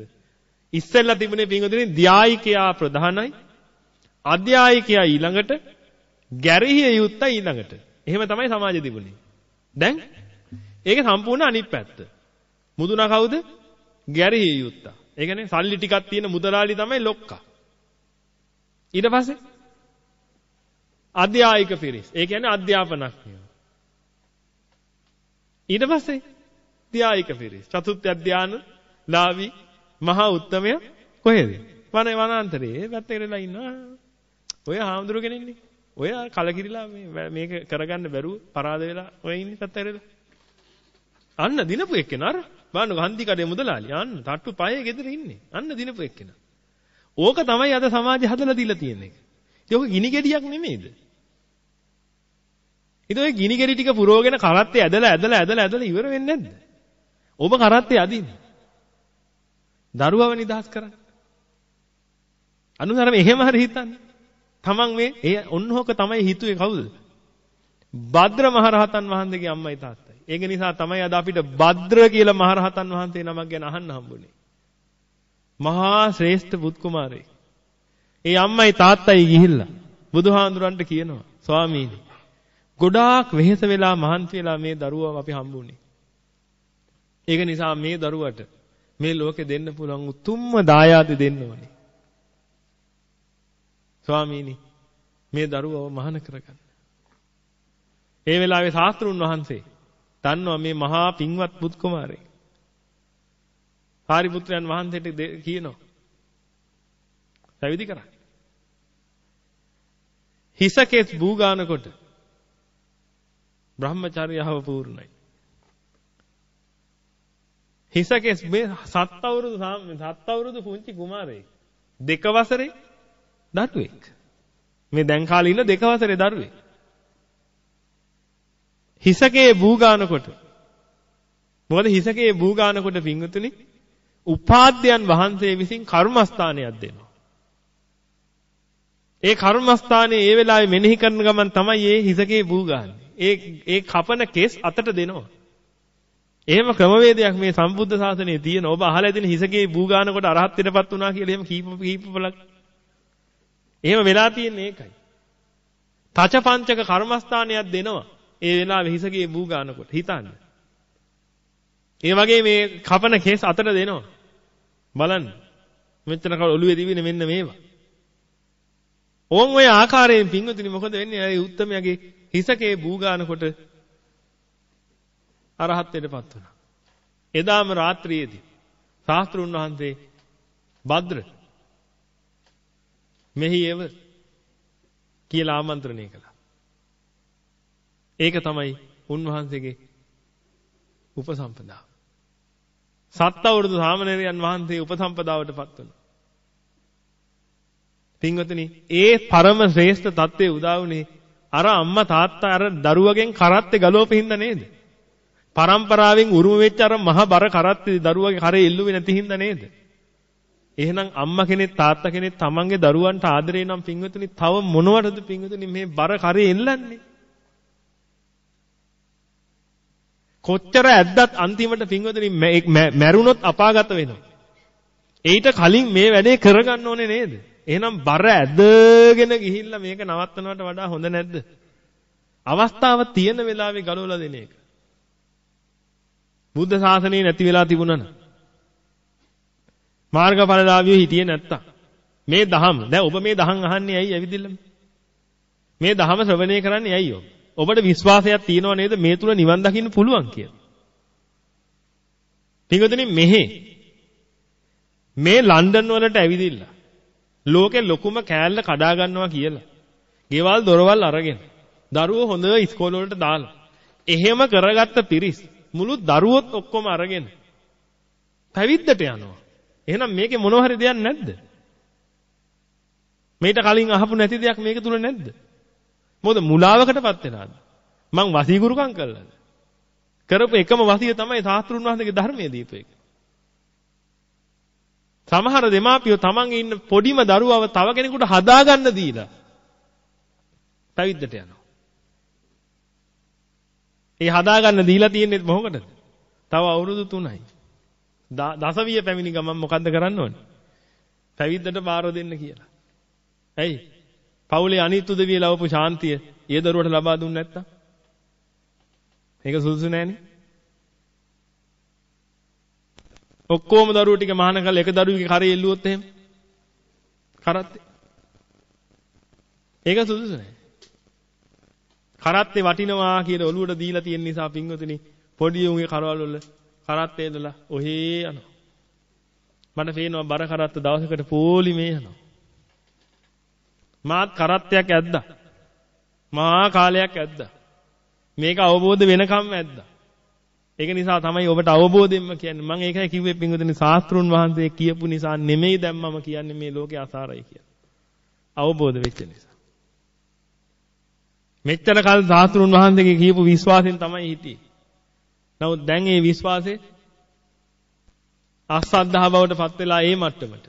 [SPEAKER 1] ඉස්සෙල්ලා තිබුණේ පින්වතුනි ධ්‍යායිකයා ප්‍රධානයි. අධ්‍යායිකයා ඊළඟට ගැරිහිය යුත්තා ඊළඟට. එහෙම තමයි සමාජෙ තිබුණේ. දැන් ඒක සම්පූර්ණ අනිත් පැත්ත. මුදුනා කවුද? ගැරිහිය යුත්තා. ඒ කියන්නේ සල්ලි ටිකක් තියෙන මුදලාලි තමයි ලොක්කා. ඊට පස්සේ අධ්‍යායික පිරිස්. ඒ කියන්නේ අධ්‍යාපනඥයෝ. ඊට පස්සේ ධ්‍යායික පිරිස්. චතුත්ථ ධ්‍යාන ලාවි මහා උත්තමය කොහෙද? වන වනාන්තරයේ පැත්තකටලා ඉන්නවා. ඔය හාමුදුරු කෙනෙක්නේ. ඔය කලකිරිලා මේ මේක කරගන්න බැරුව පරාද වෙලා ඔය ඉන්නේ පැත්තකටලා. අන්න දිනපු එක්කෙනා අර බලන්න හන්දි කඩේ මුදලාලි. අන්න තට්ටු පහේ ගෙදර ඉන්නේ. අන්න දිනපු එක්කෙනා. ඕක තමයි අද සමාජය හදලා දීලා තියෙන්නේ. ඒක ඔක ගිනි ගෙඩියක් නෙමෙයිද? ඉතින් ඔය ගිනි ගෙඩි ටික පුරවගෙන කරත්තේ ඇදලා ඇදලා ඇදලා ඇදලා ඉවර වෙන්නේ නැද්ද? ඔබ කරත්තේ අදින්නේ. දරුවව නිදහස් කරන්න. අනුතරම එහෙම හරි හිතන්නේ. තමන් මේ ඒ ඔන්නෝක තමයි හිතුවේ කවුද? භද්‍ර මහරහතන් වහන්සේගේ අම්මයි තාත්තයි. ඒක නිසා තමයි අද අපිට භද්‍ර කියලා මහරහතන් වහන්සේ නමක් ගැන අහන්න හම්බුනේ. මහා ශ්‍රේෂ්ඨ පුත් කුමාරයෙක්. ඒ අම්මයි තාත්තයි ගිහිල්ලා බුදුහාඳුරන්ට කියනවා ස්වාමීනි ගොඩාක් වෙහෙස වෙලා මහන්සි වෙලා මේ දරුවව අපි හම්බුනේ. ඒක නිසා මේ දරුවට මේ ලෝකෙ දෙන්න පුළුවන් උතුම්ම දායාද දෙන්න ඕනේ. ස්වාමීනි මේ දරුවව මහාන කරගන්න. ඒ වෙලාවේ ශාස්ත්‍රුන් වහන්සේ දන්නවා මේ මහා පින්වත් පුත් කුමාරයෙක්. සාරිපුත්‍රයන් වහන්සේට කියනවා. පැවිදි කරා. හිසකෙස් බූගානකොට බ්‍රහ්මචර්යාව පූර්ණයි. හිසකෙස් මේ සත් අවුරුදු සත් අවුරුදු පුංචි කුමාරයෙක්. දෙක වසරේ දරුවෙක්. මේ දැන් කාලේ ඉන්න දෙක වසරේ දරුවෙක්. හිසකේ බූගානකොට මොකද හිසකේ බූගානකොට පිංගුතුනි උපාද්‍යයන් වහන්සේ විසින් කර්මස්ථානයක් දෙනවා. ඒ කර්මස්ථානයේ ඒ වෙලාවේ මෙනෙහි කරන ගමන් තමයි ඒ හිසකේ බූගාන්නේ. ඒ ඒ කපන කෙස් අතට දෙනවා. එහෙම ක්‍රමවේදයක් මේ සම්බුද්ධ ශාසනයේ තියෙන. ඔබ අහලා ඉදින හිසකේ බූගානකොට අරහත්ත්වයටපත් වුණා කියලා එහෙම කීප කීප බලක්. එහෙම වෙලා තියෙන්නේ ඒකයි. තච පංචක කර්මස්ථානයක් දෙනවා. ඒ වෙලාවේ හිසකේ බූගානකොට හිතන්න. ඒ වගේ මේ කපන කේස් අතට දෙනවා. බලන්න. මෙච්චර කල් ඔළුවේ දිවිනේ මෙන්න මේවා. ඕන් ඔය ආකාරයෙන් පින්වතුනි මොකද වෙන්නේ? අය උත්තමයාගේ හිසකේ බූගානකොට අරහත්ත්වයටපත් වුණා. එදාම රාත්‍රියේදී ශාස්ත්‍රුන් වහන්සේ භද්‍ර මෙහි එව කියලා ආමන්ත්‍රණය කළා. ඒක තමයි උන්වහන්සේගේ උපසම්පදාව. සත් අවුරුදු සාමණේරයන් වහන්සේ උපසම්පදාවටපත් වුණා. පින්වතුනි, ඒ පරම ශ්‍රේෂ්ඨ தත්ත්වයේ උදා වුණේ අර අම්මා තාත්තා අර දරුවගෙන් කරත්තේ ගලවපින්ද නේද? පරම්පරාවෙන් උරුම වෙච්ච අර මහ බර කරත්තේ දරුවගේ කරේ එල්ලුවේ නැති හින්දා නේද? එහෙනම් අම්මා කෙනෙක් තාත්තා කෙනෙක් තමන්ගේ දරුවන්ට ආදරේ නම් පින්වතුනි තව මොනවටද පින්වතුනි මේ බර කරේ එල්ලන්නේ? කොච්චර ඇද්දත් අන්තිමට පින්වතුනි මැරුණොත් අපාගත වෙනවා. ඊට කලින් මේ වැඩේ කරගන්න ඕනේ නේද? එහෙනම් බර ඇදගෙන ගිහිල්ලා මේක නවත්තනවට වඩා හොඳ නැද්ද? අවස්ථාව තියෙන වෙලාවේ ගලවලා දෙන එක. බුද්ධ ශාසනය නැති වෙලා තිබුණා නම් මාර්ගඵලලාභියෝ හිටියේ නැත්තම් මේ දහම දැන් ඔබ මේ දහම් අහන්නේ ඇයි ඇවිදින්න මේ දහම ශ්‍රවණය කරන්නේ ඇයි ඔබ ඔබට විශ්වාසයක් තියෙනව නේද මේ තුල නිවන් දකින්න පුළුවන් කියලා පිටුදෙනි මෙහි මේ ලන්ඩන් වලට ඇවිදින්න ලෝකේ ලොකුම කෑල්ල කඩා ගන්නවා කියලා. ගෙවල් දොරවල් අරගෙන. දරුවෝ හොඳ ඉස්කෝල වලට දාලා. එහෙම කරගත්ත පිරිස් මුළු දරුවොත් ඔක්කොම අරගෙන පැවිද්දට යනවා. එහෙනම් මේකේ මොනව හරි දෙයක් නැද්ද? මේට කලින් අහපු නැති දෙයක් මේක තුල නැද්ද? මොකද මුලාවකටපත් වෙනාද? මං වසීගුරුකම් කළාද? කරපු එකම වසිය තමයි සාස්ත්‍රුන් වහන්සේගේ ධර්මයේ දීපු එක. සමහර දෙමාපියෝ තමන්ගේ ඉන්න පොඩිම දරුවව තව කෙනෙකුට හදාගන්න දීලා පැවිද්දට යනවා. ඒ හදාගන්න දීලා තියෙන්නේ මොකටද? තව අවුරුදු 3යි. දසවිය පැමිණි ගමන් මොකද්ද කරන්න ඕනේ? පැවිද්දට බාර දෙන්න කියලා. ඇයි? පවුලේ අනිත් උදවිය ලවපු ශාන්තිය ඒ දරුවට ලබා දුන්නේ නැත්තම්? ඒක සුදුසු නෑනේ. ඔක්කොම දරුවෝ ටික මහාන කරලා එක දරුවෙකුගේ කරේ එල්ලුවොත් එහෙම කරත්තේ. ඒක සුදුසු නෑ. කරත්තේ වටිනවා කියලා ඔළුවට දීලා තියෙන නිසා පින්වතුනි පොඩි උන්ගේ කරවල වල කරත්තේ දාලා ඔහේ යනවා. මට පේනවා බර කරත්ත දවසකට පොලිමේ යනවා. මාත් කරත්තයක් ඇද්දා. මහා කාලයක් ඇද්දා. මේක අවබෝධ වෙනකම් ඇද්දා. ඒක නිසා තමයි ඔබට අවබෝධයෙන්ම කියන්නේ. මම ඒකයි කිව්වේ පින්වතුනි ශාස්ත්‍රුන් වහන්සේ කියපු නිසා නෙමෙයි දැන් මම කියන්නේ මේ ලෝකේ අසාරයි කියලා. අවබෝධ වෙච්ච නිසා. මෙච්චර කල් ශාස්ත්‍රුන් වහන්සේගේ කියපු විශ්වාසයෙන් තමයි හිටියේ. නමුත් දැන් මේ විශ්වාසය අසද්ධා බවට පත් වෙලා ඒ මට්ටමට.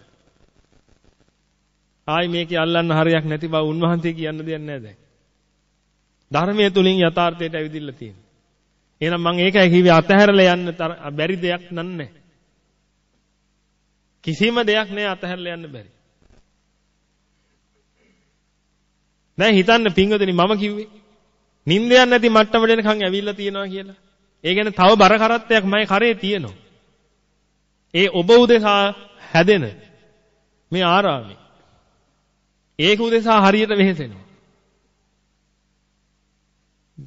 [SPEAKER 1] ආයි මේකේ අල්ලන්න හරියක් නැති බව උන්වහන්සේ කියන්න දෙයක් නැහැ දැන්. ධර්මයේ තුලින් යථාර්ථයට ඇවිදින්න තියෙනවා. එහෙනම් මම ඒකයි කිව්වේ අතහැරලා යන්න බැරි දෙයක් නන්නේ. කිසිම දෙයක් නෑ අතහැරලා යන්න බැරි. දැන් හිතන්න පින්වතුනි මම කිව්වේ නිින්දයක් නැති මට්ටමට එනකන් ඇවිල්ලා තියෙනවා කියලා. ඒ කියන්නේ තව බර කරත්තයක් මගේ කරේ තියෙනවා. ඒ ඔබ උදෙසා හැදෙන මේ ආරාමේ. ඒක උදෙසා හරියට වෙහෙසෙනවා.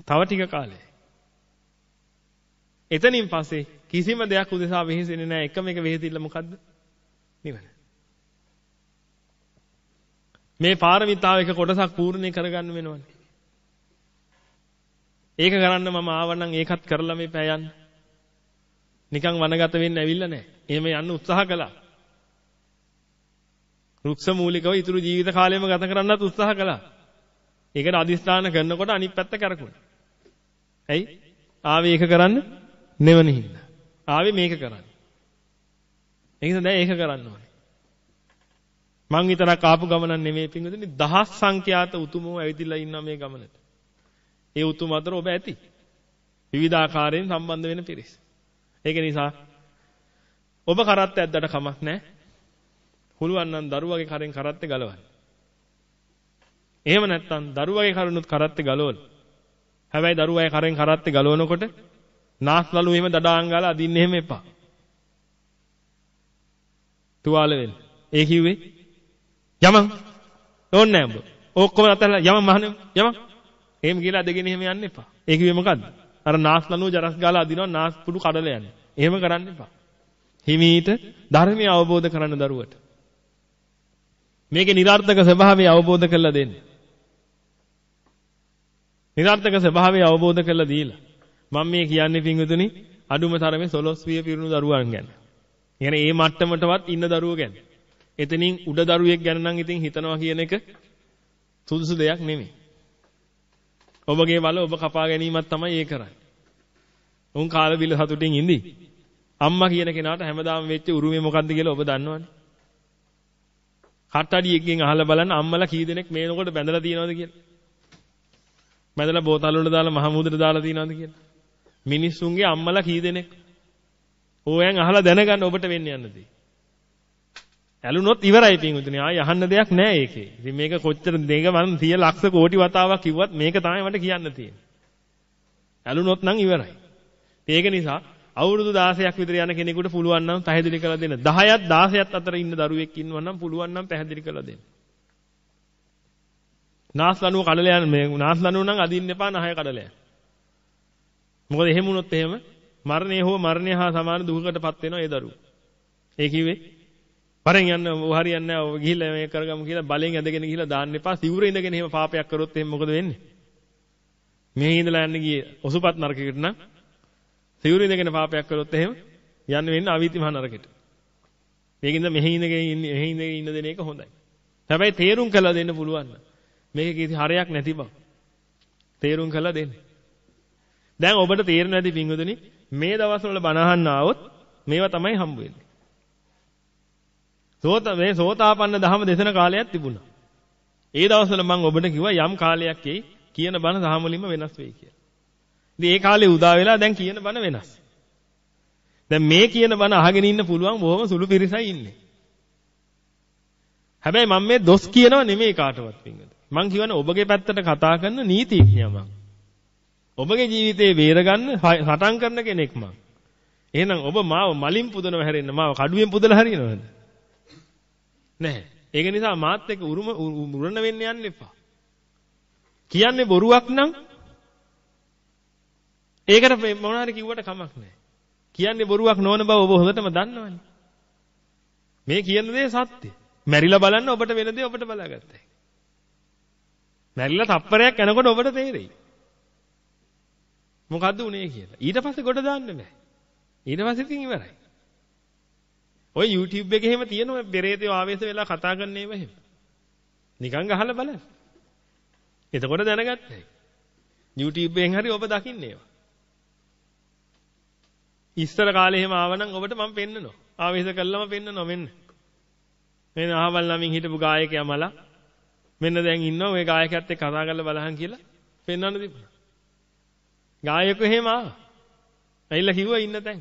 [SPEAKER 1] තව ටික කාලෙ. එතනින් පස්සේ කිසිම දෙයක් උදෙසා වෙහෙසෙන්නේ නැහැ. එකම එක වෙහෙසිල්ල මොකද්ද? නිවන. මේ පාරමිතාව එක කොටසක් පූර්ණේ කරගන්න වෙනවනේ. ඒක කරන්න මම ආවනම් ඒකත් කරලා මේ පෑ යන්න. නිකන් වනගත වෙන්න ඇවිල්ලා නැහැ. එහෙම යන්න උත්සාහ කළා. රුක්ෂ මූලිකව ඊතුරු ජීවිත කාලයම ගත කරන්නත් උත්සාහ කළා. ඒකට අදිස්ථාන කරනකොට අනිත් පැත්ත කරකුණා. ඇයි? ආවේ ඒක කරන්න නෙවෙයි හින්දා. ආවේ මේක කරන්න. ඒක දැන් ඒක කරන්න ඕනේ. මං විතරක් ආපු ගමනක් නෙමෙයි පින්වතුනි දහස් සංඛ්‍යාත උතුමෝ ඇවිදලා ඉන්නවා මේ ගමනට. ඒ උතුම් අතර ඔබ ඇති. විවිධාකාරයෙන් සම්බන්ධ වෙන පිරිස්. ඒක නිසා ඔබ කරත් ඇද්දට කමක් නැහැ. හුළුවන් නම් දරුවගේ කරෙන් කරත්තේ ගලවන්න. එහෙම නැත්නම් දරුවගේ කරුණුත් කරත්තේ ගලවන්න. හැබැයි දරුවගේ කරෙන් කරත්තේ ගලවනකොට නාස්ලලු එහෙම දඩාන් ගාලා අදින්න එහෙම එපා. තුවාල වෙන්න. ඒ කිව්වේ යමන් ඕන්නේ නැහැ උඹ. ඔක්කොම අතහැරලා යමන් මහන්නේ යමන්. එහෙම කියලා අදගෙන එහෙම යන්න එපා. ඒ කිව්වේ මොකද්ද? අර නාස්ලනුව ජරස් ගාලා අදිනවා නාස් පුඩු කඩලා යන්නේ. එහෙම කරන්න එපා. හිමීට ධර්මය අවබෝධ කරන්න දරුවට. මේකේ නිර්ාර්ථක ස්වභාවය අවබෝධ කරලා දෙන්න. නිර්ාර්ථක ස්වභාවය අවබෝධ කරලා දීලා මම මේ කියන්නේ පින්විතුනි අඩුම තරමේ සොලොස්විය පිරුණු දරුවන් ගැන. يعني ඒ මට්ටමටවත් ඉන්න දරුවෝ ගැන. එතනින් උඩ දරුවෙක් ගැන නම් ඉතින් හිතනවා කියන එක සුදුසු දෙයක් නෙමෙයි. ඔබගේ වල ඔබ කපා ගැනීමක් තමයි ඒ කරන්නේ. උන් කාල බිල සතුටින් ඉඳි. අම්මා කියන කෙනාට හැමදාම වෙච්ච උරුමේ මොකද්ද කියලා ඔබ දන්නවනේ. කට්ටඩියෙක්ගෙන් අහලා බලන්න අම්මලා කී දෙනෙක් මේනකොට බැඳලා තියනවද කියලා. බැඳලා බෝතල් වල දාලා මහ මුදට දාලා තියනවද කියලා. මිනිස්සුන්ගේ අම්මලා කී දෙනෙක්. ඕයන් අහලා දැනගන්න ඔබට වෙන්න යන්නදී. ඇලුනොත් ඉවරයි පින්වතුනි. ආයි අහන්න දෙයක් නැහැ ඒකේ. ඉතින් මේක කොච්චර දෙක මම 100 ලක්ෂ කෝටි වතාවක් කිව්වත් මේක තමයි මට කියන්න තියෙන්නේ. ඇලුනොත් නම් ඉවරයි. ඒක නිසා අවුරුදු 16ක් විතර යන කෙනෙකුට පුළුවන් නම් පැහැදිලි කරලා දෙන්න. 10ත් 16ත් අතර ඉන්න දරුවෙක් ඉන්නවා නම් පුළුවන් නම් පැහැදිලි කරලා දෙන්න. නාස්ලනුව කඩලා යන මේ නාස්ලනුව නම් අදින්න එපා නහය කඩලා යන්න. මොකද එහෙම වුණොත් එහෙම මරණය හෝ මරණය හා සමාන දුකකටපත් වෙනවා ඒ දරුවෝ. ඒ කිව්වේ වරෙන් යන්න හරියන්නේ නැහැ. ඔබ ගිහිල්ලා මේක කරගමු කියලා බලෙන් ඇදගෙන ගිහිල්ලා දාන්න එපා. සිවුරේ ඉඳගෙන එහෙම පාපයක් කරොත් එහෙනම් මොකද වෙන්නේ? මෙහි ඉඳලා යන්න ගියේ ඔසුපත් නරකයකට නම් සිවුරු ඉඳගෙන පාපයක් කළොත් එහෙම යන්න වෙන්නේ අවීති මහ නරකෙට. මේකින්ද මෙහි ඉඳගෙන ඉන්නේ මෙහි ඉඳගෙන ඉන්න දෙන එක හොඳයි. හැබැයි තේරුම් කළා දෙන්න පුළුවන්. මේක කිසි හරයක් නැති බව. තේරුම් කළා දෙන්න. දැන් ඔබට තේරෙන්නේ නැති පිංගුදනි මේ දවස්වල බණ අහන්න ආවොත් මේවා තමයි හම්බ වෙන්නේ. සෝත මේ සෝතාපන්න ධහම දේශන කාලයක් තිබුණා. ඒ දවස්වල මම ඔබට කිව්වා යම් කාලයක් එයි කියන බණ සාම වලින්ම වෙනස් වෙයි කියලා. ඉතින් ඒ කාලේ උදා වෙලා දැන් කියන බණ වෙනස්. දැන් මේ කියන බණ අහගෙන ඉන්න පුළුවන් බොහොම සුළු පිරිසයි ඉන්නේ. හැබැයි මම මේ දොස් කියනව නෙමෙයි කාටවත් පින්වද. මං කියවනේ ඔබගේ පැත්තට කතා කරන නීතිඥයා මං. ඔබගේ ජීවිතේ බේරගන්න සටන් කරන කෙනෙක් මං. එහෙනම් ඔබ මාව මලින් පුදනව හැරෙන්න මාව කඩුවෙන් පුදලා හරිනවද? නැහැ. ඒක නිසා මාත් එක්ක උරුම උරණ වෙන්න යන්න එපා. කියන්නේ බොරුවක් නම් ඒකට මොනවා හරි කිව්වට කමක් නැහැ. කියන්නේ බොරුවක් නොවන බව ඔබ හොඳටම දන්නවනේ. මේ කියන දේ සත්‍ය. මැරිලා බලන්න ඔබට වෙන දේ ඔබට බලාගත්තා. මැරිලා තප්පරයක් යනකොට ඔබට තේරෙයි. මොකද්ද උනේ කියලා. ඊට පස්සේ ගොඩ දාන්න බෑ. ඊට පස්සේ ඉතින් ඉවරයි. ඔය YouTube එකේ එහෙම තියෙනවා පෙරේතයෝ ආවේශ වෙලා කතා කරන ඒවා එහෙම. නිකන් ගහලා බලන්න. එතකොට දැනගත්තයි. YouTube එකෙන් හරි ඔබ දකින්නේ ඒවා. ඉස්සර කාලේ එහෙම ආවනම් ඔබට මම පෙන්නනවා. ආවේශ කළාම පෙන්නනවා මෙන්න. මෙන්න අහවල් ළමින් හිටපු ගායකයා මලා මෙන්න දැන් ඉන්නවා ওই ගායකයාත් එක්ක කතා කරලා බලහන් කියලා පෙන්වන්න තිබුණා. ගායකයෝ එහෙම ආවා. ඇවිල්ලා කිව්වා ඉන්න තැන්.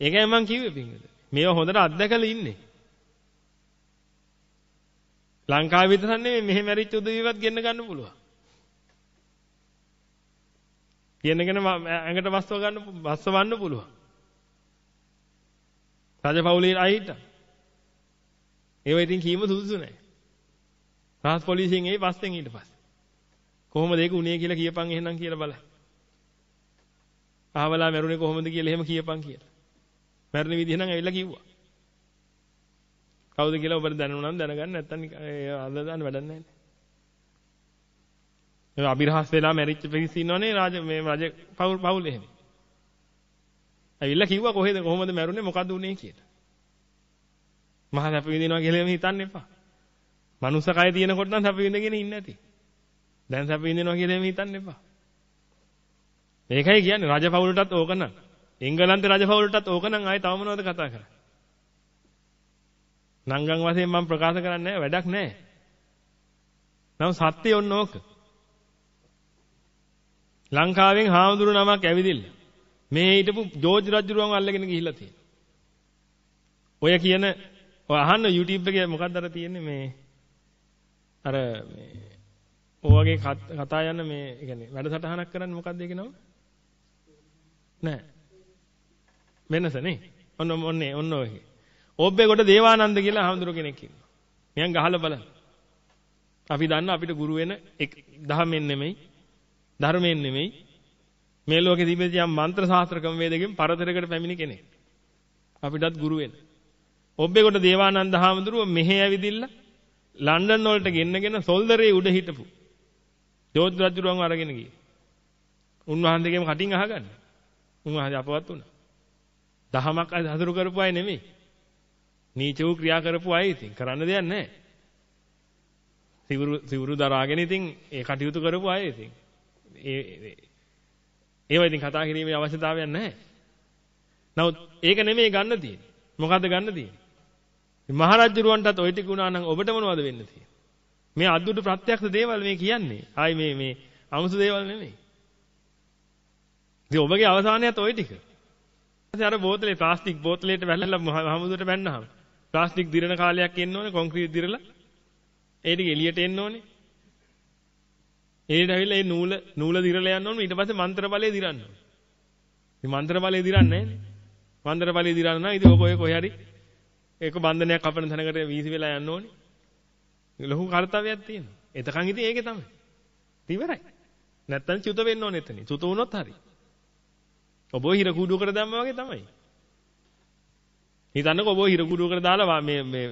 [SPEAKER 1] ඒකයි මම කිව්වේ පින්වද. මේවා හොඳට අත්දැකලා ඉන්නේ. ලංකාවේ විතරක් නෙමෙයි මෙහෙ මැරිච්ච උදවියවත් ගෙන්න ගන්න පුළුවන්. කියනගෙන ඇඟට වස්ව ගන්න වස්වවන්න පුළුවන්. රජපෞලියේ අයිට. ඒව ඉතින් කීම සුදුසු නැහැ. රාජ පොලිසියෙන් එයි පස්සෙන් ඊට පස්සේ. කොහොමද ඒක උනේ කියලා කියපන් එහෙනම් කියලා බලන්න. අහවලා මැරුණේ කොහොමද කියලා එහෙම කියපන් කියලා. මැරෙන විදිහ නම් ඇවිල්ලා කිව්වා. කවුද කියලා ඔබට දැනුණා නම් දැනගන්න නැත්තම් අද දාන්න වැඩක් නැහැ. ඒ අභිරහස් වෙලා මැරිච්ච පිරිස ඉන්නවනේ රාජ මේ රජ පවුල් පවුල් එහෙම. ඇවිල්ලා කිව්වා කොහෙද කොහොමද මැරුණේ මොකද්ද උනේ කියලා. මහා සැප විඳිනවා කියලා එහෙම හිතන්න එපා. මනුස්ස කය තියෙනකොට නම් සැප විඳගෙන ඉන්න ඇති. දැන් සැප විඳිනවා කියලා එහෙම හිතන්න එපා. මේකයි කියන්නේ රජ පවුලටත් ඕක නම්. එංගලන්තේ රජපෞලටත් ඕක නම් ආයේ තව මොනවද කතා කරන්නේ? නංගන් වශයෙන් මම ප්‍රකාශ කරන්නේ වැඩක් නැහැ. නම් සත්‍ය ඔන්න ඕක. ලංකාවෙන් හාමුදුරු නමක් ඇවිදින්න. මේ හිටපු ජෝර්ජ් රජුරුවන් අල්ලගෙන ගිහිල්ලා තියෙනවා. ඔය කියන ඔය අහන්න YouTube එකේ මොකක්ද අර තියෙන්නේ මේ අර මේ ඔයගේ කතා යන මේ يعني වැඩසටහනක් කරන්නේ මොකක්ද ඒක නම? නෑ. වෙනස නේ. ඔන්න ඔන්නේ ඔන්න ඔය. ඕබ්බේ කොට දේවානන්ද කියලා හඳුරු කෙනෙක් ඉන්නවා. මෙයන් ගහලා බලන්න. අපි දන්න අපිට ගුරු වෙන දහමෙන් නෙමෙයි ධර්මයෙන් නෙමෙයි මේ ලෝකේ තිබෙච්ච යම් මන්ත්‍ර ශාස්ත්‍ර ක්‍රම වේදකින් පරතරයකට පැමිණි කෙනෙක්. අපිටත් ගුරු වෙන. ඔබ්බේ කොට දේවානන්ද හාමුදුරුව මෙහෙ ඇවිදින්න ලන්ඩන් වලට ගෙන්නගෙන සොල්දරේ උඩ හිටපු ජෝත් රජුරුවන් අරගෙන ගියේ. උන්වහන්සේගෙම කටින් අහගන්න. උන්වහන්සේ අපවත් වුණා. දහමක් හසුරු කරපු අය නෙමෙයි. නීච වූ ක්‍රියා කරපු අය ඉතින් කරන්න දෙයක් නැහැ. සිවුරු සිවුරු දරාගෙන ඉතින් ඒ කටයුතු කරපු අය ඉතින් ඒ ඒව ඉතින් කතා කිරීමේ අවශ්‍යතාවයක් නැහැ. නමුත් ඒක නෙමෙයි ගන්න තියෙන්නේ. මොකද්ද ගන්න තියෙන්නේ? මහරජුරුවන්ටත් ওই ටික උනා නම් ඔබට මොනවද වෙන්න තියෙන්නේ? මේ අද්දුට ප්‍රත්‍යක්ෂ දේවල් මේ කියන්නේ. ආයි මේ මේ අමුතු දේවල් නෙමෙයි. ඉතින් ඔබගේ අවසානයත් ওই ටික. අර බෝතලේ ප්ලාස්ටික් බෝතලයට වැල්ලලා මහමුදුට බැන්නාම. ප්ලාස්ටික් දිරන කාලයක් එන්න ඕනේ කොන්ක්‍රීට් දිරලා. ඒ ටික එළියට එන්න ඕනේ. ඒකට ඇවිල්ලා ඒ නූල නූල දිරලා යන්න ඕනේ. ඊට පස්සේ මන්ත්‍ර බලය දිරන්න ඕනේ. මේ මන්ත්‍ර බලය දිරන්නේ නැහැ මන්ත්‍ර බලය දිරන්න නම් ඉතින් ඔක ඔය කොහේ හරි ඒක බන්ධනයක් කපන තැනකට වීසි වෙලා යන්න ඕනේ. ලොකු කාර්යයක් තියෙනවා. එතකන් ඉතින් ඒකේ තමයි. ඉවරයි. නැත්තම් චුත වෙන්න ඕනේ එතන චුත වුණොත් හරි. ඔබ හිර කුඩුවකට දැම්මා වගේ තමයි. හිතන්නකෝ ඔබ හිර කුඩුවකට දාලා මේ මේ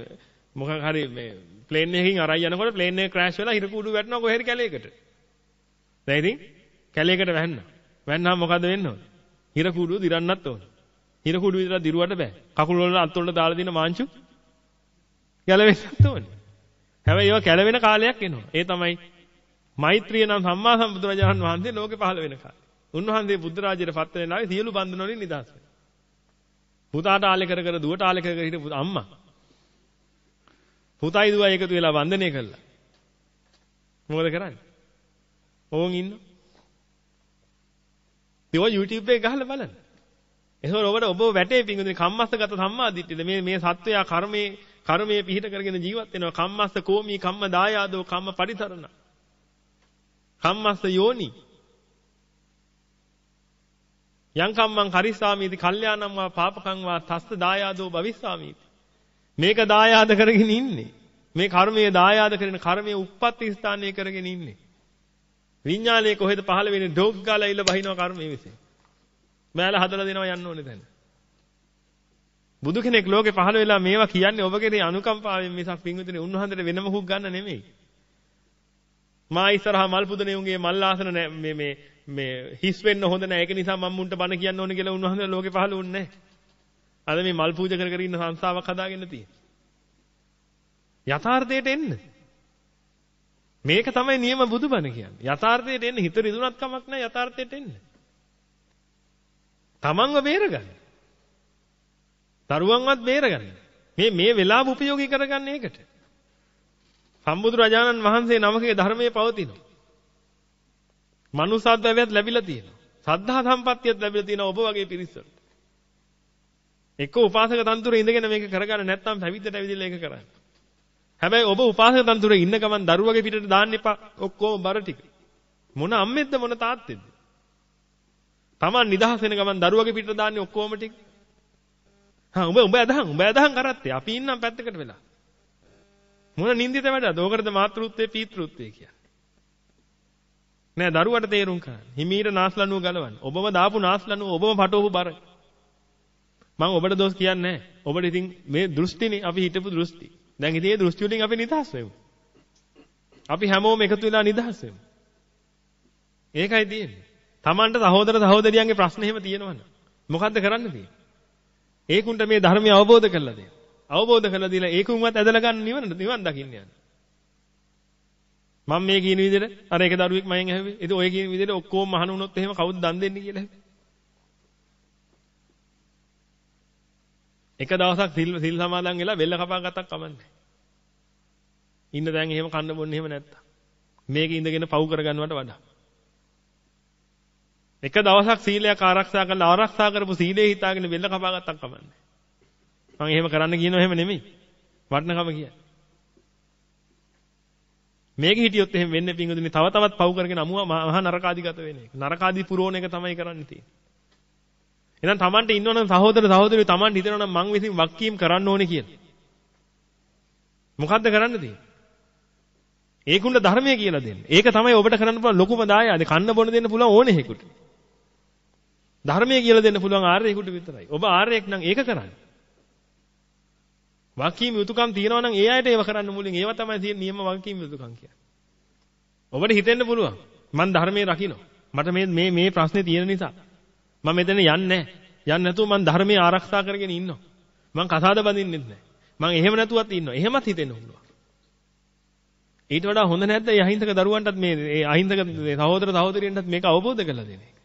[SPEAKER 1] මොකක් හරි මේ ප්ලේන් එකකින් අරයි යනකොට ප්ලේන් එක ක්‍රෑෂ් වෙලා හිර කුඩුව වැටෙනවා කොහේ හරි කැලේකට. දැන් ඉතින් කැලේකට වැහෙන්න. වැන්නාම මොකද වෙන්න ඕන? හිර කුඩුව දිරන්නත් ඕන. හිර කුඩුව විතර දිරුවට බෑ. කකුල් වල අත් වල දාලා දින මාංචු ගැලවෙන්නත් ඕනේ. හැබැයි ඒවා කැළවෙන කාලයක් එනවා. ඒ තමයි මෛත්‍රිය නම් සම්මා සම්බුදුරජාණන් වහන්සේ ලෝකේ පහළ වෙන කාලේ. උන්වහන්සේ බුද්ධ රාජ්‍යයට පත් වෙන ලාවේ සියලු බන්ධන වලින් නිදහස් වෙනවා. පුතාට ආලේ කර කර දුවට ආලේ කර කර හිටපු අම්මා. පුතයි දුවයි එකතු වෙලා වන්දනය කළා. මොකද කරන්නේ? ඕන් ඉන්න. ඒවා YouTube එකේ ගහලා බලන්න. එතකොට ඔබට ඔබ වැටේ පිංගුනේ කම්මස්සගත සම්මාදිට්ඨියද මේ මේ සත්වයා කර්මයේ කර්මයේ පිහිට කරගෙන ජීවත් වෙනවා කම්මස්ස කෝමී කම්ම දායාදෝ කම්ම පරිතරණ කම්මස්ස යෝනි යං කම්මං කරිස්සාමීති කල්යාණං වා පාපකං වා තස්ස දායාදෝ භවිස්සාමීති. මේක දායාද කරගෙන ඉන්නේ. මේ කර්මයේ දායාද කරන කර්මයේ උප්පත්ති ස්ථානය කරගෙන ඉන්නේ. විඥානයේ කොහෙද පහළ වෙන්නේ? ඩොග් ගාලා ඉල බහිනවා කර්මයේ විසින්. මෑල හදලා දෙනවා යන්න ඕනේ දැන්. බුදු කෙනෙක් ලෝකේ පහළ වෙලා මේවා කියන්නේ ඔබ කෙරේ අනුකම්පාවෙන් මිසක් පින්විතනේ උන්වහන්සේට වෙනම හුක් ගන්න නෙමෙයි. මා ඉස්සරහා මල් පුදනේ උන්ගේ මල් ආසන මේ මේ මේ හිස් වෙන්න හොඳ නැහැ. ඒක නිසා මම මුන්ට බණ කියන්න ඕනේ කියලා උන්වහන්සේ ලෝකේ පහළ වුණේ නැහැ. අද මේ මල් පූජා කර කර ඉන්න සංස්ථාවක් හදාගෙන තියෙන්නේ. යථාර්ථයට එන්න. මේක තමයි නියම බුදුබණ කියන්නේ. යථාර්ථයට එන්න හිත රිදුනත් කමක් නැහැ යථාර්ථයට එන්න. තමන්ව බේරගන්න. දරුවන්වත් බේරගන්න. මේ මේ වෙලාව උපයෝගී කරගන්න ඒකට. සම්බුදු රජාණන් වහන්සේ නමකේ ධර්මයේ පවතිනවා. මනුසත්වයට ලැබිලා තියෙනවා. සද්ධා සම්පත්තියත් ලැබිලා තියෙනවා ඔබ වගේ පිරිසට. එක්ක උපාසක තන්තුරේ ඉඳගෙන මේක කරගන්න නැත්නම් පැවිද්දට ඇවිදලා ඒක කරන්න. හැබැයි ඔබ උපාසක තන්තුරේ ඉන්න ගමන් දරුවගේ පිටට දාන්න එපා ඔක්කොම බර ටික. මොන අම්මෙක්ද මොන තාත්තෙක්ද? Taman නිදහස් වෙන ගමන් දරුවගේ පිටට දාන්නේ ඔක්කොම ටික. හා උඹ උඹ අදහන් උඹ අදහන් කරත්තේ. අපි ඉන්නම් පැත්තකට වෙලා. මොන නින්දිත වැඩද? ඕකටද මාතෘත්වයේ පීතෘත්වයේ කියන්නේ. නෑ දරුවට තේරුම් ගන්න. හිමීර නාස්ලනුව ගලවන්න. ඔබම දාපු නාස්ලනුව ඔබම පටවපු බර. මම ඔබට දොස් කියන්නේ නෑ. ඔබට ඉතින් මේ දෘෂ්ටිනේ අපි හිටපු දෘෂ්ටි. දැන් ඉතින් මේ දෘෂ්ටි වලින් අපි නිදහස් වෙමු. අපි හැමෝම එකතු වෙලා නිදහස් වෙමු. ඒකයි තියෙන්නේ. Tamanට සහෝදර සහෝදරියන්ගේ ප්‍රශ්න එහෙම තියෙනවනේ. මොකද්ද කරන්න තියෙන්නේ? ඒකුන්ට මේ ධර්මය අවබෝධ කරලා දෙන්න. අවබෝධ කරලා දීලා ඒකුන්වත් ඇදලා ගන්න නිවන නිවන් දකින්න යන්න. මම මේ කියන විදිහට අර එක දරුවෙක් මයෙන් ඇහුවේ. ඉතින් ඔය කියන විදිහට ඔක්කොම මහණ වුණොත් එහෙම කවුද දන් දෙන්නේ කියලා ඇහුවේ. එක දවසක් සිල් සිල් සමාදන් වෙලා බෙල්ල කපා ගත්තක් කමන්නේ. ඉන්න දැන් එහෙම කන්න බොන්නේ එහෙම නැත්තම්. මේක ඉඳගෙන පව් කරගන්නවට වඩා. එක දවසක් සීලයක් ආරක්ෂා කරලා ආරක්ෂා කරපු සීලේ හිතාගෙන බෙල්ල කපා ගත්තක් කමන්නේ. මම එහෙම කරන්න කියනව එහෙම නෙමෙයි. වටනකම කියන්නේ. මේක හිටියොත් එහෙම වෙන්නේ පිංගුදුනි තව තවත් පව් කරගෙන අමුව මහා නරකාදිගත වෙන එක. නරකාදි පුරෝණ එක තමයි කරන්න තියෙන්නේ. එහෙනම් Tamanට ඉන්නවනම් සහෝදර සහෝදරියෝ Taman හිතනවනම් මං විසින් වක්කීම් කරන්න ඕනේ කියලා. මොකද්ද කරන්න තියෙන්නේ? ඒකුණ්ඩ ධර්මය කියලා දෙන්න. ඒක තමයි ඔබට කරන්න පුළුවන් ලොකුම දායාදේ. කන්න බොන දෙන්න පුළුවන් ඕනේ හේකුට. ධර්මය කියලා දෙන්න පුළුවන් ආර්යෙකුට විතරයි. ඔබ ආර්යෙක් නම් ඒක කරන්න. වකීම් යුතුයකම් තියෙනවා නම් ඒ අයට ඒව කරන්න මුලින් ඒව තමයි තියෙන නියම වකීම් යුතුයකම් කියන්නේ. ඔබට හිතෙන්න පුළුවන් මම ධර්මයේ රකින්න. මට මේ මේ මේ ප්‍රශ්නේ තියෙන නිසා මම මෙතන යන්නේ නැහැ. යන්නේ නැතුව මම ධර්මයේ ආරක්ෂා කරගෙන ඉන්නවා. මම කසාද බඳින්නෙත් නැහැ. මම එහෙම නැතුවත් ඉන්නවා. එහෙමත් හිතෙන්න පුළුවන්. ඊට වඩා හොඳ නැද්ද මේ අහිංසක දරුවන්ටත් මේ ඒ අහිංසක සහෝදර සහෝදරියන්ටත් මේක අවබෝධ කරලා දෙන එක.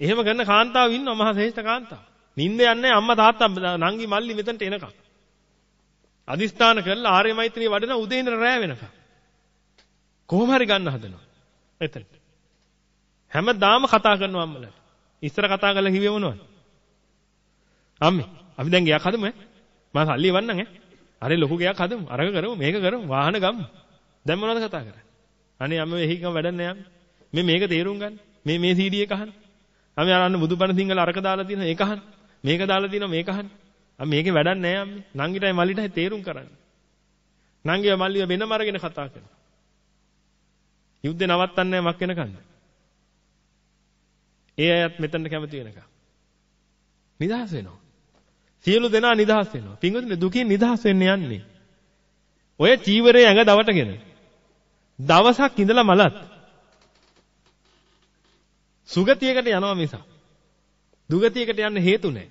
[SPEAKER 1] එහෙම කරන කාන්තාව ඉන්නවා මහා ශ්‍රේෂ්ඨ කාන්තාව. නිින්ද යන්නේ අම්මා තාත්තා නංගි මල්ලි මෙතනට එනකම්. අදිස්ථාන කරලා ආර්ය මෛත්‍රිය වඩන උදේ ඉඳන් රැ වෙනකම්. කොහොම හරි ගන්න හදනවා. එතනට. හැමදාම කතා කරනවා අම්මලාට. ඉස්සර කතා කරලා කිව්වේ මොනවද? අම්මේ අපි දැන් ගයක් හදමු ඈ. මම සල්ලි එවන්නම් ඈ. අර ලොකු ගයක් හදමු. අරක කරමු මේක කරමු වාහන ගමු. දැන් මොනවද කතා කරන්නේ? අනේ අම්මේ එහිකම වැඩක් නෑ මේ මේක තේරුම් ගන්න. මේ මේ CD එක අහන්න. අපි අරන්න බුදුබණ සිංහල අරක දාලා තියෙන ඒක අහන්න. මේක දාලා තියෙනවා මේක අහන්න. අම්ම මේකේ වැඩක් නෑ අම්මේ. නංගිටයි මල්ලිටයි තේරුම් කරන්න. නංගිව මල්ලිව වෙනම අරගෙන කතා කරනවා. යුද්ධේ නවත්තන්නේ මක් වෙනකන්ද? ඒ අයත් මෙතනට කැමති වෙනකම්. නිදහස් වෙනවා. සියලු දෙනා නිදහස් වෙනවා. පින්වතුනි දුකින් නිදහස් වෙන්න යන්නේ. ඔය චීවරේ ඇඟ දවටගෙන දවසක් ඉඳලා මලත් සුගතියකට යනවා මිස. දුගතියකට යන්න හේතු නැහැ.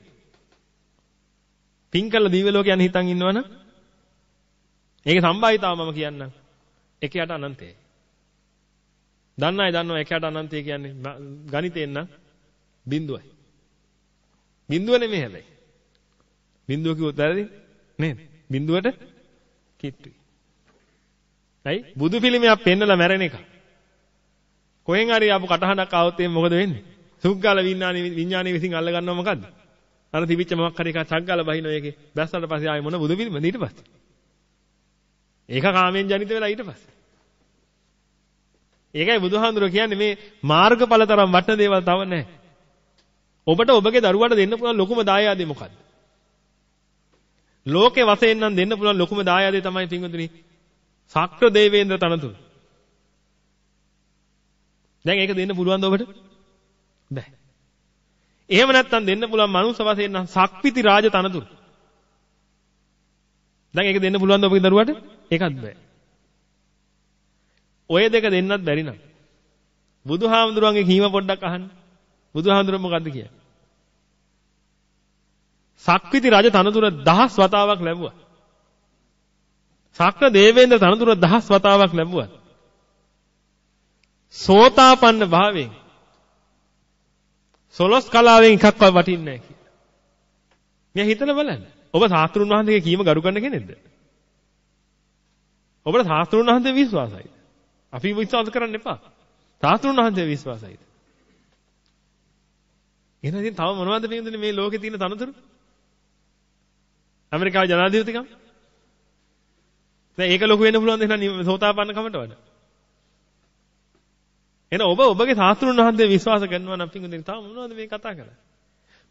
[SPEAKER 1] පින් කළ දිව්‍ය ලෝක යන හිතන් ඉන්නවනම් ඒක සම්භාවිතාව මම කියන්නම්. එකයට අනන්තයයි. දන්න අය දන්නවා එකයට අනන්තය කියන්නේ ගණිතයෙන් නම් බිඳුවයි. බිඳුව නෙමෙයි හැබැයි. බිඳුව කිව්වොත් වැරදි නේද? බිඳුවට කිට්ටුයි. ඇයි? බුදු පිළිමයක් පෙන්නලා මැරෙන එක. කොහෙන් හරි ආපු කටහඬක් ආවොත් එහෙනම් මොකද වෙන්නේ? සුග්ගාල විඥානේ විඥානේ විසින් අල්ල ගන්නව මොකද්ද? අර තිබිච්ච මොකක් හරි එකක් සග්ගාල බහිනෝ ඒකේ. බැස්සට පස්සේ ආයේ මොන බුදු පිළිමද ඊට පස්සේ? ඒක කාමෙන් ජනිත වෙලා ඊට පස්සේ. ඒකයි බුදුහාඳුර කියන්නේ මේ මාර්ගඵල තරම් වටින දේවල් තව නැහැ. ඔබට ඔබගේ දරුවාට දෙන්න පුළුවන් ලොකුම දායාදේ මොකද්ද? ලෝකේ වශයෙන් නම් දෙන්න පුළුවන් ලොකුම දායාදේ තමයි පින්වතුනි සක්‍ර දේවේන්ද්‍ර තනතුරු. දැන් ඒක දෙන්න පුළුවන්ද ඔබට? බෑ. එහෙම නැත්නම් දෙන්න පුළුවන් මනුස්ස වශයෙන් නම් සක්විති රාජ තනතුරු. දැන් ඒක දෙන්න පුළුවන්ද ඔබගේ දරුවාට? ඒකත් බෑ. ඔය දෙක දෙන්නත් බැරි නම් බුදුහාමුදුරන්ගේ කීම පොඩ්ඩක් අහන්න. බුදුහාමුදුරුවෝ මොකද්ද කියන්නේ? සක්විති රජ තනතුර දහස් වතාවක් ලැබුවා. සක්‍ර දේවේන්ද්‍ර තනතුර දහස් වතාවක් ලැබුවා. සෝතාපන්න භාවයෙන් සොලොස් කලාවෙන් එකක්වත් වටින්නේ නැහැ කියලා. මෙයා හිතලා බලන්න. ඔබ සාස්ත්‍රුන් වහන්සේගේ කීම ගරු කරන කෙනෙක්ද? ඔබට සාස්ත්‍රුන් වහන්සේ විශ්වාසයිද? අපි විශ්වාස කරන්න එපා. සාස්ත්‍රුන් වහන්සේ විශ්වාසයිද? එහෙනම් ඉතින් තව මොනවද මේ මේ ලෝකේ තියෙන තනතුරු? ඇමරිකාවේ ජනාධිපතිකම? දැන් ඒක ලොකු වෙන්න පුළුවන් දෙන්න සෝතාපන්න කමට වඩා. එහෙනම් ඔබ ඔබගේ සාස්ත්‍රුන් වහන්සේ විශ්වාස කරනවා නම් පිංගුදින තව මොනවද මේ කතා කරන්නේ?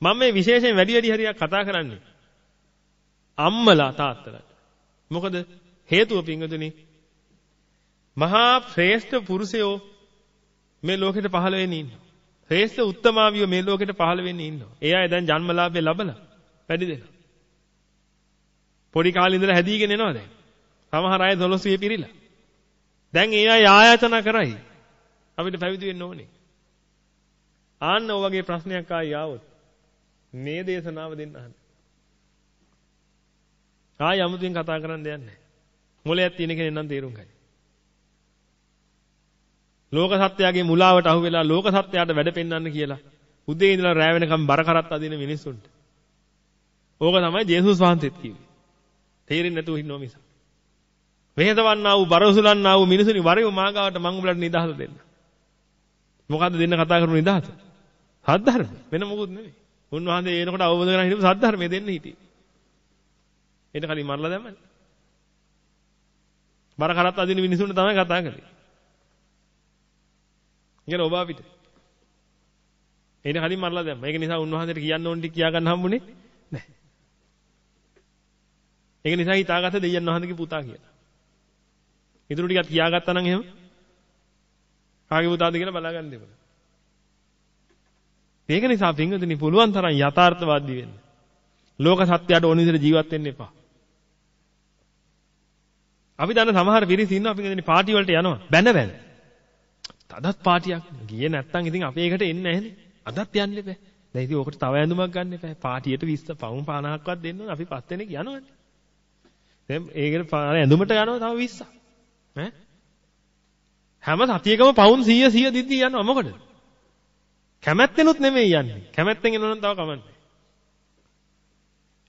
[SPEAKER 1] මම මේ විශේෂයෙන් වැඩි වැඩි හරියක් කතා කරන්නේ. අම්මලා තාත්තලාට. මොකද හේතුව පිංගුදිනේ මහා ශ්‍රේෂ්ඨ පුරුෂයෝ මේ ලෝකෙට පහළ වෙන්නේ ඉන්නවා. ශ්‍රේෂ්ඨ උත්තමාවියෝ මේ ලෝකෙට පහළ වෙන්නේ ඉන්නවා. ඒ අය දැන් ජන්මලාභය ලබලා වැඩි දෙනවා. පොඩි කාලේ ඉඳලා හැදීගෙන එනවා දැන්. සමහර අය 12 වියේ පිරිලා. දැන් ඒ අය ආයතන කරයි. අපිට පැවිදි වෙන්න ඕනේ. ආන්න ඔය වගේ ප්‍රශ්නයක් ආයි ආවොත් මේ දේශනාව දෙන්න අහන්න. ආයි 아무තෙන් කතා කරන්න දෙයක් නැහැ. මොලයක් තියෙන කෙනෙක් නම් තේරුම් ගන්න. ලෝක සත්‍යයේ මුලාවට අහු වෙලා ලෝක සත්‍යයට වැඩ පෙන්වන්න කියලා උදේ ඉඳලා රැ වෙනකම් බර කරත් අදින මිනිස්සුන්ට. ඕක තමයි ජේසුස් වහන්සේත් කිව්වේ. තේරෙන්නේ නැතුව ඉන්නව මිස. වෙහෙදවන්නා වූ බරසුලන්නා වූ මිනිසුනි වරෙව මාගාවට මං උඹලට නිදහස දෙන්න. මොකද්ද දෙන්න කතා කරපු නිදහස? සද්ධර්ම වෙන මොකුත් නෙමෙයි. උන්වහන්සේ එනකොට අවබෝධ කරගෙන හිටපු සද්ධර්මය දෙන්න හිටියේ. ඊට කලින් මරලා දැම්මනේ. බර කරත් අදින මිනිසුන්ට තමයි කතා කරන්නේ. ඉතින් ඔබ අපිට. ඊට කලින් මරලා දැම්මා. ඒක නිසා උන්වහන්සේට කියන්න ඕන ටික කියා ගන්න හම්බුනේ නැහැ. ඒක නිසා හිතාගත්ත දෙයයන් වහන්සේගේ පුතා කියලා. ඊටු ටිකක් කියාගත්තා නම් එහෙම කාගේ පුතාද කියලා බලාගන්න දෙපළ. ඒක නිසා පින්වතුනි පුළුවන් තරම් යථාර්ථවාදී වෙන්න. ලෝක සත්‍යයට ඕන විදිහට ජීවත් වෙන්න එපා. අපි දන්න සමහර පිරිස ඉන්නවා අපි කියන්නේ පාටි වලට යනවා බැන බැන. අදත් පාටියක් ගියේ නැත්තම් ඉතින් අපේ එකට එන්නේ නැහැනේ. අදත් යන්න එපා. දැන් ඉතින් ඕකට තව ඇඳුමක් ගන්න එපා. පාටියට 20 පවුම් 50ක්වත් දෙන්න අපි පස් දෙනෙක් යනවනේ. දැන් ඒකට ඇඳුමට යනවා තව 20ක්. ඈ හැම සතියකම පවුන් 100 100 දිද්දි යනවා මොකටද? කැමැත්තෙනුත් නෙමෙයි යන්නේ. කැමැත්තෙන් එනවනම් තව කමන්නේ.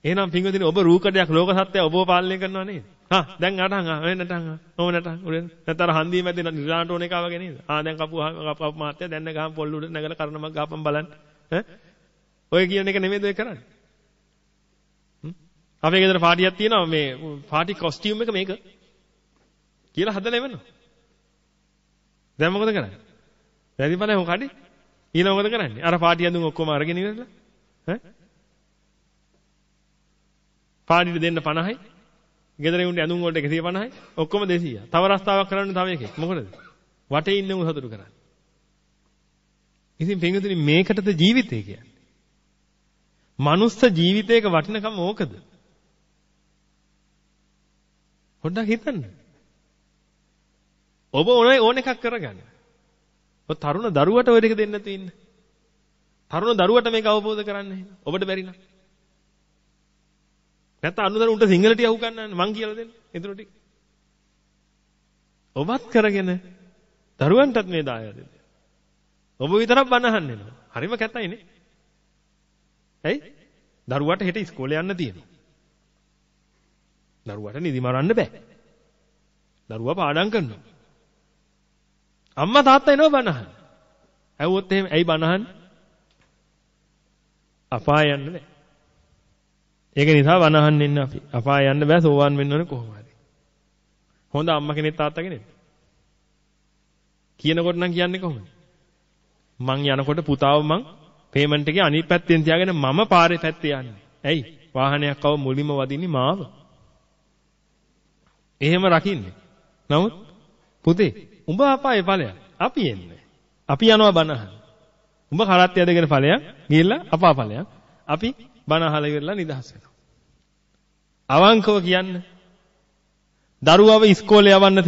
[SPEAKER 1] එහෙනම් පින්වදින ඔබ රූකඩයක් ලෝක සත්‍යය ඔබව පාලනය කරනවා නේද? හා දැන් අටහන් ආ වෙන නටහන් ආ ඕම නටහන් උඩ නැතර හන්දිය මැද නිරාට ඕන එක වගේ නේද? ආ දැන් කපුවා කපු මාත්‍ය දැන් ගහම පොල් උඩ නැගලා කරනමක් ගහපම් බලන්න. ඈ ඔය කියන එක නෙමෙයිද ඔය කරන්නේ? අපේ ගෙදර පාටියක් තියෙනවා මේ පාටි කොස්ටියුම් එක මේක කියලා හදලා එවනවා. දැන් මොකද කරන්නේ? වැඩි බලය මොකද? ඊළඟ මොකද කරන්නේ? අර පාටි ඇඳුම් ඔක්කොම අරගෙන ඉවරලා ඈ පාටිට දෙන්න 50යි. ගෙදර උන්ට ඇඳුම් වලට 150යි. ඔක්කොම 200. තව රස්තාවක් කරන්න තව එකෙක්. මොකටද? වටේ ඉන්න උන් සතුටු කරන්නේ. ඉතින් පින්විතනි මේකටද ජීවිතය කියන්නේ. මනුස්ස ජීවිතයක වටිනකම ඕකද? පොඩ්ඩක් හිතන්න. ඔබ ඕනේ ඕන එකක් කරගන්න. ඔය තරුණ දරුවට ඔය ටික දෙන්න තියෙන්නේ. තරුණ දරුවට මේක අවබෝධ කරන්න එහෙනම්. ඔබට බැරි නම්. නැත්නම් අනුදර උන්ට සිංහල ටික අහු ගන්නන්න මං කියලා දෙන්න. ඊටු ටික. ඔබත් කරගෙන දරුවන්ටත් මේ දායාද දෙන්න. ඔබ විතරක් බණ අහන්න එනවා. හරිම කැතයිනේ. ඇයි? දරුවට හෙට ඉස්කෝලේ යන්න තියෙනවා. දරුවට නිදි මරන්න බෑ. දරුවා පාඩම් කරනවා. අම්මා තාත්තා එනවා බණ අහන්න. ඇහුවොත් එහෙම ඇයි බණ අහන්නේ? අපාය යන්න බෑ. ඒක නිසා බණ අහන්න ඉන්න අපි. අපාය යන්න බෑ සෝවාන් වෙන්න ඕනේ කොහොම හරි. හොඳ අම්මා කෙනෙක් තාත්තා කෙනෙක්. කියනකොට නම් කියන්නේ කොහොමද? මං යනකොට පුතාව මං පේමන්ට් එකේ අනිත් පැත්තෙන් තියාගෙන මම පාරේ පැත්තේ යන්නේ. ඇයි? වාහනයක් ආව මුලින්ම වදින්නේ මාව. එහෙම රකින්නේ. නමුත් පුතේ උඹ අපායේ ඵලයක්. අපි එන්නේ. අපි යනවා බණ අහන්න. උඹ කරත් යදගෙන ඵලයක් ගිහිල්ලා අපා ඵලයක්. අපි බණ අහලා ඉවරලා නිදහස් වෙනවා. අවංකව කියන්න. දරුවව ඉස්කෝලේ යවන්න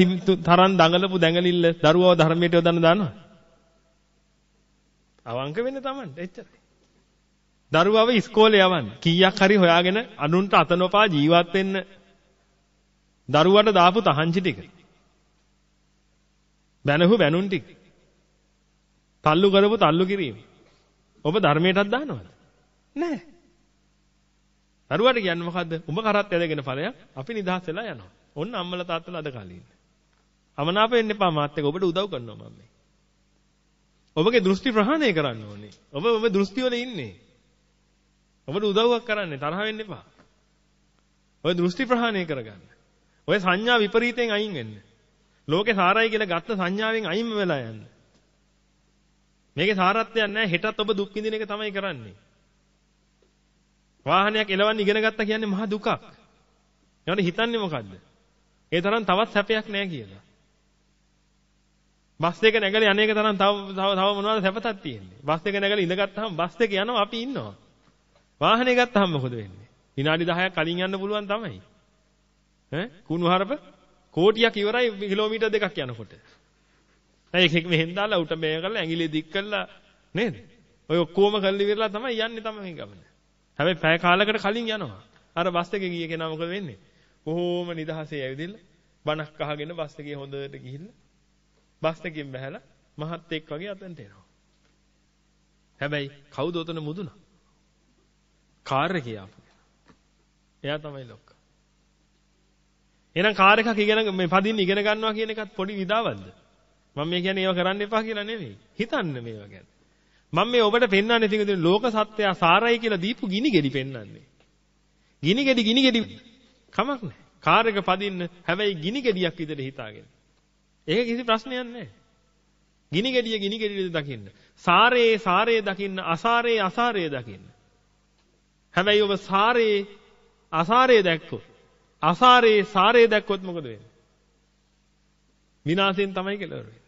[SPEAKER 1] තරම් දඟලපු දැඟලිල්ල දරුවව ධර්මයට යොදන්න දානවා. අවංක වෙන්න Tamanට එච්චරයි. දරුවව ඉස්කෝලේ යවන්න කීයක් හරි හොයාගෙන අනුන්ට අත නොපා ජීවත් වෙන්න දරුවට දාපු තහංචි ටික. බැනහු බැනුන් ටික. තල්ලු කරපු තල්ලු කිරීම. ඔබ ධර්මයටත් දානවද? නැහැ. දරුවාට කියන්නේ මොකද්ද? උඹ කරත් ඇදගෙන ඵලයක් අපි නිදහස් වෙලා යනවා. ඔන්න අම්මලා තාත්තලා අද කාලේ ඉන්නේ. අමනාප වෙන්න එපා මාත් එක්ක ඔබට උදව් කරනවා මම මේ. ඔබගේ දෘෂ්ටි ප්‍රහාණය කරන්න ඕනේ. ඔබ ඔබ දෘෂ්ටි වල ඉන්නේ. ඔබට උදව්වක් කරන්නේ තරහ වෙන්න එපා. ඔය දෘෂ්ටි ප්‍රහාණය කරගන්න. ඔය සංඥා විපරීතයෙන් අයින් වෙන්න. ලෝකේ සාරයි කියලා ගත්ත සංඥාවෙන් අයින් වෙලා යන්න. මේකේ සාරත්වයක් නැහැ. හෙටත් ඔබ දුක් විඳින එක තමයි කරන්නේ. වාහනයක් එලවන්න ඉගෙන ගත්තා කියන්නේ මහා දුකක්. ඒකට හිතන්නේ මොකද්ද? ඒ තරම් තවත් සැපයක් නැහැ කියලා. බස් එක නැගලා යන්නේක තරම් තව තව තව මොනවද සැපතක් තියෙන්නේ. බස් එක නැගලා ඉඳගත්තාම බස් එක යනවා අපි ඉන්නවා. වාහනේ ගත්තාම මොකද වෙන්නේ? විනාඩි 10ක් කලින් යන්න පුළුවන් තමයි. ඈ කුණුහරුප කෝටියක් ඉවරයි කිලෝමීටර් දෙකක් යනකොට. ඇයි එකෙක් මෙහෙන් දාලා උට මේ කරලා ඇඟිලි දික් කරලා නේද? ඔය ඔක්කොම කරලා ඉවරලා තමයි යන්නේ තමයි මේ ගමන. හැබැයි පැය කාලයකට කලින් යනවා. අර බස් එකේ ගිය කෙනා මොකද වෙන්නේ? කොහොම නිදහසේ ඇවිදilla බණක් අහගෙන බස් එකේ හොඳට ගිහිල්ලා බස් එකෙන් බහැලා මහත් එක් වගේ අතන්ට එනවා. හැබැයි කවුද උතන මුදුනා? කාර් එකේ ආපු එයා තමයි ලොක්කා. එහෙනම් කාර් එකක් ඉගෙන මේ පදින්න ඉගෙන ගන්නවා කියන එකත් පොඩි විඩාවක්ද? මම මේ කියන්නේ ඒව කරන්න එපා කියලා නෙවෙයි. හිතන්න මේවා ගැන. මම මේ ඔබට පෙන්වන්නේ තියෙන ලෝක සත්‍යය සාරයි කියලා දීපු ගිනි ගෙඩි පෙන්වන්නේ. ගිනි ගෙඩි ගිනි ගෙඩි කමක් නැහැ. කාර් එක පදින්න හැබැයි ගිනි ගෙඩියක් විතර හිතාගෙන. ඒක කිසි ප්‍රශ්නයක් නැහැ. ගිනි ගෙඩිය ගිනි ගෙඩියද දකින්න. සාරේ සාරේ දකින්න අසාරේ අසාරේ දකින්න. හැබැයි ඔබ සාරේ අසාරේ දැක්කොත් අසාරේ සාරේ දැක්කොත් මොකද වෙන්නේ? විනාශයෙන් තමයි කෙලවර වෙන්නේ.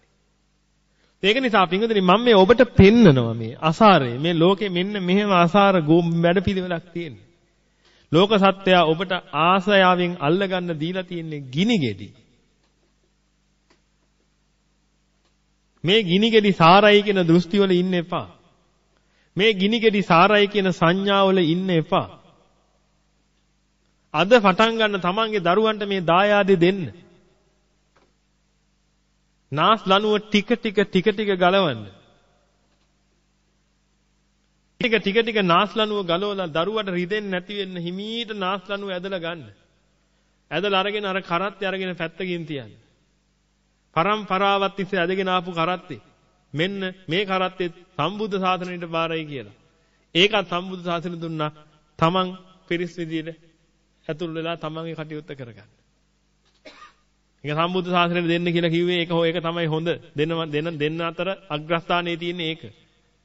[SPEAKER 1] ඒක නිසා පින්වතුනි මම මේ ඔබට පෙන්නනවා මේ අසාරය. මේ ලෝකේ මෙන්න මෙහෙම අසාර වැඩපිළිවෙලක් තියෙන්නේ. ලෝක සත්‍යය ඔබට ආසයාවෙන් අල්ලගන්න දීලා තියෙන්නේ ගිනි ගෙඩි. මේ ගිනි ගෙඩි සාරයි කියන දෘෂ්ටිවල ඉන්න එපා. මේ ගිනි ගෙඩි සාරයි කියන සංඥාවල ඉන්න එපා. අද පටන් ගන්න තමන්ගේ දරුවන්ට මේ දායාදේ දෙන්න. නාස් ලනුව ටික ටික ටික ටික ගලවන්න. ටික ටික ටික නාස් ලනුව ගලවලා දරුවට රිදෙන්නේ නැති වෙන්න හිමීට නාස් ලනුව ඇදලා ගන්න. ඇදලා අරගෙන අර කරත්තේ අරගෙන පැත්තකින් තියන්න. පරම්පරාවත් තිස්සේ ඇදගෙන ආපු කරත්තේ. මෙන්න මේ කරත්තේ සම්බුද්ධ ශාසනයට බාරයි කියලා. ඒකත් සම්බුද්ධ ශාසනය දුන්නා. තමන් පිරිස් විදියට ඇතුල් වෙලා තමන්ගේ කටයුත්ත කරගන්න. ඒක සම්බුද්ධ ශාසනයට දෙන්න කියලා කිව්වේ ඒක හො ඒක තමයි හොඳ. දෙන්න දෙන්න දෙන්න අතර අග්‍රස්ථානයේ තියෙන්නේ ඒක.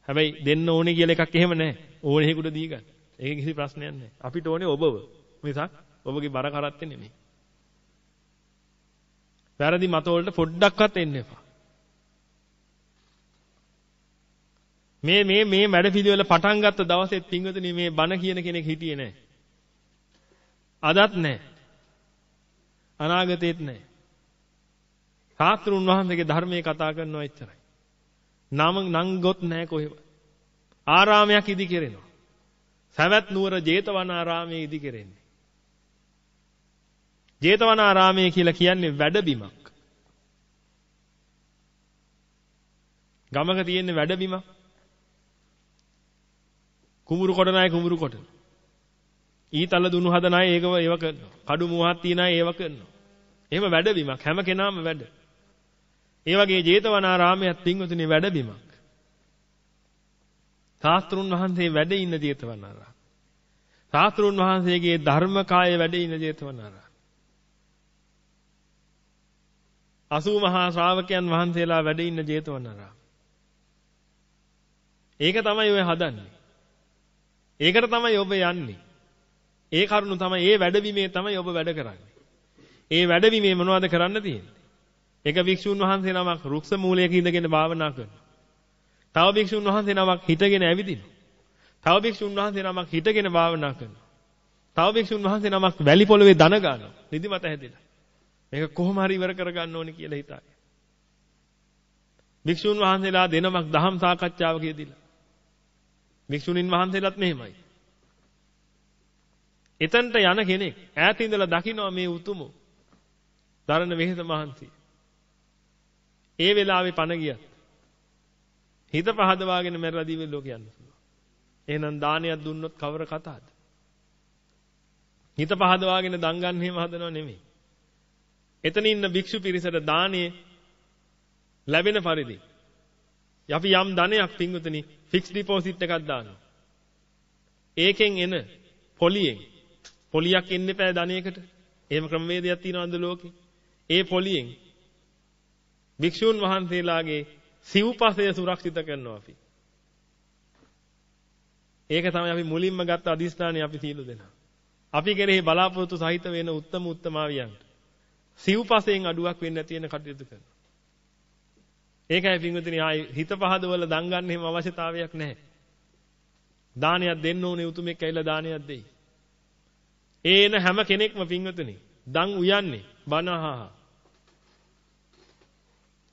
[SPEAKER 1] හැබැයි දෙන්න ඕනේ කියලා එකක් එහෙම නැහැ. ඕනේ හේකුට දී ගන්න. ඒක කිසි ප්‍රශ්නයක් නැහැ. අපිට ඕනේ ඔබව. මිසක් ඔබගේ බර කරත්තේ නෙමෙයි. වැරදි මතවලට පොඩ්ඩක්වත් එන්න එපා. මේ මේ මේ වැඩ පිළිවෙල පටන් ගත්ත දවසෙත් පින්වතුනි මේ බණ කියන කෙනෙක් හිටියේ නැහැ. අදත් නැහැ. අනාගතේත් නැහැ. සාස්ත්‍රුන් වහන්සේගේ ධර්මයේ කතා කරනවා එච්චරයි. නම නම් ගොත් නැහැ කොහෙවත්. ආරාමයක් ඉදි කෙරෙනවා. සවැත් නුවර ජේතවනාරාමයේ ඉදි කෙරෙන්නේ. ජේතවනාරාමය කියලා කියන්නේ වැඩබිමක්. ගමක තියෙන වැඩබිමක්. කුඹුරු කොට නැයි කුඹුරු කොට. ඊතල දුනු හදන අය ඒකව ඒව කරනවා. කඩු මුවහක් තියන අය ඒව කරනවා. එහෙම වැඩබිමක් හැම කෙනාම වැඩ. ඒ වගේ ජේතවනාරාමයක් පින්වතුනි වැඩබිමක්. ශාස්ත්‍රුන් වහන්සේ වැඩ ඉන්න ජේතවනාරාම. ශාස්ත්‍රුන් වහන්සේගේ ධර්මකාය වැඩ ඉන්න ජේතවනාරාම. 80 මහා ශ්‍රාවකයන් වහන්සේලා වැඩ ඉන්න ජේතවනාරාම. ඒක තමයි ඔය හදන්නේ. ඒකට තමයි ඔබ යන්නේ. ඒ කරුණු තමයි ඒ වැඩවිමේ තමයි ඔබ වැඩ කරන්නේ. ඒ වැඩවිමේ මොනවද කරන්න තියෙන්නේ? එක භික්ෂුන් වහන්සේ නමක් රුක්ෂ මූලයක ඉඳගෙන භාවනා කරනවා. තව භික්ෂුන් වහන්සේ නමක් හිටගෙන ඇවිදිනවා. තව භික්ෂුන් වහන්සේ නමක් හිටගෙන භාවනා කරනවා. තව භික්ෂුන් වහන්සේ නමක් වැලි පොළවේ දන ගන්නවා. නිදිමත හැදෙලා. මේක කොහොම හරි ඉවර කරගන්න ඕනේ කියලා හිතාගෙන. භික්ෂුන් වහන්සේලා දෙනමක් දහම් සාකච්ඡාවක යෙදිලා. භික්ෂුණීන් වහන්සේලාත් මෙහෙමයි. එතනට යන කෙනෙක් ඈත ඉඳලා දකිනවා මේ උතුම දරණ වෙහෙස මහන්සිය. ඒ වෙලාවේ පණ ගියත් හිත පහදවාගෙන මැරලා දීවේ ලෝක යන්න පුළුවන්. එහෙනම් දානයක් දුන්නොත් කවර කතාවද? හිත පහදවාගෙන දන් ගන්න හැම හදනව නෙමෙයි. එතන ඉන්න භික්ෂු පිරිසට දානේ ලැබෙන පරිදි අපි යම් ධනයක් පින්වතුනි ෆික්ස් ඩිපොසිට් එකක් දානවා. ඒකෙන් එන පොලියෙන් පොලියක් එන්න එපා ධනයකට. එහෙම ක්‍රමවේදයක් තියෙනවද ලෝකේ? ඒ පොලියෙන් භික්ෂූන් වහන්සේලාගේ සිව්පසය සුරක්ෂිත කරනවා අපි. ඒක තමයි අපි මුලින්ම ගත්ත අදිස්ථානය අපි සීල දෙනා. අපි කෙරෙහි බලාපොරොත්තු සහිත වෙන උත්තම උත්තමාවියන්ට සිව්පසයෙන් අඩුවක් වෙන්නේ නැති වෙන කටයුතු කරනවා. ඒකයි පින්වතුනි ආයි හිත පහදවල දන් ගන්න එහෙම අවශ්‍යතාවයක් නැහැ. දානයක් දෙන්න ඕනේ උතුමෙක් ඇවිල්ලා දානයක් දෙයි. ඒන හැම කෙනෙක්ම පින්වතුනි දන් උයන්නේ බනහහ.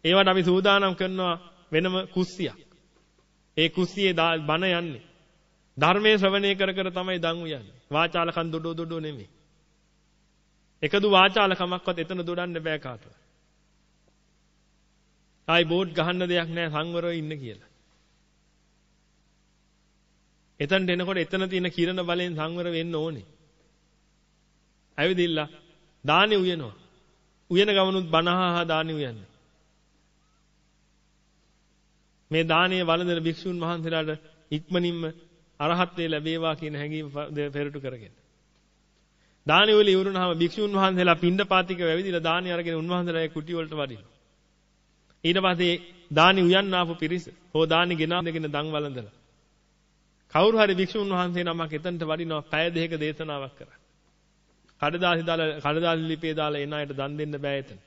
[SPEAKER 1] ඒවට අපි සූදානම් කරනවා වෙනම කුස්සියක්. ඒ කුස්සියේ බන යන්නේ. ධර්මයේ ශ්‍රවණය කර කර තමයි දන් උයන්නේ. වාචාලකන් දොඩෝ දොඩෝ නෙමෙයි. එකදු වාචාලකමක්වත් එතන දොඩන්න බෑ කාටවත්. ආයි බෝඩ් ගහන්න දෙයක් නැහැ සංවරව ඉන්න කියලා. එතනට එනකොට එතන තියෙන කිරණ බලෙන් සංවර වෙන්න ඕනේ. ඇවිදින්න දානේ උයනවා. උයන ගමනුත් බනහා දානේ උයන්නේ. මේ දානීය වළඳන භික්ෂුන් වහන්සේලාට ඉක්මනින්ම අරහත්ත්වයේ ලැබේවා කියන හැඟීම පෙරටු කරගෙන. දානි වල ඉවරුනහම භික්ෂුන් වහන්සේලා පින්ඩපාතික වැවිදිලා දානි අරගෙන උන්වහන්සේලා කුටි වලට වඩිනවා. ඊට පස්සේ දානි උයන්න ආපු පිරිස හෝ දානි ගෙනාගෙන දන් වළඳලා. කවුරු හරි භික්ෂුන් වහන්සේ නමක් එතනට වඩිනවා පැය දෙකක දේශනාවක් කරන්න. කඩදාසි දාලා කඩදාසි ලිපේ දාලා එන අයට දන් දෙන්න බෑ එතන.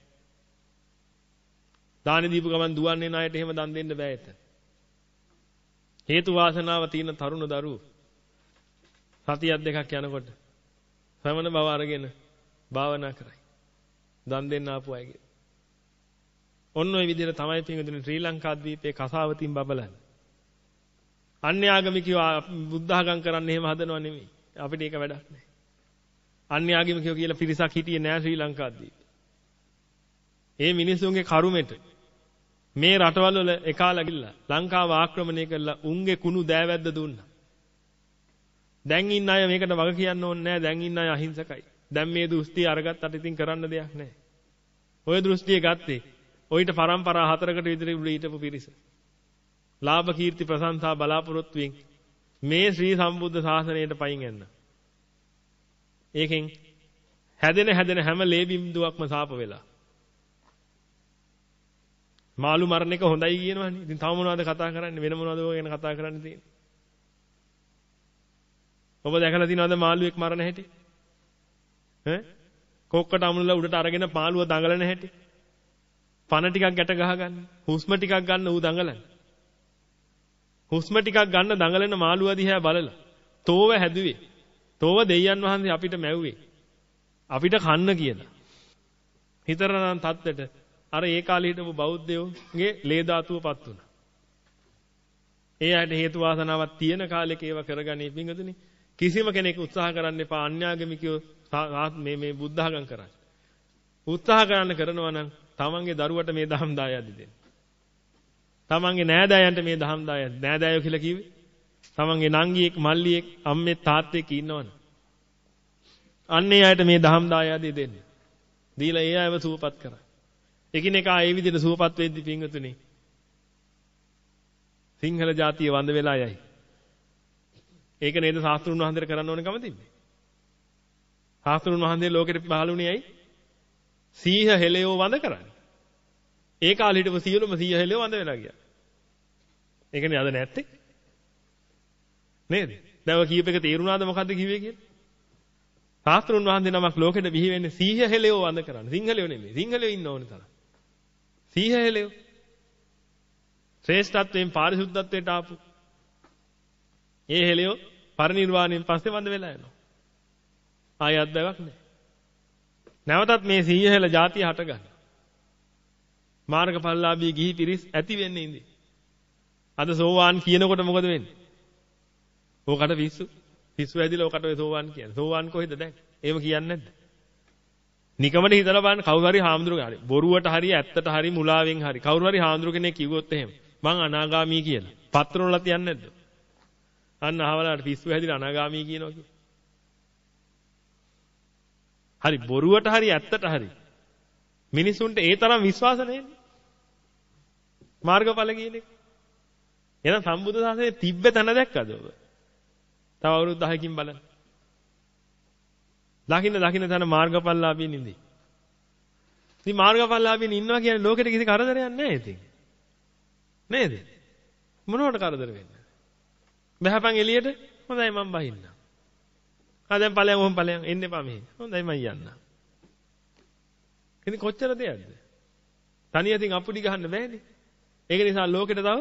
[SPEAKER 1] දානි දීපු ගමන් දුවන්නේ නැ අයට එහෙම දන් දෙන්න බෑ එතන. හේතු වාසනාව තියෙන තරුණ දරුවෝ සතියක් දෙකක් යනකොට ශ්‍රමණ බව අරගෙන භාවනා කරයි. දන් දෙන්න ආපු අයගේ. ඔන්න ඔය විදිහට තමයි පින්වතුනි ශ්‍රී ලංකා ද්වීපයේ කසාවතින් බබලන්නේ. අන්‍ය ආගමිකයෝ බුද්ධඝම් කරන්න එහෙම හදනව නෙමෙයි. අපිට ඒක වැඩක් නෑ. අන්‍ය ආගමිකයෝ කියලා පිරිසක් හිටියේ නෑ ශ්‍රී ලංකාවේදී. ඒ මිනිසුන්ගේ කරුමෙට මේ රටවල් වල එකාලා ගිල්ලා ලංකාව ආක්‍රමණය කරලා උන්ගේ කුණු දෑවැද්ද දුන්නා. දැන් ඉන්න අය මේකට වග කියන්න ඕනේ නෑ. දැන් ඉන්න අය අහිංසකයි. දැන් මේ දෘෂ්ටි අරගත්තට ඉතින් කරන්න දෙයක් නෑ. ওই දෘෂ්ටිය ගත්තේ ඔయిత પરම්පරා හතරකට විතර ඉඳපු පිරිස. ලාභ කීර්ති ප්‍රශංසා බලාපොරොත්තුෙන් මේ ශ්‍රී සම්බුද්ධ ශාසනයට පයින් යනවා. ඒකෙන් හැදෙන හැදෙන හැම ලේ බින්දුවක්ම සාප වෙලා. මාළු මරණ එක හොඳයි කියනවනේ. ඉතින් තව මොනවද කතා කරන්නේ? වෙන මොනවද ඔය ගැන කතා කරන්න තියෙන්නේ? ඔබ දැකලා තියෙනවද මාළුවෙක් මරණ හැටි? ඈ? කොක්කට අමුණලා උඩට අරගෙන මාළුව දඟලන හැටි? පන ටිකක් ගැට ගහගන්න. හුස්ම ටිකක් ගන්න ඌ දඟලන. හුස්ම ටිකක් ගන්න දඟලන මාළුවා දිහා බලලා තෝව හැදුවේ. තෝව දෙයයන් වහන්සේ අපිට මැව්වේ. අපිට කන්න කියලා. හිතරනම් තත්ත්වයට අර ඒ කාලේ හිටපු බෞද්ධයෝගේ ලේ ධාතුවපත් වුණා. ඒ අයට හේතු වාසනාවක් තියෙන කාලෙක ඒව කරගන්නේ පිංගුතුනි. කිසිම කෙනෙක් උත්සාහ කරන්න එපා අන්‍යාගමිකයෝ මේ මේ බුද්ධඝම් කරන්න. උත්සාහ කරන්න කරනවා නම් තමන්ගේ දරුවට මේ දහම් දායද්දි දෙන්න. තමන්ගේ නෑදෑයන්ට මේ දහම් දායද්දි නෑදෑයෝ කියලා කිව්වේ. තමන්ගේ නංගියෙක් මල්ලියෙක් අම්මෙක් තාත්තෙක් ඉන්නවනේ. අන්නේ අයට මේ දහම් දායද්දි දෙන්න. දීලා ඒ අයව සුවපත් කරා. එකිනෙකා ඒ විදිහට සුවපත් වෙද්දි පිංගුතුනි සිංහල ජාතිය වඳ වෙලා යයි. ඒක නේද ශාස්ත්‍රුන් වහන්සේට කරන්න ඕනකම තිබ්බේ. ශාස්ත්‍රුන් වහන්සේ ලෝකෙට පහළුණේ ඇයි? සීහ හෙලයෝ වඳ කරන්නේ. ඒ කාලේ හිටපු සියලුම සීහ හෙලයෝ වඳ වෙලා ගියා. ඒකනේ අද නැත්තේ. නේද? දැන් ඔය කීප එක තේරුණාද මොකද්ද කිව්වේ කියලා? ශාස්ත්‍රුන් වහන්සේ නමක් ලෝකෙට බිහි වෙන්නේ සීහ හෙලයෝ වඳ කරන්නේ. සිංහලයෝ නෙමෙයි. සිංහලයෝ ඉන්න ඕනේ තරම්. සීහ හෙලයෝ. ශ්‍රේෂ්ඨත්වයෙන් පාරිශුද්ධත්වයට ආපු ඒ හෙලියෝ පරිණිරවාණයෙන් පස්සේ වඳ වෙලා යනවා. ආයෙ අත්දැවක් නැහැ. නැවතත් මේ සීයහෙල જાතිය හට ගන්න. මාර්ගඵලලාභී ගිහි පිරිස් ඇති වෙන්නේ ඉඳි. අද සෝවාන් කියනකොට මොකද වෙන්නේ? ඕකට පිස්සු. පිස්සු ඇදිලා ඕකට ඔය සෝවාන් කියන්නේ. සෝවාන් කොහෙද දැන්? එහෙම කියන්නේ නැද්ද? නිකමට හිතලා බලන්න කවුරු හරි හාමුදුරුවෝ හරි බොරුවට හරි ඇත්තට හරි මුලාවෙන් හරි කවුරු හරි හාමුදුරු කෙනෙක් කිව්වොත් එහෙම මං අනාගාමී කියලා. පත්‍රවල තියන්නේ නැද්ද? අන්න අහවලාට පිස්සු හැදිලා අනාගාමී කියනවා කිය. හරි බොරුවට හරි ඇත්තට හරි මිනිසුන්ට ඒ තරම් විශ්වාස නැහැ. මාර්ගඵල කියන එක. එහෙනම් සම්බුද්ධ ශාසනයේ තිබ්බ තැන දැක්කද ඔබ? තව අවුරුදු 10කින් බලන්න. දකින්න දකින්න තැන මාර්ගඵලලාභීන් ඉඳී. ඉතින් මාර්ගඵලලාභීන් ඉන්නවා කියන්නේ ලෝකෙට කිසි කරදරයක් නැහැ ඉතින්. නේද? මොනවට කරදර වෙන්නේ? බහපන් එළියට. හොඳයි මම බහින්න. ආ දැන් ඵලයන් ඔහොම ඵලයන් එන්න එපා මෙහෙ. හොඳයි මම යන්න. ඉතින් කොච්චර දෙයක්ද? තනියකින් අපුඩි ගහන්න බෑනේ. ඒක නිසා ලෝකෙට තව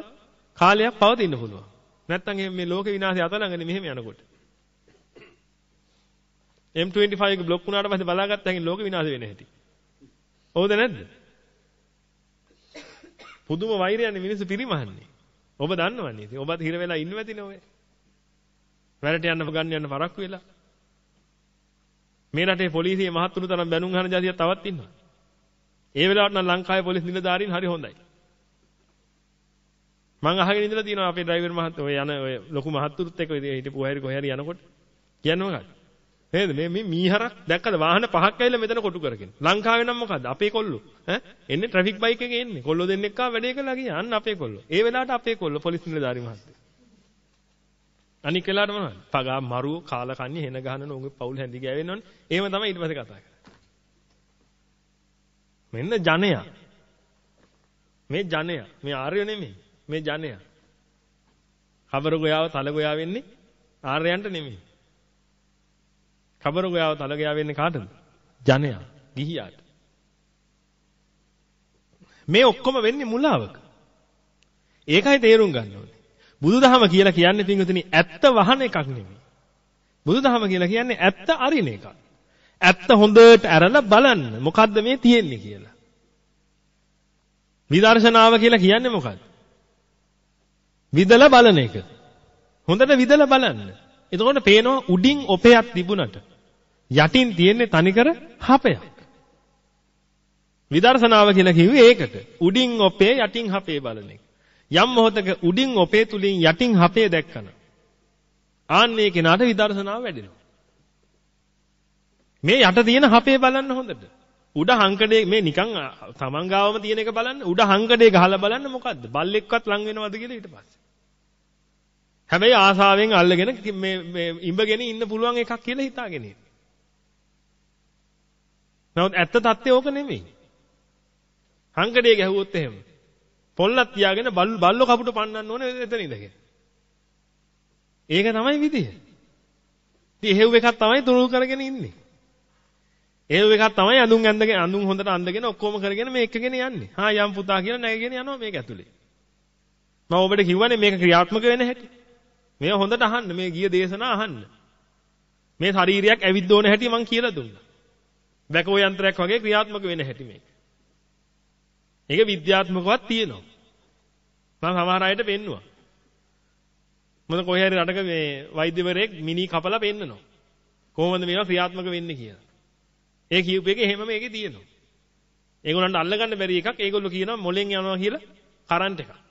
[SPEAKER 1] කාලයක් පවතින්න පුළුවන්. නැත්තම් මේ ලෝක විනාශය අතලඟනේ මෙහෙම යනකොට. M25 එක બ્લોක් වුණාට පස්සේ බලාගත්ත හැකින් ලෝක විනාශ වෙන හැටි. හවුද නැද්ද? පුදුම වෛරයන්නේ මිනිස්සු පිරිමහන්නේ. ඔබ දන්නවන්නේ. ඉතින් ඔබත් හිර වෙලා ඉන්නව ඇතිනේ ඔය. වැරට යන්න ගන්න යන්න පරක්කු වෙලා. මේ රටේ පොලිසිය මහත්තුරු තරම් බැනුම් ගන්න જાතියක් තවත් ඉන්නවා. ඒ වෙලාවට නම් ලංකාවේ පොලිස් නිලධාරීන් හරි හොඳයි. මං අහගෙන ඉඳලා තියෙනවා අපේ ඩ්‍රයිවර් මහත්තයා ඔය යන ඔය ලොකු මහත්තුරුත් එක්ක හිටපු හැරි කොහේ හරි යනකොට. කියන්නේ මොකක්ද? නේද? මේ මේ මීහරක් දැක්කද? වාහන පහක් ඇවිල්ලා මෙතන කොටු කරගෙන. ලංකාවේ නම් මොකද්ද? අපේ කොල්ලෝ. ඈ? එන්නේ ට්‍රැෆික් බයික් එකේ එන්නේ. කොල්ලෝ දෙන්නෙක් ආව වැඩේ කළා ගියා අන්න අපේ කොල්ලෝ. ඒ වෙලාවට අපේ කොල්ලෝ පොලිස් නිලධාරි මහත්තයා. අනික වෙලාවට මොනවද? පගා මරුව කාලා කන්නේ හෙන ගහන නෝගේ පවුල් හැඳි ගෑවෙන්න ඕනේ එහෙම තමයි ඊට පස්සේ කතා කරන්නේ. මෙන්න ජනයා. මේ ජනයා. මේ ආර්ය නෙමෙයි. මේ ජනයා කබර ගෝයාව තල ගෝයා වෙන්නේ ආර්යයන්ට නෙමෙයි කබර ගෝයාව තල ගෝයා වෙන්නේ කාටද? ජනයා, ගිහියාට. මේ ඔක්කොම වෙන්නේ මුලාවක. ඒකයි තේරුම් ගන්න ඕනේ. බුදුදහම කියලා කියන්නේ පින්වතුනි ඇත්ත වහන එකක් නෙමෙයි. බුදුදහම කියලා කියන්නේ ඇත්ත අරින එකක්. ඇත්ත හොඳට අරලා බලන්න මොකද්ද මේ තියෙන්නේ කියලා. විදර්ශනාව කියලා කියන්නේ මොකක්ද? විදලා බලන එක. හොඳට විදලා බලන්න. එතකොට පේනවා උඩින් ඔපයක් තිබුණට යටින් තියෙන්නේ තනිකර හපයක්. විදර්ශනාව කියලා කිව්වේ ඒකට. උඩින් ඔපේ යටින් හපේ බලන එක. යම් මොහොතක උඩින් ඔපේ තුලින් යටින් හපේ දැක්කන. ආන්නේ කෙනාට විදර්ශනාව වැඩෙනවා. මේ යට තියෙන හපේ බලන්න හොඳට. උඩ හංකඩේ මේ නිකන් තමන් ගාවම තියෙන එක බලන්න උඩ හංකඩේ ගහලා බලන්න මොකද්ද? බල්ලෙක්වත් ලං වෙනවද කියලා ඊට පස්සේ. හැබැයි ආසාවෙන් අල්ලගෙන මේ මේ ඉඹගෙන ඉන්න පුළුවන් එකක් කියලා හිතාගෙන ඉන්න. නමුත් ඇත්ත தත්ත්වය ඕක නෙමෙයි. හංකඩේ ගැහුවොත් එහෙම. පොල්ලක් තියාගෙන බල්ලෝ කපුට පන්නන්න ඕනේ එතන ඉඳගෙන. ඒක තමයි විදිය. ඉතින් එහෙව් එකක් තමයි තුරුල් කරගෙන ඉන්නේ. එහෙව් එකක් තමයි අඳුන් ඇඳගෙන අඳුන් හොඳට අඳගෙන ඔක්කොම කරගෙන මේ එකගෙන යන්නේ. හා යම් පුතා කියලා නැගගෙන යනවා මේක ඇතුලේ. මම ඔබට කිව්වනේ මේක ක්‍රියාත්මක වෙන හැටි. මේ හොඳට අහන්න මේ ගිය දේශනා අහන්න. මේ ශරීරයක් ඇවිද්ද ඕන හැටි මම කියලා දුන්නා. බැකෝ යන්ත්‍රයක් වගේ ක්‍රියාත්මක වෙන හැටි මේක. ඒක විද්‍යාත්මකවත් තියෙනවා. මම සමහර අයට පෙන්නුවා. මොකද කොහේ හරි රටක මේ වෛද්‍යවරයෙක් මිනි කපලා පෙන්නනවා. කොහොමද මේවා ක්‍රියාත්මක වෙන්නේ කියලා. ඒ කියූප එකේ එහෙම මේකේ තියෙනවා. ඒගොල්ලන්ට අල්ලගන්න බැරි එකක් ඒගොල්ලෝ කියනවා මොලෙන් යනවා කියලා කරන්ට් එකක්.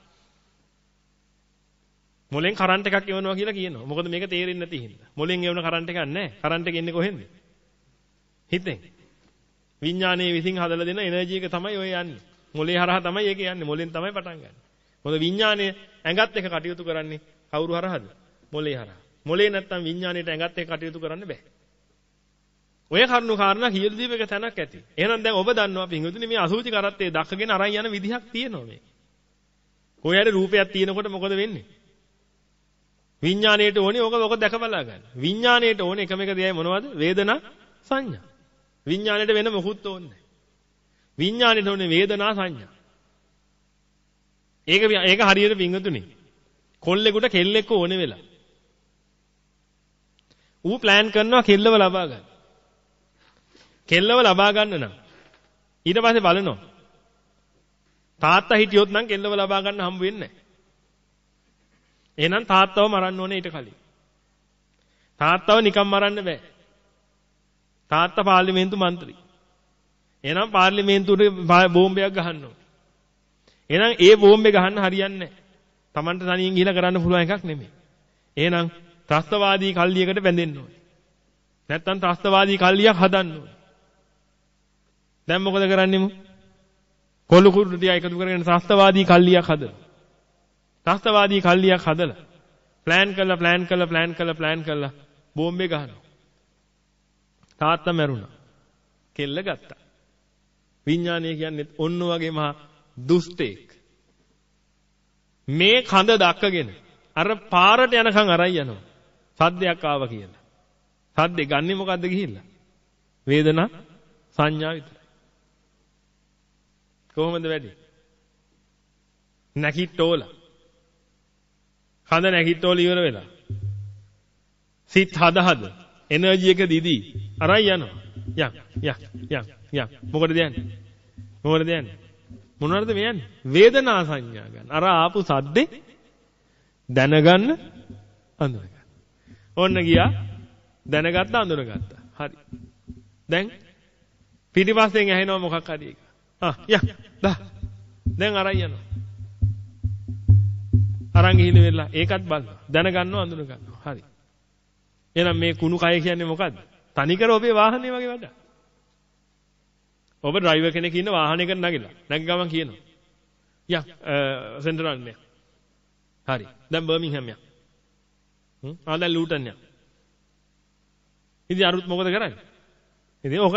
[SPEAKER 1] මොලෙන් කරන්ට් එකක් එවනවා කියලා කියනවා. මොකද මේක තේරෙන්නේ නැති හින්දා. මොලෙන් එවන කරන්ට් එකක් නැහැ. කරන්ට් එක එන්නේ කොහෙන්ද? හිතෙන්. විඥානයේ විසින් හදලා දෙන එනර්ජි එක තමයි ඔය යන්නේ. මොලේ හරහා තමයි ඒක යන්නේ. මොලෙන් තමයි පටන් ගන්න. මොකද විඥානය ඇඟත් එක කටයුතු කරන්නේ කවුරු හරහාද? මොලේ හරහා. මොලේ නැත්තම් විඥාණයට ඇඟත් එක කටයුතු කරන්න බෑ. ඔය කරුණු කාරණා කියලා දීප එක තැනක් ඇති. එහෙනම් දැන් ඔබ දන්නවා පින්වතුනි මේ අසුචි කරත්තේ දක්කගෙන අරන් යන විදිහක් තියෙනවා මේ. කොහේ හරි රූපයක් තියෙනකොට මොකද වෙන්නේ? විඥාණයට ඕනේ ඕක ඔක දැක බලා ගන්න. විඥාණයට ඕනේ එකම එක දෙයයි මොනවද? වේදනා සංඥා. විඥාණයට වෙන මොකුත් ඕනේ නැහැ. විඥාණයට ඕනේ වේදනා සංඥා. ඒක ඒක හරියට පින්වතුනි. කොල්ලෙකුට කෙල්ලෙක්ව ඕනේ වෙලා. ඌ ප්ලෑන් කරනවා කෙල්ලව ලබා ගන්න. කෙල්ලව ලබා ගන්න නම් ඊට පස්සේ බලනවා. තාත්තා හිටියොත් නම් කෙල්ලව ලබා ගන්න හම්බ වෙන්නේ නැහැ. එහෙනම් තාත්තව මරන්න ඕනේ ඊට කලින්. තාත්තව නිකම් මරන්න බෑ. තාත්තා පාර්ලිමේන්තු මන්ත්‍රී. එහෙනම් පාර්ලිමේන්තුවේ බෝම්බයක් ගහන්න ඕනේ. එහෙනම් ඒ බෝම්බේ ගහන්න හරියන්නේ නැහැ. Tamanට තනියෙන් ගිහිලා කරන්න පුළුවන් එකක් නෙමෙයි. එහෙනම් ත්‍රස්තවාදී කල්ලියකට බැඳෙන්න ඕනේ. නැත්තම් ත්‍රස්තවාදී කල්ලියක් හදන්න ඕනේ. දැන් මොකද කරන්නේ මු? කොළු කුරුටු ටික එකතු කරගෙන ත්‍රස්තවාදී කල්ලියක් හදනවා. ත්‍රස්තවාදී කල්ලියක් හදලා ප්ලෑන් කරලා ප්ලෑන් කරලා ප්ලෑන් කරලා ප්ලෑන් කරලා බෝම්බේ ගහනවා. තාත්තා මැරුණා. කෙල්ල ගත්තා. විඥානය කියන්නේ ඔන්න වගේ මහා දුෂ්ටෙක්. මේ කඳ දක්කගෙන අර පාරට යනකම් අරයි යනවා. සද්දයක් ආවා කියලා. සද්දේ ගන්නෙ මොකද්ද ගිහිල්ලා? වේදනා සංඥා විතරයි. කොහොමද වැඩි? නැකිටෝල. කඳ නැකිටෝල ඉවර වෙලා. සිත් හද හද එනර්ජි එක දිදී අරයි යනවා. යක් යක් යක් යක් මොකටද යන්නේ? මොකටද යන්නේ? මොනවද මේ යන්නේ? වේදනා සංඥා ගන්න. අර ආපු සද්දේ දැනගන්න අඳුනගන්න. ඕන්න ගියා දැනගත්තා අඳුනගත්තා. හරි. දැන් පිටිපස්සෙන් ඇහෙනවා මොකක් හරි එක. ආ යා දා දැන් අරන් යනවා. අරන් ගිහින් වෙලා ඒකත් බලනවා. දැනගන්නවා අඳුනගන්නවා. හරි. එහෙනම් මේ කුණු කය කියන්නේ මොකද්ද? තනිකර ඔබේ වාහනේ වගේ වැඩ. ඔබ ඩ්‍රයිවර් කෙනෙක් ඉන්න වාහනයකට නැගිලා. නැගි ගමන් කියනවා. යා සෙන්ටරල් මෙයා. හරි. දැන් බර්මින්හම් යක්. හ්ම්. ආ දැන් ලූටන් යක්. ඉතින් අරුත් මොකද කරන්නේ? ඉතින් ඕක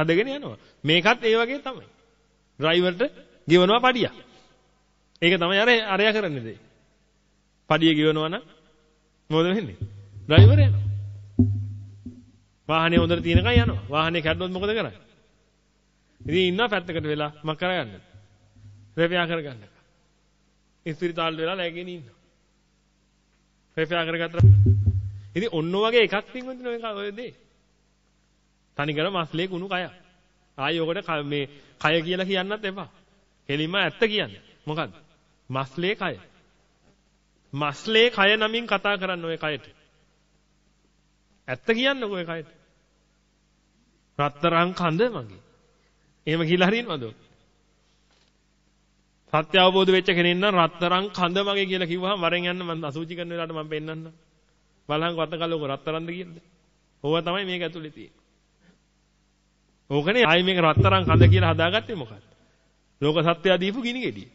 [SPEAKER 1] හදගෙන යනවා. මේකත් ඒ වගේ තමයි. ඩ්‍රයිවර්ට ගෙවනවා පඩියක්. ඒක තමයි අර අරයා කරන්නේ දෙයි. පඩිය ගෙවනවා නම් මොකද වෙන්නේ? ඩ්‍රයිවර් යනවා. වාහනේ හොඳට තියෙනකන් යනවා. වාහනේ කැඩුණොත් මොකද කරන්නේ? ඉතින් ඉන්නවා පැත්තකට වෙලා මක් කරගන්නද? රෙපියා කරගන්න. ඉස්පිරිතාල වෙලා läගෙන ඉන්නවා. රෙපියා කරගත්තා. ඉතින් ඔන්න වගේ එකක් තින්වදින ඔය ඔය දේ. තනිකර මස්ලේ කුණු කය. ආයි ඔකට මේ කය කියලා කියන්නත් එපා. කෙලින්ම ඇත්ත කියන්නේ. මොකද්ද? මස්ලේ කය. මස්ලේ කය නමින් කතා කරන්න ඔය කයට. ඇත්ත කියන්නකෝ ඔය කයට. රත්තරන් කඳ මගේ. එහෙම කියලා හරිනවද? සත්‍ය අවබෝධ වෙච්ච කෙනෙක් නම් රත්තරන් කඳ මගේ කියලා කිව්වහම වරෙන් යන්න මම අසුචි කරන වෙලාවට මම පෙන්නන්නම්. බලහන් වත්තකල් ඔක රත්තරන්ද කියන්නේ. ඕවා තමයි මේක ඇතුලේ තියෙන්නේ. ඕකනේ ආයි මේක රත්තරන් කඳ කියලා හදාගත්තේ මොකක්ද? ලෝක සත්‍යය දීපු ගිනි ගෙඩිය.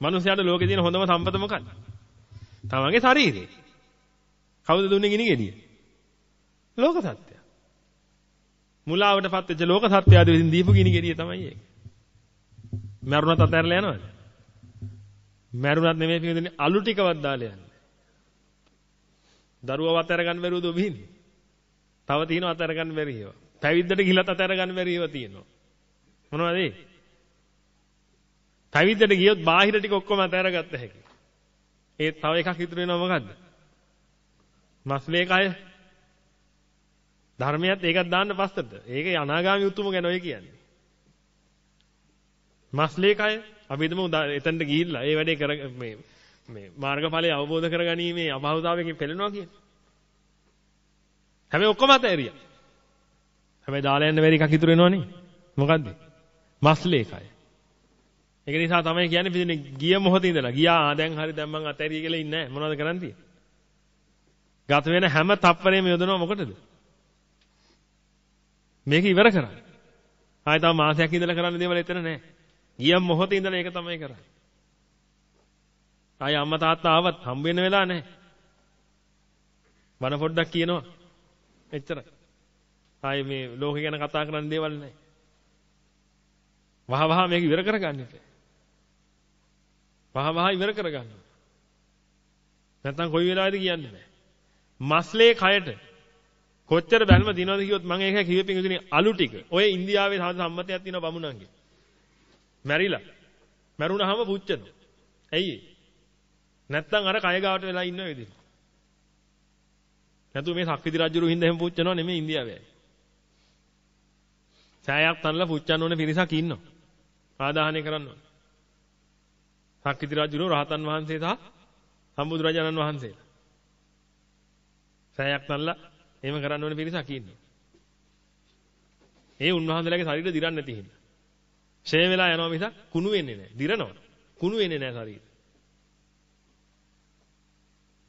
[SPEAKER 1] මිනිස්යාට ලෝකේ තියෙන හොඳම සම්පත මොකක්ද? තමන්ගේ ශරීරය. කවුද දුන්නේ ගිනි ගෙඩිය? ලෝක සත්‍යය. මුලාවටපත් වෙච්ච ලෝක සත්‍යය විසින් දීපු ගිනි ගෙඩිය තමයි ඒක. මරුණත් අතහැරලා යනවද? මරුණත් නෙමෙයි පිටින් අලු ටිකවත් දාලා යන්නේ. දරුවව අතහැර ගන්න බැරුවද ඔබින්නේ? තව තියෙනවා අතහැර ගන්න බැරි ඒවා. පැවිද්දට ගිහිල්ලත් අතහැර ගන්න බැරි ඒවා තියෙනවා. මොනවද ඒ? පැවිද්දට ගියොත් බාහිර ටික ඔක්කොම අතහැරගත්ත හැකි. ඒ තව එකක් ඉතුරු වෙනවා මොකද්ද? මස්ලේ කය. ධර්මයත් ඒකත් දාන්න පස්සට. ඒක අනාගාමී උතුම ගැන ඔය කියන්නේ. මස්ලේ කය අපි හිතමු එතනට ගිහිල්ලා ඒ වැඩේ කර මේ මේ මාර්ගඵලය අවබෝධ කරගැනීමේ අභෞතාවයකින් පෙළෙනවා කියන්නේ. හැබැයි ඔක්කොම අතෑරියා. හැබැයි දාලා යන්න බැරි එකක් ඉතුරු වෙනවනේ. මොකද්ද? මස්ලේකය. ඒක නිසා තමයි කියන්නේ පිටින් ගිය මොහොතේ ඉඳලා ගියා දැන් හරි දැන් මං අතෑරිය කියලා ඉන්නේ නැහැ. මොනවද කරන් තියෙන්නේ? ගත වෙන හැම තප්පරේම යොදනවා මොකටද? මේක ඉවර කරන්න. ආයෙ තව මාසයක් ඉඳලා කරන්න දේවල් එතන නැහැ. ගිය මොහොතේ ඉඳලා ඒක තමයි කරන්නේ. ආයෙ අම්මා තාත්තා ආවත් හම්බ වෙන වෙලා නැහැ. බන පොඩ්ඩක් කියනවා. එච්චරයි. ආයෙ මේ ලෝකේ ගැන කතා කරන්න දේවල් නැහැ. වහ වහ මේක ඉවර කරගන්න එපා. වහ වහ ඉවර කරගන්න. නැත්තම් කොයි වෙලාවෙද කියන්නේ නැහැ. මස්ලේ කයට කොච්චර බැල්ම දිනවද කිව්වොත් මම ඒක කිව්වෙ පිංගුතුනි අලු ටික. ඔය ඉන්දියාවේ සාද සම්මතයක් තියෙනවා බමුණන්ගේ. මැරිලා. මැරුණාම පුච්චනවා. ඇයි නැත්තම් අර කය ගාවට වෙලා ඉන්න විදිහ. නැතු මේ සක්විති රජුරු හින්දා එහෙම පුච්චනවා නෙමෙයි ඉන්දියාවේ. සෑයක් තනලා පුච්චන්න ඕනේ පිරිසක් ඉන්නවා. ආදාහනය කරන්න ඕනේ. සක්විති රජුරු රහතන් වහන්සේ සහ සම්බුදුරජාණන් වහන්සේලා. සෑයක් තනලා එහෙම කරන්න ඕනේ පිරිසක් ඉන්නවා. ඒ උන්වහන්සේලාගේ ශරීර දිරන්නේ නැති හින්දා. ෂේ වෙලා යනවා මිසක් කුණු වෙන්නේ නැහැ. දිරනවා. කුණු වෙන්නේ නැහැ ශරීරය.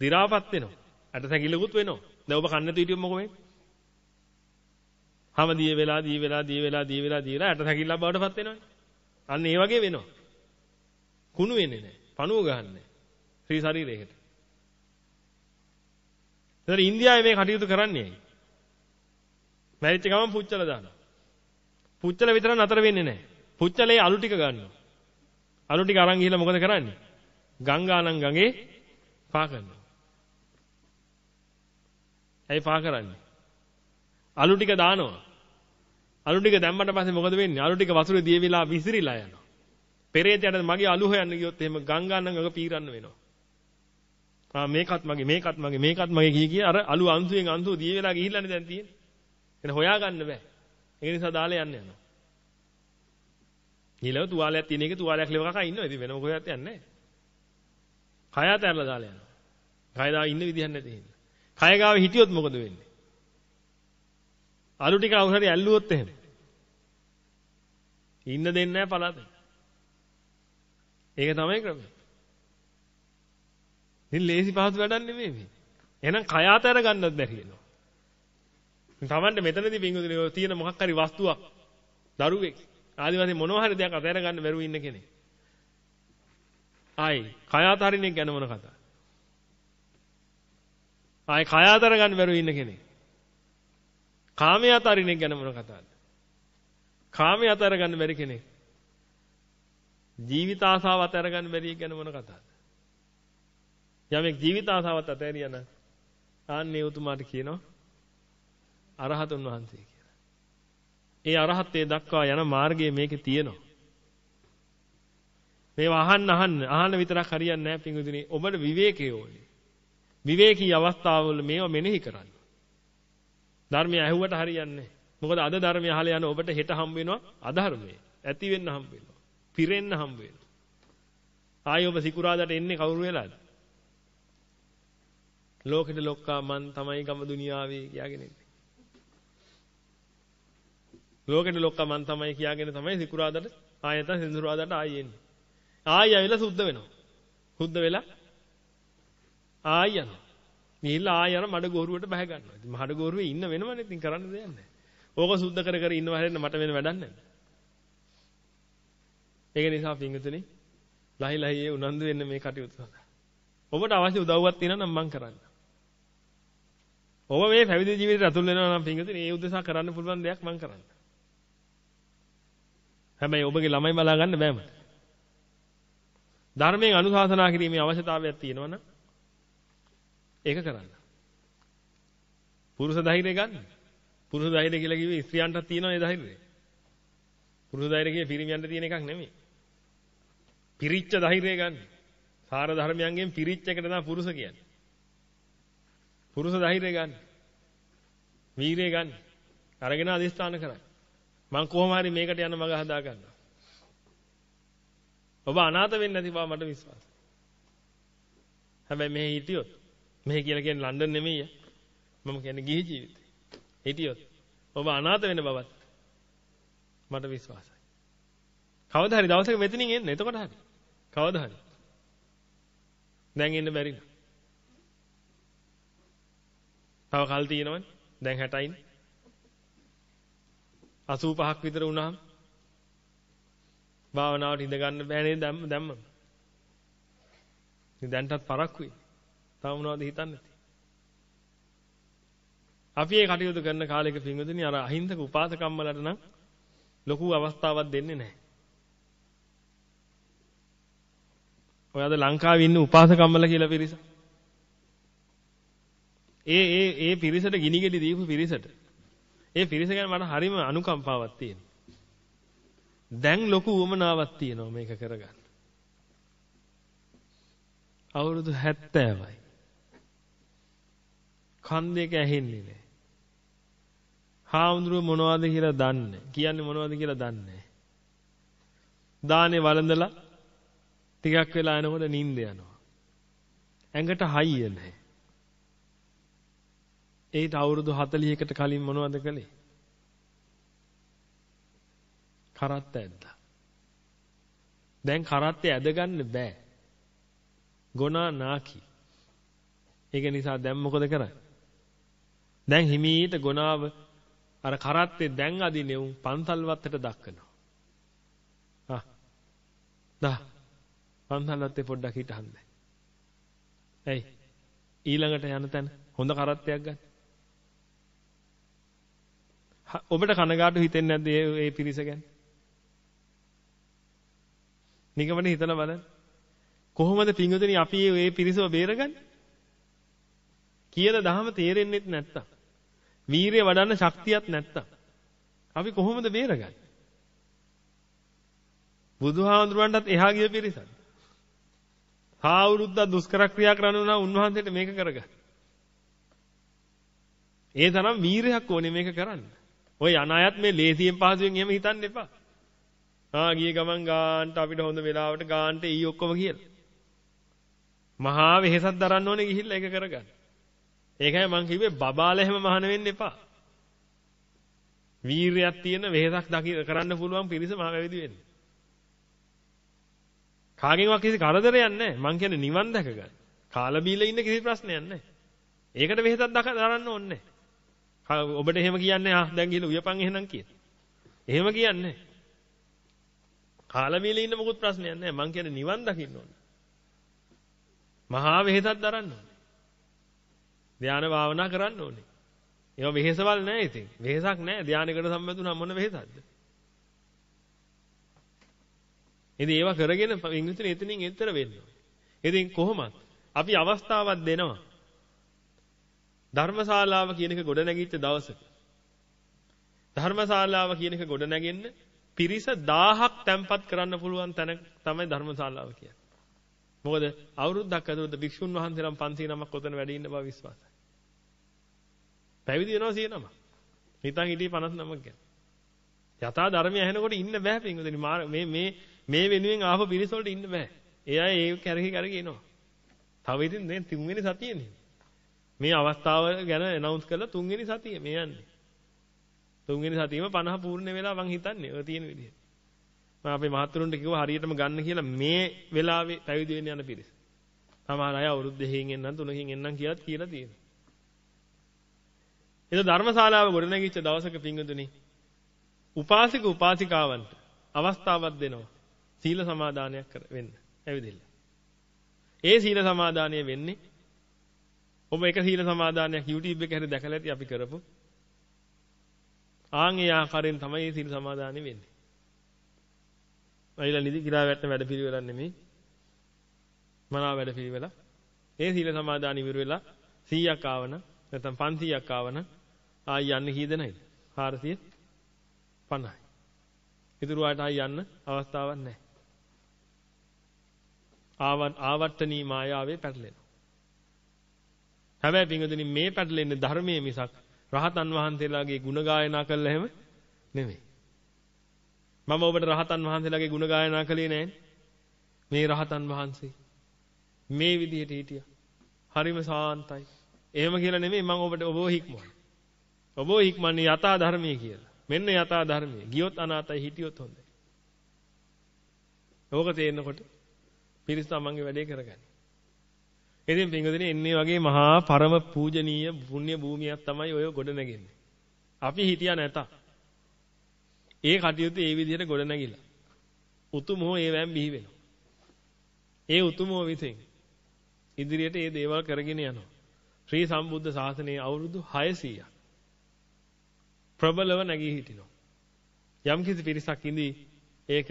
[SPEAKER 1] දිරාපත් වෙනවා. අට සැකිල්ලකුත් වෙනවා. දැන් ඔබ කන්න නැති හිටියොත් මොකෝ වෙන්නේ? හැම දී වෙලා දී වෙලා දී වෙලා දී වෙලා දී වෙලා අට සැකිල්ලක් බවට පත් වෙනවනේ. අන්න ඒ වගේ වෙනවා. කුණු වෙන්නේ නැහැ. පණුව ගහන්නේ. ශ්‍රී ශරීරයකට. ඒතර ඉන්දියාවේ මේ කටයුතු කරන්නේ ඇයි? මැරිච්ච ගමන් පුච්චලා දානවා. පුච්චලා විතර නතර වෙන්නේ නැහැ. පුච්චලේ අලු ටික ගන්නවා. අලු ටික අරන් ගිහලා මොකද කරන්නේ? ගංගානම් ගඟේ පා කරනවා. ඇයි පා කරන්නේ? අලු ටික දානවා. අලු ටික දැම්මට පස්සේ මොකද වෙන්නේ? අලු ටික වතුරේ දිය වෙලා විසිරිලා යනවා. පෙරේතයට මගේ අලු හොයන්න ගියොත් එහෙම ගංගානම් ගඟ පීරන්න වෙනවා. ආ මේකත් මගේ මේකත් මගේ මේකත් මගේ කී කිය අර අලු අංශුවෙන් අංශුව දිය වෙලා ගිහිල්ලානේ දැන් තියෙන්නේ. එන හොයාගන්න බෑ. ඒ නිසා දාලා යන්න යනවා. ඊළඟ තුවාලයක් තියෙන එකේ තුවාලයක් ලෙව කකා ඉන්නවා. ඉතින් වෙන මොකවත් යන්නේ නැහැ. කය අතහැරලා දාලා යනවා. කය දා ඉන්න විදිහක් නැති හින්දා. කය ගාව හිටියොත් මොකද වෙන්නේ? අලු ටික අවුහරි ඇල්ලුවොත් එහෙම. ඉන්න දෙන්නේ නැහැ පළාතේ. ඒක තමයි ක්‍රමය. ඉතින් ලේසි පහසු වැඩක් නෙමෙයි මේ. එහෙනම් කය අතර ගන්නත් බැරි වෙනවා. තමන්ට මෙතනදී පින්වතුනි ඔය තියෙන මොකක් හරි වස්තුවක් දරුවෙක් ආදිවාසී මොනවා හරි දෙයක් අතහැර ගන්න බැරුව ඉන්න කෙනෙක්. ආයි කය අතරින් ගැන මොන කතාවද? ආයි කය අතර ගන්න බැරුව ඉන්න කෙනෙක්. කාමයේ අතරින් ගැන මොන කතාවද? කාමයේ අතර ගන්න බැරි කෙනෙක්. ජීවිත ආසාව අතර ගන්න බැරි ගැන මොන කතාවද? යමෙක් ජීවිත ආසාවත් අතහැරියා නම් ආන්නේ උතුමාට කියනවා අරහතුන් වහන්සේ කියලා. ඒ අරහත්ත්වයට දක්වා යන මාර්ගයේ මේකේ තියෙනවා. මේවා අහන්න අහන්න අහන්න විතරක් හරියන්නේ නැහැ පිංගුතුනි. ඔබට විවේකය ඕනේ. විවේකී අවස්ථාවවල මේව මෙනෙහි කරන්න. ධර්මය ඇහුවට හරියන්නේ මොකද අද ධර්මය අහලා යන ඔබට හෙට හම්බ වෙනවා අධර්මයේ. ඇති වෙන්න හම්බ වෙනවා. පිරෙන්න හම්බ වෙනවා. ආයි ඔබ සිකුරාදට එන්නේ කවුරු වෙලාද? ලෝකෙට ලොක්කා මන් තමයි ගම දුනියාවේ කියාගෙන ඉන්නේ. ලෝකෙට ලොක්කා මන් තමයි කියාගෙන තමයි සිකුරාදට ආයෙත් සිඳුරාදට ආයෙ එන්නේ. ආයෙ ඇවිල්ලා සුද්ධ වෙනවා. සුද්ධ වෙලා ආයෙ යනවා. ගිහිල්ලා ආයෙ යන මඩ ගෝරුවට බහ ගන්නවා. ඉතින් මඩ ගෝරුවේ ඉන්න වෙනවනේ ඉතින් කරන්න දෙයක් නැහැ. ඕක සුද්ධ කර කර ඉන්නව හැරෙන්න මට වෙන වැඩක් නැහැ. ඒක නිසා පින්විතනේ ලහි ලහියේ උනන්දු වෙන්න මේ කටයුතු සඳහා. ඔබට අවශ්‍ය උදව්වක් තියෙනවා නම් මම කරන්න. ඔබ මේ පැවිදි ජීවිතයට අතුල් වෙනවා නම් පින්විතනේ ඒ උදෙසා කරන්න පුළුවන් දෙයක් මම කරන්න. හැබැයි ඔබගේ ළමයි බලා ගන්න බෑ මට. ධර්මයෙන් අනුශාසනා කිරීමේ අවශ්‍යතාවයක් තියෙනවනම් ඒක කරන්න. පුරුෂ ධෛර්යය ගන්න. පුරුෂ ධෛර්යය කියලා කිව්වේ ස්ත්‍රියන්ටත් තියෙනවා ඒ ධෛර්යය. පුරුෂ ධෛර්යය කියේ පිරිමියන්ට තියෙන එකක් නෙමෙයි. පිරිච්ච ධෛර්යය ගන්න. සාර ධර්මයන්ගෙන් පිරිච්ච එකට තමයි පුරුෂ කියන්නේ. පුරුෂ ධෛර්යය ගන්න. වීරිය ගන්න. අරගෙන අදිස්ථාන කරන්න. මං කොහොම හරි මේකට යන මඟ හදා ගන්නවා. ඔබ අනාථ වෙන්නේ නැති බව මට විශ්වාසයි. හැබැයි මෙහෙ හිටියොත් මෙහෙ කියලා කියන්නේ ලන්ඩන් නෙමෙයි. මම කියන්නේ ගිහි ජීවිතේ. හිටියොත් ඔබ අනාථ වෙන බවත් මට විශ්වාසයි. කවදා හරි දවසක මෙතනින් එන්න. එතකොට හරි. කවදා හරි. දැන් එන්න බැරි නෑ. තව කල් තියෙනවනේ. දැන් 60යිනේ. 85ක් විතර වුණාම භාවනාවට ඉඳ ගන්න බෑ නේද දැම්ම දැම්මම. ඉතින් දැන්ටත් පරක්කුයි. තව මොනවද හිතන්නේ? අපි මේ කටයුතු කරන කාලෙක පින්වතුනි අර අහිංසක උපාසකම්මලට නම් ලොකු අවස්ථාවක් දෙන්නේ නැහැ. ඔයාද ලංකාවේ ඉන්න උපාසකම්මල කියලා පිරිස. ඒ ඒ ඒ පිරිසට ගිනිගෙඩි දීපු පිරිසට. ඒ පිරිස ගැන මට හරිම අනුකම්පාවක් තියෙනවා. දැන් ලොකු උවමනාවක් තියෙනවා මේක කරගන්න. අවුරුදු 70යි. කන් දෙක ඇහෙන්නේ නැහැ. හාමුදුරුවෝ මොනවද කියලා දන්නේ. කියන්නේ මොනවද කියලා දන්නේ. දානේ වළඳලා ටිකක් වෙලා යනකොට නිින්ද යනවා. ඇඟට හයිය නැහැ. ඒට අවුරුදු 40කට කලින් මොනවද කළේ? කරත්ත ඇද්දා. දැන් කරත්තේ ඇදගන්න බෑ. ගොනා නාකි. ඒක නිසා දැන් මොකද කරන්නේ? දැන් හිමීට ගොනාව අර කරත්තේ දැන් අදිනේ උන් පන්සල් වත්තට දක්කනවා. ආ. දා. පන්සල් වත්තේ පොඩ්ඩක් හිටහන්න. ඇයි? ඊළඟට යන තැන හොඳ කරත්තයක් ගන්න. ඔබට කනගාටු හිතෙන්නේ නැද්ද මේ පිරිස ගැන? නිකමන හිතලා බලන්න. කොහොමද පිංගුතුනි අපි මේ පිරිසව බේරගන්නේ? කියන දහම තේරෙන්නේ නැත්තම්. වීරිය වඩන්න ශක්තියක් නැත්තම්. අපි කොහොමද බේරගන්නේ? බුදුහාමුදුරන්ටත් එහා ගිය පිරිසක්. හාවුරුද්දා දුෂ්කර ක්‍රියා කරනවා උන්වහන්සේට මේක කරගන්න. ඒ තරම් වීරයක් ඕනේ මේක කරන්න. ඔය අනායත් මේ ලේසියෙන් පහසුවෙන් එහෙම හිතන්න එපා. ආ ගිය ගමන් ගාන්ට අපිට හොඳ වෙලාවට ගාන්ට ඊ ඔක්කොම කියලා. මහා වෙහෙසක් දරන්න ඕනේ ගිහිල්ලා ඒක කරගන්න. ඒකයි මං කිව්වේ බබාලා එහෙම මහාන වෙන්න එපා. වීරයක් තියෙන වෙහෙසක් දකි කරන්න පුළුවන් පිරිස මහා වැවිදි වෙන්න. කාගෙන්වත් කිසි කරදරයක් නැහැ. මං කියන්නේ නිවන් දැක ගන්න. කාලා බීලා ඉන්න කිසි ප්‍රශ්නයක් නැහැ. ඒකට වෙහෙසක් දරන්න ඕනේ නැහැ. ඔබට එහෙම කියන්නේ ආ දැන් ගිහලා උයපන් එහෙනම් කියන. එහෙම කියන්නේ. කාලා බීලා ඉන්න මොකුත් ප්‍රශ්නයක් නැහැ. මං කියන්නේ නිවන් දකින්න ඕනේ. මහා වෙහෙසක් දරන්න ඕනේ. ධානය භාවනා කරන්න ඕනේ. ඒවා වෙහෙසවල් නැහැ ඉතින්. වෙහෙසක් නැහැ. ධානයකට සම්බන්ධුනම මොන වෙහෙසක්ද? ඉතින් ඒවා කරගෙන ඉංග්‍රීසියෙන් එතනින් එතර වෙන්න ඕනේ. ඉතින් කොහොමද? අපි අවස්ථාවක් දෙනවා. ධර්මශාලාව කියන එක ගොඩ නැගිච්ච දවසක ධර්මශාලාව කියන එක ගොඩ නැගෙන්න පිරිස 1000ක් තැම්පත් කරන්න පුළුවන් තැන තමයි ධර්මශාලාව කියන්නේ. මොකද අවුරුද්දක් ඇතුළත භික්ෂුන් වහන්සේලා 500 නමක් ඔතන වැඩ ඉන්න බව විශ්වාසයි. පැවිදි වෙනවා 100 නම. හිතන් හිටියේ 50 නමක් ගැන. යථා ධර්මය ඇහෙනකොට ඉන්න බෑ පින්වතුනි මේ මේ මේ වෙනුවෙන් ආපු පිරිස වලට ඉන්න බෑ. ඒ අය ඒ කැරහි කරගෙන එනවා. තව ඉතින් දැන් තුන්වෙනි සතියනේ. මේ අවස්ථාව ගැන ඇනවුන්ස් කරලා තුන්වෙනි සතිය මේ යන්නේ. තුන්වෙනි සතියෙම 50 පූර්ණ වෙලා මං හිතන්නේ ඔය තියෙන විදිහට. මම අපේ මහත්තුරුන්ට කිව්වා හරියටම ගන්න කියලා මේ වෙලාවේ පැවිදි වෙන්න යන පිරිස. සමහර අය අවුරුදු දෙකකින් එන්නම් තුනකින් එන්නම් කියලාත් කියලා තියෙනවා. ඒක ධර්මශාලාව ගොඩනැගිච්ච දවසක පිංගුතුනි උපාසික උපාසිකාවන්ට අවස්ථාවක් දෙනවා. සීල සමාදානයක් කර වෙන්න. ඇවිදින්න. ඒ සීල සමාදානය වෙන්නේ ඔබ එක සීල සමාදානයක් YouTube එකේ හරි දැකලා ඇති අපි කරපු. ආන් ඒ ආකාරයෙන් තමයි මේ සීල සමාදානෙ වෙන්නේ. අයිලා නිදි කිරා වැටෙන වැඩ පිළිවෙලක් නෙමෙයි. මනාව වැඩ පිළිවෙල. ඒ සීල සමාදාන ඉවර වෙලා 100ක් ආවන නැත්නම් 500ක් ආවන ආයි යන්න කී දෙනයිද? 450යි. ඉතුරු ආට ආයි යන්න අවස්ථාවක් නැහැ. ආවන් ආවට්ටනී මායාවේ පැටලෙනවා. හැබැයි පින්වතුනි මේ පැටලෙන්නේ ධර්මයේ මිසක් රහතන් වහන්සේලාගේ ගුණ ගායනා කළා හැම නෙමෙයි. මම ඔබට රහතන් වහන්සේලාගේ ගුණ ගායනා කළේ නෑනේ. මේ රහතන් වහන්සේ මේ විදිහට හිටියා. හරිම සාන්තයි. එහෙම කියලා නෙමෙයි මම ඔබට ඔබව හික්මවන්නේ. ඔබව හික්මන්නේ යථා ධර්මයේ කියලා. මෙන්න යථා ධර්මයේ. ගියොත් අනාතයි හිටියොත් හොඳයි. ඕක තේරෙනකොට පිරිස තමන්ගේ වැඩේ කරගන්න. ඉතින් පින්වදිනේ එන්නේ වගේ මහා පරම පූජනීය පුණ්‍ය භූමියක් තමයි ඔය ගොඩ නැගෙන්නේ. අපි හිටියා නැත. ඒ කටයුතු ඒ විදිහට ගොඩ නැගිලා. උතුමෝ ඒවැම් බිහි වෙනවා. ඒ උතුමෝ විසින් ඉදිරියට මේ දේවල් කරගෙන යනවා. ශ්‍රී සම්බුද්ධ ශාසනයේ අවුරුදු 600ක් ප්‍රබලව නැගී හිටිනවා. යම් කිසි පිරිසක් ඉඳී ඒක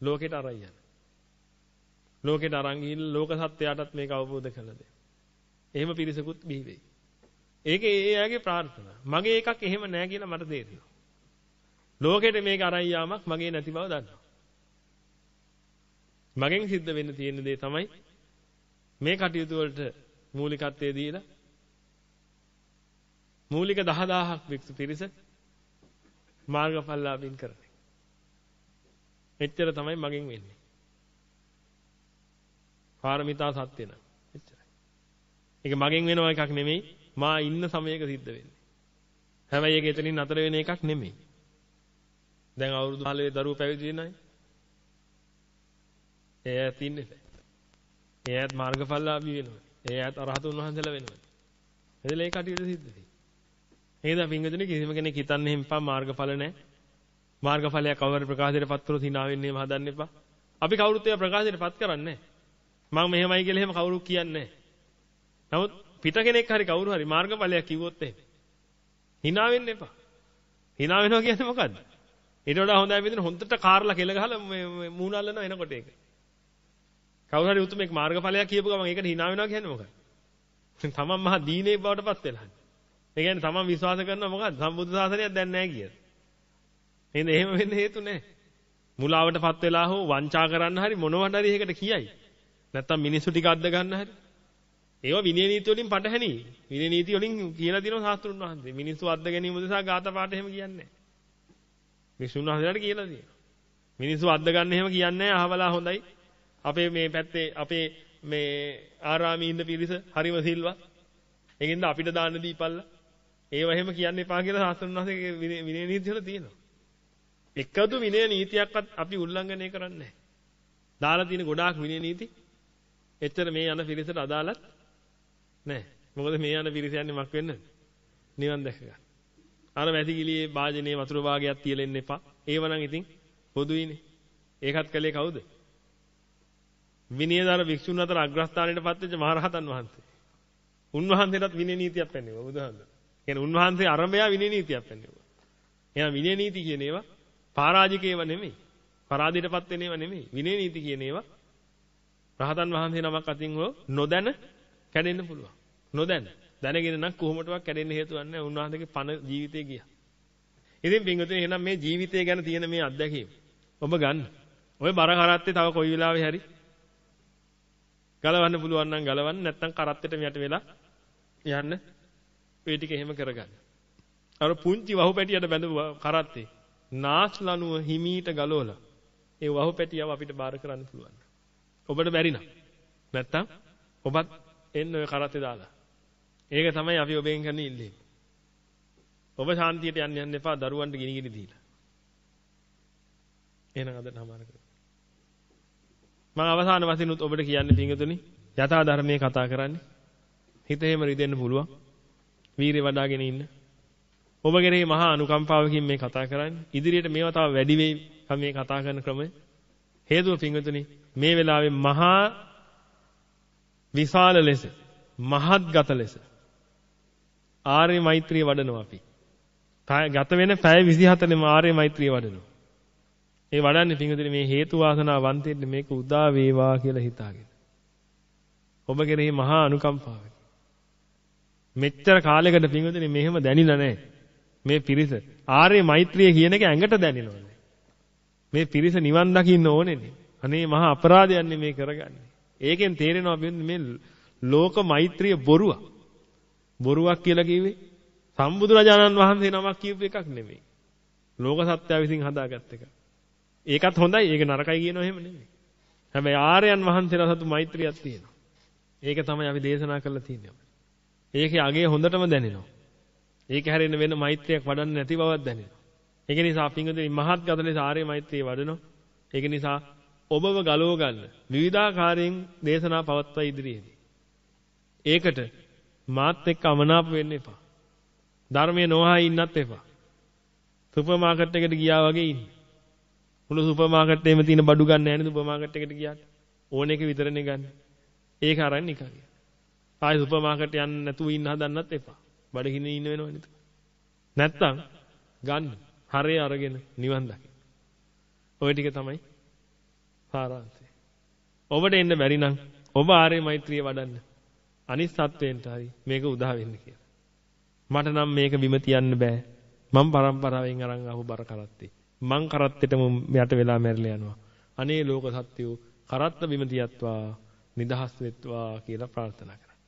[SPEAKER 1] ලෝකෙට අරන් යන. ලෝකෙට අරන් ගිහිල්ලා ලෝක සත්‍යයටත් මේක අවබෝධ කරලා දෙන්න. එහෙම පිරිසකුත් බිහි වෙයි. ඒක ඒ එයාගේ ප්‍රාර්ථනා. මගේ එකක් එහෙම නෑ කියලා මට තේරෙනවා. ලෝකෙට මේක අරන් යාමක් මගේ නැති බව දන්නවා. මගෙන් සිද්ධ වෙන්න තියෙන දේ තමයි මේ කටයුතු වලට මූලිකත්වයේ දීලා මූලික 10000ක් වික්ෂු පිරිස මාර්ගඵලලාභින් කරන්නේ. එච්චර තමයි මගෙන් වෙන්නේ. පාරමිතා සත්‍ය නම් එච්චරයි. ඒක මගෙන් වෙනව එකක් නෙමෙයි මා ඉන්න සමයක සිද්ධ වෙන්නේ. හැබැයි ඒක එතනින් නතර වෙන එකක් නෙමෙයි. දැන් අවුරුදු 15 දරුවෝ පැවිදි වෙන අය. ඒ ඇත් ඉන්නේ නැහැ. ඒ ඇත් මාර්ගඵලලාභී වෙනවා. ඒ ඇත් අරහතුන් වහන්සේලා වෙනවා. එදලා ඒ කටියට සිද්ධ වෙයි. එහෙනම් පින්වතුනි කිසිම කෙනෙක් හිතන්නේ එම්පා මාර්ගඵල නැහැ. මාර්ගඵලයක් කවුරු ප්‍රකාශයටපත් කරොත් hina වෙන්නේම හදන්න එපා. අපි කවුරුත් ඒවා ප්‍රකාශයටපත් කරන්නේ නැහැ. මම මෙහෙමයි කියලා එහෙම කවුරුත් කියන්නේ නැහැ. නමුත් පිට කෙනෙක් හරි කවුරු හරි මාර්ගඵලයක් කිව්වොත් එහෙම hina වෙන්න එපා. hina වෙනවා කියන්නේ මොකද්ද? ඊට වඩා හොඳයි මෙතන හොඳට කාර්ලා කෙල ගහලා මූණ අල්ලනවා එනකොට ඒක. කවුරු හරි උතුමෙක් මාර්ගඵලයක් කියපු ගමන් ඒකට hina වෙනවා කියන්නේ මොකක්ද? තමන් මහා දීනේ බවටපත් වෙලා. ඒ කියන්නේ තමන් විශ්වාස කරනවා මොකද්ද? සම්බුද්ධ ශාසනයක් දැන් නැහැ කියලා. එහෙනම් එහෙම වෙන්න හේතු නැහැ. මුලාවටපත් වෙලා හෝ වංචා කරන්න හරි මොනවට හරි ඒකට කියයි. නැත්තම් මිනිස්සු ටික අද්ද ගන්න හරි. ඒවා විනය නීති වලින් පටහැනි. විනය නීති වලින් කියලා දිනවා සාස්ත්‍රුන් වහන්සේ. මිනිස්සු අද්ද ගැනීම උදෙසා ගාත පාට එහෙම කියන්නේ නැහැ. විසුණු වහන්සේලාට කියලා තියෙනවා. මිනිස්සු අද්ද ගන්න එහෙම කියන්නේ නැහැ. අහවලා හොඳයි. අපේ මේ පැත්තේ අපේ මේ ආරාමේ ඉන්න පිරිස හරිම සිල්වා. ඒකින්ද අපිට දාන්න දීපල්ලා. ඒව එහෙම කියන්න එපා කියලා සාස්ත්‍රුන් වහන්සේගේ විනය නීති වල තියෙනවා. එකදු විනය නීතියක්වත් අපි උල්ලංඝනය කරන්නේ නැහැ. දාලා තියෙන ගොඩාක් විනය නීති එච්චර මේ යන පිරිසට අදාළත් නැහැ. මොකද මේ යන පිරිස යන්නේ මක් වෙන්නද? නිවන් දැක ගන්න. අර වැසිකිළියේ වාජනේ වතුර භාගයක් තියලා ඉන්න එපා. ඒව නම් ඉතින් පොදුයිනේ. ඒකත් කළේ කවුද? විනයදර වික්ෂුන් අතර අග්‍රස්ථානයට පත් වෙච්ච මහරහතන් වහන්සේ. උන්වහන්සේටත් විනය නීතියක් පෙන්වුවා බුදුහාමුදුරුවෝ. කියන්නේ උන්වහන්සේ අරඹයා විනය නීතියක් පෙන්වුවා. එහෙනම් විනය නීති කියන ඒවා පරාජිකේව නෙමෙයි. පරාදයටපත් වෙන ඒවා නෙමෙයි. විනය නීති කියන ඒවා රහතන් වහන්සේ නමක් අතින් හෝ නොදැන කැඩෙන්න පුළුවන්. නොදැන. දැනගෙන නම් කොහොමදවත් කැඩෙන්න හේතුවක් නැහැ. උන්වහන්සේගේ පණ ජීවිතේ ගියා. ඉතින් පින්වතුනි එහෙනම් මේ ජීවිතය ගැන තියෙන මේ අත්දැකීම ඔබ ගන්න. ඔය බර කරත්තේ තව කොයි වෙලාවෙ හරි ගලවන්න පුළුවන් නම් ගලවන්න නැත්නම් කරත්තෙට යට වෙලා යන්න ඒ ටික එහෙම කරගන්න. අර පුංචි වහු පැටියට බැඳපු කරත්තේ නාස්ලනුව හිමීට ගලවලා ඒ වහු පැටියව අපිට බාර කරන්න පුළුවන්. ඔබට බැරි නම් නැත්තම් ඔබත් එන්න ඔය කරත්තේ දාලා. ඒක තමයි අපි ඔබෙන් කරන ඉල්ලීම. ඔබ ශාන්තියට යන්න යන්න එපා දරුවන්ට ගිනි ගිනි දීලා. එහෙනම් අද නමාර කරමු. මම අවසාන වශයෙන් උත් ඔබට කියන්නේ පිංගුතුනි යථා ධර්මයේ කතා කරන්නේ. හිත එහෙම රිදෙන්න පුළුවන්. වීරිය වඩාගෙන ඉන්න. ඔබ කෙරෙහි මහා අනුකම්පාවකින් මේ කතා කරන්නේ. ඉදිරියට මේවා තව වැඩි වෙයි මේ කතා කරන ක්‍රමය. හේතුව පිංගුතුනි මේ වෙලාවේ මහා විශාල ලෙස මහත්ගත ලෙස ආර්ය මෛත්‍රිය වඩනවා අපි. ගත වෙන පැය 24ෙම ආර්ය මෛත්‍රිය වඩනවා. ඒ වඩන්නේ පිංගුතුනි මේ හේතු වාසනා වන්තෙන්න මේක උදා වේවා කියලා හිතාගෙන. ඔබ කෙරෙහි මහා අනුකම්පාවයි. මෙච්චර කාලයකට පිංගුතුනි මෙහෙම දැනිලා නැහැ. මේ පිරිස ආර්ය මෛත්‍රිය කියන එක ඇඟට දැනෙනවනේ. මේ පිරිස නිවන් දකින්න ඕනේනේ. අනේ මහා අපරාධයන්නේ මේ කරගන්නේ. ඒකෙන් තේරෙනවා මේ ලෝක මෛත්‍රිය බොරුවක්. බොරුවක් කියලා කිව්වේ සම්බුදුරජාණන් වහන්සේ නමක් කියපු එකක් නෙමෙයි. ලෝක සත්‍යය විසින් හදාගත්ත එකක්. ඒකත් හොඳයි. ඒක නරකයි කියනව එහෙම නෙමෙයි. හැබැයි ආර්යයන් වහන්සේලා සතු මෛත්‍රියක් තියෙනවා. ඒක තමයි අපි දේශනා කරලා තියෙන්නේ. ඒකේ අගේ හොඳටම දැනෙනවා. ඒක හැරෙන්න වෙන මෛත්‍රියක් වඩන්න නැති බවක් දැනෙනවා. ඒක නිසා පිංගුතුනි මහත් ගත ලෙස ආර්ය මෛත්‍රිය වඩනවා. ඒක නිසා ඔබව ගලව ගන්න විවිධාකාරයෙන් දේශනා පවත්වා ඉදිරියේදී. ඒකට මාත් එක්ක අමනාප වෙන්න එපා. ධර්මයේ නොහා ඉන්නත් එපා. සුපර් මාකට් එකට ගියා වගේ ඉන්න. මුළු සුපර් මාකට් එකේම තියෙන බඩු ගන්න නැහැ නේ සුපර් මාකට් එකට ගියාට. ඕන එක විතරනේ ගන්න. ඒක අරන් නිකන්. ආයි සුපර් මාකට් යන්න නැතුව ඉන්න හදන්නත් එපා. බඩගින්නේ ඉන්න වෙනව නේද? නැත්තම් ගන්න. හරය අරගෙන නිවන් දකින්න. ওই ටික තමයි සාරාංශය. ඔබට එන්න බැරි නම් ඔබ ආර්ය මෛත්‍රිය වඩන්න. අනිත් සත්වයන්ට හරි මේක උදා වෙන්න කියලා. මට නම් මේක බිම තියන්න බෑ. මම පරම්පරාවෙන් අරන් ආපු බර කරත්තේ. මං කරත්තෙටම යට වෙලා මැරිලා යනවා. අනේ ලෝක සත්‍යෝ කරත්ත බිම තියත්වා නිදහස් වෙත්වා කියලා ප්‍රාර්ථනා කරා.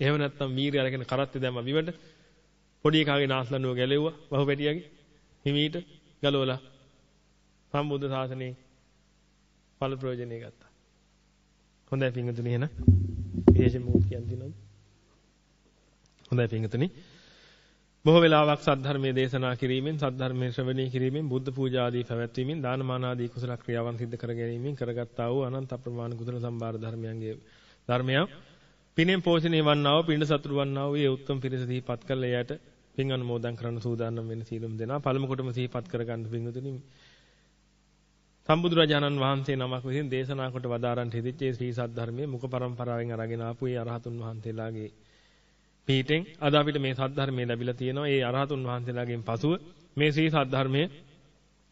[SPEAKER 1] එහෙම නැත්නම් වීරිය අරගෙන කරත්තේ දැම්ම බිමට පොඩි එකාගේ නාස්ලනුව ගැලෙව්වා බහුපැටියගේ හිමීට ගලවලා සම්බුද්ධ ශාසනයේ ඵල ප්‍රයෝජනෙ ගත්තා. හොඳයි පින්වතුනි එහෙනම් විශේෂ මොකක් කියන්න තියෙනවද? හොඳයි පින්වතුනි බොහෝ වෙලාවක් සද්ධර්මයේ දේශනා කිරීමෙන් සද්ධර්මයේ ශ්‍රවණය කිරීමෙන් බුද්ධ පූජා ආදී පැවැත්වීමෙන් දානමාන ආදී කුසල ක්‍රියාවන් සිදු කර ගැනීමෙන් කරගත්තා වූ අනන්ත අප්‍රමාණ කුසල සම්භාර ධර්මයන්ගේ ධර්මය පිනෙන් පෝෂණය වන්නා වූ පිඬ සතුරු වන්නා වූ ඒ උත්තම පිරිස සිහිපත් කළ එයට පින් අනුමෝදන් කරන්න සූදානම් වෙන සීලම් දෙනා පළමු කොටම සිහිපත් කරගන්න පින්වතුනි සම්බුදුරජාණන් වහන්සේ නමක් විසින් දේශනා කොට වදාරන් හිදිච්ච ඒ ශ්‍රී සද්ධර්මයේ මුඛ පරම්පරාවෙන් අරගෙන ආපු ඒ අරහතුන් වහන්සේලාගේ පීඨෙන් අද අපිට මේ සද්ධර්මයේ ලැබිලා තියෙනවා. ඒ අරහතුන් වහන්සේලාගෙන් පසුව මේ ශ්‍රී සද්ධර්මයේ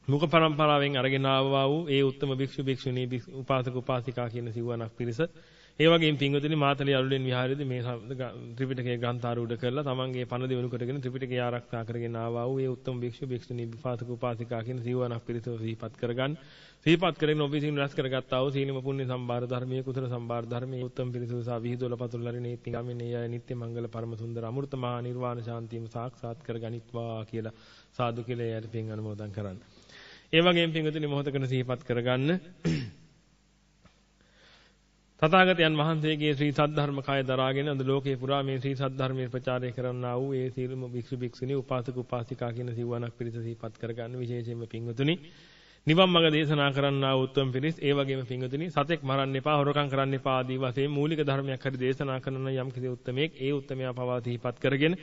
[SPEAKER 1] මුඛ පරම්පරාවෙන් අරගෙන ආවා වූ ඒ උත්තම භික්ෂු භික්ෂුණී උපාසක උපාසිකා කියන සිවණක් පිරිස ඒ වගේම පින්වතුනි මාතලේ අලුලෙන් විහාරයේදී මේ ත්‍රිපිටකයේ ග්‍රන්ථාරූඪ කරලා තමන්ගේ පණ දිනු කරගෙන ත්‍රිපිටකය ආරක්ෂා කරගෙන ආවා වූ ඒ උත්තම භික්ෂු භික්ෂුණී විපාසක උපාසිකා කියන සිවණක් පිරිසව සිහිපත් කරගන්න. සිහිපත් කරගෙන ඔබ විසින් රැස් කරගත්තා වූ සීලම පුණ්‍ය සම්භාර ධර්මයේ කුසල සම්භාර ධර්මයේ උත්තම පිරිසව සා විහිදුවල පතුල්ලරිනේ පිංගමිනේ යය නිත්‍ය මංගල පරම සුන්දර අමෘත මහා නිර්වාණ ශාන්තියම සාක්ෂාත් කරගනිත්වා කියලා සාදු කියලා එයට පින් අනුමෝදන් කරන්න. ඒ වගේම පින්වතුනි මොහොතකට සිහිපත් කරගන්න තථාගතයන් වහන්සේගේ ශ්‍රී සද්ධර්ම කය දරාගෙන අද ලෝකේ පුරා මේ ශ්‍රී සද්ධර්මයේ ප්‍රචාරය කරන්නා වූ ඒ සීලම භික්ෂු භික්ෂුණී උපාසක උපාසිකා කියන සිවණක් පිරිස සිහිපත් කරගන්න විශේෂයෙන්ම පින්වතුනි. නිවන් මඟ දේශනා කරන්නා වූ උත්තම පිරිස් ඒ වගේම පින්වතුනි සතෙක් මරන්න එපා හොරකම් කරන්න එපා ආදී වශයෙන් මූලික ධර්මයක් හරි දේශනා කරන යම් කිසි උත්තමයෙක් ඒ උත්තමයා පවා සිහිපත් කරගෙන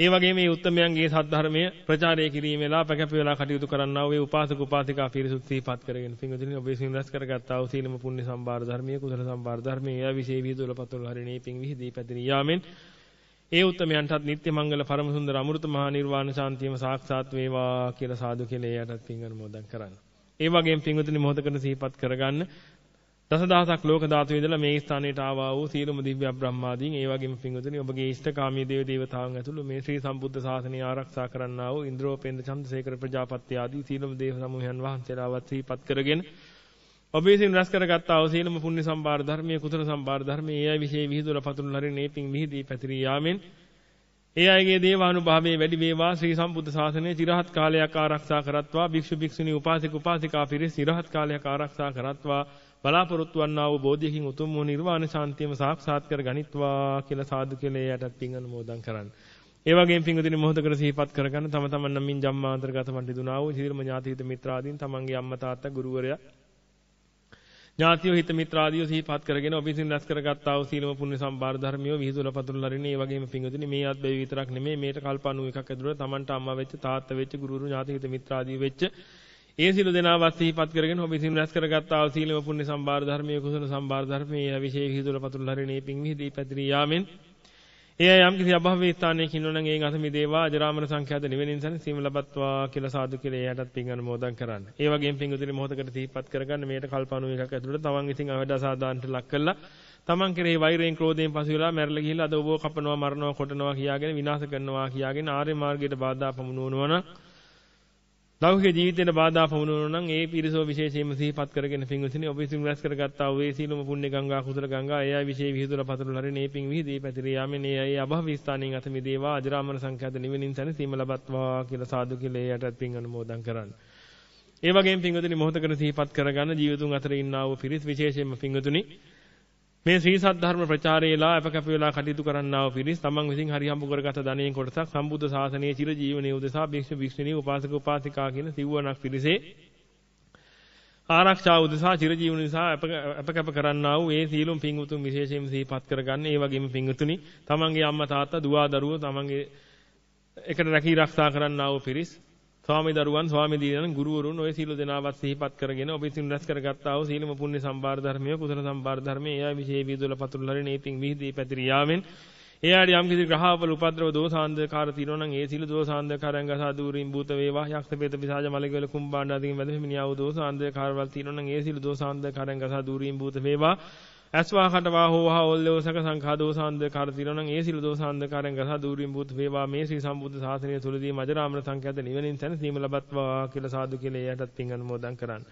[SPEAKER 1] ඒ වගේම මේ උත්තමයන්ගේ සද්ධර්මය ප්‍රචාරය කිරීමේලා පැකැප වේලා කටයුතු කරන්නා වූ උපාසක උපාසිකා පිරිසුත් සිහිපත් කරගෙන පින්වතුනි ඔබ විසින් රැස් කරගත්තා වූ සීලම පුණ්‍ය සම්භාර ධර්මයේ කුසල සම්භාර ධර්මයේ එය විශේෂ විදුල පතුල් හරිනේ පිං විහිදී පැතිරී යාමෙන් ඒ උත්තමයන්ටත් නිත්‍ය මංගල පරම සුන්දර අමෘත මහා නිර්වාණ ශාන්තියම සාක්ෂාත් වේවා කියලා සාදු කියලා එයටත් පින් අනුමෝදන් කරන්න. ඒ වගේම පින්වතුනි මොහොතකට සිහිපත් කරගන්න දසදහසක් ලෝක ධාතු වේදලා මේ ස්ථානයට ආවා වූ සීලම දිව්‍ය බ්‍රහ්මාදීන් ඒ වගේම පිංගුතුනි ඔබගේ ඉෂ්ඨකාමී දේව දේවතාවුන් ඇතුළු මේ ශ්‍රී සම්බුද්ධ ශාසනය ආරක්ෂා කරන්නා වූ ඉන්ද්‍රෝපේන්ද්‍ර චන්ද්‍රසේකර ප්‍රජාපති ආදී සීලම දේව සමූහයන් වහන්සේලාවත් සිහිපත් කරගෙන ඔබ විසින් රැස් කරගත්තා වූ සීලම පුණ්‍ය සම්භාර ධර්මයේ කුසල සම්භාර ධර්මයේ ඒ අය විශේෂ විහිදුල පතුල් හරිනේ පිං විහිදී පැතිරී යාමෙන් ඒ අයගේ දේවානුභාවයේ වැඩි වේවා ශ්‍රී සම්බුද්ධ ශාසනය চিරහත් කාලයක් ආරක්ෂා කරත්වා භික්ෂු භික්ෂුණී උපාසක උපාසිකා පිරිස চিරහත් කාලයක් ආරක්ෂා කරත්වා බලාපොරොත්තු වන්නා වූ බෝධියකින් උතුම් වූ නිර්වාණ ශාන්තියම සාක්ෂාත් කර ගනිත්වා කියලා සාදු කියලා එයටත් පින් අනුමෝදන් කරන්න. ඒ වගේම පින්වදින මොහොතකට සිහිපත් කරගන්න තම තමන් නමින් ජම්මාන්තරගත වන්දිදුනා වූ සියලුම ඥාතිහිත මිත්‍රාදීන් තමන්ගේ අම්මා තාත්තා ගුරුවරයා ඥාතියෝ හිත මිත්‍රාදීෝ සිහිපත් කරගෙන ඔබ විසින් රැස් කරගත්තා වූ සීලම පුණ්‍ය සම්භාර ධර්මියෝ විහිදුල පතුල් ලරිනේ ඒ වගේම පින්වදින මේ අත්බැවි විතරක් නෙමෙයි මේට කල්ප 91ක් ඇතුළත තමන්ට අම්මා වෙච්ච තාත්තා වෙච්ච ගුරුවරු ඥාතිහිත මිත්‍රාදී වෙච්ච ඒ සියලු දෙනාවත් සිහිපත් කරගෙන ඔබ විසින් රැස් කරගත්තා වූ සීලම පුණ්‍ය සම්භාර ධර්මයේ කුසල සම්භාර ධර්මයේ අවිශේෂ හිදුල පතුල් හරිනේ පිං විහිදී පැතිරී යාමෙන් ඒ යම් කිසි අභව්‍ය ස්ථානයක ඉන්නොනම් ඒ අත මිදේවා අජරාමර සංඛ්‍යාත නිවෙනින් සන සීම ලබත්වා කියලා සාදු කියලා එයටත් පිං අනුමෝදන් කරන්න. ඒ වගේම පිං උදිරි මොහොතකට සිහිපත් කරගන්න මේට කල්පණු එකක් ඇතුළත තමන් විසින් අවඩ අසාදාන්ට ලක් කළා. තමන් කෙරෙහි වෛරයෙන් ක්‍රෝධයෙන් පසු වෙලා මැරලා ගිහිල්ලා අද ඔබව කපනවා මරනවා කොටනවා කියාගෙන විනාශ කරනවා කියාගෙන ආර්ය මාර්ගයට බාධා පමුණුවනවා නම් ලෞකික ජීවිතේට බාධා පමුණුනොත් නම් ඒ පිරිසෝ විශේෂයෙන්ම සිහිපත් කරගෙන පින්විසිනි ඔබ විසින් රැස් කරගත්තා වූ ඒ සීලම පුණ්‍ය ගංගා කුසල ගංගා එයයි විශේෂ විහිදුල පතරු ලරිනේ පින් විහිදී පැතිරී යාමෙන් එයයි අභව ස්ථානින් අත මිදේවා අජරාමර සංඛ්‍යාත නිවෙනින් සැනසීම ලබත්වා කියලා සාදු කියලා එයටත් පින් අනුමෝදන් කරන්න. ඒ වගේම පින්වතුනි මොහොතකට සිහිපත් කරගන්න ජීවිතුන් අතර ඉන්නා වූ පිරිස් විශේෂයෙන්ම පින්වතුනි මේ ශ්‍රී සද්ධර්ම ප්‍රචාරයේලා අපකප වේලා කටයුතු කරන්නා වූ පිරිස් තමන් විසින් හරි හම්බ කරගත ධනයෙන් කොටසක් සම්බුද්ධ ශාසනයේ චිර ජීවනයේ උදෙසා භික්ෂු භික්ෂුණී උපාසක උපාසිකා කියන සිව්වණක් පිරිසේ ආරක්ෂාව උදෙසා චිර ජීවන නිසා අපකප කරන්නා වූ ඒ සීලුම් පිංගුතුන් විශේෂයෙන් සිහිපත් කරගන්න. ඒ වගේම පිංගුතුනි තමන්ගේ අම්මා තාත්තා දුව දරුවෝ තමන්ගේ එකට රැකී ආරක්ෂා කරන්නා වූ පිරිස් ස්වාමි දරුවන් ස්වාමි දීනන් ගුරුවරුන් ඔය සීල දෙනාවත් සිහිපත් කරගෙන ඔබ විසින් රැස් කරගත්තා වූ සීලම පුණ්‍ය සම්බාර ධර්මය කුසල සම්බාර ධර්මය එයා විශේෂ විදුල පතුල්ලරේ නේපින් විහිදී පැතිරියාවෙන් එයාට යම් කිසි ග්‍රහවල උපද්‍රව දෝසාන්දකාර තියෙනවා නම් ඒ සීල දෝසාන්දකාරයන් ගසා දූරින් භූත වේවා යක්ෂ පේත පිසාජ මලකවල කුම්බාණ්ඩ ආදීන් වැද හිමිනියා වූ දෝසාන්දකාරවල් තියෙනවා නම් ඒ සීල දෝසාන්දකාරයන් ගසා දූරින් භූත වේවා. ඇස්වා කටවා හෝවා ඔල්ලෝසක සංඛා දෝසාන්දකාර තියෙනවා නම් ඒ සීල දෝසාන්දකාරයන් ගසා දූරින් භූත වේවා මේ ශ්‍රී සම්බුද්ධ ශාසනය තුලදී මජරාමන සංඛ්‍යාත නිවනින් සැනසීම ලබත්වා කියලා සාදු කියලා එයටත් පින් අනුමෝදන් කරන්නේ.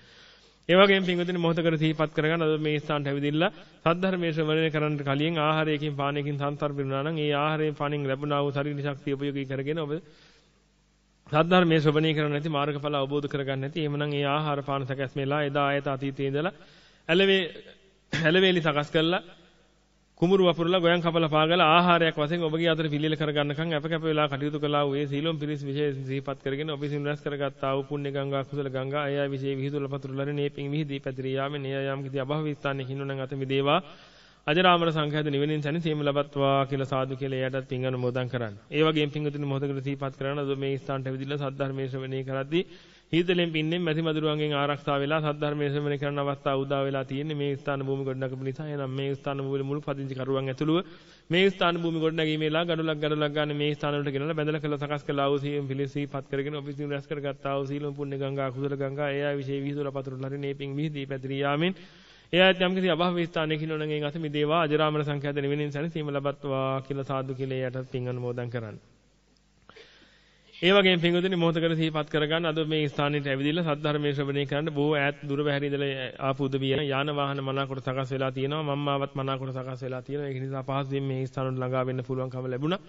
[SPEAKER 1] ඒ වගේම පින්වතුනි මොහොතකට සිහිපත් කරගන්න අද මේ ස්ථානට ඇවිදින්න සද්ධර්මයේ ශ්‍රවණය කරන්න කලින් ආහාරයකින් පානයකින් සංසාර පිරුණා නම් ඒ ආහාරයෙන් පානින් ලැබුණා වූ ශරීර ශක්තිය උපයෝගී කරගෙන ඔබ සද්ධර්මයේ ශ්‍රවණය කරන්න නැති මාර්ගඵල අවබෝධ කරගන්න නැති. එහෙමනම් ඒ ආහාර පාන සැකස්මෙලා එදා ආයත අතීතයේ ඉඳලා ඇලවේ ඇලවේලි සකස් කරලා කුඹුරු වපුරලා ගොයන් කපලා පාගලා ආහාරයක් වශයෙන් ඔබගේ අතට පිළිල කරගන්නකම් අප කැප වෙලා කටයුතු කළා වූ ඒ සීලොම් පිරිස් විශේෂ සිහිපත් කරගෙන ඔබ විසින් රැස් කරගත්තා වූ පුණ්‍ය ගංගා කුසල ගංගා අය විශේෂ විහිදුල පතුරුලර නේපින් විහිදී පැතිරී යාමේ නේ යම් කිසි අභව ස්ථානයේ හිනුනන් අත මිදේවා අජරාමර සංඛ්‍යාත නිවෙනින් සැනසීම ලබත්වා කියලා සාදු කියලා එයටත් පින් අනුමෝදන් කරන්න. ඒ වගේම පින්වතුනි මොහොතකට සිහිපත් කරන අද මේ ස්ථානට ඇවිදලා සද්ධර්මයේ ශ්‍රවණය කරද්දී හීතලෙන් පින්නෙන් මැසි මදුරුවන්ගෙන් ආරක්ෂා වෙලා සද්ධර්මයේ ශ්‍රවණය කරන අවස්ථාව උදා වෙලා තියෙන්නේ මේ ස්ථාන භූමි ගොඩනගපු නිසා එනම් මේ ස්ථාන භූමි මුළු පදිංචි කරුවන් ඇතුළුව මේ ස්ථාන භූමි ගොඩනැගීමේලා ගඩොලක් ගඩොලක් ගන්න මේ ස්ථාන වලට ගෙනලා බැඳලා කළ සකස් කළා වූ සීම් පිළිසීපත් කරගෙන ඔපිසින් රැස් කරගත්තා වූ සීලම් පුණ්‍ය ගංගා කුසල ගංගා එයා විශේෂ විහිදුල පතුරු ලරි නේපින් විහිදී පැතිරී යාමෙන් එයාත් යම් කිසි අභව ස්ථානයක ඉන්නවනම් ඒ අත මිදේවා අජරාමර සංඛ්‍යාත නිවෙනින් සැනසීම ලබත්වා කියලා සාදු කියලා එයාට පින් අනුමෝදන් කරන්න. ඒ වගේම පින්වතුනි මොහොතකට සිහිපත් කරගන්න අද මේ ස්ථානෙට ඇවිදilla සද්ධර්මයේ ශ්‍රවණය කරන්න බොහෝ ඈත් දුර බැහැර ඉඳලා ආපු උදවිය යාන වාහන මනාකොට සකස් වෙලා තියෙනවා. මම්මාවත් මනාකොට සකස් වෙලා තියෙනවා. ඒක නිසා පහසුවෙන් මේ ස්ථානවලට ළඟා වෙන්න පුළුවන්කම ලැබුණා.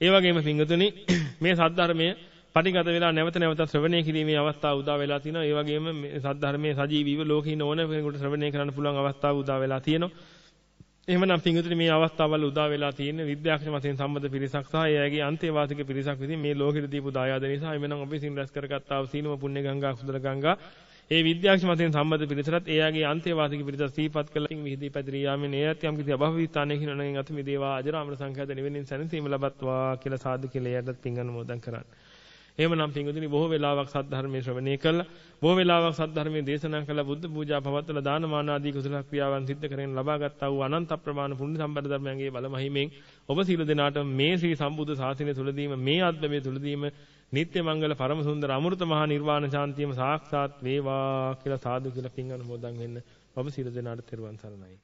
[SPEAKER 1] ඒ වගේම පින්වතුනි මේ සද්ධර්මයේ පටිගත වෙලා නැවත නැවත ශ්‍රවණය කිරීමේ අවස්ථාව උදා වෙලා තිනවා ඒ වගේම මේ සද්ධර්මයේ සජීවීව ලෝකේ ඉන්න ඕන කෙනෙකුට ශ්‍රවණය කරන්න පුළුවන් අවස්ථාව උදා වෙලා තියෙනවා. එහෙමනම් පිංගුතුනි මේ අවස්ථාවවල උදා වෙලා තියෙන විද්‍යාඥ වශයෙන් සම්බන්ධ පිරිසක් සහ එයාගේ අන්තේවාසික පිරිසක් විසින් මේ ලෝකෙට දීපු දායාද නිසා එමනම් අපි සින් රැස් කරගත්තා වූ සීලම පුණ්‍ය ගංගා කුසල ගංගා. ඒ විද්‍යාඥ වශයෙන් සම්බන්ධ පිරිසට එයාගේ අන්තේවාසික පිරිස සීපත් කළකින් විහිදී පැතිරී යාමෙන් එයත් යම් කිසි අභව විස්ථානයකින් නොනගින් අත මේ දේවා අජරාමර සංඛ්‍යාත නිවෙනින් සැනසීම ලබත්වා කියලා සාදු කියලා එයටත් පින් අනුමෝදන් කරන්නේ. එහෙමනම් පින්වතුනි බොහෝ වෙලාවක් සද්ධර්මයේ ශ්‍රවණය කළා. බොහෝ වෙලාවක් සද්ධර්මයේ දේශනා කළා. බුද්ධ පූජා පවත්වලා දාන මාන ආදී කුසල ක්‍රියාවන් සිද්ධ කරගෙන ලබාගත්තා වූ අනන්ත ප්‍රමාණ පුණ්‍ය සම්පන්න ධර්මයන්ගේ බල මහිමෙන් ඔබ සීල දෙනාට මේ ශ්‍රී සම්බුද්ධ ශාසනය තුලදීම මේ අද්භවයේ තුලදීම නිත්‍ය මංගල පරම සුන්දර අමෘත මහා නිර්වාණ ශාන්තියම සාක්ෂාත් වේවා කියලා සාදු කියලා පින් අනුමෝදන් වෙන්න ඔබ සීල දෙනාට තෙරුවන් සරණයි.